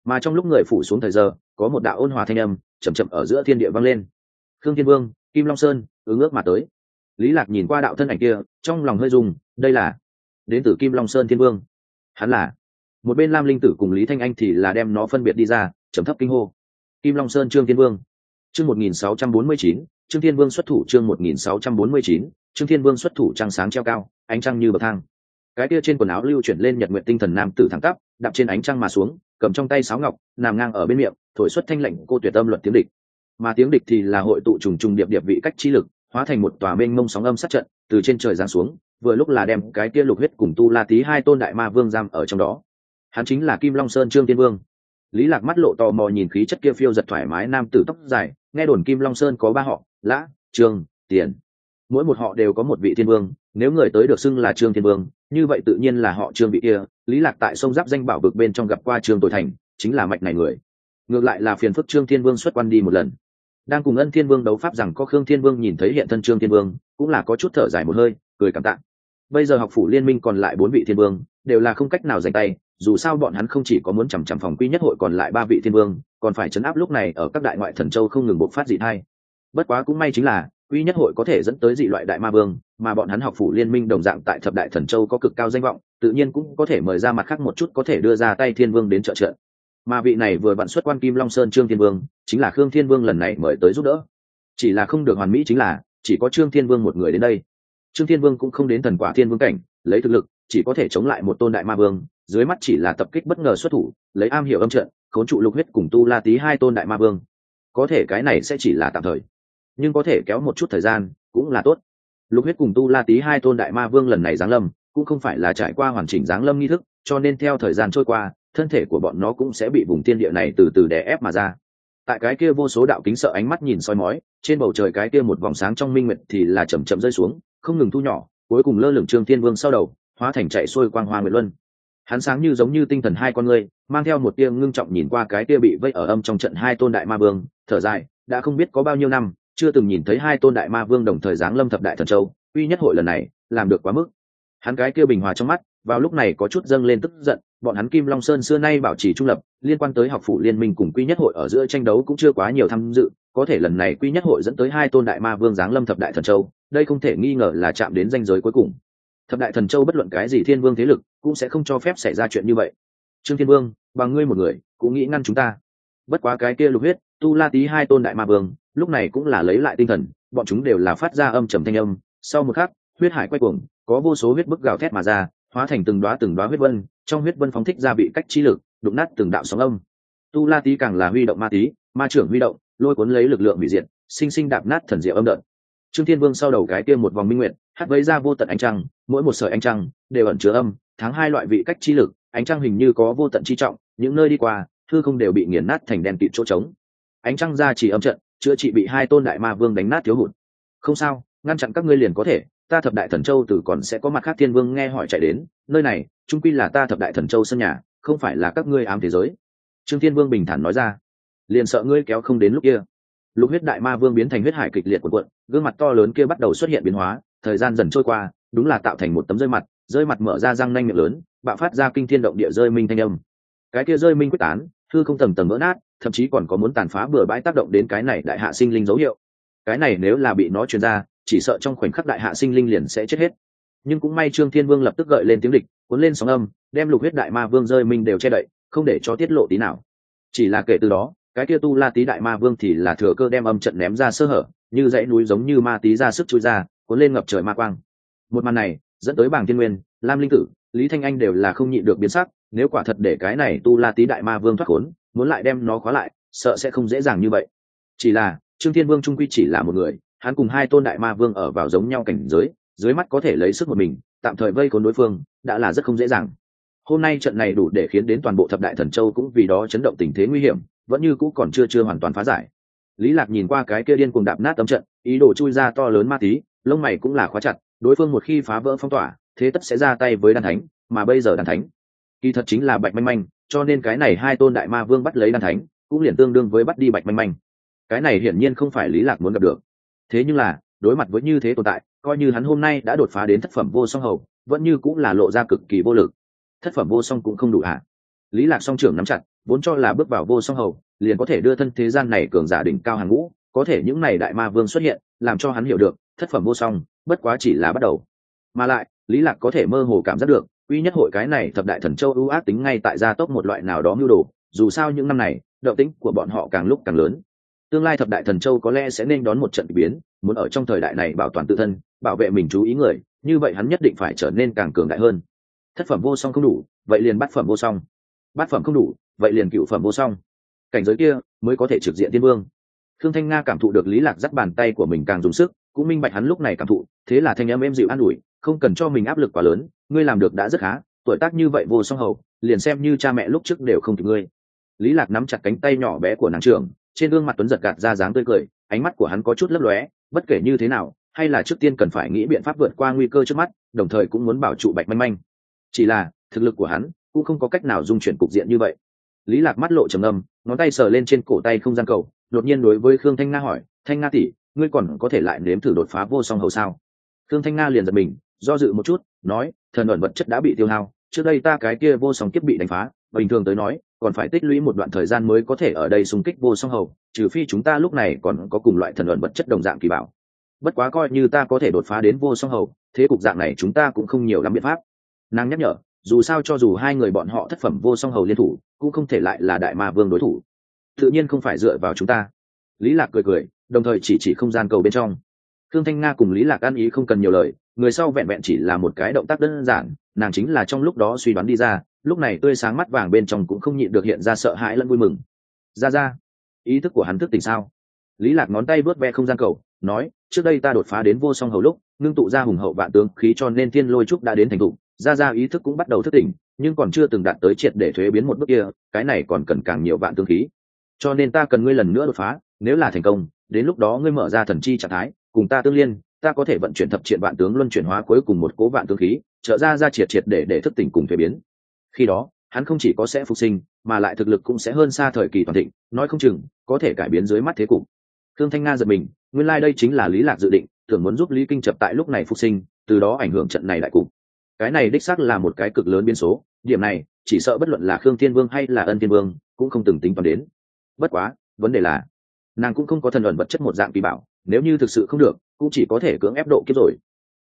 Mà trong lúc người phủ xuống thời giờ, có một đạo ôn hòa thanh âm, chậm chậm ở giữa thiên địa vang lên. Khương thiên vương kim long sơn, ứng ước mà tới. Lý lạc nhìn qua đạo thân ảnh kia, trong lòng hơi dùng đây là đến từ kim long sơn thiên vương. Hắn là một bên lam linh tử cùng lý thanh anh thì là đem nó phân biệt đi ra chấm thấp kinh hô. Kim long sơn trương thiên vương. Chương một nghìn sáu trăm bốn mươi chín, trương thiên vương xuất thủ chương một nghìn sáu trăm bốn mươi chín, trương thiên vương xuất thủ trăng sáng treo cao, ánh trăng như bậc thang. Cái kia trên quần áo lưu chuyển lên nhật nguyện tinh thần nam tử thẳng tắp, đạp trên ánh trăng mà xuống, cầm trong tay sáo ngọc, nằm ngang ở bên miệng, thổi xuất thanh lệnh cô tuyệt âm luật tiếng địch mà tiếng địch thì là hội tụ trùng trùng điệp điệp vị cách chi lực, hóa thành một tòa mênh mông sóng âm sát trận, từ trên trời giáng xuống, vừa lúc là đem cái kia lục huyết cùng tu la tí hai tôn đại ma vương giam ở trong đó. Hắn chính là kim long sơn trương tiên vương. Lý lạc mắt lộ tò mò nhìn khí chất kia phiêu giật thoải mái nam tử tóc dài, nghe đồn kim long sơn có ba họ, lã, trương, tiền. Mỗi một họ đều có một vị thiên vương, nếu người tới được xưng là trương thiên vương, như vậy tự nhiên là họ trương vị kia. Lý lạc tại sông giáp danh bảo vực bên trong gặp qua trương tội thành, chính là mạch này người. Ngược lại là phiền phức trương thiên vương xuất quan đi một lần đang cùng ân thiên vương đấu pháp rằng có khương thiên vương nhìn thấy hiện thân trương thiên vương, cũng là có chút thở dài một hơi, cười cảm tạ. Bây giờ học phủ liên minh còn lại bốn vị thiên vương, đều là không cách nào giành tay, dù sao bọn hắn không chỉ có muốn chằm chằm phòng quy nhất hội còn lại ba vị thiên vương, còn phải chấn áp lúc này ở các đại ngoại thần châu không ngừng bộc phát dị thai. Bất quá cũng may chính là, quy nhất hội có thể dẫn tới dị loại đại ma vương, mà bọn hắn học phủ liên minh đồng dạng tại thập đại thần châu có cực cao danh vọng, tự nhiên cũng có thể mời ra mặt khác một chút có thể đưa ra tay thiên vương đến trợ trợ mà vị này vừa vặn xuất quan kim long sơn trương thiên vương, chính là khương thiên vương lần này mời tới giúp đỡ. Chỉ là không được hoàn mỹ chính là, chỉ có trương thiên vương một người đến đây. Trương thiên vương cũng không đến thần quả thiên vương cảnh, lấy thực lực, chỉ có thể chống lại một tôn đại ma vương, dưới mắt chỉ là tập kích bất ngờ xuất thủ, lấy am hiểu âm trận, khốn trụ lục huyết cùng tu la tí hai tôn đại ma vương. Có thể cái này sẽ chỉ là tạm thời, nhưng có thể kéo một chút thời gian cũng là tốt. Lục huyết cùng tu la tí hai tôn đại ma vương lần này giáng lâm, cũng không phải là trải qua hoàn chỉnh giáng lâm nghi thức, cho nên theo thời gian trôi qua thân thể của bọn nó cũng sẽ bị vùng thiên địa này từ từ đè ép mà ra. Tại cái kia vô số đạo kính sợ ánh mắt nhìn soi mói, trên bầu trời cái kia một vòng sáng trong minh nguyệt thì là chầm chậm rơi xuống, không ngừng thu nhỏ, cuối cùng lơ lửng trương thiên vương sau đầu, hóa thành chạy xuôi quang hoa nguyệt luân. Hắn sáng như giống như tinh thần hai con người mang theo một tia ngưng trọng nhìn qua cái tia bị vây ở âm trong trận hai tôn đại ma vương, thở dài, đã không biết có bao nhiêu năm, chưa từng nhìn thấy hai tôn đại ma vương đồng thời giáng lâm thập đại thần châu, uy nhất hội lần này, làm được quá mức. Hắn cái kia bình hòa trong mắt vào lúc này có chút dâng lên tức giận, bọn hắn kim long sơn xưa nay bảo trì trung lập, liên quan tới học phủ liên minh cùng quy nhất hội ở giữa tranh đấu cũng chưa quá nhiều tham dự, có thể lần này quy nhất hội dẫn tới hai tôn đại ma vương giáng lâm thập đại thần châu, đây không thể nghi ngờ là chạm đến danh giới cuối cùng. Thập đại thần châu bất luận cái gì thiên vương thế lực cũng sẽ không cho phép xảy ra chuyện như vậy. Trương thiên vương, bằng ngươi một người, cũng nghĩ ngăn chúng ta. Bất quá cái kia lục huyết, tu la tí hai tôn đại ma vương, lúc này cũng là lấy lại tinh thần, bọn chúng đều là phát ra âm trầm thanh âm. Sau một khắc, huyết hải quay cuồng, có vô số huyết bức gào thét mà ra hóa thành từng đoá từng đoá huyết vân, trong huyết vân phóng thích ra bị cách chi lực, đụng nát từng đạo sóng âm. Tu la tý càng là huy động ma tý, ma trưởng huy động, lôi cuốn lấy lực lượng hủy diệt, sinh sinh đạp nát thần diệu âm đợt. Trương thiên vương sau đầu cái kia một vòng minh nguyện hát vấy ra vô tận ánh trăng, mỗi một sợi ánh trăng đều ẩn chứa âm, tháng hai loại vị cách chi lực, ánh trăng hình như có vô tận chi trọng, những nơi đi qua, thư không đều bị nghiền nát thành đen kịt chỗ trống. Ánh trăng ra chỉ âm trận, chữa trị bị hai tôn đại ma vương đánh nát thiếu hụt. Không sao ngăn chặn các ngươi liền có thể, ta thập đại thần châu từ còn sẽ có mặt khác thiên vương nghe hỏi chạy đến, nơi này trung quy là ta thập đại thần châu sân nhà, không phải là các ngươi ám thế giới. Trương thiên vương bình thản nói ra, liền sợ ngươi kéo không đến lúc kia. Lục huyết đại ma vương biến thành huyết hải kịch liệt của quận gương mặt to lớn kia bắt đầu xuất hiện biến hóa, thời gian dần trôi qua, đúng là tạo thành một tấm rơi mặt rơi mặt mở ra răng nanh miệng lớn, bạo phát ra kinh thiên động địa rơi minh thanh âm. Cái kia rơi minh quyết tán thư không tầng tầng vỡ nát, thậm chí còn có muốn tàn phá bừa bãi tác động đến cái này đại hạ sinh linh dấu hiệu. Cái này nếu là bị nó truyền ra chỉ sợ trong khoảnh khắc đại hạ sinh linh liền sẽ chết hết. Nhưng cũng may trương thiên vương lập tức gợi lên tiếng địch, cuốn lên sóng âm, đem lục huyết đại ma vương rơi mình đều che đậy, không để cho tiết lộ tí nào. Chỉ là kể từ đó, cái kia tu la tí đại ma vương thì là thừa cơ đem âm trận ném ra sơ hở, như dãy núi giống như ma tí ra sức chui ra, cuốn lên ngập trời ma quang. Một màn này, dẫn tới bảng thiên nguyên, lam linh tử, lý thanh anh đều là không nhịn được biến sắc, nếu quả thật để cái này tu la tí đại ma vương thoát khốn, muốn lại đem nó khóa lại, sợ sẽ không dễ dàng như vậy. Chỉ là, trương thiên vương trung quy chỉ là một người hắn cùng hai tôn đại ma vương ở vào giống nhau cảnh giới, dưới mắt có thể lấy sức một mình, tạm thời vây khốn đối phương, đã là rất không dễ dàng. Hôm nay trận này đủ để khiến đến toàn bộ thập đại thần châu cũng vì đó chấn động tình thế nguy hiểm, vẫn như cũ còn chưa chưa hoàn toàn phá giải. Lý lạc nhìn qua cái kia điên cùng đạp nát tấm trận, ý đồ chui ra to lớn ma tí, lông mày cũng là khóa chặt, đối phương một khi phá vỡ phong tỏa, thế tất sẽ ra tay với đan thánh, mà bây giờ đan thánh, kỳ thật chính là bạch manh manh, cho nên cái này hai tôn đại ma vương bắt lấy đan thánh, cũng liền tương đương với bắt đi bạch manh manh. Cái này hiển nhiên không phải lý lạc muốn gặp được thế nhưng là, đối mặt với như thế tồn tại, coi như hắn hôm nay đã đột phá đến thất phẩm vô song hầu, vẫn như cũng là lộ ra cực kỳ vô lực. Thất phẩm vô song cũng không đủ hạ lý lạc song trưởng nắm chặt, vốn cho là bước vào vô song hầu, liền có thể đưa thân thế gian này cường giả đỉnh cao hàng ngũ, có thể những này đại ma vương xuất hiện, làm cho hắn hiểu được, thất phẩm vô song, bất quá chỉ là bắt đầu. Mà lại, lý lạc có thể mơ hồ cảm giác được, uy nhất hội cái này thập đại thần châu ưu ác tính ngay tại gia tốc một loại nào đó mưu đồ, dù sao những năm này, động tính của bọn họ càng lúc càng lớn tương lai thập đại thần châu có lẽ sẽ nên đón một trận biến, muốn ở trong thời đại này bảo toàn tự thân, bảo vệ mình chú ý người, như vậy hắn nhất định phải trở nên càng cường đại hơn. Thất phẩm vô song không đủ, vậy liền bát phẩm vô song. Bát phẩm không đủ, vậy liền cựu phẩm vô song. Cảnh giới kia mới có thể trực diện tiên vương. Thương thanh nga cảm thụ được lý lạc dắt bàn tay của mình càng dùng sức, cũng minh bạch hắn lúc này cảm thụ, thế là thanh em em dịu an ủi, không cần cho mình áp lực quá lớn, ngươi làm được đã rất khá, tuổi tác như vậy vô song hầu, liền xem như cha mẹ lúc trước đều không kịp ngươi. Lý lạc nắm chặt cánh tay nhỏ bé của nàng trưởng trên gương mặt tuấn giật gạt ra dáng tươi cười, ánh mắt của hắn có chút lấp lóe, bất kể như thế nào, hay là trước tiên cần phải nghĩ biện pháp vượt qua nguy cơ trước mắt, đồng thời cũng muốn bảo trụ bạch manh manh. Chỉ là, thực lực của hắn cũng không có cách nào dung chuyển cục diện như vậy. Lý lạc mắt lộ trầm ngâm, ngón tay sờ lên trên cổ tay không gian cầu, đột nhiên đối với khương thanh nga hỏi, thanh nga tỷ, ngươi còn có thể lại nếm thử đột phá vô song hầu sao? Khương thanh nga liền giật mình, do dự một chút, nói, thần ẩn vật chất đã bị tiêu hao trước đây ta cái kia vô song kiếp bị đánh phá, bình thường tới nói, còn phải tích lũy một đoạn thời gian mới có thể ở đây xung kích vô song hầu, trừ phi chúng ta lúc này còn có cùng loại thần ẩn vật chất đồng dạng kỳ bảo. Bất quá coi như ta có thể đột phá đến vô song hầu, thế cục dạng này chúng ta cũng không nhiều lắm biện pháp. Nàng nhắc nhở, dù sao cho dù hai người bọn họ thất phẩm vô song hầu liên thủ, cũng không thể lại là đại ma vương đối thủ. Tự nhiên không phải dựa vào chúng ta. Lý lạc cười cười, đồng thời chỉ chỉ không gian cầu bên trong. Thương thanh nga cùng lý lạc ăn ý không cần nhiều lời người sau vẹn vẹn chỉ là một cái động tác đơn giản, nàng chính là trong lúc đó suy đoán đi ra, lúc này tươi sáng mắt vàng bên trong cũng không nhịn được hiện ra sợ hãi lẫn vui mừng. Ra ra, ý thức của hắn thức tỉnh sao? Lý lạc ngón tay vớt ve không gian cầu, nói, trước đây ta đột phá đến vô song hầu lúc, ngưng tụ ra hùng hậu vạn tướng khí cho nên thiên lôi trúc đã đến thành tụ ra ra ý thức cũng bắt đầu thức tỉnh, nhưng còn chưa từng đạt tới triệt để thuế biến một bước kia, cái này còn cần càng nhiều vạn tướng khí. Cho nên ta cần ngươi lần nữa đột phá, nếu là thành công, đến lúc đó ngươi mở ra thần chi trạng thái, cùng ta tương liên ta có thể vận chuyển thập triện vạn tướng luân chuyển hóa cuối cùng một cố vạn tướng khí, trợ ra ra triệt triệt để để thức tỉnh cùng thuế biến. Khi đó, hắn không chỉ có sẽ phục sinh, mà lại thực lực cũng sẽ hơn xa thời kỳ toàn thịnh, nói không chừng, có thể cải biến dưới mắt thế cục. Thương thanh nga giật mình, nguyên lai、like、đây chính là lý lạc dự định, tưởng muốn giúp lý kinh chập tại lúc này phục sinh, từ đó ảnh hưởng trận này đại cục. Cái này đích xác là một cái cực lớn biến số, điểm này, chỉ sợ bất luận là khương thiên vương hay là ân thiên vương, cũng không từng tính toán đến. Bất quá, vấn đề là, nàng cũng không có thần luận vật chất một dạng kỳ bảo, nếu như thực sự không được cũng chỉ có thể cưỡng ép độ kiếp rồi.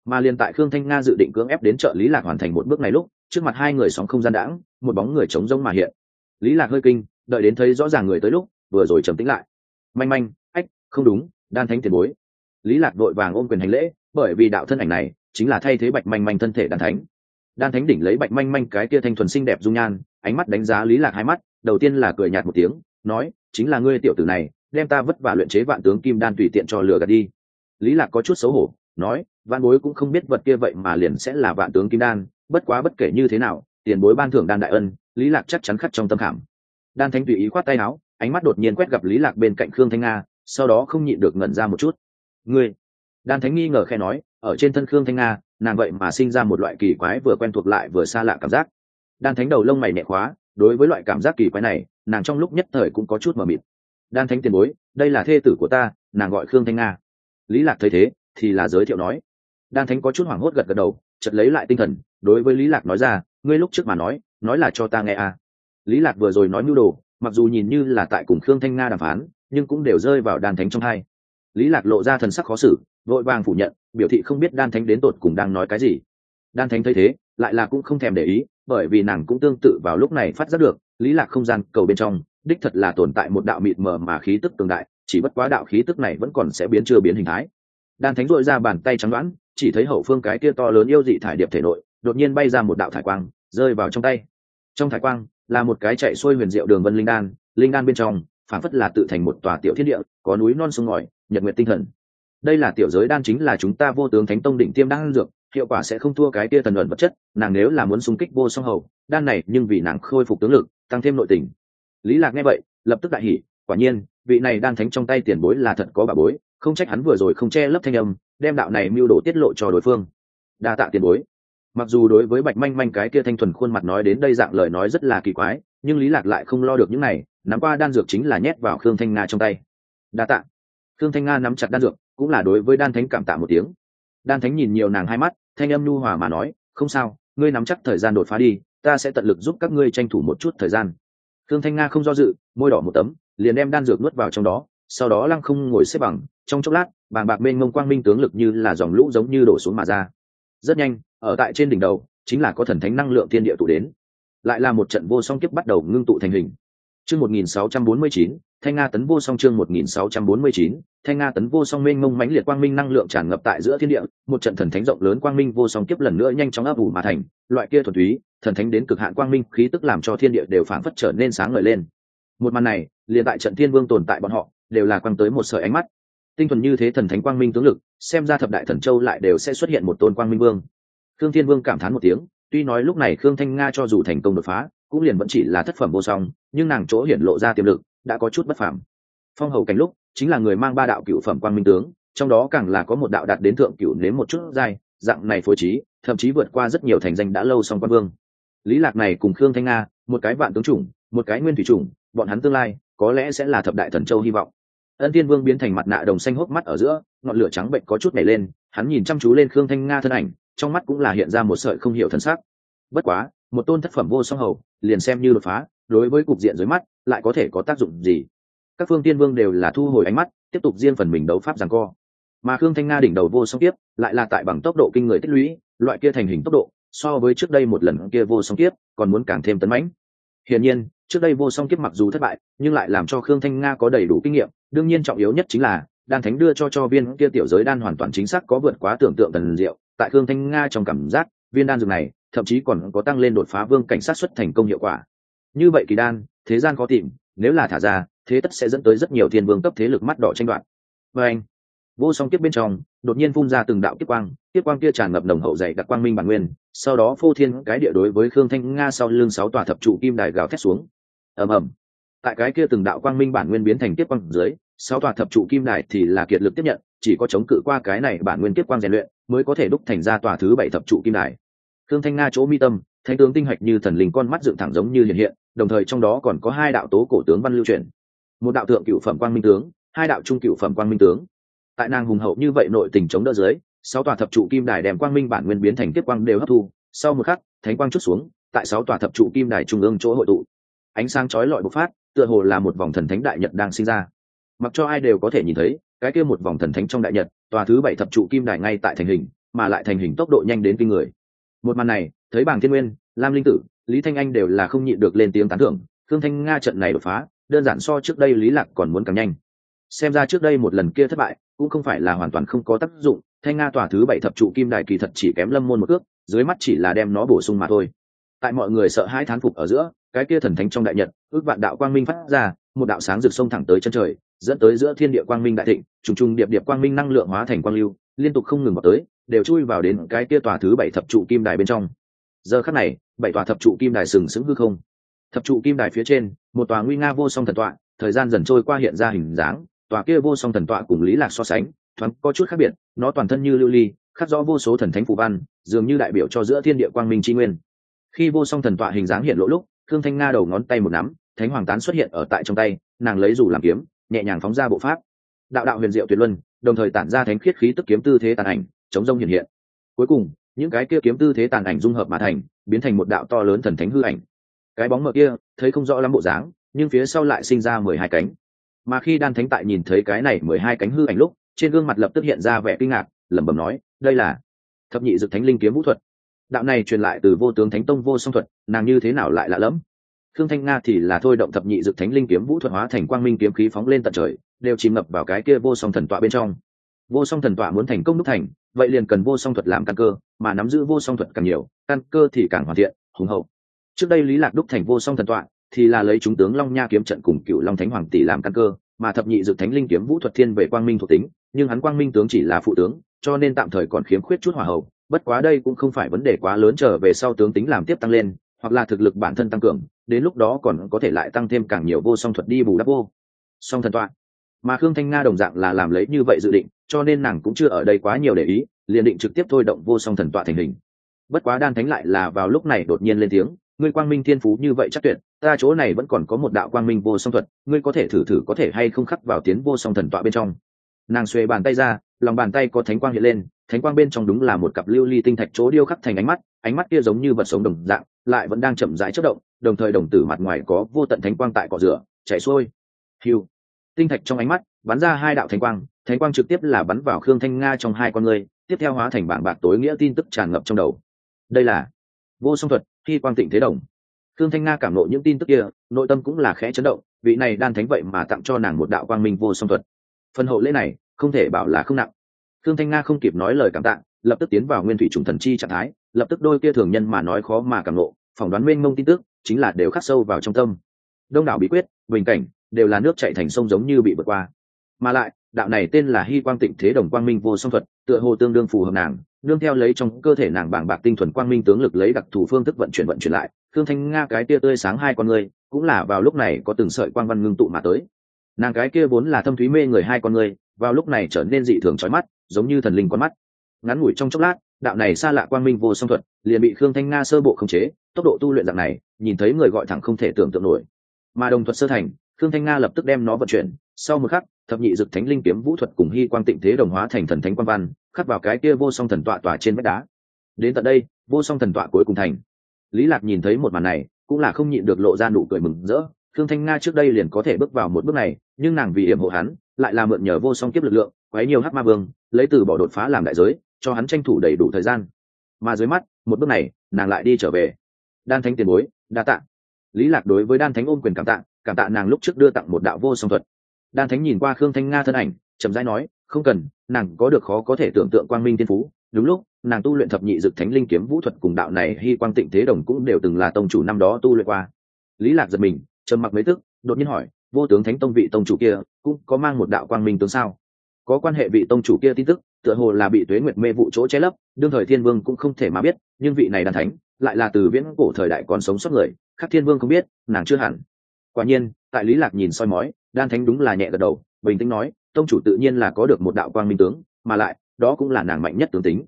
Mà liền tại khương thanh nga dự định cưỡng ép đến trợ lý lạc hoàn thành một bước này lúc, trước mặt hai người sóng không gian đãng, một bóng người trống rông mà hiện. Lý lạc hơi kinh, đợi đến thấy rõ ràng người tới lúc, vừa rồi trầm tĩnh lại. Manh manh, ách, không đúng, đan thánh tiền bối. Lý lạc đội vàng ôm quyền hành lễ, bởi vì đạo thân ảnh này chính là thay thế bạch manh manh thân thể đan thánh. Đan thánh đỉnh lấy bạch manh manh cái kia thanh thuần xinh đẹp dung nhan, ánh mắt đánh giá lý lạc hai mắt, đầu tiên là cười nhạt một tiếng, nói, chính là ngươi tiểu tử này, đem ta vất vả luyện chế vạn tướng kim đan tùy tiện cho lừa gạt đi lý lạc có chút xấu hổ, nói, vạn bối cũng không biết vật kia vậy mà liền sẽ là vạn tướng kim đan, bất quá bất kể như thế nào, tiền bối ban thưởng đan đại ân, lý lạc chắc chắn khắc trong tâm khảm. Đan thánh tùy ý khoát tay áo, ánh mắt đột nhiên quét gặp lý lạc bên cạnh khương thanh nga, sau đó không nhịn được ngẩn ra một chút. Ngươi? Đan thánh nghi ngờ khe nói, ở trên thân khương thanh nga, nàng vậy mà sinh ra một loại kỳ quái vừa quen thuộc lại vừa xa lạ cảm giác. Đan thánh đầu lông mày nhẹ khóa, đối với loại cảm giác kỳ quái này, nàng trong lúc nhất thời cũng có chút mờ mịt. Đan thánh tiền bối, đây là thê tử của ta, nàng gọi khương thanh nga lý lạc thấy thế, thì là giới thiệu nói. Đan thánh có chút hoảng hốt gật gật đầu, chợt lấy lại tinh thần, đối với lý lạc nói ra, ngươi lúc trước mà nói nói là cho ta nghe à. lý lạc vừa rồi nói mưu đồ, mặc dù nhìn như là tại cùng khương thanh nga đàm phán, nhưng cũng đều rơi vào đan thánh trong hai. Lý lạc lộ ra thần sắc khó xử, vội vàng phủ nhận, biểu thị không biết đan thánh đến tột cùng đang nói cái gì. Đan thánh thấy thế, lại là cũng không thèm để ý, bởi vì nàng cũng tương tự vào lúc này phát giác được, lý lạc không gian cầu bên trong, đích thật là tồn tại một đạo mịt mờ mà khí tức tương đại chỉ bất quá đạo khí tức này vẫn còn sẽ biến chưa biến hình thái. Đan thánh dội ra bàn tay trắng đoán chỉ thấy hậu phương cái kia to lớn yêu dị thải điệp thể nội, đột nhiên bay ra một đạo thải quang, rơi vào trong tay. Trong thải quang, là một cái chạy xuôi huyền diệu đường vân linh đan linh đan bên trong phản phất là tự thành một tòa tiểu thiên địa, có núi non sông ngòi, nhật nguyện tinh thần. Đây là tiểu giới đan chính là chúng ta vô tướng thánh tông định tiêm đan dược, hiệu quả sẽ không thua cái kia thần luận vật chất, nàng nếu là muốn xung kích vô song hầu, đan này nhưng vì nàng khôi phục tướng lực, tăng thêm nội tình. Lý lạc nghe vậy, lập tức đại hỉ, quả nhiên vị này đan thánh trong tay tiền bối là thật có bà bối, không trách hắn vừa rồi không che lấp thanh âm, đem đạo này mưu đồ tiết lộ cho đối phương. Đa tạ tiền bối. Mặc dù đối với bạch manh manh cái kia thanh thuần khuôn mặt nói đến đây dạng lời nói rất là kỳ quái, nhưng lý lạc lại không lo được những này, nắm qua đan dược chính là nhét vào khương thanh nga trong tay. Đa tạ. Khương thanh nga nắm chặt đan dược, cũng là đối với đan thánh cảm tạ một tiếng. Đan thánh nhìn nhiều nàng hai mắt, thanh âm nhu hòa mà nói, không sao, ngươi nắm chắc thời gian đột phá đi, ta sẽ tận lực giúp các ngươi tranh thủ một chút thời gian. Khương thanh nga không do dự, môi đỏ một tấm liền đem đan dược nuốt vào trong đó sau đó lăng không ngồi xếp bằng trong chốc lát bàng bạc bên mông quang minh tướng lực như là dòng lũ giống như đổ xuống mà ra. Rất nhanh ở tại trên đỉnh đầu chính là có thần thánh năng lượng thiên địa tụ đến. Lại là một trận vô song kiếp bắt đầu ngưng tụ thành hình. Chương 1649, thanh nga tấn vô song chương 1649, thanh nga tấn vô song mênh mông mãnh liệt quang minh năng lượng tràn ngập tại giữa thiên địa một trận thần thánh rộng lớn quang minh vô song kiếp lần nữa nhanh chóng ấp ủ mà thành loại kia thuần túy thần thánh đến cực hạn quang minh khí tức làm cho thiên địa đều phảng phất trở nên sáng ngời lên. Một màn này liền tại trận thiên vương tồn tại bọn họ, đều là quang tới một sợi ánh mắt. Tinh thuần như thế thần thánh quang minh tướng lực, xem ra thập đại thần châu lại đều sẽ xuất hiện một tôn quang minh vương. Khương thiên vương cảm thán một tiếng, tuy nói lúc này khương thanh nga cho dù thành công đột phá, cũng liền vẫn chỉ là thất phẩm vô song, nhưng nàng chỗ hiển lộ ra tiềm lực, đã có chút bất phàm. Phong hầu cảnh lúc, chính là người mang ba đạo cựu phẩm quang minh tướng, trong đó càng là có một đạo đạt đến thượng cựu nếm một chút dai dạng này phối trí, thậm chí vượt qua rất nhiều thành danh đã lâu song quan vương. Lý lạc này cùng khương thanh nga, một cái vạn tướng chủng, một cái nguyên thủy chủng bọn hắn tương lai có lẽ sẽ là thập đại thần châu hy vọng. Ân tiên vương biến thành mặt nạ đồng xanh hốc mắt ở giữa, ngọn lửa trắng bệnh có chút nhảy lên, hắn nhìn chăm chú lên khương thanh nga thân ảnh, trong mắt cũng là hiện ra một sợi không hiểu thân sắc. Bất quá, một tôn thất phẩm vô song hầu, liền xem như đột phá, đối với cục diện dưới mắt, lại có thể có tác dụng gì? Các phương tiên vương đều là thu hồi ánh mắt, tiếp tục riêng phần mình đấu pháp giằng co. Mà khương thanh nga đỉnh đầu vô song tiếp lại là tại bằng tốc độ kinh người tích lũy, loại kia thành hình tốc độ, so với trước đây một lần kia vô song kiếp, còn muốn càng thêm tấn mãnh. Hiển nhiên trước đây vô song kiếp mặc dù thất bại, nhưng lại làm cho khương thanh nga có đầy đủ kinh nghiệm. Đương nhiên trọng yếu nhất chính là, đan thánh đưa cho cho viên kia tiểu giới đan hoàn toàn chính xác có vượt quá tưởng tượng tần diệu. Tại khương thanh nga trong cảm giác, viên đan dược này, thậm chí còn có tăng lên đột phá vương cảnh sát xuất thành công hiệu quả. Như vậy kỳ đan, thế gian khó tìm, nếu là thả ra, thế tất sẽ dẫn tới rất nhiều thiên vương cấp thế lực mắt đỏ tranh đoạt. Và anh, vô song kiếp bên trong, đột nhiên phun ra từng đạo kiếp quang kiếp quang kia tràn ngập nồng hậu dày đặc quang minh bản nguyên, sau đó phô thiên cái địa đối với khương thanh nga sau lưng sáu tòa thập trụ kim đài gào thét xuống ầm ầm. Tại cái kia từng đạo quang minh bản nguyên biến thành tiếp quang dưới, sáu tòa thập trụ kim đài thì là kiệt lực tiếp nhận, chỉ có chống cự qua cái này bản nguyên tiếp quang rèn luyện mới có thể đúc thành ra tòa thứ bảy thập trụ kim đài. Thương thanh nga chỗ mi tâm, thánh tướng tinh hạch như thần linh con mắt dựng thẳng giống như hiện hiện, đồng thời trong đó còn có hai đạo tố cổ tướng văn lưu truyền. Một đạo thượng cựu phẩm quang minh tướng, hai đạo trung cựu phẩm quang minh tướng. Tại nàng hùng hậu như vậy nội tình chống đỡ dưới, sáu tòa thập trụ kim đài đem quang minh bản nguyên biến thành tiếp quang đều hấp thu. Sau một khắc, thánh quang chút xuống, tại sáu tòa thập trụ kim đài trung ương chỗ hội tụ ánh sáng chói lọi bộc phát, tựa hồ là một vòng thần thánh đại nhật đang sinh ra. Mặc cho ai đều có thể nhìn thấy, cái kia một vòng thần thánh trong đại nhật, tòa thứ bảy thập trụ kim đài ngay tại thành hình, mà lại thành hình tốc độ nhanh đến kinh người. Một màn này, thấy bảng thiên nguyên, lam linh tử, lý thanh anh đều là không nhịn được lên tiếng tán thưởng thương thanh nga trận này đột phá, đơn giản so trước đây lý lạc còn muốn càng nhanh. Xem ra trước đây một lần kia thất bại, cũng không phải là hoàn toàn không có tác dụng, thanh nga tòa thứ bảy thập trụ kim đài kỳ thật chỉ kém lâm môn một cước, dưới mắt chỉ là đem nó bổ sung mà thôi tại mọi người sợ hãi thán phục ở giữa, cái kia thần thánh trong đại nhật, ước vạn đạo quang minh phát ra, một đạo sáng rực sông thẳng tới chân trời, dẫn tới giữa thiên địa quang minh đại thịnh, trùng trùng điệp điệp quang minh năng lượng hóa thành quang lưu, liên tục không ngừng vào tới, đều chui vào đến cái kia tòa thứ bảy thập trụ kim đài bên trong. Giờ khắc này, bảy tòa thập trụ kim đài sừng sững hư không. Thập trụ kim đài phía trên, một tòa nguy nga vô song thần tọa, thời gian dần trôi qua hiện ra hình dáng, tòa kia vô song thần tọa cùng lý lạc so sánh, thoáng có chút khác biệt, nó toàn thân như lưu ly, khắc rõ vô số thần thánh phù văn, dường như đại biểu cho giữa thiên địa quang minh tri nguyên khi vô song thần tọa hình dáng hiện lỗ lúc thương thanh nga đầu ngón tay một nắm, thánh hoàng tán xuất hiện ở tại trong tay, nàng lấy dù làm kiếm, nhẹ nhàng phóng ra bộ pháp. Đạo đạo huyền diệu tuyệt luân, đồng thời tản ra thánh khiết khí tức kiếm tư thế tàn ảnh, chống rông hiện hiện. Cuối cùng, những cái kia kiếm tư thế tàn ảnh dung hợp mà thành, biến thành một đạo to lớn thần thánh hư ảnh. Cái bóng mờ kia, thấy không rõ lắm bộ dáng, nhưng phía sau lại sinh ra mười hai cánh. Mà khi đan thánh tại nhìn thấy cái này mười hai cánh hư ảnh lúc, trên gương mặt lập tức hiện ra vẻ kinh ngạc, lẩm bẩm nói, đây là thập nhị dực thánh linh kiếm vũ thuật đạo này truyền lại từ vô tướng thánh tông vô song thuật, nàng như thế nào lại lạ lẫm? Khương thanh nga thì là thôi động thập nhị dực thánh linh kiếm vũ thuật hóa thành quang minh kiếm khí phóng lên tận trời, đều chìm ngập vào cái kia vô song thần tọa bên trong. Vô song thần tọa muốn thành công đúc thành, vậy liền cần vô song thuật làm căn cơ, mà nắm giữ vô song thuật càng nhiều, căn cơ thì càng hoàn thiện, hùng hậu. Trước đây lý lạc đúc thành vô song thần tọa, thì là lấy chúng tướng long nha kiếm trận cùng cựu long thánh hoàng tỷ làm căn cơ, mà thập nhị dực thánh linh kiếm vũ thuật thiên về quang minh thuộc tính, nhưng hắn quang minh tướng chỉ là phụ tướng, cho nên tạm thời còn khiếm khuyết chút hỏa hậu bất quá đây cũng không phải vấn đề quá lớn, trở về sau tướng tính làm tiếp tăng lên, hoặc là thực lực bản thân tăng cường, đến lúc đó còn có thể lại tăng thêm càng nhiều vô song thuật đi bù đắp vô. Song thần tọa. Mà khương thanh nga đồng dạng là làm lấy như vậy dự định, cho nên nàng cũng chưa ở đây quá nhiều để ý, liền định trực tiếp thôi động vô song thần tọa thành hình. Bất quá đan thánh lại là vào lúc này đột nhiên lên tiếng, ngươi quang minh thiên phú như vậy chắc tuyệt, ta chỗ này vẫn còn có một đạo quang minh vô song thuật, ngươi có thể thử thử có thể hay không khắc vào tiến vô song thần tọa bên trong. Nàng xuề bàn tay ra, lòng bàn tay có thánh quang hiện lên thánh quang bên trong đúng là một cặp lưu ly tinh thạch chỗ điêu khắc thành ánh mắt ánh mắt kia giống như vật sống đồng dạng, lại vẫn đang chậm rãi chất động, đồng thời đồng tử mặt ngoài có vô tận thánh quang tại cỏ rửa, chảy xuôi. Hiu tinh thạch trong ánh mắt bắn ra hai đạo thánh quang thánh quang trực tiếp là bắn vào khương thanh nga trong hai con người tiếp theo hóa thành bảng bạc tối nghĩa tin tức tràn ngập trong đầu. Đây là vô song thuật khi quang tịnh thế đồng. Khương thanh nga cảm nộ những tin tức kia, nội tâm cũng là khẽ chấn động, vị này đan thánh vậy mà tặng cho nàng một đạo quang minh vô song thuật. Phần hậu lễ này, không thể bảo là không nặng khương thanh nga không kịp nói lời cảm tạ, lập tức tiến vào nguyên thủy trùng thần chi trạng thái, lập tức đôi kia thường nhân mà nói khó mà cảm nộ phỏng đoán mênh mông tin tức, chính là đều khắc sâu vào trong tâm. Đông đảo bí quyết, bình cảnh, đều là nước chạy thành sông giống như bị vượt qua. Mà lại, đạo này tên là hy quang tịnh thế đồng quang minh vô song thuật, tựa hồ tương đương phù hợp nàng, nương theo lấy trong cơ thể nàng bảng bạc tinh thuần quang minh tướng lực lấy đặc thù phương thức vận chuyển vận chuyển lại thương thanh nga cái tia tươi sáng hai con người, cũng là vào lúc này có từng sợi quang văn ngưng tụ mà tới. Nàng cái kia vốn là thâm thúy mê người hai con người vào lúc này trở nên dị thường trói mắt, giống như thần linh con mắt. Ngắn ngủi trong chốc lát, đạo này xa lạ quang minh vô song thuật, liền bị khương thanh nga sơ bộ khống chế, tốc độ tu luyện dạng này, nhìn thấy người gọi thẳng không thể tưởng tượng nổi. Mà đồng thuật sơ thành, khương thanh nga lập tức đem nó vận chuyển, sau một khắc, thập nhị dực thánh linh kiếm vũ thuật cùng hy quang tịnh thế đồng hóa thành thần thánh quan văn, khắc vào cái kia vô song thần tọa tỏa trên vách đá. Đến tận đây, vô song thần tọa cuối cùng thành. Lý lạc nhìn thấy một màn này, cũng là không nhịn được lộ ra nụ cười mừng rỡ. Khương thanh nga trước đây liền có thể bước vào một bước này, nhưng nàng vì hiểm hộ hắn lại là mượn nhờ vô song kiếp lực lượng, quấy nhiều hắc ma vương, lấy từ bỏ đột phá làm đại giới, cho hắn tranh thủ đầy đủ thời gian. Mà dưới mắt, một bước này, nàng lại đi trở về. Đan thánh tiền bối, đa tạ. Lý lạc đối với đan thánh ôm quyền cảm tạ cảm tạ nàng lúc trước đưa tặng một đạo vô song thuật. Đan thánh nhìn qua khương thanh nga thân ảnh, chậm rãi nói, không cần, nàng có được khó có thể tưởng tượng quang minh thiên phú. Đúng lúc, nàng tu luyện thập nhị dực thánh linh kiếm vũ thuật cùng đạo này hy quang tịnh thế đồng cũng đều từng là tông chủ năm đó tu luyện qua. Lý lạc giật mình, trầm mặc mấy tức, đột nhiên hỏi vô tướng thánh tông vị tông chủ kia cũng có mang một đạo quang minh tướng sao? Có quan hệ vị tông chủ kia tin tức, tựa hồ là bị tuế nguyệt mê vụ chỗ che lấp, đương thời thiên vương cũng không thể mà biết, nhưng vị này đàn thánh lại là từ viễn cổ thời đại còn sống sót người khắc thiên vương không biết, nàng chưa hẳn. Quả nhiên, tại lý lạc nhìn soi mói, đan thánh đúng là nhẹ gật đầu, bình tĩnh nói, tông chủ tự nhiên là có được một đạo quang minh tướng, mà lại, đó cũng là nàng mạnh nhất tướng tính.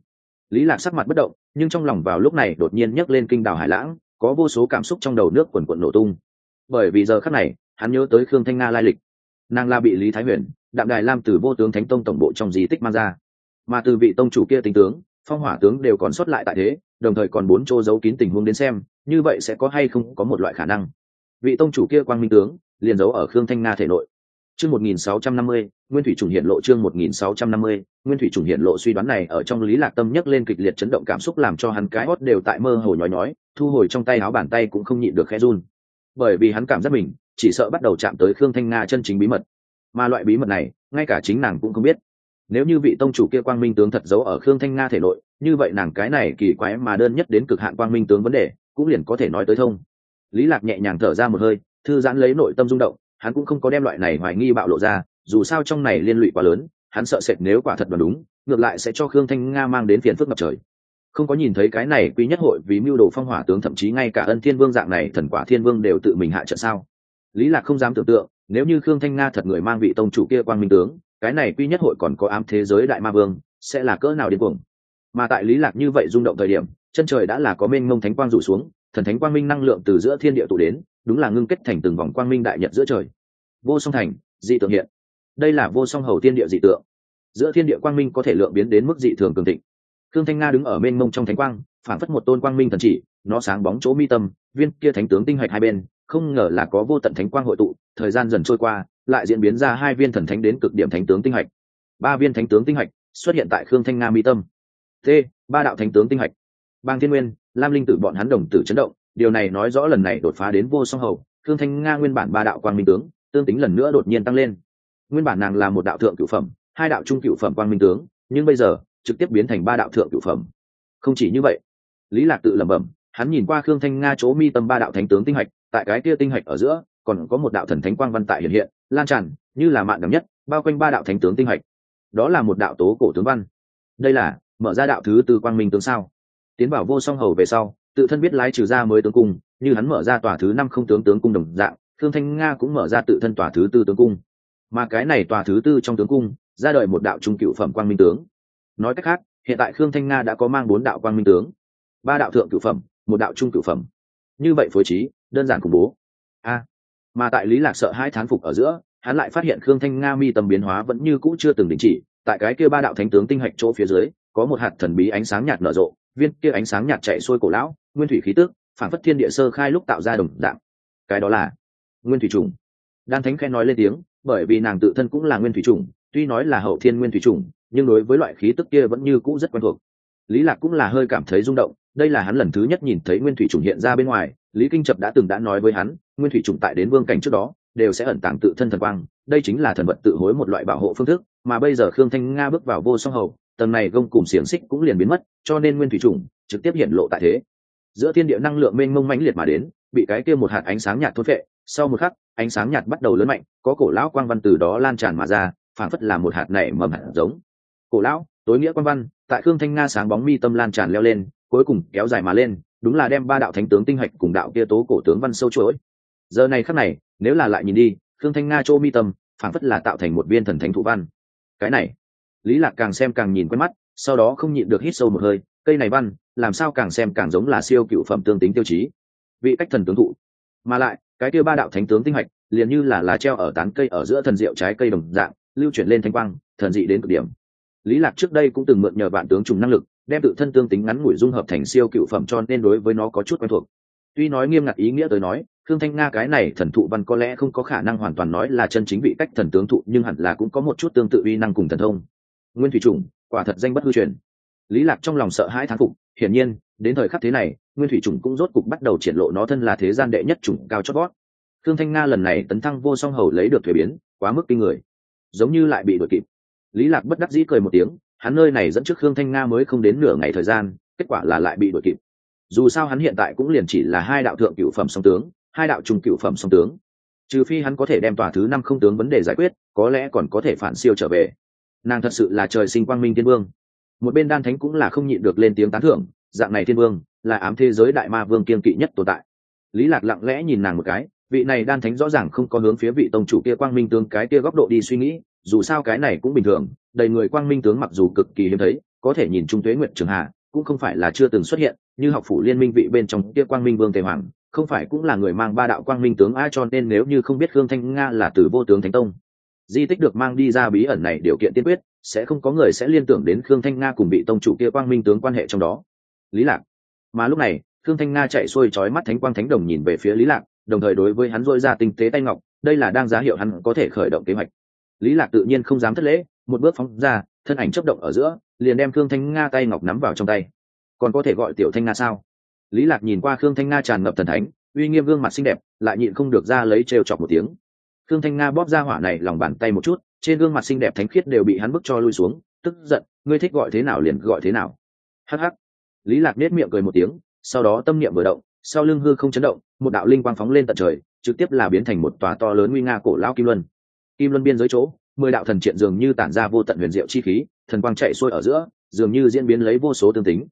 Lý lạc sắc mặt bất động, nhưng trong lòng vào lúc này đột nhiên nhấc lên kinh đào hải lãng, có vô số cảm xúc trong đầu nước quần quận nổ tung. Bởi vì giờ khắc này hắn nhớ tới khương thanh nga lai lịch. Nàng la bị lý thái huyền, đạm đài lam từ vô tướng thánh tông tổng bộ trong di tích mang ra. Mà từ vị tông chủ kia tính tướng, phong hỏa tướng đều còn xuất lại tại thế, đồng thời còn bốn chỗ giấu kín tình huống đến xem, như vậy sẽ có hay không có một loại khả năng. Vị tông chủ kia quang minh tướng, liền giấu ở khương thanh nga thể nội. Chương một nghìn sáu trăm năm mươi, nguyên thủy chủng hiện lộ chương một nghìn sáu trăm năm mươi, nguyên thủy chủng hiện lộ suy đoán này ở trong lý lạc tâm nhấc lên kịch liệt chấn động cảm xúc làm cho hắn cái hót đều tại mơ hồ nhói nhói, thu hồi trong tay áo bàn tay cũng không nhịn được khẽ run. Bởi vì hắn cảm giác mình chỉ sợ bắt đầu chạm tới khương thanh nga chân chính bí mật. Mà loại bí mật này, ngay cả chính nàng cũng không biết. Nếu như vị tông chủ kia quang minh tướng thật giấu ở khương thanh nga thể nội, như vậy nàng cái này kỳ quái mà đơn nhất đến cực hạn quang minh tướng vấn đề, cũng liền có thể nói tới thông. Lý lạc nhẹ nhàng thở ra một hơi, thư giãn lấy nội tâm rung động, hắn cũng không có đem loại này hoài nghi bạo lộ ra, dù sao trong này liên lụy quá lớn, hắn sợ sệt nếu quả thật đoán đúng, ngược lại sẽ cho khương thanh nga mang đến phiền phức ngập trời. Không có nhìn thấy cái này quý nhất hội vì mưu đồ phong hỏa tướng, thậm chí ngay cả ân thiên vương dạng này thần quả thiên vương đều tự mình hạ trận sao? Lý lạc không dám tưởng tượng nếu như khương thanh nga thật người mang vị tông chủ kia quang minh tướng cái này quy nhất hội còn có ám thế giới đại ma vương sẽ là cỡ nào điên cuồng? Mà tại lý lạc như vậy rung động thời điểm chân trời đã là có mênh mông thánh quang rủ xuống thần thánh quang minh năng lượng từ giữa thiên địa tụ đến đúng là ngưng kết thành từng vòng quang minh đại nhật giữa trời. Vô song thành dị tượng hiện. Đây là vô song hầu tiên địa dị tượng. Giữa thiên địa quang minh có thể lượng biến đến mức dị thường cường thịnh. Khương Thanh Nga đứng ở mênh mông trong thánh quang, phản phất một tôn quang minh thần chỉ, nó sáng bóng chỗ mi tâm, viên kia thánh tướng tinh hạch hai bên, không ngờ là có vô tận thánh quang hội tụ, thời gian dần trôi qua, lại diễn biến ra hai viên thần thánh đến cực điểm thánh tướng tinh hạch. Ba viên thánh tướng tinh hạch xuất hiện tại Khương Thanh Nga mi tâm. T, ba đạo thánh tướng tinh hạch. Bang Thiên Nguyên, Lam Linh tử bọn hắn đồng tử chấn động, điều này nói rõ lần này đột phá đến vô song hậu, Khương Thanh Nga nguyên bản ba đạo quang minh tướng, tương tính lần nữa đột nhiên tăng lên. Nguyên bản nàng là một đạo thượng cửu phẩm, hai đạo trung cửu phẩm quang minh tướng, nhưng bây giờ trực tiếp biến thành ba đạo thượng cửu phẩm không chỉ như vậy lý lạc tự lẩm bẩm hắn nhìn qua khương thanh nga chỗ mi tâm ba đạo thánh tướng tinh hạch tại cái kia tinh hạch ở giữa, còn có một đạo thần thánh quang văn tại hiện hiện, lan tràn, như là mạng đẳng nhất, bao quanh ba đạo thánh tướng tinh hạch. Đó là một đạo tố cổ tướng văn. Đây là, mở ra đạo thứ tư quang minh tướng sao. Tiến vào vô song hầu về sau, tự thân biết lái trừ ra mới tướng cung, như hắn mở ra tòa thứ năm không tướng tướng cung đồng dạng khương thanh nga cũng mở ra tự thân tòa thứ tư tướng cung. Mà cái này tòa thứ tư trong tướng cung, ra đời một đạo trung cựu phẩm quang minh tướng. Nói cách khác, hiện tại khương thanh nga đã có mang bốn đạo quang minh tướng. Ba đạo thượng cựu phẩm, một đạo trung cựu phẩm như vậy phối trí, đơn giản khủng bố. A, mà tại lý lạc sợ hai thán phục ở giữa, hắn lại phát hiện khương thanh nga mi tâm biến hóa vẫn như cũ chưa từng đình chỉ. Tại cái kia ba đạo thánh tướng tinh hạch chỗ phía dưới, có một hạt thần bí ánh sáng nhạt nở rộ, viên kia ánh sáng nhạt chạy xuôi cổ lão, nguyên thủy khí tức, phản phất thiên địa sơ khai lúc tạo ra đồng dạng. Cái đó là nguyên thủy trùng. Đan thánh khen nói lên tiếng, bởi vì nàng tự thân cũng là nguyên thủy trùng, tuy nói là hậu thiên nguyên thủy trùng, nhưng đối với loại khí tức kia vẫn như cũ rất quen thuộc. Lý lạc cũng là hơi cảm thấy rung động đây là hắn lần thứ nhất nhìn thấy nguyên thủy trùng hiện ra bên ngoài, lý kinh chập đã từng đã nói với hắn, nguyên thủy trùng tại đến vương cảnh trước đó, đều sẽ ẩn tàng tự thân thần quang, đây chính là thần vật tự hối một loại bảo hộ phương thức, mà bây giờ khương thanh nga bước vào vô song hầu, tầng này gông cùng xiềng xích cũng liền biến mất, cho nên nguyên thủy trùng trực tiếp hiện lộ tại thế. Giữa thiên địa năng lượng mênh mông mãnh liệt mà đến, bị cái kia một hạt ánh sáng nhạt thốt vệ sau một khắc, ánh sáng nhạt bắt đầu lớn mạnh, có cổ lão quang văn từ đó lan tràn mà ra, phảng phất là một hạt nảy mầm hạt giống. Cổ lão, tối nghĩa quang văn, tại khương thanh nga sáng bóng mi tâm lan tràn leo lên cuối cùng kéo dài mà lên, đúng là đem ba đạo thánh tướng tinh hạch cùng đạo kia tố cổ tướng văn sâu chuỗi. Giờ này khắc này, nếu là lại nhìn đi thương thanh nga chỗ mi tâm, phảng phất là tạo thành một viên thần thánh thụ văn. Cái này, lý lạc càng xem càng nhìn quen mắt, sau đó không nhịn được hít sâu một hơi, cây này văn, làm sao càng xem càng giống là siêu cựu phẩm tương tính tiêu chí. Vị cách thần tướng thụ. Mà lại, cái kia ba đạo thánh tướng tinh hạch, liền như là là treo ở tán cây ở giữa thần diệu trái cây đồng dạng, lưu chuyển lên thanh quang, thần dị đến cực điểm. Lý lạc trước đây cũng từng mượn nhờ vạn tướng trùng năng lực đem tự thân tương tính ngắn ngủi dung hợp thành siêu cựu phẩm cho nên đối với nó có chút quen thuộc. Tuy nói nghiêm ngặt ý nghĩa tới nói thương thanh nga cái này thần thụ văn có lẽ không có khả năng hoàn toàn nói là chân chính vị cách thần tướng thụ, nhưng hẳn là cũng có một chút tương tự uy năng cùng thần thông. Nguyên thủy trùng quả thật danh bất hư truyền. Lý lạc trong lòng sợ hãi thán phục, hiển nhiên, đến thời khắc thế này, nguyên thủy trùng cũng rốt cục bắt đầu triển lộ nó thân là thế gian đệ nhất trùng cao chót vót. Thương thanh nga lần này tấn thăng vô song hầu lấy được thuế biến, quá mức kinh người. Giống như lại bị đuổi kịp. Lý lạc bất đắc dĩ cười một tiếng hắn nơi này dẫn trước khương thanh nga mới không đến nửa ngày thời gian, kết quả là lại bị đuổi kịp. Dù sao hắn hiện tại cũng liền chỉ là hai đạo thượng cựu phẩm song tướng, hai đạo trung cựu phẩm song tướng. Trừ phi hắn có thể đem tòa thứ năm không tướng vấn đề giải quyết, có lẽ còn có thể phản siêu trở về. Nàng thật sự là trời sinh quang minh thiên vương. Một bên đan thánh cũng là không nhịn được lên tiếng tán thưởng, dạng này thiên vương, là ám thế giới đại ma vương kiên kỵ nhất tồn tại. Lý lạc lặng lẽ nhìn nàng một cái, vị này đan thánh rõ ràng không có hướng phía vị tông chủ kia quang minh tướng cái kia góc độ đi suy nghĩ dù sao cái này cũng bình thường, đầy người quang minh tướng mặc dù cực kỳ hiếm thấy, có thể nhìn trung tuế nguyện trường hạ cũng không phải là chưa từng xuất hiện, như học phủ liên minh vị bên trong kia quang minh vương tề hoàng, không phải cũng là người mang ba đạo quang minh tướng ai cho nên nếu như không biết khương thanh nga là từ vô tướng thánh tông, di tích được mang đi ra bí ẩn này điều kiện tiên quyết, sẽ không có người sẽ liên tưởng đến khương thanh nga cùng bị tông chủ kia quang minh tướng quan hệ trong đó. Lý lạc. Mà lúc này, khương thanh nga chạy xuôi trói mắt thánh quang thánh đồng nhìn về phía lý lạc, đồng thời đối với hắn dội ra tinh tế tay ngọc, đây là đang giá hiệu hắn có thể khởi động kế hoạch lý lạc tự nhiên không dám thất lễ, một bước phóng ra, thân ảnh chấp động ở giữa, liền đem khương thanh nga tay ngọc nắm vào trong tay. Còn có thể gọi tiểu thanh nga sao? Lý lạc nhìn qua khương thanh nga tràn ngập thần thánh, uy nghiêm gương mặt xinh đẹp, lại nhịn không được ra lấy trêu chọc một tiếng. Khương thanh nga bóp ra hỏa này lòng bàn tay một chút, trên gương mặt xinh đẹp thánh khiết đều bị hắn bức cho lui xuống, tức giận, ngươi thích gọi thế nào liền gọi thế nào. Hắc hắc. Lý lạc nết miệng cười một tiếng, sau đó tâm niệm vừa động, sau lưng hư không chấn động, một đạo linh quang phóng lên tận trời, trực tiếp là biến thành một tòa to lớn nguy nga cổ lao kim luân kim luân biên giới chỗ, mười đạo thần triện dường như tản ra vô tận huyền diệu chi khí, thần quang chạy xuôi ở giữa, dường như diễn biến lấy vô số tương tính.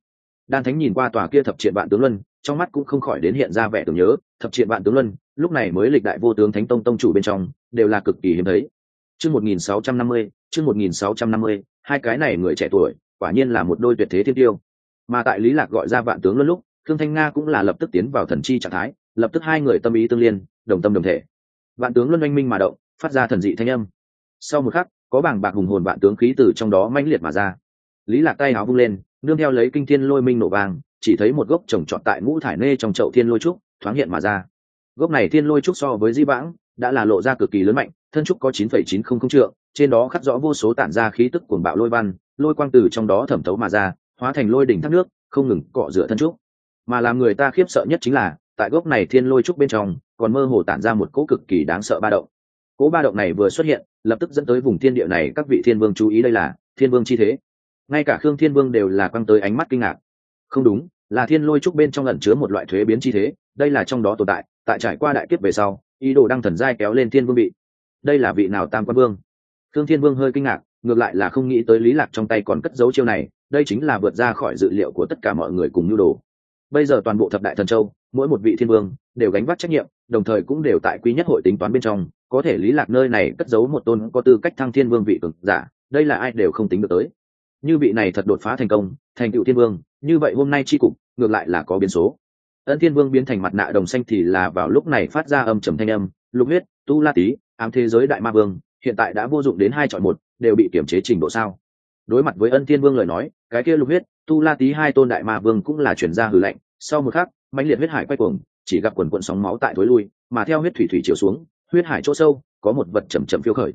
Đan thánh nhìn qua tòa kia thập triện vạn tướng luân, trong mắt cũng không khỏi đến hiện ra vẻ tưởng nhớ, thập triện vạn tướng luân, lúc này mới lịch đại vô tướng thánh tông tông chủ bên trong, đều là cực kỳ hiếm thấy. Chương một nghìn sáu trăm năm mươi, chương một nghìn sáu trăm năm mươi, hai cái này người trẻ tuổi, quả nhiên là một đôi tuyệt thế thiên tiêu. Mà tại lý lạc gọi ra vạn tướng luân lúc thương thanh nga cũng là lập tức tiến vào thần chi trạng thái, lập tức hai người tâm ý tương liên, đồng tâm đồng thể. Vạn tướng luân oanh minh mà động phát ra thần dị thanh âm. Sau một khắc, có bảng bạc hùng hồn vạn tướng khí từ trong đó mãnh liệt mà ra. Lý lạc tay áo vung lên, nương theo lấy kinh thiên lôi minh nổ vang, chỉ thấy một gốc trồng trọt tại ngũ thải nê trong chậu thiên lôi trúc, thoáng hiện mà ra. Gốc này thiên lôi trúc so với di vãng, đã là lộ ra cực kỳ lớn mạnh, thân trúc có chín phẩy chín không không trượng, trên đó khắc rõ vô số tản ra khí tức cuồng bạo lôi văn, lôi quang từ trong đó thẩm thấu mà ra, hóa thành lôi đỉnh thác nước, không ngừng cọ rửa thân trúc. Mà làm người ta khiếp sợ nhất chính là, tại gốc này thiên lôi trúc bên trong, còn mơ hồ tản ra một cỗ cực kỳ đáng sợ ba động. Cố ba động này vừa xuất hiện, lập tức dẫn tới vùng thiên địa này các vị thiên vương chú ý đây là, thiên vương chi thế. Ngay cả khương thiên vương đều là quăng tới ánh mắt kinh ngạc. Không đúng, là thiên lôi trúc bên trong ẩn chứa một loại thuế biến chi thế, đây là trong đó tồn tại tại trải qua đại kiếp về sau, ý đồ đăng thần giai kéo lên thiên vương bị đây là vị nào tam quan vương? Khương thiên vương hơi kinh ngạc, ngược lại là không nghĩ tới lý lạc trong tay còn cất dấu chiêu này, đây chính là vượt ra khỏi dự liệu của tất cả mọi người cùng nhu đồ. Bây giờ toàn bộ thập đại thần châu, mỗi một vị thiên vương đều gánh vác trách nhiệm đồng thời cũng đều tại quý nhất hội tính toán bên trong, có thể lý lạc nơi này cất giấu một tôn có tư cách thăng thiên vương vị cực giả, đây là ai đều không tính được tới. Như vị này thật đột phá thành công, thành tựu thiên vương, như vậy hôm nay chi cục, ngược lại là có biến số. Ân thiên vương biến thành mặt nạ đồng xanh thì là vào lúc này phát ra âm trầm thanh âm, lục huyết, tu la tý, ám thế giới đại ma vương, hiện tại đã vô dụng đến hai chọn một, đều bị kiểm chế trình độ sao? Đối mặt với ân thiên vương lời nói, cái kia lục huyết, tu la tý hai tôn đại ma vương cũng là chuyển ra hư lệnh sau một khắc, mãnh liệt huyết hải quay cuồng chỉ gặp quần quần sóng máu tại thối lui, mà theo huyết thủy thủy chiều xuống, huyết hải chỗ sâu, có một vật chầm chậm phiêu khởi.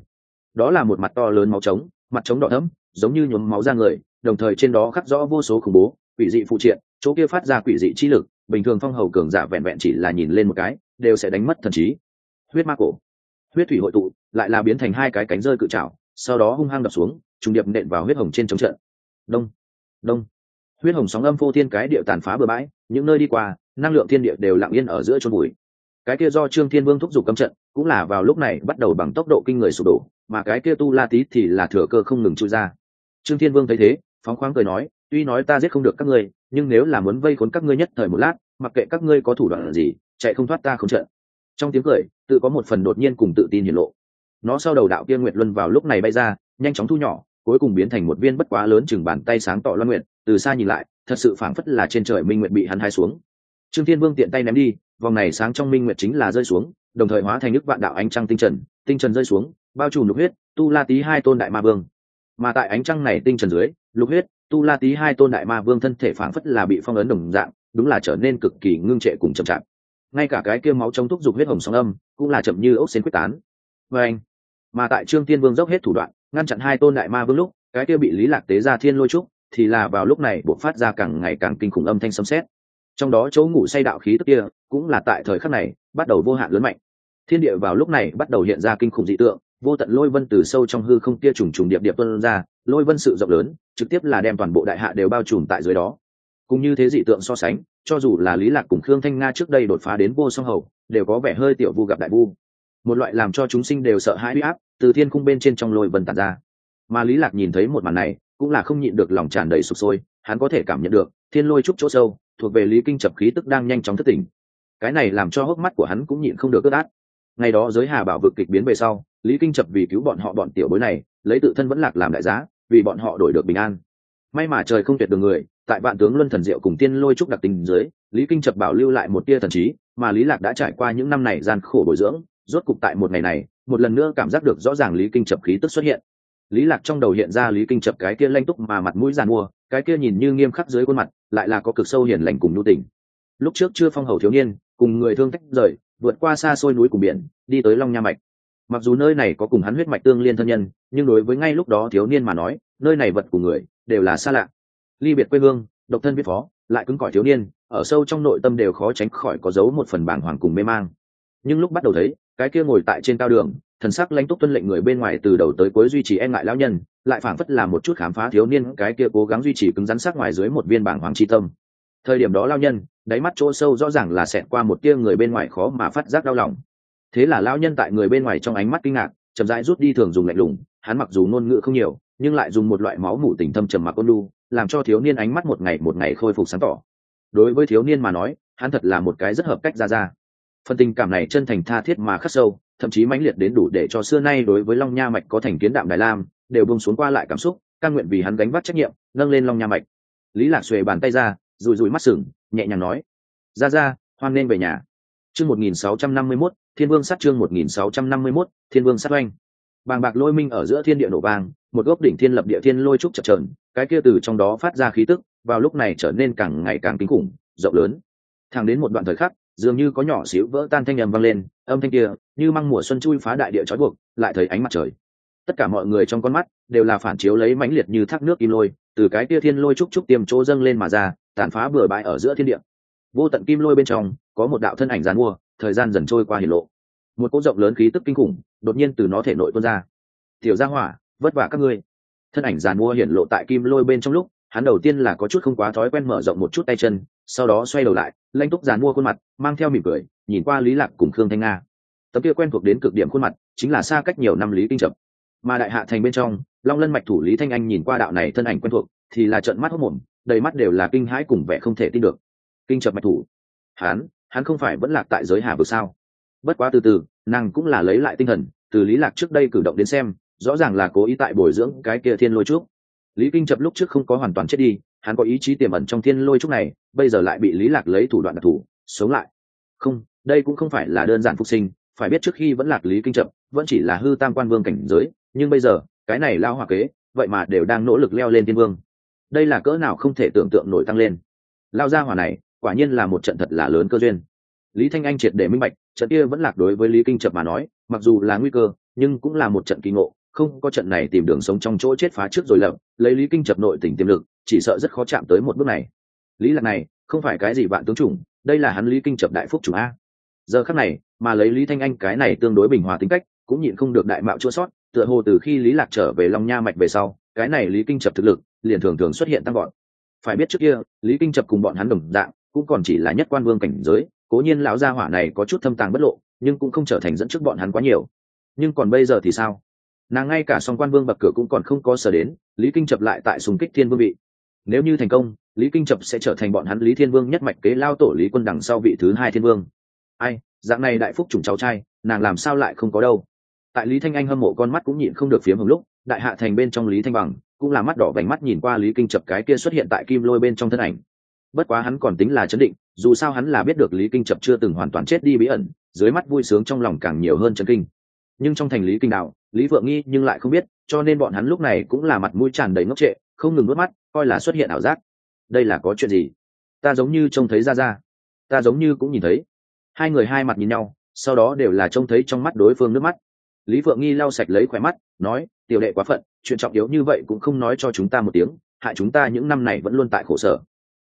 Đó là một mặt to lớn máu trống, mặt trống đỏ thấm giống như nhuốm máu ra người, đồng thời trên đó khắc rõ vô số khủng bố, quỷ dị phụ triện, chỗ kia phát ra quỷ dị chi lực, bình thường phong hầu cường giả vẹn vẹn chỉ là nhìn lên một cái, đều sẽ đánh mất thần trí. Huyết ma cổ, huyết thủy hội tụ, lại là biến thành hai cái cánh rơi cự trảo, sau đó hung hăng đập xuống, trùng điệp nện vào huyết hồng trên trống trận. Đông đông. Huyết hồng sóng âm phô thiên cái địa tàn phá bừa bãi, những nơi đi qua năng lượng thiên địa đều lặng yên ở giữa chôn bụi cái kia do trương thiên vương thúc giục cấm trận, cũng là vào lúc này bắt đầu bằng tốc độ kinh người sụp đổ, mà cái kia tu la tí thì là thừa cơ không ngừng chui ra. Trương thiên vương thấy thế, phóng khoáng cười nói, tuy nói ta giết không được các ngươi, nhưng nếu là muốn vây khốn các ngươi nhất thời một lát, mặc kệ các ngươi có thủ đoạn gì, chạy không thoát ta không trận. Trong tiếng cười, tự có một phần đột nhiên cùng tự tin hiển lộ. Nó sau đầu đạo kia nguyệt luân vào lúc này bay ra, nhanh chóng thu nhỏ, cuối cùng biến thành một viên bất quá lớn chừng bàn tay sáng tỏ loan nguyện từ xa nhìn lại, thật sự phảng phất là trên trời minh nguyện bị hắn hai xuống trương thiên vương tiện tay ném đi, vòng này sáng trong minh Nguyệt chính là rơi xuống, đồng thời hóa thành nước vạn đạo ánh trăng tinh trần tinh trần rơi xuống, bao trùm lục huyết, tu la tý hai tôn đại ma vương. Mà tại ánh trăng này tinh trần dưới, lục huyết, tu la tý hai tôn đại ma vương thân thể phảng phất là bị phong ấn đồng dạng, đúng là trở nên cực kỳ ngưng trệ cùng chậm chạp. Ngay cả cái kia máu trong thúc giục huyết hồng sóng âm, cũng là chậm như ốc xến quyết tán. Và anh, mà tại trương tiên vương dốc hết thủ đoạn, ngăn chặn hai tôn đại ma vương lúc, cái kia bị lý lạc tế ra thiên lôi trúc, thì là vào lúc này buộc phát ra càng ngày càng kinh khủng âm thanh sấm sét trong đó chỗ ngủ say đạo khí tức kia cũng là tại thời khắc này bắt đầu vô hạn lớn mạnh. Thiên địa vào lúc này bắt đầu hiện ra kinh khủng dị tượng, vô tận lôi vân từ sâu trong hư không kia trùng trùng điệp điệp tuân ra, lôi vân sự rộng lớn, trực tiếp là đem toàn bộ đại hạ đều bao trùm tại dưới đó. Cũng như thế dị tượng so sánh, cho dù là lý lạc cùng khương thanh nga trước đây đột phá đến vô song hầu, đều có vẻ hơi tiểu vu gặp đại vu. Một loại làm cho chúng sinh đều sợ hãi uy áp từ thiên cung bên trên trong lôi vân tản ra. Mà lý lạc nhìn thấy một màn này, cũng là không nhịn được lòng tràn đầy sụp sôi, hắn có thể cảm nhận được thiên lôi trúc chỗ sâu thuộc về lý kinh chập khí tức đang nhanh chóng thất tỉnh. Cái này làm cho hốc mắt của hắn cũng nhịn không được ướt át. Ngày đó giới hà bảo vực kịch biến về sau, lý kinh chập vì cứu bọn họ bọn tiểu bối này, lấy tự thân vẫn lạc làm đại giá, vì bọn họ đổi được bình an. May mà trời không tuyệt đường người, tại vạn tướng luân thần diệu cùng tiên lôi trúc đặc tình dưới, lý kinh chập bảo lưu lại một tia thần trí, mà lý lạc đã trải qua những năm này gian khổ bồi dưỡng, rốt cục tại một ngày này, một lần nữa cảm giác được rõ ràng lý kinh chập khí tức xuất hiện lý lạc trong đầu hiện ra lý kinh chập cái kia lanh túc mà mặt mũi giàn mua, cái kia nhìn như nghiêm khắc dưới khuôn mặt, lại là có cực sâu hiền lành cùng nhu tình. Lúc trước chưa phong hầu thiếu niên, cùng người thương tách rời, vượt qua xa xôi núi cùng biển, đi tới long nha mạch. Mặc dù nơi này có cùng hắn huyết mạch tương liên thân nhân, nhưng đối với ngay lúc đó thiếu niên mà nói, nơi này vật của người, đều là xa lạ. Ly biệt quê hương, độc thân biết phó, lại cứng cỏi thiếu niên, ở sâu trong nội tâm đều khó tránh khỏi có dấu một phần bàng hoàng cùng mê mang. Nhưng lúc bắt đầu thấy, cái kia ngồi tại trên cao đường thần sắc lãnh túc tuân lệnh người bên ngoài từ đầu tới cuối duy trì e ngại lão nhân, lại phảng phất là một chút khám phá thiếu niên cái kia cố gắng duy trì cứng rắn sắc ngoài dưới một viên bảng hoàng chi tâm. Thời điểm đó lao nhân, đáy mắt chỗ sâu rõ ràng là xẹt qua một tia người bên ngoài khó mà phát giác đau lòng. Thế là lão nhân tại người bên ngoài trong ánh mắt kinh ngạc, chậm rãi rút đi thường dùng lạnh lùng, hắn mặc dù ngôn ngữ không nhiều, nhưng lại dùng một loại máu mủ tình thâm trầm mặc ôn lu làm cho thiếu niên ánh mắt một ngày một ngày khôi phục sáng tỏ. Đối với thiếu niên mà nói, hắn thật là một cái rất hợp cách ra ra. Phần tình cảm này chân thành tha thiết mà khắc sâu thậm chí mãnh liệt đến đủ để cho xưa nay đối với long nha mạch có thành kiến đạm đài lam đều bông xuống qua lại cảm xúc căn nguyện vì hắn gánh vác trách nhiệm nâng lên long nha mạch. Lý lạc xuề bàn tay ra rùi rùi mắt sừng nhẹ nhàng nói ra ra hoan nên về nhà. Chương một nghìn sáu trăm năm mươi 1651, thiên vương sát chương một nghìn sáu trăm năm mươi 1651, thiên vương sát oanh. Bàng bạc lôi minh ở giữa thiên địa nổ vang một gốc đỉnh thiên lập địa thiên lôi trúc chập trờn cái kia từ trong đó phát ra khí tức vào lúc này trở nên càng ngày càng kinh khủng rộng lớn. Thẳng đến một đoạn thời khắc dường như có nhỏ xíu vỡ tan thanh ầm vang lên âm thanh kia, như măng mùa xuân chui phá đại địa trói buộc, lại thấy ánh mặt trời. Tất cả mọi người trong con mắt đều là phản chiếu lấy mãnh liệt như thác nước kim lôi, từ cái kia thiên lôi trúc trúc tiêm chỗ dâng lên mà ra, tàn phá bừa bãi ở giữa thiên địa. Vô tận kim lôi bên trong, có một đạo thân ảnh giàn mua, thời gian dần trôi qua hiển lộ. Một cỗ rộng lớn khí tức kinh khủng, đột nhiên từ nó thể nội tuôn ra. Tiểu gia hỏa, vất vả các ngươi. Thân ảnh giàn mua hiển lộ tại kim lôi bên trong lúc, hắn đầu tiên là có chút không quá thói quen mở rộng một chút tay chân sau đó xoay đầu lại, lanh túc giàn mua khuôn mặt, mang theo mỉm cười, nhìn qua lý lạc cùng khương thanh nga. Tấm kia quen thuộc đến cực điểm khuôn mặt, chính là xa cách nhiều năm lý kinh trập mà đại hạ thành bên trong, long lân mạch thủ lý thanh anh nhìn qua đạo này thân ảnh quen thuộc, thì là trận mắt hốc mồm, đầy mắt đều là kinh hãi cùng vẻ không thể tin được. Kinh trập mạch thủ. Hắn hắn không phải vẫn lạc tại giới hà vực sao? Bất quá từ từ, nàng cũng là lấy lại tinh thần, từ lý lạc trước đây cử động đến xem, rõ ràng là cố ý tại bồi dưỡng cái kia thiên lôi trúc. Lý kinh chập lúc trước không có hoàn toàn chết đi, hắn có ý chí tiềm ẩn trong thiên lôi trúc này bây giờ lại bị lý lạc lấy thủ đoạn đặc thù, sống lại. Không, đây cũng không phải là đơn giản phục sinh, phải biết trước khi vẫn lạc lý kinh chậm vẫn chỉ là hư tam quan vương cảnh giới, nhưng bây giờ, cái này lao hòa kế, vậy mà đều đang nỗ lực leo lên thiên vương. Đây là cỡ nào không thể tưởng tượng nổi tăng lên. Lao gia hỏa này, quả nhiên là một trận thật là lớn cơ duyên. Lý thanh anh triệt để minh bạch, trận kia vẫn lạc đối với lý kinh chậm mà nói, mặc dù là nguy cơ, nhưng cũng là một trận kỳ ngộ, không có trận này tìm đường sống trong chỗ chết phá trước rồi lập lấy lý kinh chập nội tình tiềm lực, chỉ sợ rất khó chạm tới một bước này lý lạc này, không phải cái gì bạn tướng chủng, đây là hắn lý kinh chập đại phúc chủ a. Giờ khắc này, mà lấy lý thanh anh cái này tương đối bình hòa tính cách, cũng nhịn không được đại mạo chua sót, tựa hồ từ khi lý lạc trở về long nha mạch về sau, cái này lý kinh chập thực lực, liền thường thường xuất hiện tăng gọn phải biết trước kia, lý kinh chập cùng bọn hắn đồng dạng, cũng còn chỉ là nhất quan vương cảnh giới, cố nhiên lão gia hỏa này có chút thâm tàng bất lộ, nhưng cũng không trở thành dẫn trước bọn hắn quá nhiều. Nhưng còn bây giờ thì sao? Nàng ngay cả song quan vương bậc cửa cũng còn không có sở đến, lý kinh chập lại tại sùng kích thiên vương vị. Nếu như thành công lý kinh chập sẽ trở thành bọn hắn lý thiên vương nhất mạch kế lao tổ lý quân đằng sau vị thứ hai thiên vương. Ai, dạng này đại phúc chủng cháu trai, nàng làm sao lại không có đâu? Tại lý thanh anh hâm mộ con mắt cũng nhịn không được phiếm hồng lúc, đại hạ thành bên trong lý thanh bằng, cũng là mắt đỏ vành mắt nhìn qua lý kinh chập cái kia xuất hiện tại kim lôi bên trong thân ảnh. Bất quá hắn còn tính là chấn định, dù sao hắn là biết được lý kinh chập chưa từng hoàn toàn chết đi bí ẩn, dưới mắt vui sướng trong lòng càng nhiều hơn chấn kinh. Nhưng trong thành lý kinh đạo, lý vượng nghi nhưng lại không biết, cho nên bọn hắn lúc này cũng là mặt mũi tràn đầy ngốc trệ, không ngừng nuốt mắt, coi là xuất hiện ảo giác đây là có chuyện gì? Ta giống như trông thấy ra ra ta giống như cũng nhìn thấy. Hai người hai mặt nhìn nhau, sau đó đều là trông thấy trong mắt đối phương nước mắt. Lý phượng nghi lau sạch lấy khỏe mắt, nói, tiểu đệ quá phận, chuyện trọng yếu như vậy cũng không nói cho chúng ta một tiếng, hại chúng ta những năm này vẫn luôn tại khổ sở.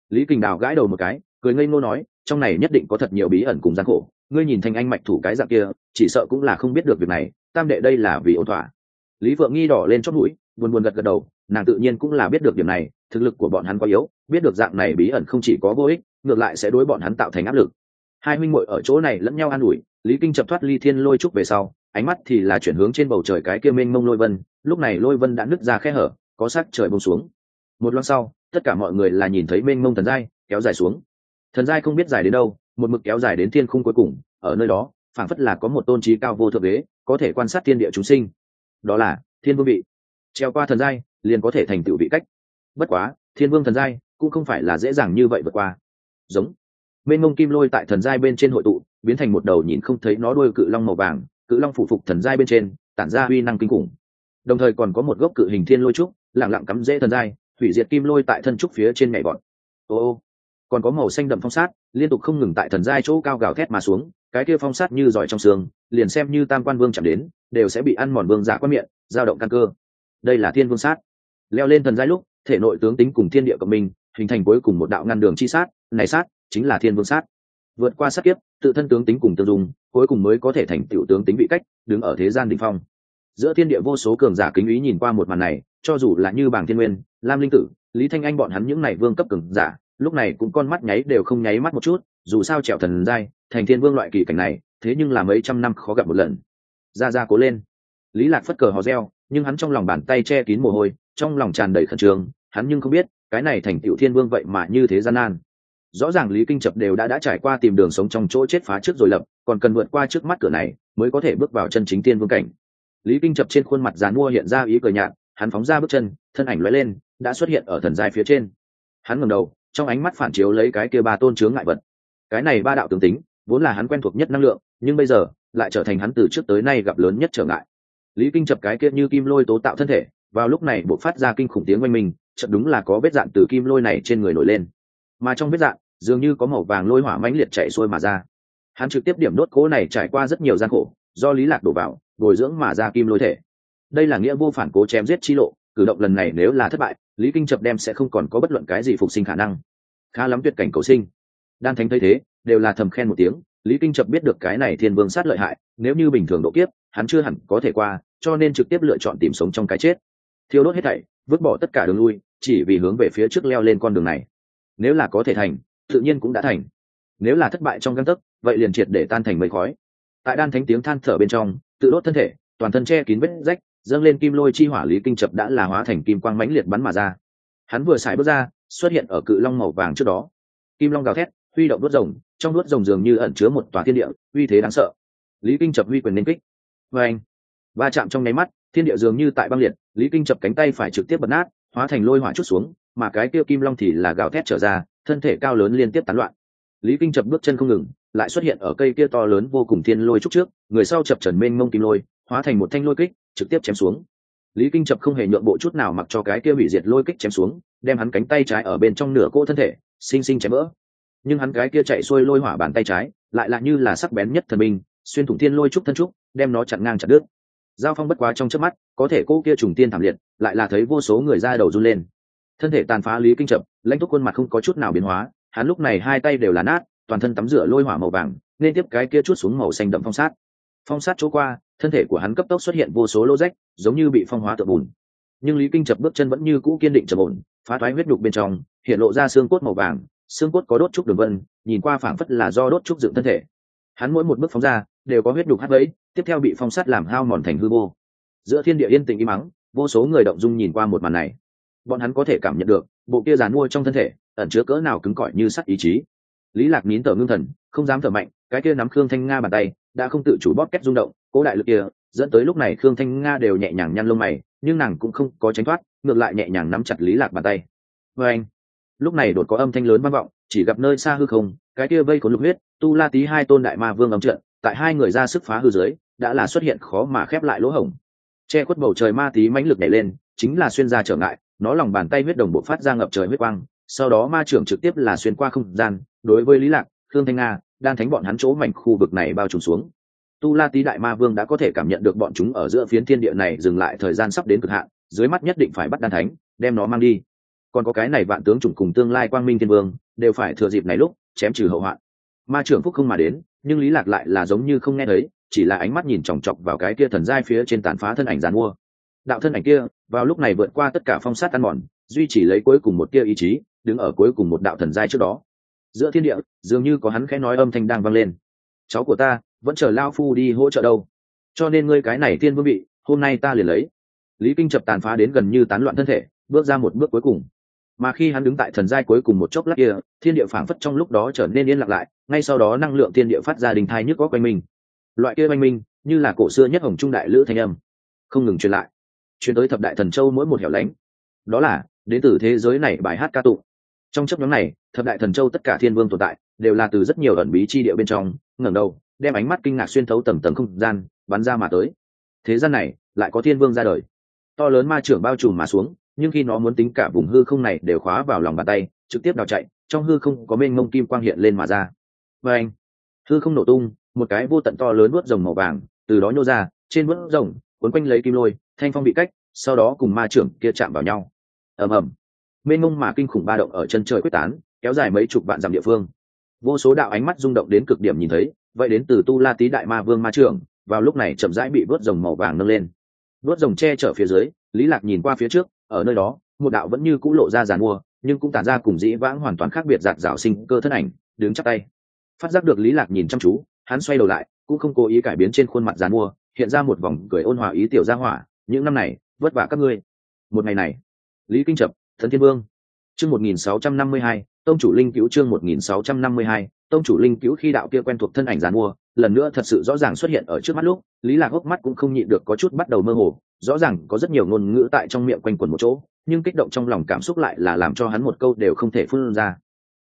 Lý kình đào gãi đầu một cái, cười ngây ngô nói, trong này nhất định có thật nhiều bí ẩn cùng gian khổ, ngươi nhìn thanh anh mạch thủ cái dạng kia, chỉ sợ cũng là không biết được việc này, tam đệ đây là vì ổn thỏa. Lý phượng nghi đỏ lên chót mũi, buồn buồn gật gật đầu, nàng tự nhiên cũng là biết được điểm này thực lực của bọn hắn quá yếu, biết được dạng này bí ẩn không chỉ có vô ích, ngược lại sẽ đối bọn hắn tạo thành áp lực. Hai huynh muội ở chỗ này lẫn nhau an ủi, lý kinh chập thoát ly thiên lôi trúc về sau, ánh mắt thì là chuyển hướng trên bầu trời cái kia mênh mông lôi vân, lúc này lôi vân đã nứt ra khe hở, có sắc trời bông xuống. Một loan sau, tất cả mọi người là nhìn thấy mênh mông thần giai, kéo dài xuống. Thần giai không biết dài đến đâu, một mực kéo dài đến thiên khung cuối cùng, ở nơi đó, phảng phất là có một tôn trí cao vô thượng đế, có thể quan sát thiên địa chúng sinh. Đó là thiên vương vị. Treo qua thần giai, liền có thể thành tựu vị cách bất quá, thiên vương thần giai cũng không phải là dễ dàng như vậy vượt qua. Giống. Bên ngông kim lôi tại thần giai bên trên hội tụ, biến thành một đầu nhìn không thấy nó đuôi cự long màu vàng, cự long phủ phục thần giai bên trên, tản ra uy năng kinh khủng. Đồng thời còn có một gốc cự hình thiên lôi trúc lẳng lặng cắm dễ thần giai, hủy diệt kim lôi tại thân trúc phía trên nhảy bọn ô. Còn có màu xanh đậm phong sát, liên tục không ngừng tại thần giai chỗ cao gào thét mà xuống, cái kia phong sát như giỏi trong xương, liền xem như tam quan vương chạm đến, đều sẽ bị ăn mòn vương giả quan miệng, dao động căn cơ. Đây là thiên vương sát. Leo lên thần giai lúc thể nội tướng tính cùng thiên địa cộng minh, hình thành cuối cùng một đạo ngăn đường chi sát, này sát chính là thiên vương sát. Vượt qua sát kiếp, tự thân tướng tính cùng tương dung, cuối cùng mới có thể thành tiểu tướng tính vị cách, đứng ở thế gian đình phong. Giữa thiên địa vô số cường giả kính ý nhìn qua một màn này, cho dù là như bảng thiên nguyên, lam linh tử, lý thanh anh bọn hắn những này vương cấp cường giả, lúc này cũng con mắt nháy đều không nháy mắt một chút, dù sao trèo thần giai, thành thiên vương loại kỳ cảnh này, thế nhưng là mấy trăm năm khó gặp một lần. Ra ra cố lên. Lý lạc phất cờ hò reo nhưng hắn trong lòng bàn tay che kín mồ hôi, trong lòng tràn đầy khẩn trương, hắn nhưng không biết, cái này thành tiểu thiên vương vậy mà như thế gian nan. Rõ ràng lý kinh chập đều đã đã trải qua tìm đường sống trong chỗ chết phá trước rồi lập, còn cần vượt qua trước mắt cửa này, mới có thể bước vào chân chính tiên vương cảnh. Lý kinh chập trên khuôn mặt dán mua hiện ra ý cười nhạt, hắn phóng ra bước chân, thân ảnh lóe lên, đã xuất hiện ở thần giai phía trên. Hắn ngẩng đầu, trong ánh mắt phản chiếu lấy cái kia ba tôn chướng ngại vật. Cái này ba đạo tướng tính, vốn là hắn quen thuộc nhất năng lượng, nhưng bây giờ, lại trở thành hắn từ trước tới nay gặp lớn nhất trở ngại lý kinh chập cái kia như kim lôi tố tạo thân thể, vào lúc này buộc phát ra kinh khủng tiếng oanh minh chật đúng là có vết dạn từ kim lôi này trên người nổi lên. Mà trong vết dạn, dường như có màu vàng lôi hỏa mãnh liệt chạy xuôi mà ra. Hắn trực tiếp điểm đốt cố này trải qua rất nhiều gian khổ, do lý lạc đổ vào, bồi dưỡng mà ra kim lôi thể. Đây là nghĩa vô phản cố chém giết chi lộ, cử động lần này nếu là thất bại, lý kinh chập đem sẽ không còn có bất luận cái gì phục sinh khả năng. Khá lắm tuyệt cảnh cầu sinh. Đan thánh thấy thế, đều là thầm khen một tiếng lý kinh chập biết được cái này thiên vương sát lợi hại, nếu như bình thường độ kiếp, hắn chưa hẳn có thể qua, cho nên trực tiếp lựa chọn tìm sống trong cái chết. Thiêu đốt hết thảy, vứt bỏ tất cả đường lui, chỉ vì hướng về phía trước leo lên con đường này. Nếu là có thể thành, tự nhiên cũng đã thành. Nếu là thất bại trong găng tấc, vậy liền triệt để tan thành mây khói. Tại đan thánh tiếng than thở bên trong, tự đốt thân thể, toàn thân che kín vết rách, dâng lên kim lôi chi hỏa lý kinh chập đã là hóa thành kim quang mãnh liệt bắn mà ra. Hắn vừa xài bước ra, xuất hiện ở cự long màu vàng trước đó. Kim long gào thét huy động đốt rồng, trong đốt rồng dường như ẩn chứa một tòa thiên địa, uy thế đáng sợ. Lý kinh chập huy quyền nên kích. Vê anh va chạm trong nháy mắt, thiên địa dường như tại băng liệt, lý kinh chập cánh tay phải trực tiếp bật nát, hóa thành lôi hỏa chút xuống, mà cái kia kim long thì là gào thét trở ra, thân thể cao lớn liên tiếp tán loạn. Lý kinh chập bước chân không ngừng, lại xuất hiện ở cây kia to lớn vô cùng thiên lôi trúc trước, người sau chập trần mênh mông kim lôi, hóa thành một thanh lôi kích, trực tiếp chém xuống. Lý kinh chập không hề nhượng bộ chút nào mặc cho cái kia hủy diệt lôi kích chém xuống, đem hắn cánh tay trái ở bên trong nửa cỗ thân thể, xinh xinh chém vỡ nhưng hắn cái kia chạy xuôi lôi hỏa bàn tay trái lại là như là sắc bén nhất thần minh xuyên thủng thiên lôi trúc thân trúc đem nó chặn ngang chặt đứt. Giao phong bất quá trong chớp mắt có thể cô kia trùng tiên thảm liệt lại là thấy vô số người ra đầu run lên. Thân thể tàn phá lý kinh chậm, lãnh thúc khuôn mặt không có chút nào biến hóa hắn lúc này hai tay đều là nát toàn thân tắm rửa lôi hỏa màu vàng nên tiếp cái kia chút xuống màu xanh đậm phong sát. Phong sát chỗ qua thân thể của hắn cấp tốc xuất hiện vô số lô rách giống như bị phong hóa tự bùn. Nhưng lý kinh chập bước chân vẫn như cũ kiên định chập ổn phá thoái huyết đục bên trong hiện lộ ra xương cốt màu vàng xương cốt có đốt trúc đường vân, nhìn qua phảng phất là do đốt trúc dựng thân thể. Hắn mỗi một bước phóng ra, đều có huyết đục hắt vẫy tiếp theo bị phong sát làm hao mòn thành hư vô. Giữa thiên địa yên tĩnh im mắng, vô số người động dung nhìn qua một màn này. Bọn hắn có thể cảm nhận được, bộ kia giàn mua trong thân thể, ẩn chứa cỡ nào cứng cỏi như sắt ý chí. Lý lạc nín thở ngưng thần, không dám thở mạnh, cái kia nắm khương thanh nga bàn tay, đã không tự chủ bóp két rung động, cố đại lực kia, dẫn tới lúc này khương thanh nga đều nhẹ nhàng nhăn lông mày, nhưng nàng cũng không có tránh thoát, ngược lại nhẹ nhàng nắm chặt lý lạc bàn tay. Vê anh lúc này đột có âm thanh lớn vang vọng, chỉ gặp nơi xa hư không, cái kia vây có lục huyết, tu la tí hai tôn đại ma vương âm trận, tại hai người ra sức phá hư dưới, đã là xuất hiện khó mà khép lại lỗ hổng. Che khuất bầu trời ma tí mãnh lực nhảy lên, chính là xuyên ra trở ngại, nó lòng bàn tay huyết đồng bộ phát ra ngập trời huyết quang, sau đó ma trưởng trực tiếp là xuyên qua không gian, đối với lý lạc, khương thanh nga, đang thánh bọn hắn chỗ mảnh khu vực này bao trùm xuống. Tu la tí đại ma vương đã có thể cảm nhận được bọn chúng ở giữa phiến thiên địa này dừng lại thời gian sắp đến cực hạn, dưới mắt nhất định phải bắt đan thánh, đem nó mang đi còn có cái này vạn tướng chủng cùng tương lai quang minh thiên vương, đều phải thừa dịp này lúc, chém trừ hậu hoạn. Ma trưởng phúc không mà đến, nhưng lý lạc lại là giống như không nghe thấy, chỉ là ánh mắt nhìn chòng chọc vào cái kia thần giai phía trên tàn phá thân ảnh giàn mua. Đạo thân ảnh kia, vào lúc này vượt qua tất cả phong sát ăn mòn, duy chỉ lấy cuối cùng một tia ý chí, đứng ở cuối cùng một đạo thần giai trước đó. Giữa thiên địa, dường như có hắn khẽ nói âm thanh đang vang lên. Cháu của ta, vẫn chờ lao phu đi hỗ trợ đâu. Cho nên ngươi cái này tiên vương bị, hôm nay ta liền lấy. Lý kinh chập tàn phá đến gần như tán loạn thân thể, bước ra một bước cuối cùng mà khi hắn đứng tại thần giai cuối cùng một chốc lát kia, thiên địa phảng phất trong lúc đó trở nên yên lặng lại, ngay sau đó năng lượng thiên địa phát ra đình thai nhức có quanh mình. Loại kia quanh mình, như là cổ xưa nhất hồng trung đại lữ thanh âm. Không ngừng truyền lại, truyền tới thập đại thần châu mỗi một hẻo lánh. Đó là, đến từ thế giới này bài hát ca tụng. Trong chấp nhóm này, thập đại thần châu tất cả thiên vương tồn tại, đều là từ rất nhiều ẩn bí chi địa bên trong, ngẩng đầu, đem ánh mắt kinh ngạc xuyên thấu tầm tầng không gian, bắn ra mà tới. Thế gian này, lại có thiên vương ra đời. To lớn ma trưởng bao trùm mà xuống nhưng khi nó muốn tính cả vùng hư không này đều khóa vào lòng bàn tay, trực tiếp đào chạy, trong hư không có mênh mông kim quang hiện lên mà ra. Và anh, hư không nổ tung, một cái vô tận to lớn vớt rồng màu vàng, từ đó nhô ra, trên vớt rồng quấn quanh lấy kim lôi, thanh phong bị cách, sau đó cùng ma trưởng kia chạm vào nhau. Ầm ầm. Mênh mông mà kinh khủng ba động ở chân trời quyết tán, kéo dài mấy chục vạn dặm địa phương. Vô số đạo ánh mắt rung động đến cực điểm nhìn thấy, vậy đến từ tu la tý đại ma vương ma trưởng, vào lúc này chậm rãi bị vớt rồng màu vàng nâng lên. Vớt rồng che chở phía dưới, lý lạc nhìn qua phía trước ở nơi đó một đạo vẫn như cũ lộ ra giàn mua nhưng cũng tản ra cùng dĩ vãng hoàn toàn khác biệt giạt rào sinh cơ thân ảnh đứng chắc tay. Phát giác được lý lạc nhìn chăm chú hắn xoay đầu lại cũng không cố ý cải biến trên khuôn mặt giàn mua hiện ra một vòng cười ôn hòa ý tiểu gia hỏa những năm này vất vả các ngươi. Một ngày này lý kinh chập thần thiên vương chương 1652, tông chủ linh cứu chương 1652, tông chủ linh cứu khi đạo kia quen thuộc thân ảnh giàn mua, lần nữa thật sự rõ ràng xuất hiện ở trước mắt lúc, lý lạc hốc mắt cũng không nhịn được có chút bắt đầu mơ hồ, rõ ràng có rất nhiều ngôn ngữ tại trong miệng quanh quẩn một chỗ, nhưng kích động trong lòng cảm xúc lại là làm cho hắn một câu đều không thể phun ra.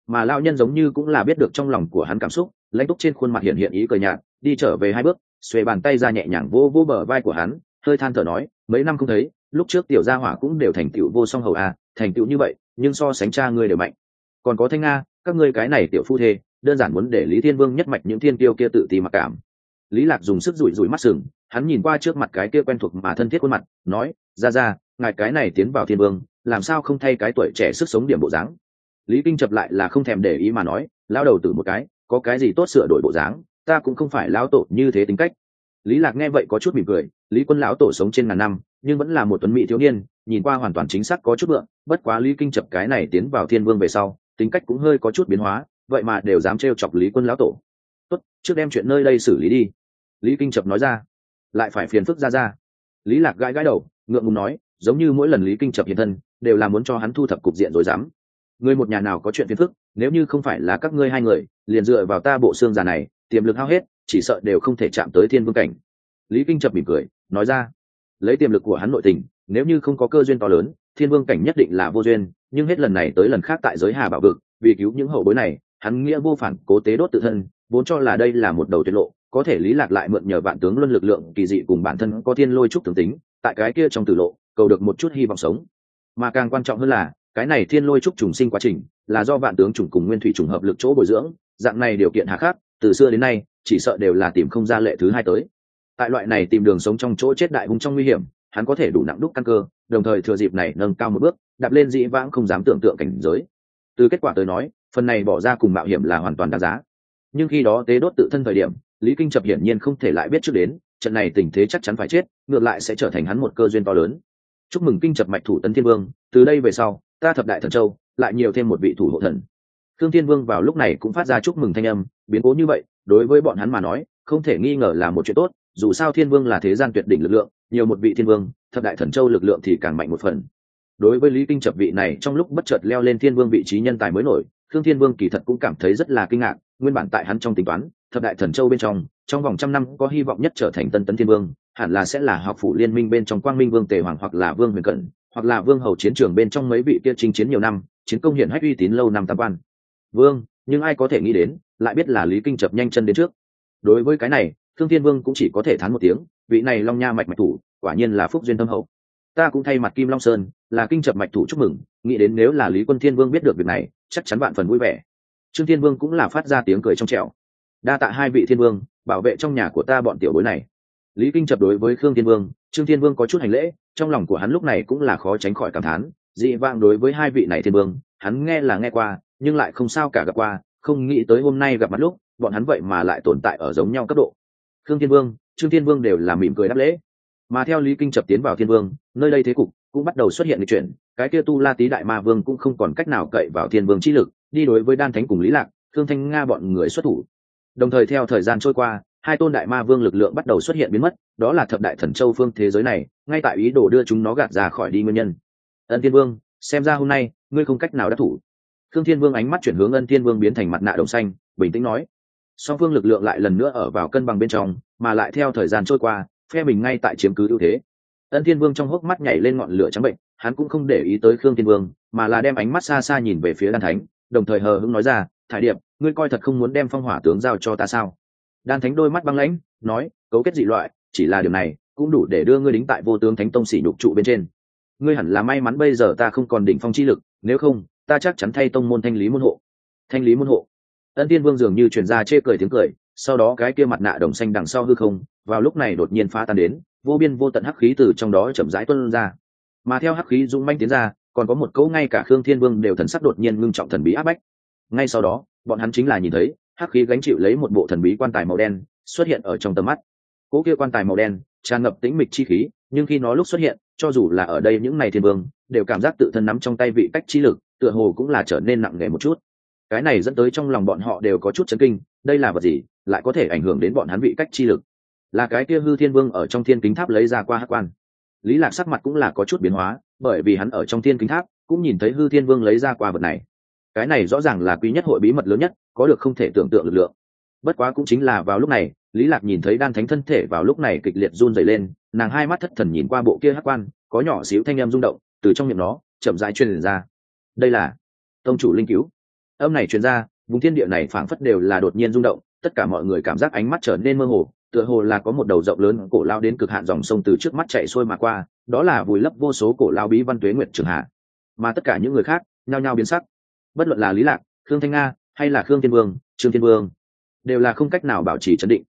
Mà lão nhân giống như cũng là biết được trong lòng của hắn cảm xúc, lãnh túc trên khuôn mặt hiện hiện ý cười nhạt, đi trở về hai bước, xuề bàn tay ra nhẹ nhàng vô vô bờ vai của hắn, hơi than thở nói, mấy năm không thấy, lúc trước tiểu gia hỏa cũng đều thành tựu vô song hầu à thành tựu như vậy, nhưng so sánh cha ngươi đều mạnh. Còn có thanh nga, các ngươi cái này tiểu phu thê đơn giản muốn để lý thiên vương nhất mạch những thiên tiêu kia tự ti mặc cảm. Lý lạc dùng sức rủi rủi mắt sừng, hắn nhìn qua trước mặt cái kia quen thuộc mà thân thiết khuôn mặt, nói, ra ra, ngài cái này tiến vào thiên vương, làm sao không thay cái tuổi trẻ sức sống điểm bộ dáng? Lý kinh chập lại là không thèm để ý mà nói lao đầu từ một cái, có cái gì tốt sửa đổi bộ dáng, ta cũng không phải lão tổ như thế tính cách. Lý lạc nghe vậy có chút mỉm cười, lý quân lão tổ sống trên ngàn năm, nhưng vẫn là một tuấn mỹ thiếu niên, nhìn qua hoàn toàn chính xác có chút bựa bất quá lý kinh chập cái này tiến vào thiên vương về sau, tính cách cũng hơi có chút biến hóa vậy mà đều dám trêu chọc lý quân lão tổ. Tốt, trước đem chuyện nơi đây xử lý đi. Lý kinh chập nói ra. Lại phải phiền phức ra ra. Lý lạc gãi gãi đầu, ngượng ngùng nói, giống như mỗi lần lý kinh chập hiện thân, đều là muốn cho hắn thu thập cục diện rồi dám. Người một nhà nào có chuyện phiền phức, nếu như không phải là các ngươi hai người, liền dựa vào ta bộ xương già này, tiềm lực hao hết, chỉ sợ đều không thể chạm tới thiên vương cảnh. Lý kinh chập mỉm cười, nói ra. Lấy tiềm lực của hắn nội tình, nếu như không có cơ duyên to lớn, thiên vương cảnh nhất định là vô duyên, nhưng hết lần này tới lần khác tại giới hà bảo vực, vì cứu những hậu bối này hắn nghĩa vô phản, cố tế đốt tự thân, vốn cho là đây là một đầu tiết lộ, có thể lý lạc lại mượn nhờ vạn tướng luân lực lượng kỳ dị cùng bản thân có thiên lôi trúc tướng tính, tại cái kia trong tử lộ, cầu được một chút hy vọng sống. Mà càng quan trọng hơn là, cái này thiên lôi trúc trùng sinh quá trình, là do vạn tướng trùng cùng nguyên thủy trùng hợp lực chỗ bồi dưỡng, dạng này điều kiện hạ khắc từ xưa đến nay, chỉ sợ đều là tìm không ra lệ thứ hai tới. Tại loại này tìm đường sống trong chỗ chết đại hung trong nguy hiểm, hắn có thể đủ nặng đúc căn cơ, đồng thời thừa dịp này nâng cao một bước, đạp lên dĩ vãng không dám tưởng tượng cảnh giới. Từ kết quả tới nói phần này bỏ ra cùng mạo hiểm là hoàn toàn đáng giá. Nhưng khi đó tế đốt tự thân thời điểm, lý kinh chập hiển nhiên không thể lại biết trước đến, trận này tình thế chắc chắn phải chết, ngược lại sẽ trở thành hắn một cơ duyên to lớn. Chúc mừng kinh chập mạch thủ tấn thiên vương, từ đây về sau, ta thập đại thần châu, lại nhiều thêm một vị thủ hộ thần. Thương thiên vương vào lúc này cũng phát ra chúc mừng thanh âm, biến cố như vậy, đối với bọn hắn mà nói, không thể nghi ngờ là một chuyện tốt, dù sao thiên vương là thế gian tuyệt đỉnh lực lượng, nhiều một vị thiên vương, thập đại thần châu lực lượng thì càng mạnh một phần. Đối với lý kinh chập vị này, trong lúc bất chợt leo lên thiên vương vị trí nhân tài mới nổi thương thiên vương kỳ thật cũng cảm thấy rất là kinh ngạc, nguyên bản tại hắn trong tính toán, thập đại thần châu bên trong trong vòng trăm năm có hy vọng nhất trở thành tân tấn thiên vương, hẳn là sẽ là học phủ liên minh bên trong quang minh vương tề hoàng hoặc là vương huyền cận, hoặc là vương hầu chiến trường bên trong mấy vị kia chinh chiến nhiều năm, chiến công hiển hách uy tín lâu năm tam quan. Vương, nhưng ai có thể nghĩ đến, lại biết là lý kinh chập nhanh chân đến trước. Đối với cái này thương thiên vương cũng chỉ có thể thán một tiếng, vị này long nha mạch mạch thủ, quả nhiên là phúc duyên tâm hậu. Ta cũng thay mặt kim long sơn, là kinh chập mạch thủ chúc mừng, nghĩ đến nếu là lý quân thiên vương biết được việc này chắc chắn bạn phần vui vẻ. Trương thiên vương cũng là phát ra tiếng cười trong trẻo. Đa tạ hai vị thiên vương, bảo vệ trong nhà của ta bọn tiểu bối này. Lý kinh chập đối với khương thiên vương, trương thiên vương có chút hành lễ, trong lòng của hắn lúc này cũng là khó tránh khỏi cảm thán. Dị vang đối với hai vị này thiên vương, hắn nghe là nghe qua, nhưng lại không sao cả gặp qua, không nghĩ tới hôm nay gặp mặt lúc, bọn hắn vậy mà lại tồn tại ở giống nhau cấp độ. Khương thiên vương, trương thiên vương đều là mỉm cười đáp lễ. Mà theo lý kinh chập tiến vào thiên vương, nơi đây thế cục cũng bắt đầu xuất hiện lịch chuyển. Cái kia tu la tý đại ma vương cũng không còn cách nào cậy vào thiên vương chi lực, đi đối với đan thánh cùng lý lạc, thương thanh nga bọn người xuất thủ. Đồng thời theo thời gian trôi qua, hai tôn đại ma vương lực lượng bắt đầu xuất hiện biến mất, đó là thập đại thần châu phương thế giới này, ngay tại ý đồ đưa chúng nó gạt ra khỏi đi nguyên nhân. Ân thiên vương, xem ra hôm nay, ngươi không cách nào đắc thủ. Thương thiên vương ánh mắt chuyển hướng ân thiên vương biến thành mặt nạ đồng xanh, bình tĩnh nói. Song phương lực lượng lại lần nữa ở vào cân bằng bên trong, mà lại theo thời gian trôi qua, phe mình ngay tại chiếm cứ ưu thế ân thiên vương trong hốc mắt nhảy lên ngọn lửa trắng bệnh, hắn cũng không để ý tới khương thiên vương, mà là đem ánh mắt xa xa nhìn về phía đan thánh, đồng thời hờ hững nói ra, thải điệp, ngươi coi thật không muốn đem phong hỏa tướng giao cho ta sao? Đan thánh đôi mắt băng lãnh, nói, cấu kết dị loại, chỉ là điều này, cũng đủ để đưa ngươi đính tại vô tướng thánh tông xỉ nhục trụ bên trên. Ngươi hẳn là may mắn bây giờ ta không còn đỉnh phong chi lực, nếu không, ta chắc chắn thay tông môn thanh lý môn hộ. Thanh lý môn hộ. Ân tiên vương dường như truyền ra chê cười tiếng cười, sau đó cái kia mặt nạ đồng xanh đằng sau hư không, vào lúc này đột nhiên phá tan đến vô biên vô tận hắc khí từ trong đó chậm rãi tuân ra. Mà theo hắc khí dũng manh tiến ra, còn có một cấu ngay cả khương thiên vương đều thần sắc đột nhiên ngưng trọng thần bí áp bách. Ngay sau đó, bọn hắn chính là nhìn thấy, hắc khí gánh chịu lấy một bộ thần bí quan tài màu đen xuất hiện ở trong tầm mắt. Cỗ kia quan tài màu đen tràn ngập tĩnh mịch chi khí, nhưng khi nó lúc xuất hiện, cho dù là ở đây những ngày thiên vương, đều cảm giác tự thân nắm trong tay vị cách chi lực, tựa hồ cũng là trở nên nặng nề một chút. Cái này dẫn tới trong lòng bọn họ đều có chút chấn kinh, đây là vật gì, lại có thể ảnh hưởng đến bọn hắn vị cách chi lực? Là cái kia hư thiên vương ở trong thiên kính tháp lấy ra qua hát quan. Lý lạc sắc mặt cũng là có chút biến hóa, bởi vì hắn ở trong thiên kính tháp cũng nhìn thấy hư thiên vương lấy ra qua vật này. Cái này rõ ràng là quý nhất hội bí mật lớn nhất, có được không thể tưởng tượng lực lượng. Bất quá cũng chính là vào lúc này, lý lạc nhìn thấy đan thánh thân thể vào lúc này kịch liệt run rẩy lên, nàng hai mắt thất thần nhìn qua bộ kia hắc quan, có nhỏ xíu thanh âm rung động, từ trong miệng nó, chậm rãi truyền ra. Đây là tông chủ linh cứu. Âm này truyền ra, vùng thiên địa này phảng phất đều là đột nhiên rung động, tất cả mọi người cảm giác ánh mắt trở nên mơ hồ tựa hồ là có một đầu rộng lớn cổ lao đến cực hạn dòng sông từ trước mắt chạy xuôi mà qua, đó là vùi lấp vô số cổ lao bí văn tuế nguyệt trường hạ. Mà tất cả những người khác, nhao nhao biến sắc. Bất luận là lý lạc, khương thanh nga, hay là khương thiên vương, trương thiên vương, đều là không cách nào bảo trì chấn định.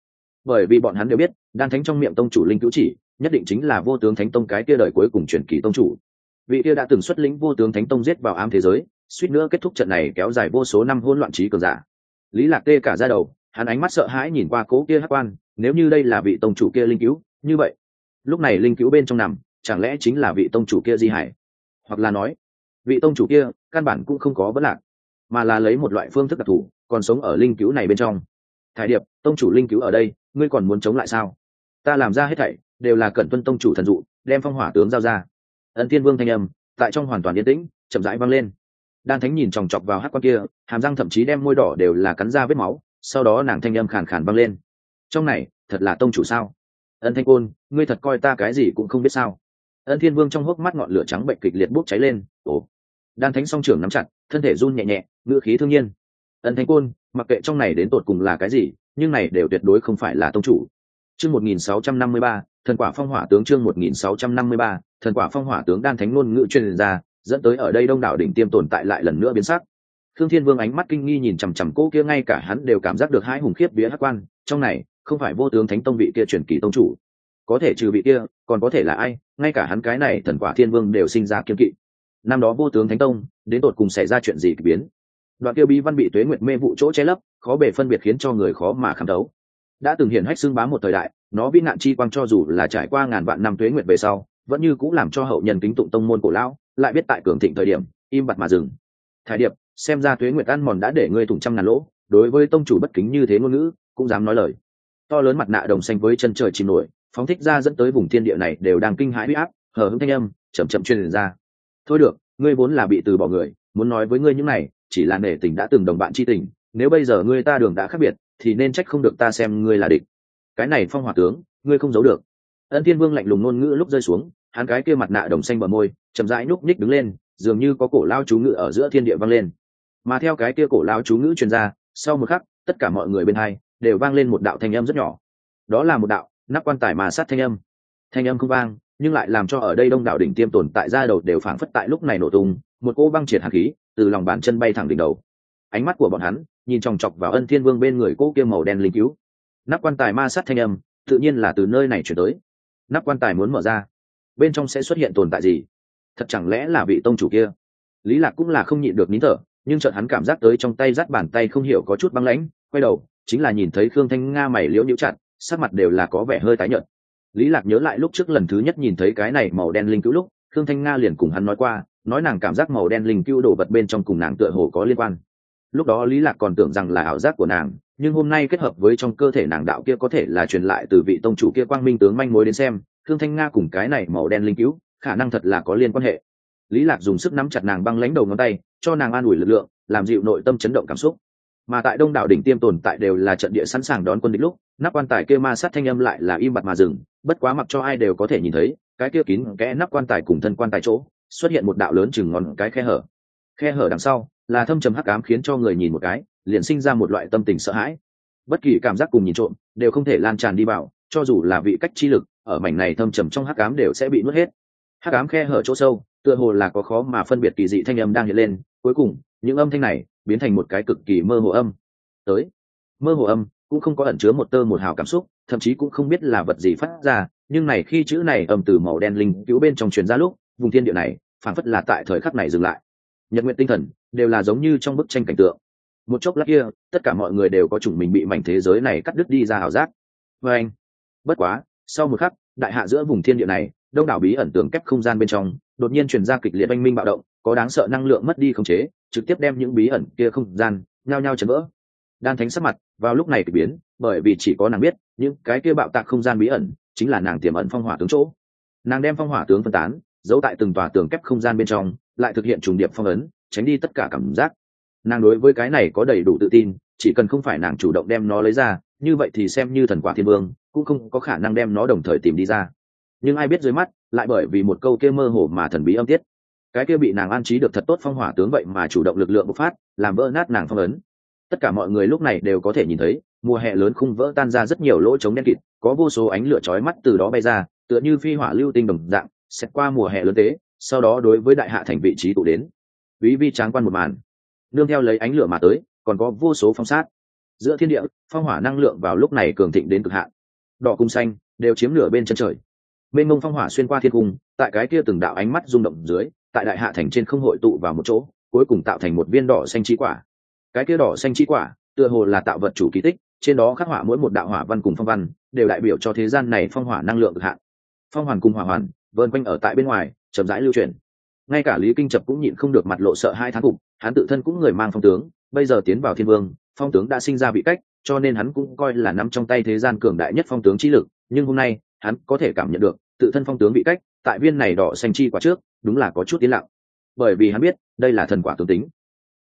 Bởi vì bọn hắn đều biết, đan thánh trong miệng tông chủ linh cứu chỉ, nhất định chính là vô tướng thánh tông cái kia đời cuối cùng truyền kỳ tông chủ. Vị kia đã từng xuất lĩnh vô tướng thánh tông giết vào ám thế giới, suýt nữa kết thúc trận này kéo dài vô số năm hôn loạn trí cường giả. Lý lạc tê cả ra đầu, hắn ánh mắt sợ hãi nhìn qua cố kia hắc quan nếu như đây là vị tông chủ kia linh cứu, như vậy, lúc này linh cứu bên trong nằm, chẳng lẽ chính là vị tông chủ kia di hải? Hoặc là nói, vị tông chủ kia căn bản cũng không có vấn lạc, mà là lấy một loại phương thức đặc thù, còn sống ở linh cứu này bên trong. Thải điệp, tông chủ linh cứu ở đây, ngươi còn muốn chống lại sao? Ta làm ra hết thảy, đều là cẩn tuân tông chủ thần dụ, đem phong hỏa tướng giao ra. Ân thiên vương thanh âm, tại trong hoàn toàn yên tĩnh, chậm rãi vang lên. Đan thánh nhìn chòng chọc vào hát quan kia, hàm răng thậm chí đem môi đỏ đều là cắn ra vết máu, sau đó nàng thanh âm khàn khàn vang lên trong này, thật là tông chủ sao? Ân thanh côn, ngươi thật coi ta cái gì cũng không biết sao. Ân thiên vương trong hốc mắt ngọn lửa trắng bệnh kịch liệt bốc cháy lên. Ồ. Đan thánh song trưởng nắm chặt, thân thể run nhẹ nhẹ, ngữ khí thương nhiên. Ân thanh côn, mặc kệ trong này đến tột cùng là cái gì, nhưng này đều tuyệt đối không phải là tông chủ. Chương một nghìn sáu trăm năm mươi ba, thần quả phong hỏa tướng chương một nghìn sáu trăm năm mươi ba, thần quả phong hỏa tướng đan thánh ngôn ngữ truyền ra, dẫn tới ở đây đông đảo đỉnh tiêm tồn tại lại lần nữa biến sắc. Thương thiên vương ánh mắt kinh nghi nhìn chằm chằm cô kia, ngay cả hắn đều cảm giác được hai hùng khiếp vía hắc quan, trong này không phải vô tướng thánh tông vị kia truyền kỳ tông chủ. Có thể trừ vị kia, còn có thể là ai, ngay cả hắn cái này thần quả thiên vương đều sinh ra kiên kỵ. Năm đó vô tướng thánh tông, đến tột cùng xảy ra chuyện gì kỳ biến? Đoạn tiêu bí văn bị tuế nguyệt mê vụ chỗ che lấp, khó bề phân biệt khiến cho người khó mà khám đấu đã từng hiển hách xưng bá một thời đại, nó vĩ nạn chi quang cho dù là trải qua ngàn vạn năm tuế nguyệt về sau, vẫn như cũng làm cho hậu nhân kính tụng tông môn cổ lão, lại biết tại cường thịnh thời điểm, im bặt mà dừng. Thái điệp, xem ra tuế nguyệt ăn mòn đã để ngươi thủng trăm ngàn lỗ, đối với tông chủ bất kính như thế ngôn ngữ, cũng dám nói lời to lớn mặt nạ đồng xanh với chân trời chìm nổi, phóng thích ra dẫn tới vùng thiên địa này đều đang kinh hãi huy áp, hờ hững thanh âm chậm chậm truyền ra. Thôi được, ngươi vốn là bị từ bỏ người, muốn nói với ngươi những này, chỉ là nể tình đã từng đồng bạn chi tình, nếu bây giờ ngươi ta đường đã khác biệt, thì nên trách không được ta xem ngươi là địch. Cái này phong hỏa tướng, ngươi không giấu được. Ân thiên vương lạnh lùng ngôn ngữ lúc rơi xuống, hắn cái kia mặt nạ đồng xanh bờ môi, chậm rãi núp ních đứng lên, dường như có cổ lao chú ngữ ở giữa thiên địa vang lên. Mà theo cái kia cổ lao chú ngữ truyền ra, sau một khắc, tất cả mọi người bên hai đều vang lên một đạo thanh âm rất nhỏ. Đó là một đạo, nắp quan tài mà sát thanh âm. Thanh âm không vang, nhưng lại làm cho ở đây đông đảo đỉnh tiêm tồn tại ra đầu đều phảng phất tại lúc này nổ tung, một cô băng triệt hạt khí từ lòng bàn chân bay thẳng đỉnh đầu. Ánh mắt của bọn hắn nhìn chòng chọc vào ân thiên vương bên người cô kia màu đen linh cứu. Nắp quan tài ma sát thanh âm, tự nhiên là từ nơi này chuyển tới. Nắp quan tài muốn mở ra, bên trong sẽ xuất hiện tồn tại gì? Thật chẳng lẽ là vị tông chủ kia? Lý lạc cũng là không nhịn được nín thở, nhưng chợt hắn cảm giác tới trong tay dắt bàn tay không hiểu có chút băng lãnh, quay đầu chính là nhìn thấy khương thanh nga mày liễu nhũ chặt, sắc mặt đều là có vẻ hơi tái nhợt. Lý lạc nhớ lại lúc trước lần thứ nhất nhìn thấy cái này màu đen linh cứu lúc, khương thanh nga liền cùng hắn nói qua, nói nàng cảm giác màu đen linh cứu đổ vật bên trong cùng nàng tựa hồ có liên quan. Lúc đó lý lạc còn tưởng rằng là ảo giác của nàng, nhưng hôm nay kết hợp với trong cơ thể nàng đạo kia có thể là truyền lại từ vị tông chủ kia quang minh tướng manh mối đến xem, khương thanh nga cùng cái này màu đen linh cứu khả năng thật là có liên quan hệ. Lý lạc dùng sức nắm chặt nàng băng lãnh đầu ngón tay, cho nàng an ủi lực lượng, làm dịu nội tâm chấn động cảm xúc mà tại đông đảo đỉnh tiêm tồn tại đều là trận địa sẵn sàng đón quân địch lúc, nắp quan tài kia ma sát thanh âm lại là im bặt mà dừng, bất quá mặc cho ai đều có thể nhìn thấy, cái kia kín kẽ nắp quan tài cùng thân quan tài chỗ, xuất hiện một đạo lớn chừng ngón cái khe hở. Khe hở đằng sau, là thâm trầm hắc ám khiến cho người nhìn một cái, liền sinh ra một loại tâm tình sợ hãi. Bất kỳ cảm giác cùng nhìn trộm, đều không thể lan tràn đi vào, cho dù là vị cách chi lực, ở mảnh này thâm trầm trong hắc ám đều sẽ bị mất hết. Hắc ám khe hở chỗ sâu, tựa hồ là có khó mà phân biệt kỳ dị thanh âm đang hiện lên, cuối cùng, những âm thanh này biến thành một cái cực kỳ mơ hồ âm. Tới. Mơ hồ âm cũng không có ẩn chứa một tơ một hào cảm xúc, thậm chí cũng không biết là vật gì phát ra, nhưng này khi chữ này âm từ màu đen linh cứu bên trong truyền ra lúc, vùng thiên địa này phản phất là tại thời khắc này dừng lại. Nhật nguyện tinh thần đều là giống như trong bức tranh cảnh tượng. Một chốc lát kia, tất cả mọi người đều có chủng mình bị mảnh thế giới này cắt đứt đi ra hào giác. Vê anh, bất quá, sau một khắc, đại hạ giữa vùng thiên địa này đông đảo bí ẩn tường kép không gian bên trong, đột nhiên truyền ra kịch liệt oanh minh bạo động, có đáng sợ năng lượng mất đi khống chế, trực tiếp đem những bí ẩn kia không gian nhao nhao chấn vỡ. Đan thánh sắc mặt vào lúc này k biến, bởi vì chỉ có nàng biết, những cái kia bạo tạc không gian bí ẩn chính là nàng tiềm ẩn phong hỏa tướng chỗ. Nàng đem phong hỏa tướng phân tán, giấu tại từng tòa tường kép không gian bên trong, lại thực hiện trùng điệp phong ấn, tránh đi tất cả cảm giác. Nàng đối với cái này có đầy đủ tự tin, chỉ cần không phải nàng chủ động đem nó lấy ra, như vậy thì xem như thần quả thiên vương, cũng không có khả năng đem nó đồng thời tìm đi ra nhưng ai biết dưới mắt, lại bởi vì một câu kia mơ hồ mà thần bí âm tiết. Cái kia bị nàng an trí được thật tốt phong hỏa tướng vậy mà chủ động lực lượng bộc phát, làm vỡ nát nàng phong ấn. Tất cả mọi người lúc này đều có thể nhìn thấy, mùa hè lớn khung vỡ tan ra rất nhiều lỗ trống đen kịt, có vô số ánh lửa chói mắt từ đó bay ra, tựa như phi hỏa lưu tinh đồng dạng xét qua mùa hè lớn tế, sau đó đối với đại hạ thành vị trí tụ đến. Quý vi tráng quan một màn. Nương theo lấy ánh lửa mà tới, còn có vô số phong sát. Giữa thiên địa, phong hỏa năng lượng vào lúc này cường thịnh đến cực hạn. Đỏ cung xanh đều chiếm lửa bên chân trời mênh mông phong hỏa xuyên qua thiên cung, tại cái kia từng đạo ánh mắt rung động dưới, tại đại hạ thành trên không hội tụ vào một chỗ, cuối cùng tạo thành một viên đỏ xanh chi quả. Cái kia đỏ xanh chi quả, tựa hồ là tạo vật chủ kỳ tích, trên đó khắc họa mỗi một đạo hỏa văn cùng phong văn, đều đại biểu cho thế gian này phong hỏa năng lượng cực hạn. Phong hoàn cùng hỏa hoàn vơn quanh ở tại bên ngoài, chậm rãi lưu truyền ngay cả lý kinh trập cũng nhịn không được mặt lộ sợ hai tháng cục hắn tự thân cũng người mang phong tướng, bây giờ tiến vào thiên vương, phong tướng đã sinh ra vị cách, cho nên hắn cũng coi là nắm trong tay thế gian cường đại nhất phong tướng trí lực, nhưng hôm nay, hắn có thể cảm nhận được tự thân phong tướng bị cách, tại viên này đỏ xanh chi quả trước, đúng là có chút tiến lặng. Bởi vì hắn biết, đây là thần quả tướng tính.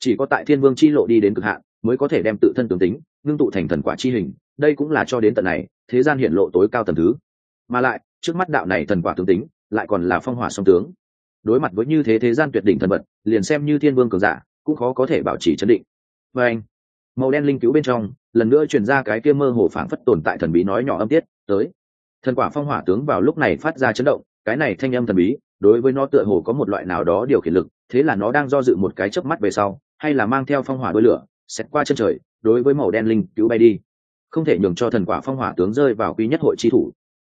Chỉ có tại thiên vương chi lộ đi đến cực hạn, mới có thể đem tự thân tướng tính, ngưng tụ thành thần quả chi hình, đây cũng là cho đến tận này, thế gian hiện lộ tối cao tầm thứ. Mà lại, trước mắt đạo này thần quả tướng tính, lại còn là phong hỏa song tướng. Đối mặt với như thế thế gian tuyệt đỉnh thần vật, liền xem như thiên vương cường giả, cũng khó có thể bảo trì chấn định. Và anh, màu đen linh cứu bên trong, lần nữa truyền ra cái kia mơ hồ phảng phất tồn tại thần bí nói nhỏ âm tiết, tới thần quả phong hỏa tướng vào lúc này phát ra chấn động, cái này thanh âm thần bí, đối với nó tựa hồ có một loại nào đó điều khiển lực, thế là nó đang do dự một cái chớp mắt về sau, hay là mang theo phong hỏa đôi lửa xét qua chân trời, đối với màu đen linh cứu bay đi. Không thể nhường cho thần quả phong hỏa tướng rơi vào quy nhất hội chi thủ.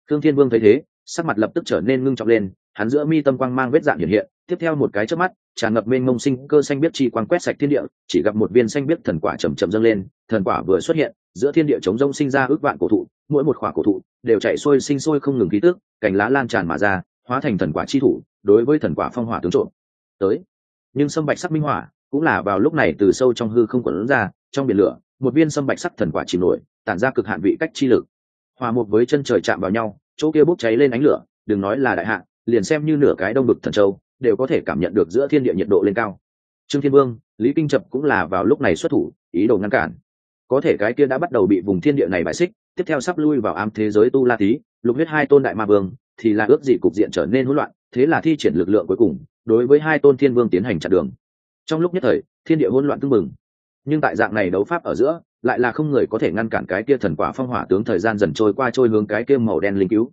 Thương thiên vương thấy thế, sắc mặt lập tức trở nên ngưng trọng lên, hắn giữa mi tâm quang mang vết dạng hiện hiện, tiếp theo một cái chớp mắt, tràn ngập mênh mông sinh cơ xanh biết chi quang quét sạch thiên địa, chỉ gặp một viên xanh biết thần quả chầm chậm dâng lên, thần quả vừa xuất hiện, giữa thiên địa chống rông sinh ra ước vạn cổ thụ mỗi một quả cổ thụ đều chạy xuôi sinh sôi không ngừng khí tước cành lá lan tràn mà ra, hóa thành thần quả chi thủ, đối với thần quả phong hỏa tướng trộm. Tới. Nhưng sâm bạch sắc minh hỏa cũng là vào lúc này từ sâu trong hư không quẩn ra, trong biển lửa, một viên sâm bạch sắc thần quả chìm nổi, tản ra cực hạn vị cách chi lực. Hòa một với chân trời chạm vào nhau, chỗ kia bốc cháy lên ánh lửa, đừng nói là đại hạn liền xem như nửa cái đông bực thần châu, đều có thể cảm nhận được giữa thiên địa nhiệt độ lên cao. Trương thiên vương, lý kinh trập cũng là vào lúc này xuất thủ, ý đồ ngăn cản. Có thể cái kia đã bắt đầu bị vùng thiên địa này bại xích tiếp theo sắp lui vào ám thế giới tu la tí, lục huyết hai tôn đại ma vương, thì là ước gì cục diện trở nên hỗn loạn, thế là thi triển lực lượng cuối cùng, đối với hai tôn thiên vương tiến hành chặn đường. Trong lúc nhất thời, thiên địa hỗn loạn tưng bừng. Nhưng tại dạng này đấu pháp ở giữa, lại là không người có thể ngăn cản cái kia thần quả phong hỏa tướng thời gian dần trôi qua trôi hướng cái kia màu đen linh cứu.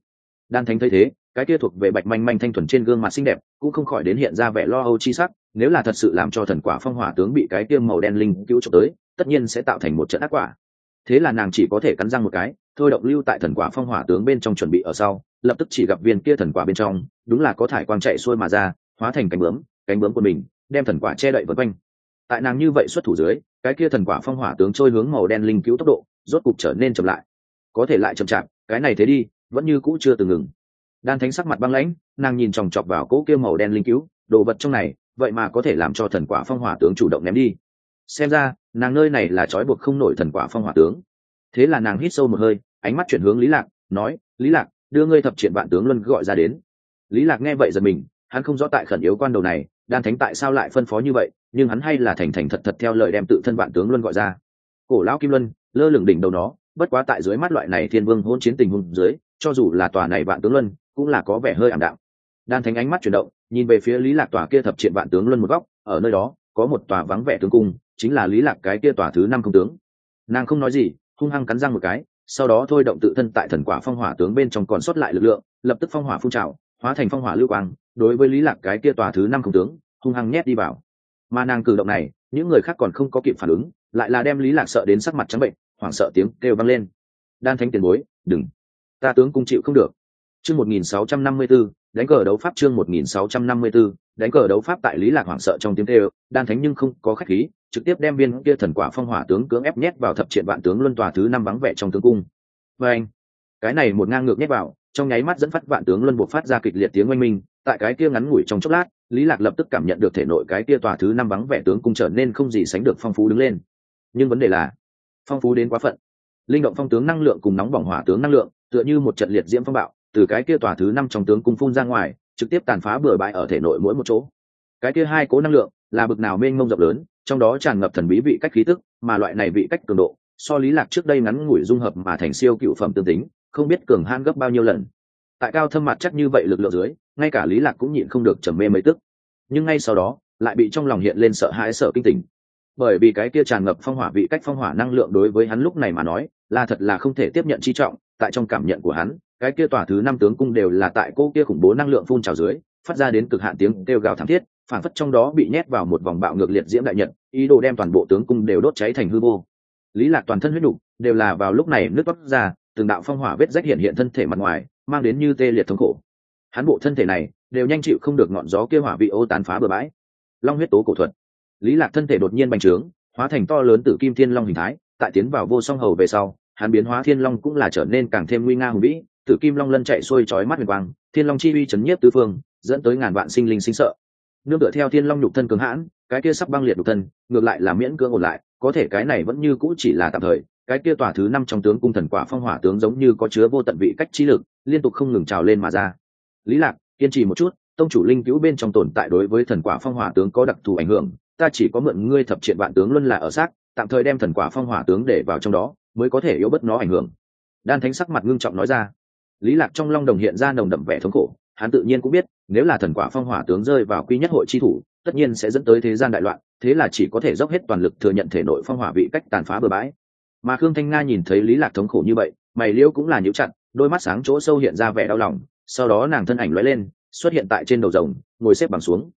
Đan thánh thấy thế, cái kia thuộc về bạch manh manh thanh thuần trên gương mặt xinh đẹp, cũng không khỏi đến hiện ra vẻ lo âu chi sắc, nếu là thật sự làm cho thần quả phong hỏa tướng bị cái kia màu đen linh cứu trộm tới, tất nhiên sẽ tạo thành một trận ác quả thế là nàng chỉ có thể cắn răng một cái, thôi động lưu tại thần quả phong hỏa tướng bên trong chuẩn bị ở sau, lập tức chỉ gặp viên kia thần quả bên trong, đúng là có thải quang chạy xuôi mà ra, hóa thành cánh bướm cánh bướm của mình, đem thần quả che đậy vân quanh. Tại nàng như vậy xuất thủ dưới, cái kia thần quả phong hỏa tướng trôi hướng màu đen linh cứu tốc độ, rốt cục trở nên chậm lại. Có thể lại chậm chạp, cái này thế đi, vẫn như cũ chưa từng ngừng. Đan thánh sắc mặt băng lãnh, nàng nhìn chòng chọc vào cỗ kia màu đen linh cứu, đồ vật trong này, vậy mà có thể làm cho thần quả phong hỏa tướng chủ động ném đi. Xem ra nàng nơi này là trói buộc không nổi thần quả phong hỏa tướng. Thế là nàng hít sâu một hơi, ánh mắt chuyển hướng lý lạc, nói, lý lạc, đưa ngươi thập triện vạn tướng luân gọi ra đến. Lý lạc nghe vậy giật mình, hắn không rõ tại khẩn yếu quan đầu này, đan thánh tại sao lại phân phó như vậy, nhưng hắn hay là thành thành thật thật theo lời đem tự thân vạn tướng luân gọi ra. Cổ lão kim luân, lơ lửng đỉnh đầu nó, bất quá tại dưới mắt loại này thiên vương hôn chiến tình hùng dưới, cho dù là tòa này vạn tướng luân, cũng là có vẻ hơi ảm đạm. Đan thánh ánh mắt chuyển động, nhìn về phía lý lạc tòa kia thập triện vạn tướng luân một góc, ở nơi đó, có một tòa vắng vẻ tướng cung chính là lý lạc cái kia tòa thứ năm công tướng. Nàng không nói gì hung hăng cắn răng một cái sau đó thôi động tự thân tại thần quả phong hỏa tướng bên trong còn sót lại lực lượng lập tức phong hỏa phun trào hóa thành phong hỏa lưu quang đối với lý lạc cái kia tòa thứ năm công tướng hung hăng nhét đi vào. Mà nàng cử động này những người khác còn không có kịp phản ứng lại là đem lý lạc sợ đến sắc mặt trắng bệnh hoảng sợ tiếng kêu vang lên. Đan thánh tiền bối đừng. Ta tướng cung chịu không được. Chương 1654, đánh cờ đấu pháp chương 1654, đánh cờ đấu pháp tại lý lạc hoảng sợ trong tiếng kêu đan thánh nhưng không có khách khí trực tiếp đem viên kia thần quả phong hỏa tướng cưỡng ép nhét vào thập triện vạn tướng luân tòa thứ năm vắng vẻ trong tướng cung. Và anh, cái này một ngang ngược nhét vào, trong nháy mắt dẫn phát vạn tướng luân buộc phát ra kịch liệt tiếng oanh minh, tại cái kia ngắn ngủi trong chốc lát, lý lạc lập tức cảm nhận được thể nội cái kia tòa thứ năm vắng vẻ tướng cung trở nên không gì sánh được phong phú đứng lên. Nhưng vấn đề là, phong phú đến quá phận. Linh động phong tướng năng lượng cùng nóng bỏng hỏa tướng năng lượng, tựa như một trận liệt diễm phong bạo, từ cái kia tòa thứ năm trong tướng cung phun ra ngoài, trực tiếp tàn phá bừa bãi ở thể nội mỗi một chỗ. Cái kia hai cố năng lượng, là bực nào mênh mông rộng lớn trong đó tràn ngập thần bí vị cách khí tức, mà loại này vị cách cường độ, so lý lạc trước đây ngắn ngủi dung hợp mà thành siêu cựu phẩm tương tính, không biết cường han gấp bao nhiêu lần. Tại cao thâm mặt chắc như vậy lực lượng dưới, ngay cả lý lạc cũng nhịn không được trầm mê mấy tức. Nhưng ngay sau đó, lại bị trong lòng hiện lên sợ hãi sợ kinh tỉnh bởi vì cái kia tràn ngập phong hỏa vị cách phong hỏa năng lượng đối với hắn lúc này mà nói, là thật là không thể tiếp nhận chi trọng, tại trong cảm nhận của hắn, cái kia tòa thứ năm tướng cung đều là tại cô kia khủng bố năng lượng phun trào dưới, phát ra đến cực hạn tiếng kêu gào thảm thiết phản phất trong đó bị nhét vào một vòng bạo ngược liệt diễm đại nhật, ý đồ đem toàn bộ tướng cung đều đốt cháy thành hư vô. Lý lạc toàn thân huyết đủ đều là vào lúc này nước toát ra, từng đạo phong hỏa vết rách hiện hiện thân thể mặt ngoài, mang đến như tê liệt thống khổ. Hắn bộ thân thể này, đều nhanh chịu không được ngọn gió kia hỏa bị ô tán phá bừa bãi. Long huyết tố cổ thuật. Lý lạc thân thể đột nhiên bành trướng, hóa thành to lớn từ kim thiên long hình thái, tại tiến vào vô song hầu về sau, hắn biến hóa thiên long cũng là trở nên càng thêm nguy nga hùng vĩ, tử kim long lân chạy xuôi chói mắt huyền quang, thiên long chi uy chấn nhiếp tứ phương, dẫn tới ngàn vạn sinh linh sinh sợ nương tựa theo thiên long nhục thân cường hãn, cái kia sắp băng liệt nhục thân, ngược lại là miễn cưỡng ổn lại, có thể cái này vẫn như cũ chỉ là tạm thời, cái kia tòa thứ năm trong tướng cung thần quả phong hỏa tướng giống như có chứa vô tận vị cách trí lực, liên tục không ngừng trào lên mà ra. Lý lạc, kiên trì một chút, tông chủ linh cứu bên trong tồn tại đối với thần quả phong hỏa tướng có đặc thù ảnh hưởng, ta chỉ có mượn ngươi thập triện vạn tướng luân là ở xác, tạm thời đem thần quả phong hỏa tướng để vào trong đó, mới có thể yếu bất nó ảnh hưởng. Đan thánh sắc mặt ngưng trọng nói ra. Lý lạc trong long đồng hiện ra nồng đậm vẻ thống khổ hắn tự nhiên cũng biết, nếu là thần quả phong hỏa tướng rơi vào quy nhất hội chi thủ, tất nhiên sẽ dẫn tới thế gian đại loạn, thế là chỉ có thể dốc hết toàn lực thừa nhận thể nội phong hỏa vị cách tàn phá bừa bãi. Mà khương thanh nga nhìn thấy lý lạc thống khổ như vậy, mày liễu cũng là nhíu chặt, đôi mắt sáng chỗ sâu hiện ra vẻ đau lòng, sau đó nàng thân ảnh lóe lên, xuất hiện tại trên đầu rồng, ngồi xếp bằng xuống.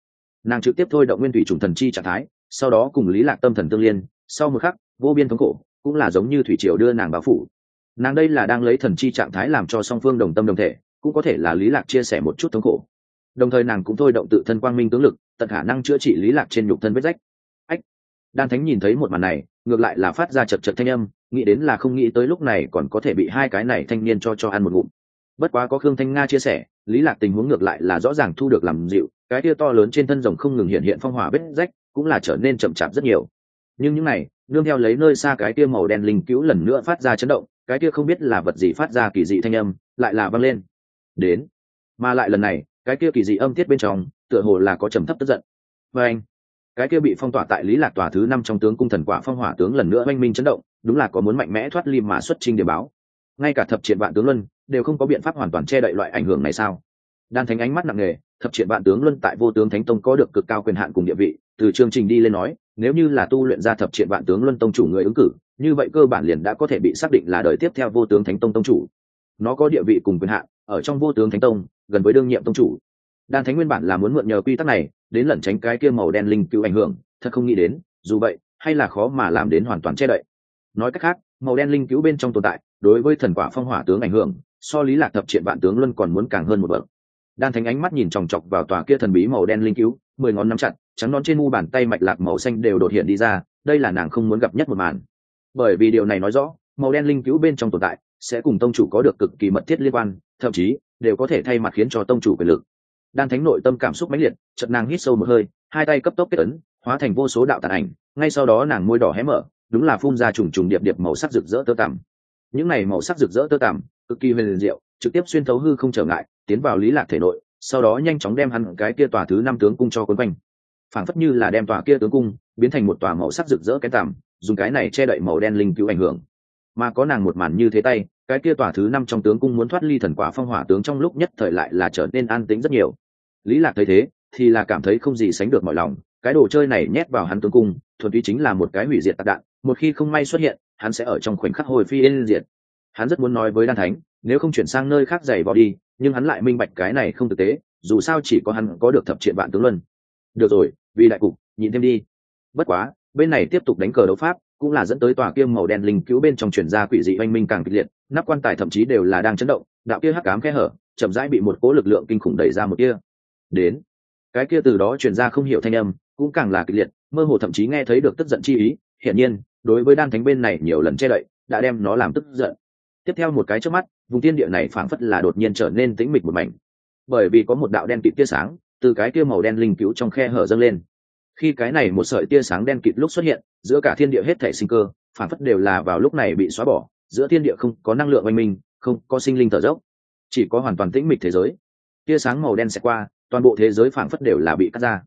Nàng trực tiếp thôi động nguyên thủy trùng thần chi trạng thái, sau đó cùng lý lạc tâm thần tương liên, sau một khắc, vô biên thống khổ, cũng là giống như thủy triều đưa nàng báo phủ. Nàng đây là đang lấy thần chi trạng thái làm cho song phương đồng tâm đồng thể cũng có thể là lý lạc chia sẻ một chút thống khổ. Đồng thời nàng cũng thôi động tự thân quang minh tướng lực, tận khả năng chữa trị lý lạc trên nhục thân vết rách. Ách! Đan thánh nhìn thấy một màn này, ngược lại là phát ra chật chật thanh âm, nghĩ đến là không nghĩ tới lúc này còn có thể bị hai cái này thanh niên cho cho ăn một ngụm. Bất quá có khương thanh nga chia sẻ, lý lạc tình huống ngược lại là rõ ràng thu được làm dịu, cái kia to lớn trên thân rồng không ngừng hiện hiện phong hỏa vết rách, cũng là trở nên chậm chạp rất nhiều. Nhưng những này, nương theo lấy nơi xa cái kia màu đen linh cứu lần nữa phát ra chấn động, cái kia không biết là vật gì phát ra kỳ dị thanh âm, lại là văng lên đến. Mà lại lần này, cái kia kỳ dị âm tiết bên trong, tựa hồ là có trầm thấp tức giận. Và anh, cái kia bị phong tỏa tại lý lạc tòa thứ năm trong tướng cung thần quả phong hỏa tướng lần nữa oanh minh chấn động, đúng là có muốn mạnh mẽ thoát ly mà xuất trình điểm báo. Ngay cả thập triện vạn tướng luân, đều không có biện pháp hoàn toàn che đậy loại ảnh hưởng này sao? Đan thánh ánh mắt nặng nề, thập triện vạn tướng luân tại vô tướng thánh tông có được cực cao quyền hạn cùng địa vị, từ chương trình đi lên nói, nếu như là tu luyện ra thập triện vạn tướng luân tông chủ người ứng cử, như vậy cơ bản liền đã có thể bị xác định là đời tiếp theo vô tướng thánh tông tông chủ nó có địa vị cùng quyền hạn, ở trong vô tướng thánh tông, gần với đương nhiệm tông chủ. Đan thánh nguyên bản là muốn mượn nhờ quy tắc này, đến lẩn tránh cái kia màu đen linh cứu ảnh hưởng, thật không nghĩ đến, dù vậy, hay là khó mà làm đến hoàn toàn che đậy. Nói cách khác, màu đen linh cứu bên trong tồn tại, đối với thần quả phong hỏa tướng ảnh hưởng, so lý lạc thập triện vạn tướng luân còn muốn càng hơn một bậc. Đan thánh ánh mắt nhìn chòng chọc vào tòa kia thần bí màu đen linh cứu mười ngón nắm chặt, trắng non trên mu bàn tay mạch lạc màu xanh đều đột hiện đi ra, đây là nàng không muốn gặp nhất một màn. Bởi vì điều này nói rõ, màu đen linh cứu bên trong tồn tại sẽ cùng tông chủ có được cực kỳ mật thiết liên quan, thậm chí đều có thể thay mặt khiến cho tông chủ quyền lực. Đan thánh nội tâm cảm xúc mãnh liệt chật nàng hít sâu một hơi, hai tay cấp tốc kết ấn, hóa thành vô số đạo tàn ảnh, ngay sau đó nàng môi đỏ hé mở, đúng là phun ra trùng trùng điệp điệp màu sắc rực rỡ tơ tằm. Những này màu sắc rực rỡ tơ tằm, cực kỳ huyền diệu, trực tiếp xuyên thấu hư không trở ngại, tiến vào lý lạc thể nội, sau đó nhanh chóng đem hắn cái kia tòa thứ năm tướng cung cho quấn quanh. Phảng phất như là đem tòa kia tướng cung biến thành một tòa màu sắc rực rỡ cái tằm, dùng cái này che đậy màu đen linh cứu ảnh hưởng mà có nàng một màn như thế tay, cái kia tòa thứ năm trong tướng cung muốn thoát ly thần quả phong hỏa tướng trong lúc nhất thời lại là trở nên an tĩnh rất nhiều. Lý lạc thấy thế, thì là cảm thấy không gì sánh được mọi lòng, cái đồ chơi này nhét vào hắn tướng cung, thuần túy chính là một cái hủy diệt tạc đạn, một khi không may xuất hiện, hắn sẽ ở trong khoảnh khắc hồi phi yên diệt. Hắn rất muốn nói với đan thánh, nếu không chuyển sang nơi khác giày vò đi, nhưng hắn lại minh bạch cái này không thực tế, dù sao chỉ có hắn có được thập triện vạn tướng luân. Được rồi, vì đại cục, nhìn thêm đi. Bất quá, bên này tiếp tục đánh cờ đấu pháp cũng là dẫn tới tòa kia màu đen linh cứu bên trong chuyển ra quỷ dị oanh minh càng kịch liệt, nắp quan tài thậm chí đều là đang chấn động, đạo kia hắc cám khe hở, chậm rãi bị một cố lực lượng kinh khủng đẩy ra một kia. Đến, cái kia từ đó truyền ra không hiểu thanh âm, cũng càng là kịch liệt, mơ hồ thậm chí nghe thấy được tức giận chi ý, hiển nhiên, đối với đan thánh bên này nhiều lần che đậy, đã đem nó làm tức giận. Tiếp theo một cái trước mắt, vùng thiên địa này phảng phất là đột nhiên trở nên tĩnh mịch một mảnh. Bởi vì có một đạo đen kịt tia sáng, từ cái kia màu đen linh cứu trong khe hở dâng lên khi cái này một sợi tia sáng đen kịt lúc xuất hiện, giữa cả thiên địa hết thể sinh cơ, phản phất đều là vào lúc này bị xóa bỏ, giữa thiên địa không có năng lượng oanh minh, không có sinh linh thở dốc, chỉ có hoàn toàn tĩnh mịch thế giới. Tia sáng màu đen xẹt qua, toàn bộ thế giới phản phất đều là bị cắt ra.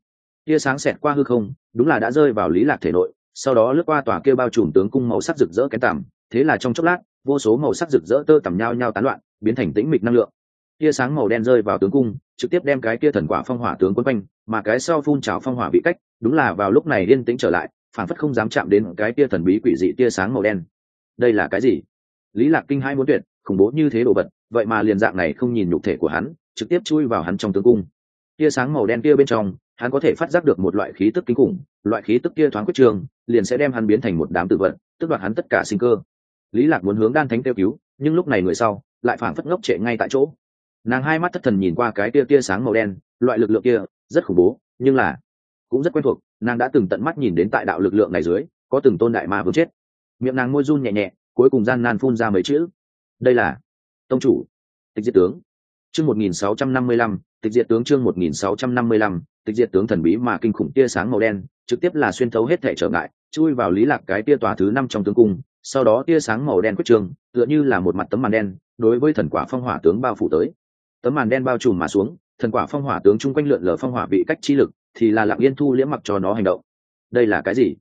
Tia sáng xẹt qua hư không, đúng là đã rơi vào lý lạc thể nội, sau đó lướt qua tòa kêu bao trùm tướng cung màu sắc rực rỡ kén tằm, thế là trong chốc lát, vô số màu sắc rực rỡ tơ tằm nhau nhau tán loạn, biến thành tĩnh mịch năng lượng. Tia sáng màu đen rơi vào tướng cung, trực tiếp đem cái kia thần quả phong hỏa tướng quân quanh, mà cái sau phun trào phong hỏa bị cách đúng là vào lúc này yên tĩnh trở lại phản phất không dám chạm đến cái tia thần bí quỷ dị tia sáng màu đen. Đây là cái gì? Lý lạc kinh hai muốn tuyệt, khủng bố như thế đồ vật, vậy mà liền dạng này không nhìn nhục thể của hắn, trực tiếp chui vào hắn trong tướng cung. Tia sáng màu đen kia bên trong, hắn có thể phát giác được một loại khí tức kinh khủng, loại khí tức kia thoáng quyết trường, liền sẽ đem hắn biến thành một đám tự vận tức đoạt hắn tất cả sinh cơ. Lý lạc muốn hướng đan thánh tiêu cứu, nhưng lúc này người sau lại phảng phất ngốc trệ ngay tại chỗ. Nàng hai mắt thất thần nhìn qua cái tia tia sáng màu đen, loại lực lượng kia rất khủng bố, nhưng là cũng rất quen thuộc, nàng đã từng tận mắt nhìn đến tại đạo lực lượng này dưới, có từng tôn đại ma vương chết. Miệng nàng môi run nhẹ nhẹ, cuối cùng gian nan phun ra mấy chữ. Đây là tông chủ, tịch diệt tướng. Chương một nghìn sáu trăm năm mươi lăm, tịch diệt tướng chương một nghìn sáu trăm năm mươi lăm, tịch diệt tướng thần bí mà kinh khủng tia sáng màu đen, trực tiếp là xuyên thấu hết thể trở ngại, chui vào lý lạc cái tia tòa thứ năm trong tướng cung, sau đó tia sáng màu đen quyết trường tựa như là một mặt tấm màn đen, đối với thần quả phong hỏa tướng bao phủ tới. Tấm màn đen bao trùm mà xuống, thần quả phong hỏa tướng chung quanh lượn lờ phong hỏa bị cách chi lực thì là lặng yên thu liễm mặc cho nó hành động. Đây là cái gì?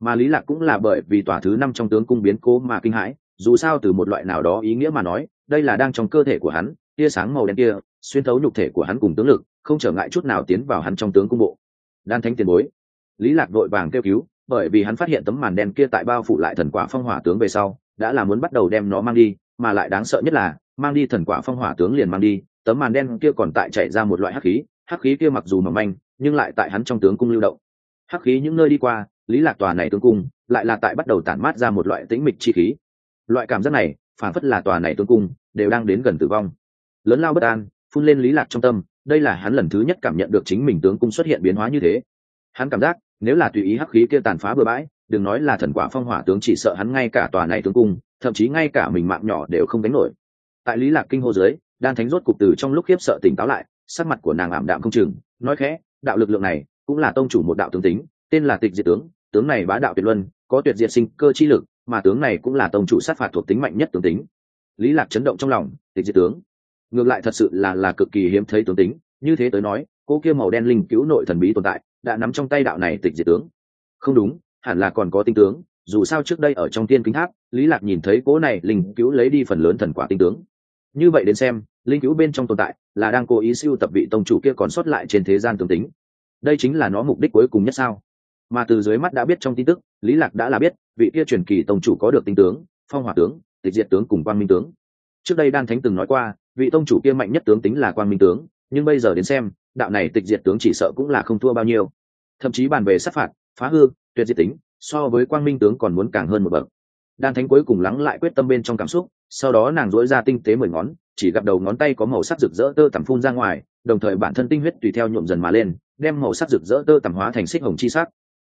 Mà lý lạc cũng là bởi vì tòa thứ năm trong tướng cung biến cố mà kinh hãi, dù sao từ một loại nào đó ý nghĩa mà nói, đây là đang trong cơ thể của hắn, tia sáng màu đen kia, xuyên thấu nhục thể của hắn cùng tướng lực, không trở ngại chút nào tiến vào hắn trong tướng cung bộ. Đan thánh tiền bối. Lý lạc vội vàng kêu cứu, bởi vì hắn phát hiện tấm màn đen kia tại bao phủ lại thần quả phong hỏa tướng về sau, đã là muốn bắt đầu đem nó mang đi, mà lại đáng sợ nhất là, mang đi thần quả phong hỏa tướng liền mang đi, tấm màn đen kia còn tại chạy ra một loại hắc khí hắc khí kia mặc dù mỏng manh, nhưng lại tại hắn trong tướng cung lưu động. Hắc khí những nơi đi qua, lý lạc tòa này tướng cung, lại là tại bắt đầu tản mát ra một loại tĩnh mịch chi khí. Loại cảm giác này, phản phất là tòa này tướng cung, đều đang đến gần tử vong. Lớn lao bất an, phun lên lý lạc trong tâm, đây là hắn lần thứ nhất cảm nhận được chính mình tướng cung xuất hiện biến hóa như thế. Hắn cảm giác, nếu là tùy ý hắc khí kia tàn phá bừa bãi, đừng nói là thần quả phong hỏa tướng chỉ sợ hắn ngay cả tòa này tướng cung, thậm chí ngay cả mình mạng nhỏ đều không đánh nổi. Tại lý lạc kinh hô dưới, đan thánh rốt cục từ trong lúc khiếp sợ tỉnh táo lại sắc mặt của nàng ảm đạm không chừng, nói khẽ, đạo lực lượng này cũng là tông chủ một đạo tướng tính, tên là tịch diệt tướng tướng này bá đạo tuyệt luân, có tuyệt diệt sinh cơ chi lực, mà tướng này cũng là tông chủ sát phạt thuộc tính mạnh nhất tướng tính. Lý lạc chấn động trong lòng, tịch diệt tướng, ngược lại thật sự là là cực kỳ hiếm thấy tướng tính, như thế tới nói cô kia màu đen linh cứu nội thần bí tồn tại, đã nắm trong tay đạo này tịch diệt tướng. Không đúng, hẳn là còn có tinh tướng, dù sao trước đây ở trong tiên kính tháp, lý lạc nhìn thấy cố này linh cứu lấy đi phần lớn thần quả tinh tướng. Như vậy đến xem linh cứu bên trong tồn tại là đang cố ý siêu tập vị tông chủ kia còn sót lại trên thế gian tương tính. Đây chính là nó mục đích cuối cùng nhất sao? Mà từ dưới mắt đã biết trong tin tức, lý lạc đã là biết vị kia truyền kỳ tông chủ có được tinh tướng, phong hỏa tướng, tịch diệt tướng cùng quang minh tướng. Trước đây đan thánh từng nói qua, vị tông chủ kia mạnh nhất tướng tính là quang minh tướng, nhưng bây giờ đến xem, đạo này tịch diệt tướng chỉ sợ cũng là không thua bao nhiêu. Thậm chí bàn về sát phạt, phá hư, tuyệt diệt tính, so với quang minh tướng còn muốn càng hơn một bậc. Đan thánh cuối cùng lắng lại quyết tâm bên trong cảm xúc, sau đó nàng dỗi ra tinh tế mười ngón chỉ gặp đầu ngón tay có màu sắc rực rỡ tơ tằm phun ra ngoài, đồng thời bản thân tinh huyết tùy theo nhuộm dần mà lên, đem màu sắc rực rỡ tơ tằm hóa thành xích hồng chi sắc.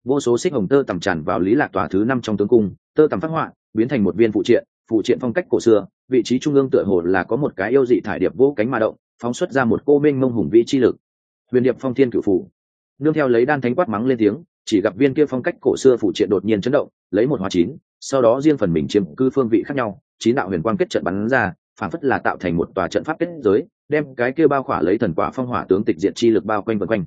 Vô số xích hồng tơ tằm tràn vào lý lạc tòa thứ năm trong tướng cung, tơ tằm phát họa, biến thành một viên phụ triện phụ triện phong cách cổ xưa, vị trí trung ương tựa hồ là có một cái yêu dị thải điệp vô cánh mà động, phóng xuất ra một cô minh mông hùng vĩ chi lực. Huyền điệp phong thiên cửu phủ. Nương theo lấy đan thánh quát mắng lên tiếng, chỉ gặp viên kia phong cách cổ xưa phụ triện đột nhiên chấn động, lấy một hóa chín, sau đó riêng phần mình chiếm cư phương vị khác nhau, chín đạo huyền quang kết trận bắn ra phản phất là tạo thành một tòa trận pháp kết giới, đem cái kia bao khỏa lấy thần quả phong hỏa tướng tịch diện chi lực bao quanh vân quanh.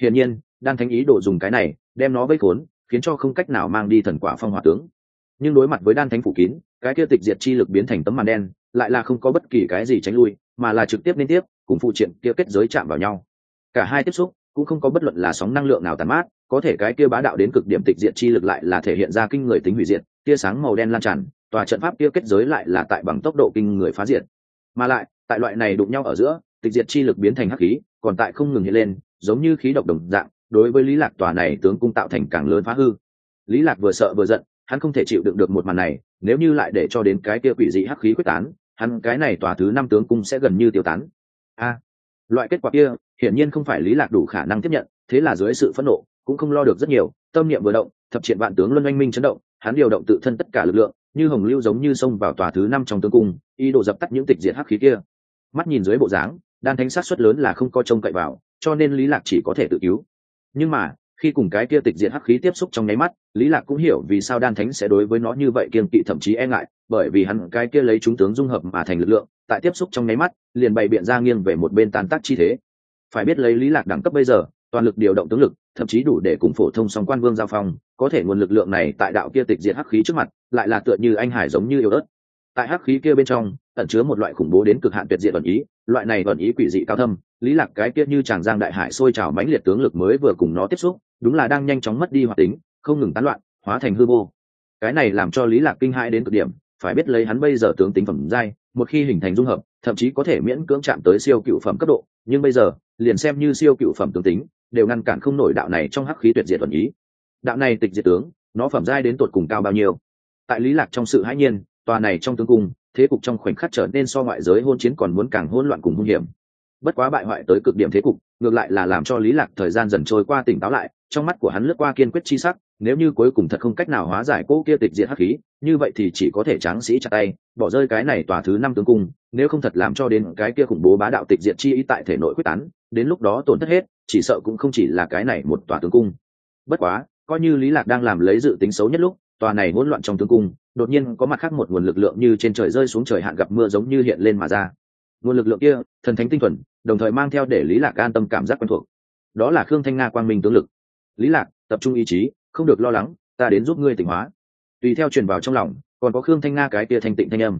Hiển nhiên, đan thánh ý đồ dùng cái này, đem nó vây khốn, khiến cho không cách nào mang đi thần quả phong hỏa tướng. Nhưng đối mặt với đan thánh phủ kín, cái kia tịch diệt chi lực biến thành tấm màn đen, lại là không có bất kỳ cái gì tránh lui, mà là trực tiếp liên tiếp, cùng phụ triện kia kết giới chạm vào nhau. Cả hai tiếp xúc, cũng không có bất luận là sóng năng lượng nào tàn mát, có thể cái kia bá đạo đến cực điểm tịch diệt chi lực lại là thể hiện ra kinh người tính hủy diệt, tia sáng màu đen lan tràn tòa trận pháp kia kết giới lại là tại bằng tốc độ kinh người phá diệt. Mà lại, tại loại này đụng nhau ở giữa, tịch diệt chi lực biến thành hắc khí, còn tại không ngừng hiện lên, giống như khí độc đồng dạng, đối với lý lạc tòa này tướng cung tạo thành càng lớn phá hư. Lý lạc vừa sợ vừa giận, hắn không thể chịu đựng được một màn này, nếu như lại để cho đến cái kia quỷ dị hắc khí quyết tán, hắn cái này tòa thứ năm tướng cung sẽ gần như tiêu tán. A, loại kết quả kia, hiển nhiên không phải lý lạc đủ khả năng tiếp nhận, thế là dưới sự phẫn nộ, cũng không lo được rất nhiều, tâm niệm vừa động, thập triện vạn tướng luân oanh minh chấn động, hắn điều động tự thân tất cả lực lượng như hồng lưu giống như xông vào tòa thứ năm trong tướng cung, ý đồ dập tắt những tịch diệt hắc khí kia. Mắt nhìn dưới bộ dáng, đan thánh sát suất lớn là không có trông cậy vào, cho nên lý lạc chỉ có thể tự cứu. Nhưng mà, khi cùng cái kia tịch diệt hắc khí tiếp xúc trong nháy mắt, lý lạc cũng hiểu vì sao đan thánh sẽ đối với nó như vậy kiên kỵ thậm chí e ngại, bởi vì hắn cái kia lấy chúng tướng dung hợp mà thành lực lượng, tại tiếp xúc trong nháy mắt, liền bày biện ra nghiêng về một bên tan tác chi thế. Phải biết lấy lý lạc đẳng cấp bây giờ, toàn lực điều động tướng lực, thậm chí đủ để cùng phổ thông song quan vương giao phong có thể nguồn lực lượng này tại đạo kia tịch diệt hắc khí trước mặt, lại là tựa như anh hải giống như yêu ớt. Tại hắc khí kia bên trong, ẩn chứa một loại khủng bố đến cực hạn tuyệt diệt ẩn ý, loại này ẩn ý quỷ dị cao thâm, lý lạc cái kia như chàng giang đại hải sôi trào mãnh liệt tướng lực mới vừa cùng nó tiếp xúc, đúng là đang nhanh chóng mất đi hoạt tính, không ngừng tán loạn, hóa thành hư vô. Cái này làm cho lý lạc kinh hãi đến cực điểm, phải biết lấy hắn bây giờ tướng tính phẩm giai, một khi hình thành dung hợp, thậm chí có thể miễn cưỡng chạm tới siêu cựu phẩm cấp độ, nhưng bây giờ, liền xem như siêu cựu phẩm tướng tính, đều ngăn cản không nổi đạo này trong hắc khí tuyệt diệt ẩn ý đạo này tịch diệt tướng, nó phẩm giai đến tột cùng cao bao nhiêu? Tại lý lạc trong sự hãi nhiên, tòa này trong tướng cung, thế cục trong khoảnh khắc trở nên so ngoại giới hôn chiến còn muốn càng hỗn loạn cùng hung hiểm. Bất quá bại hoại tới cực điểm thế cục, ngược lại là làm cho lý lạc thời gian dần trôi qua tỉnh táo lại, trong mắt của hắn lướt qua kiên quyết chi sắc, nếu như cuối cùng thật không cách nào hóa giải cô kia tịch diệt hắc khí, như vậy thì chỉ có thể tráng sĩ chặt tay, bỏ rơi cái này tòa thứ năm tướng cung, nếu không thật làm cho đến cái kia khủng bố bá đạo tịch diệt chi ý tại thể nội quyết tán, đến lúc đó tổn thất hết, chỉ sợ cũng không chỉ là cái này một tòa tướng cung. Bất quá coi như lý lạc đang làm lấy dự tính xấu nhất lúc, tòa này hỗn loạn trong tướng cung, đột nhiên có mặt khác một nguồn lực lượng như trên trời rơi xuống trời hạn gặp mưa giống như hiện lên mà ra. Nguồn lực lượng kia, thần thánh tinh thuần, đồng thời mang theo để lý lạc an tâm cảm giác quen thuộc. Đó là khương thanh nga quang minh tướng lực. Lý lạc, tập trung ý chí, không được lo lắng, ta đến giúp ngươi tỉnh hóa. Tùy theo truyền vào trong lòng, còn có khương thanh nga cái kia thanh tịnh thanh âm.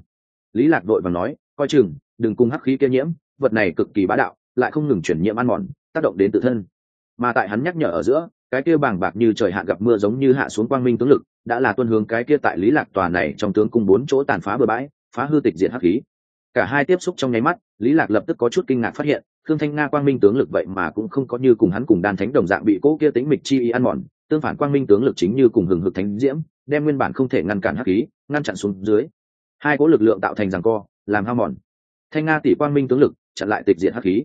Lý lạc đội và nói, coi chừng, đừng cùng hắc khí kia nhiễm, vật này cực kỳ bá đạo, lại không ngừng chuyển nhiễm ăn mòn, tác động đến tự thân. Mà tại hắn nhắc nhở ở giữa cái kia bàng bạc như trời hạn gặp mưa giống như hạ xuống quang minh tướng lực, đã là tuân hướng cái kia tại lý lạc tòa này trong tướng cung bốn chỗ tàn phá bừa bãi, phá hư tịch diện hắc khí. Cả hai tiếp xúc trong nháy mắt, lý lạc lập tức có chút kinh ngạc phát hiện thương thanh nga quang minh tướng lực vậy mà cũng không có như cùng hắn cùng đan thánh đồng dạng bị cố kia tính mịch chi ý ăn mòn, tương phản quang minh tướng lực chính như cùng hừng hực thánh diễm, đem nguyên bản không thể ngăn cản hắc khí, ngăn chặn xuống dưới. Hai cố lực lượng tạo thành giằng co, làm hao mòn. Thanh nga tỷ quang minh tướng lực, chặn lại tịch diện hắc khí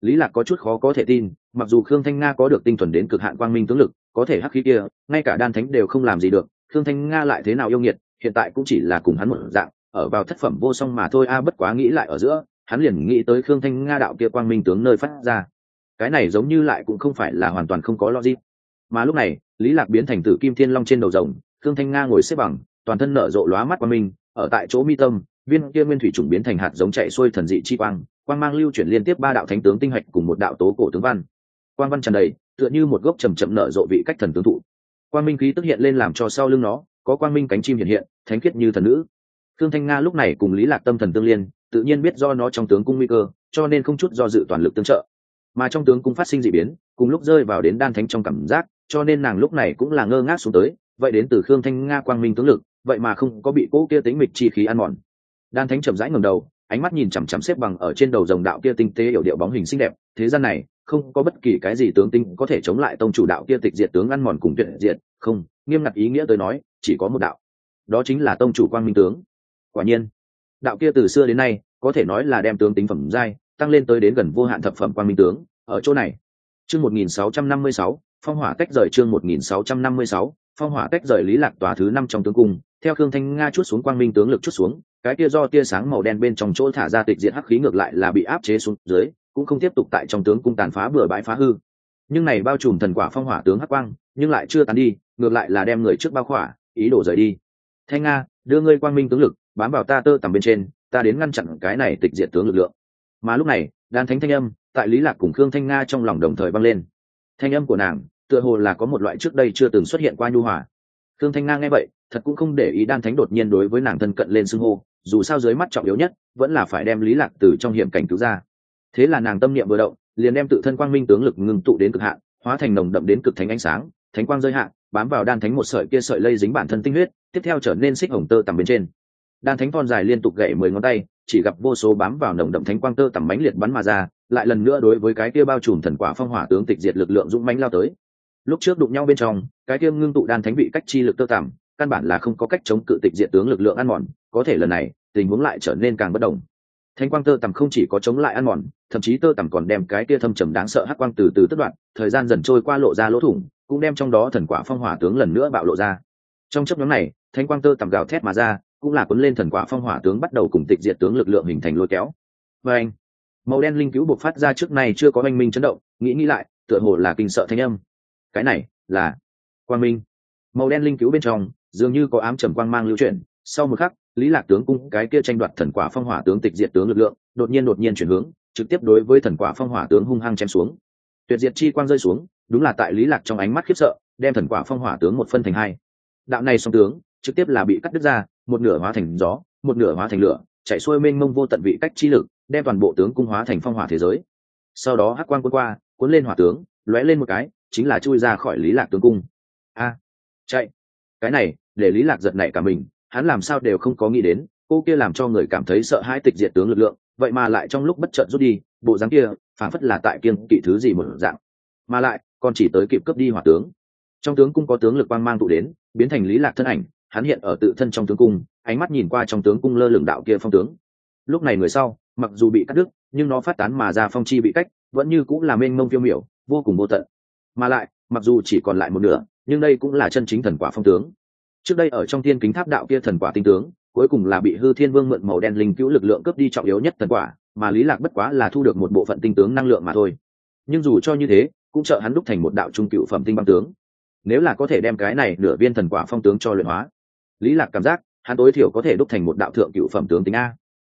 lý lạc có chút khó có thể tin, mặc dù khương thanh nga có được tinh thuần đến cực hạn quang minh tướng lực, có thể hắc khí kia, ngay cả đan thánh đều không làm gì được, khương thanh nga lại thế nào yêu nghiệt, hiện tại cũng chỉ là cùng hắn một dạng, ở vào thất phẩm vô song mà thôi, a, bất quá nghĩ lại ở giữa, hắn liền nghĩ tới khương thanh nga đạo kia quang minh tướng nơi phát ra. Cái này giống như lại cũng không phải là hoàn toàn không có logic. Mà lúc này, lý lạc biến thành tử kim thiên long trên đầu rồng, khương thanh nga ngồi xếp bằng, toàn thân nở rộ lóa mắt quang minh, ở tại chỗ mi tâm, viên kia nguyên thủy trùng biến thành hạt giống chạy xuôi thần dị chi quang quang mang lưu chuyển liên tiếp ba đạo thánh tướng tinh hạch cùng một đạo tố cổ tướng văn. Quang văn tràn đầy, tựa như một gốc trầm chậm nở rộ vị cách thần tướng thụ. Quang minh khí tức hiện lên làm cho sau lưng nó, có quang minh cánh chim hiện hiện, thánh khiết như thần nữ. Thương thanh nga lúc này cùng lý lạc tâm thần tương liên, tự nhiên biết do nó trong tướng cung nguy cơ, cho nên không chút do dự toàn lực tương trợ. Mà trong tướng cung phát sinh dị biến, cùng lúc rơi vào đến đan thánh trong cảm giác, cho nên nàng lúc này cũng là ngơ ngác xuống tới, vậy đến từ khương thanh nga quang minh tướng lực, vậy mà không có bị cỗ kia tính mịch chi khí ăn mòn. Đan thánh chậm rãi ngầm đầu ánh mắt nhìn chằm chằm xếp bằng ở trên đầu dòng đạo kia tinh tế hiểu điệu bóng hình xinh đẹp thế gian này không có bất kỳ cái gì tướng tinh có thể chống lại tông chủ đạo kia tịch diệt tướng ăn mòn cùng tuyệt diệt không nghiêm ngặt ý nghĩa tới nói chỉ có một đạo. Đó chính là tông chủ quang minh tướng. Quả nhiên đạo kia từ xưa đến nay có thể nói là đem tướng tính phẩm giai tăng lên tới đến gần vô hạn thập phẩm quang minh tướng ở chỗ này. Chương 1656, phong hỏa tách rời chương 1656, phong hỏa tách rời lý lạc tòa thứ năm trong tướng cung, theo khương thanh nga chút xuống quang minh tướng lực chút xuống, cái kia do tia sáng màu đen bên trong chỗ thả ra tịch diện hắc khí ngược lại là bị áp chế xuống dưới, cũng không tiếp tục tại trong tướng cung tàn phá bừa bãi phá hư. Nhưng này bao trùm thần quả phong hỏa tướng hắc quang, nhưng lại chưa tàn đi, ngược lại là đem người trước bao khỏa, ý đồ rời đi. Thanh nga, đưa ngươi quang minh tướng lực, bám vào ta tơ tầm bên trên, ta đến ngăn chặn cái này tịch diện tướng lực lượng. Mà lúc này, đan thánh thanh âm, tại lý lạc cùng khương thanh nga trong lòng đồng thời vang lên. Thanh âm của nàng tựa hồ là có một loại trước đây chưa từng xuất hiện qua nhu hòa. Thương thanh nga nghe vậy, thật cũng không để ý đan thánh đột nhiên đối với nàng thân cận lên xưng hô, dù sao dưới mắt trọng yếu nhất, vẫn là phải đem lý lạc từ trong hiểm cảnh cứu ra. Thế là nàng tâm niệm vừa động, liền đem tự thân quang minh tướng lực ngưng tụ đến cực hạn, hóa thành nồng đậm đến cực thánh ánh sáng, thánh quang rơi hạn bám vào đan thánh một sợi kia sợi lây dính bản thân tinh huyết, tiếp theo trở nên xích hồng tơ tằm bên trên. Đan thánh thon dài liên tục gậy mười ngón tay, chỉ gặp vô số bám vào nồng đậm thánh quang tơ tằm bánh liệt bắn mà ra, lại lần nữa đối với cái kia bao trùm thần quả phong hỏa tướng tịch diệt lực lượng dũng mãnh lao tới lúc trước đụng nhau bên trong, cái kia ngưng tụ đan thánh bị cách chi lực tơ tằm, căn bản là không có cách chống cự tịch diệt tướng lực lượng ăn mòn, có thể lần này, tình huống lại trở nên càng bất đồng. Thanh quang tơ tằm không chỉ có chống lại ăn mòn, thậm chí tơ tằm còn đem cái kia thâm trầm đáng sợ hắc quang từ từ tất đoạn thời gian dần trôi qua lộ ra lỗ thủng, cũng đem trong đó thần quả phong hỏa tướng lần nữa bạo lộ ra. Trong chấp nhóm này thanh quang tơ tằm gào thét mà ra, cũng là cuốn lên thần quả phong hỏa tướng bắt đầu cùng tịch diệt tướng lực lượng hình thành lôi kéo. Và anh, màu đen linh cứu buộc phát ra trước này chưa có oanh minh chấn động, nghĩ nghĩ lại, tựa hồ là kinh sợ thanh âm cái này là quang minh. Màu đen linh cứu bên trong, dường như có ám trầm quang mang lưu chuyển. Sau một khắc, lý lạc tướng cung, cái kia tranh đoạt thần quả phong hỏa tướng tịch diệt tướng lực lượng, đột nhiên đột nhiên chuyển hướng, trực tiếp đối với thần quả phong hỏa tướng hung hăng chém xuống. Tuyệt diệt chi quang rơi xuống, đúng là tại lý lạc trong ánh mắt khiếp sợ, đem thần quả phong hỏa tướng một phân thành hai. Đạo này song tướng, trực tiếp là bị cắt đứt ra, một nửa hóa thành gió, một nửa hóa thành lửa chạy xuôi mênh mông vô tận vị cách chi lực, đem toàn bộ tướng cung hóa thành phong hỏa thế giới. Sau đó hắc quang cuốn qua, cuốn lên hỏa tướng, lóe lên một cái chính là chui ra khỏi lý lạc tướng cung. A, chạy. Cái này, để lý lạc giật nảy cả mình, hắn làm sao đều không có nghĩ đến, cô kia làm cho người cảm thấy sợ hãi tịch diệt tướng lực lượng, vậy mà lại trong lúc bất chợt rút đi, bộ dáng kia phản phất là tại kiên kỵ thứ gì một dạng. Mà lại, còn chỉ tới kịp cướp đi hỏa tướng. Trong tướng cung có tướng lực quang mang tụ đến, biến thành lý lạc thân ảnh, hắn hiện ở tự thân trong tướng cung, ánh mắt nhìn qua trong tướng cung lơ lửng đạo kia phong tướng. Lúc này người sau, mặc dù bị cắt đứt, nhưng nó phát tán mà ra phong chi bị cách, vẫn như cũng là mênh mông phiêu miểu, vô cùng vô tận mà lại, mặc dù chỉ còn lại một nửa, nhưng đây cũng là chân chính thần quả phong tướng. Trước đây ở trong thiên kính tháp đạo kia thần quả tinh tướng, cuối cùng là bị hư thiên vương mượn màu đen linh cứu lực lượng cướp đi trọng yếu nhất thần quả, mà lý lạc bất quá là thu được một bộ phận tinh tướng năng lượng mà thôi. Nhưng dù cho như thế, cũng trợ hắn đúc thành một đạo trung cựu phẩm tinh băng tướng. Nếu là có thể đem cái này nửa viên thần quả phong tướng cho luyện hóa, lý lạc cảm giác hắn tối thiểu có thể đúc thành một đạo thượng cựu phẩm tướng tính a.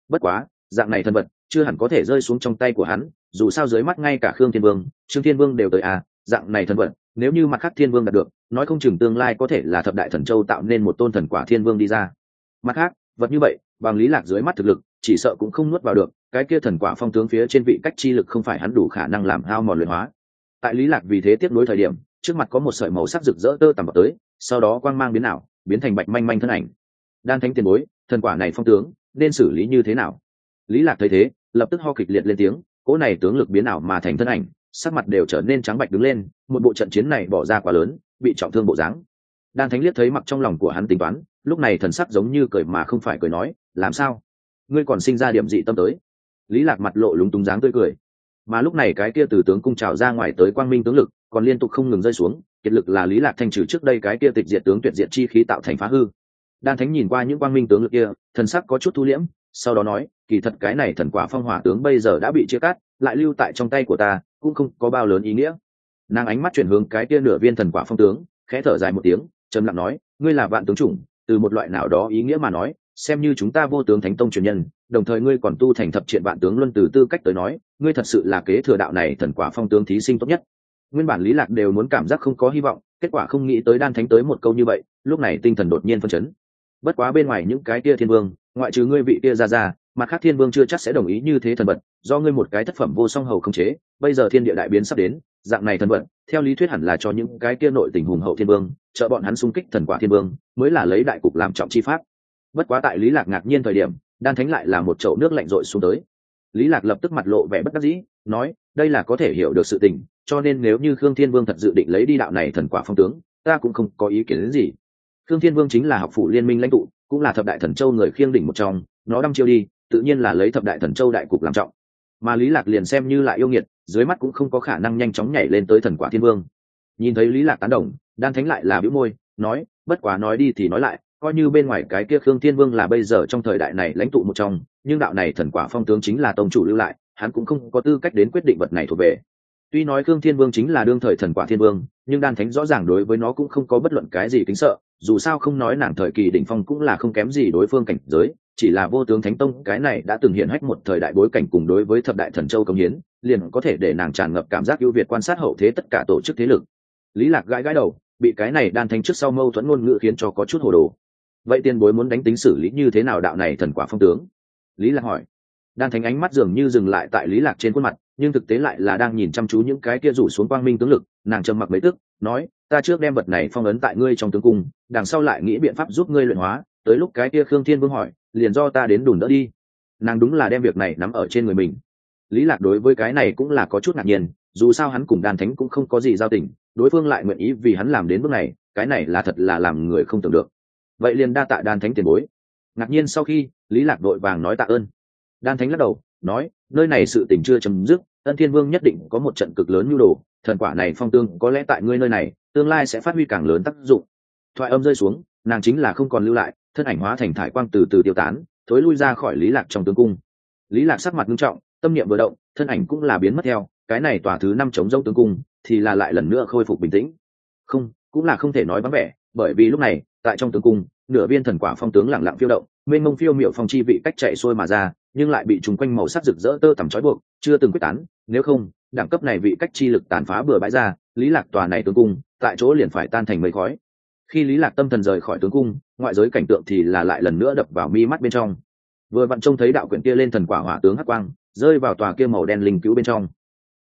Bất quá, dạng này thần vật chưa hẳn có thể rơi xuống trong tay của hắn, dù sao dưới mắt ngay cả khương thiên vương, trương thiên vương đều tới a dạng này thần vật nếu như mặt khác thiên vương đạt được, nói không chừng tương lai có thể là thập đại thần châu tạo nên một tôn thần quả thiên vương đi ra. Mặt khác, vật như vậy, bằng lý lạc dưới mắt thực lực, chỉ sợ cũng không nuốt vào được, cái kia thần quả phong tướng phía trên vị cách chi lực không phải hắn đủ khả năng làm hao mòn luyện hóa. Tại lý lạc vì thế tiếp nối thời điểm, trước mặt có một sợi màu sắc rực rỡ tơ tằm vào tới, sau đó quang mang biến ảo, biến thành bạch manh manh thân ảnh. Đan thánh tiền bối, thần quả này phong tướng, nên xử lý như thế nào? Lý lạc thấy thế, lập tức ho kịch liệt lên tiếng, cỗ này tướng lực biến ảo mà thành thân ảnh sắc mặt đều trở nên trắng bạch đứng lên, một bộ trận chiến này bỏ ra quá lớn, bị trọng thương bộ dáng. Đan thánh liếc thấy mặc trong lòng của hắn tính toán, lúc này thần sắc giống như cười mà không phải cười nói, làm sao? Ngươi còn sinh ra điểm dị tâm tới? Lý lạc mặt lộ lúng túng dáng tươi cười. Mà lúc này cái kia từ tướng cung trào ra ngoài tới quang minh tướng lực, còn liên tục không ngừng rơi xuống, kiệt lực là lý lạc thanh trừ trước đây cái kia tịch diệt tướng tuyệt diệt chi khí tạo thành phá hư. Đan thánh nhìn qua những quang minh tướng lực kia, thần sắc có chút thu liễm, sau đó nói, kỳ thật cái này thần quả phong hỏa tướng bây giờ đã bị chia cắt, lại lưu tại trong tay của ta cũng không có bao lớn ý nghĩa. Nàng ánh mắt chuyển hướng cái tia nửa viên thần quả phong tướng, khẽ thở dài một tiếng, trầm lặng nói, ngươi là vạn tướng chủng, từ một loại nào đó ý nghĩa mà nói, xem như chúng ta vô tướng thánh tông truyền nhân, đồng thời ngươi còn tu thành thập triện vạn tướng luân từ tư cách tới nói, ngươi thật sự là kế thừa đạo này thần quả phong tướng thí sinh tốt nhất. Nguyên bản lý lạc đều muốn cảm giác không có hy vọng, kết quả không nghĩ tới đan thánh tới một câu như vậy, lúc này tinh thần đột nhiên phân chấn. Bất quá bên ngoài những cái kia thiên vương, ngoại trừ ngươi vị kia ra ra mặt khác thiên vương chưa chắc sẽ đồng ý như thế thần vật, do ngươi một cái thất phẩm vô song hầu không chế, bây giờ thiên địa đại biến sắp đến, dạng này thần vật, theo lý thuyết hẳn là cho những cái kia nội tình hùng hậu thiên vương, trợ bọn hắn xung kích thần quả thiên vương, mới là lấy đại cục làm trọng chi pháp. Bất quá tại lý lạc ngạc nhiên thời điểm, đan thánh lại là một chậu nước lạnh rội xuống tới. Lý lạc lập tức mặt lộ vẻ bất đắc dĩ, nói, đây là có thể hiểu được sự tình, cho nên nếu như khương thiên vương thật dự định lấy đi đạo này thần quả phong tướng, ta cũng không có ý kiến đến gì. Khương thiên vương chính là học phủ liên minh lãnh tụ, cũng là thập đại thần châu người khiêng đỉnh một trong, nó đăm chiêu đi tự nhiên là lấy thập đại thần châu đại cục làm trọng. Mà lý lạc liền xem như lại yêu nghiệt, dưới mắt cũng không có khả năng nhanh chóng nhảy lên tới thần quả thiên vương. Nhìn thấy lý lạc tán đồng, đan thánh lại là bĩu môi, nói, bất quá nói đi thì nói lại, coi như bên ngoài cái kia khương thiên vương là bây giờ trong thời đại này lãnh tụ một trong, nhưng đạo này thần quả phong tướng chính là tông chủ lưu lại, hắn cũng không có tư cách đến quyết định vật này thuộc về. Tuy nói khương thiên vương chính là đương thời thần quả thiên vương, nhưng đan thánh rõ ràng đối với nó cũng không có bất luận cái gì kính sợ dù sao không nói nàng thời kỳ đỉnh phong cũng là không kém gì đối phương cảnh giới, chỉ là vô tướng thánh tông, cái này đã từng hiện hách một thời đại bối cảnh cùng đối với thập đại thần châu công hiến, liền có thể để nàng tràn ngập cảm giác ưu việt quan sát hậu thế tất cả tổ chức thế lực. Lý lạc gãi gãi đầu, bị cái này đan thanh trước sau mâu thuẫn ngôn ngữ khiến cho có chút hồ đồ. Vậy tiền bối muốn đánh tính xử lý như thế nào đạo này thần quả phong tướng? Lý lạc hỏi. Đan thánh ánh mắt dường như dừng lại tại lý lạc trên khuôn mặt, nhưng thực tế lại là đang nhìn chăm chú những cái kia rủ xuống quang minh tướng lực, nàng trầm mặc mấy tức nói, ta trước đem vật này phong ấn tại ngươi trong tướng cung, đằng sau lại nghĩ biện pháp giúp ngươi luyện hóa. Tới lúc cái kia khương thiên vương hỏi, liền do ta đến đùn đỡ đi. Nàng đúng là đem việc này nắm ở trên người mình. Lý lạc đối với cái này cũng là có chút ngạc nhiên, dù sao hắn cùng đan thánh cũng không có gì giao tình, đối phương lại nguyện ý vì hắn làm đến bước này, cái này là thật là làm người không tưởng được. Vậy liền đa tạ đan thánh tiền bối. Ngạc nhiên sau khi, lý lạc đội vàng nói tạ ơn. Đan thánh lắc đầu, nói, nơi này sự tình chưa chấm dứt ân thiên vương nhất định có một trận cực lớn nhu đồ, thần quả này phong tương có lẽ tại ngươi nơi này, tương lai sẽ phát huy càng lớn tác dụng. Thoại âm rơi xuống, nàng chính là không còn lưu lại, thân ảnh hóa thành thải quang từ từ tiêu tán, thối lui ra khỏi lý lạc trong tướng cung. Lý lạc sắc mặt nghiêm trọng, tâm niệm vừa động, thân ảnh cũng là biến mất theo, cái này tòa thứ năm chống dâu tướng cung, thì là lại lần nữa khôi phục bình tĩnh. Không, cũng là không thể nói vắng vẻ, bởi vì lúc này, tại trong tướng cung nửa viên thần quả phong tướng lặng lặng phiêu động, mênh mông phiêu miệu phong chi vị cách chạy xuôi mà ra, nhưng lại bị trùng quanh màu sắc rực rỡ tơ tằm trói buộc, chưa từng quyết tán, nếu không, đẳng cấp này vị cách chi lực tàn phá bừa bãi ra, lý lạc tòa này tướng cung, tại chỗ liền phải tan thành mây khói. Khi lý lạc tâm thần rời khỏi tướng cung, ngoại giới cảnh tượng thì là lại lần nữa đập vào mi mắt bên trong. Vừa vặn trông thấy đạo quyển kia lên thần quả hỏa tướng hắc quang, rơi vào tòa kia màu đen linh cứu bên trong.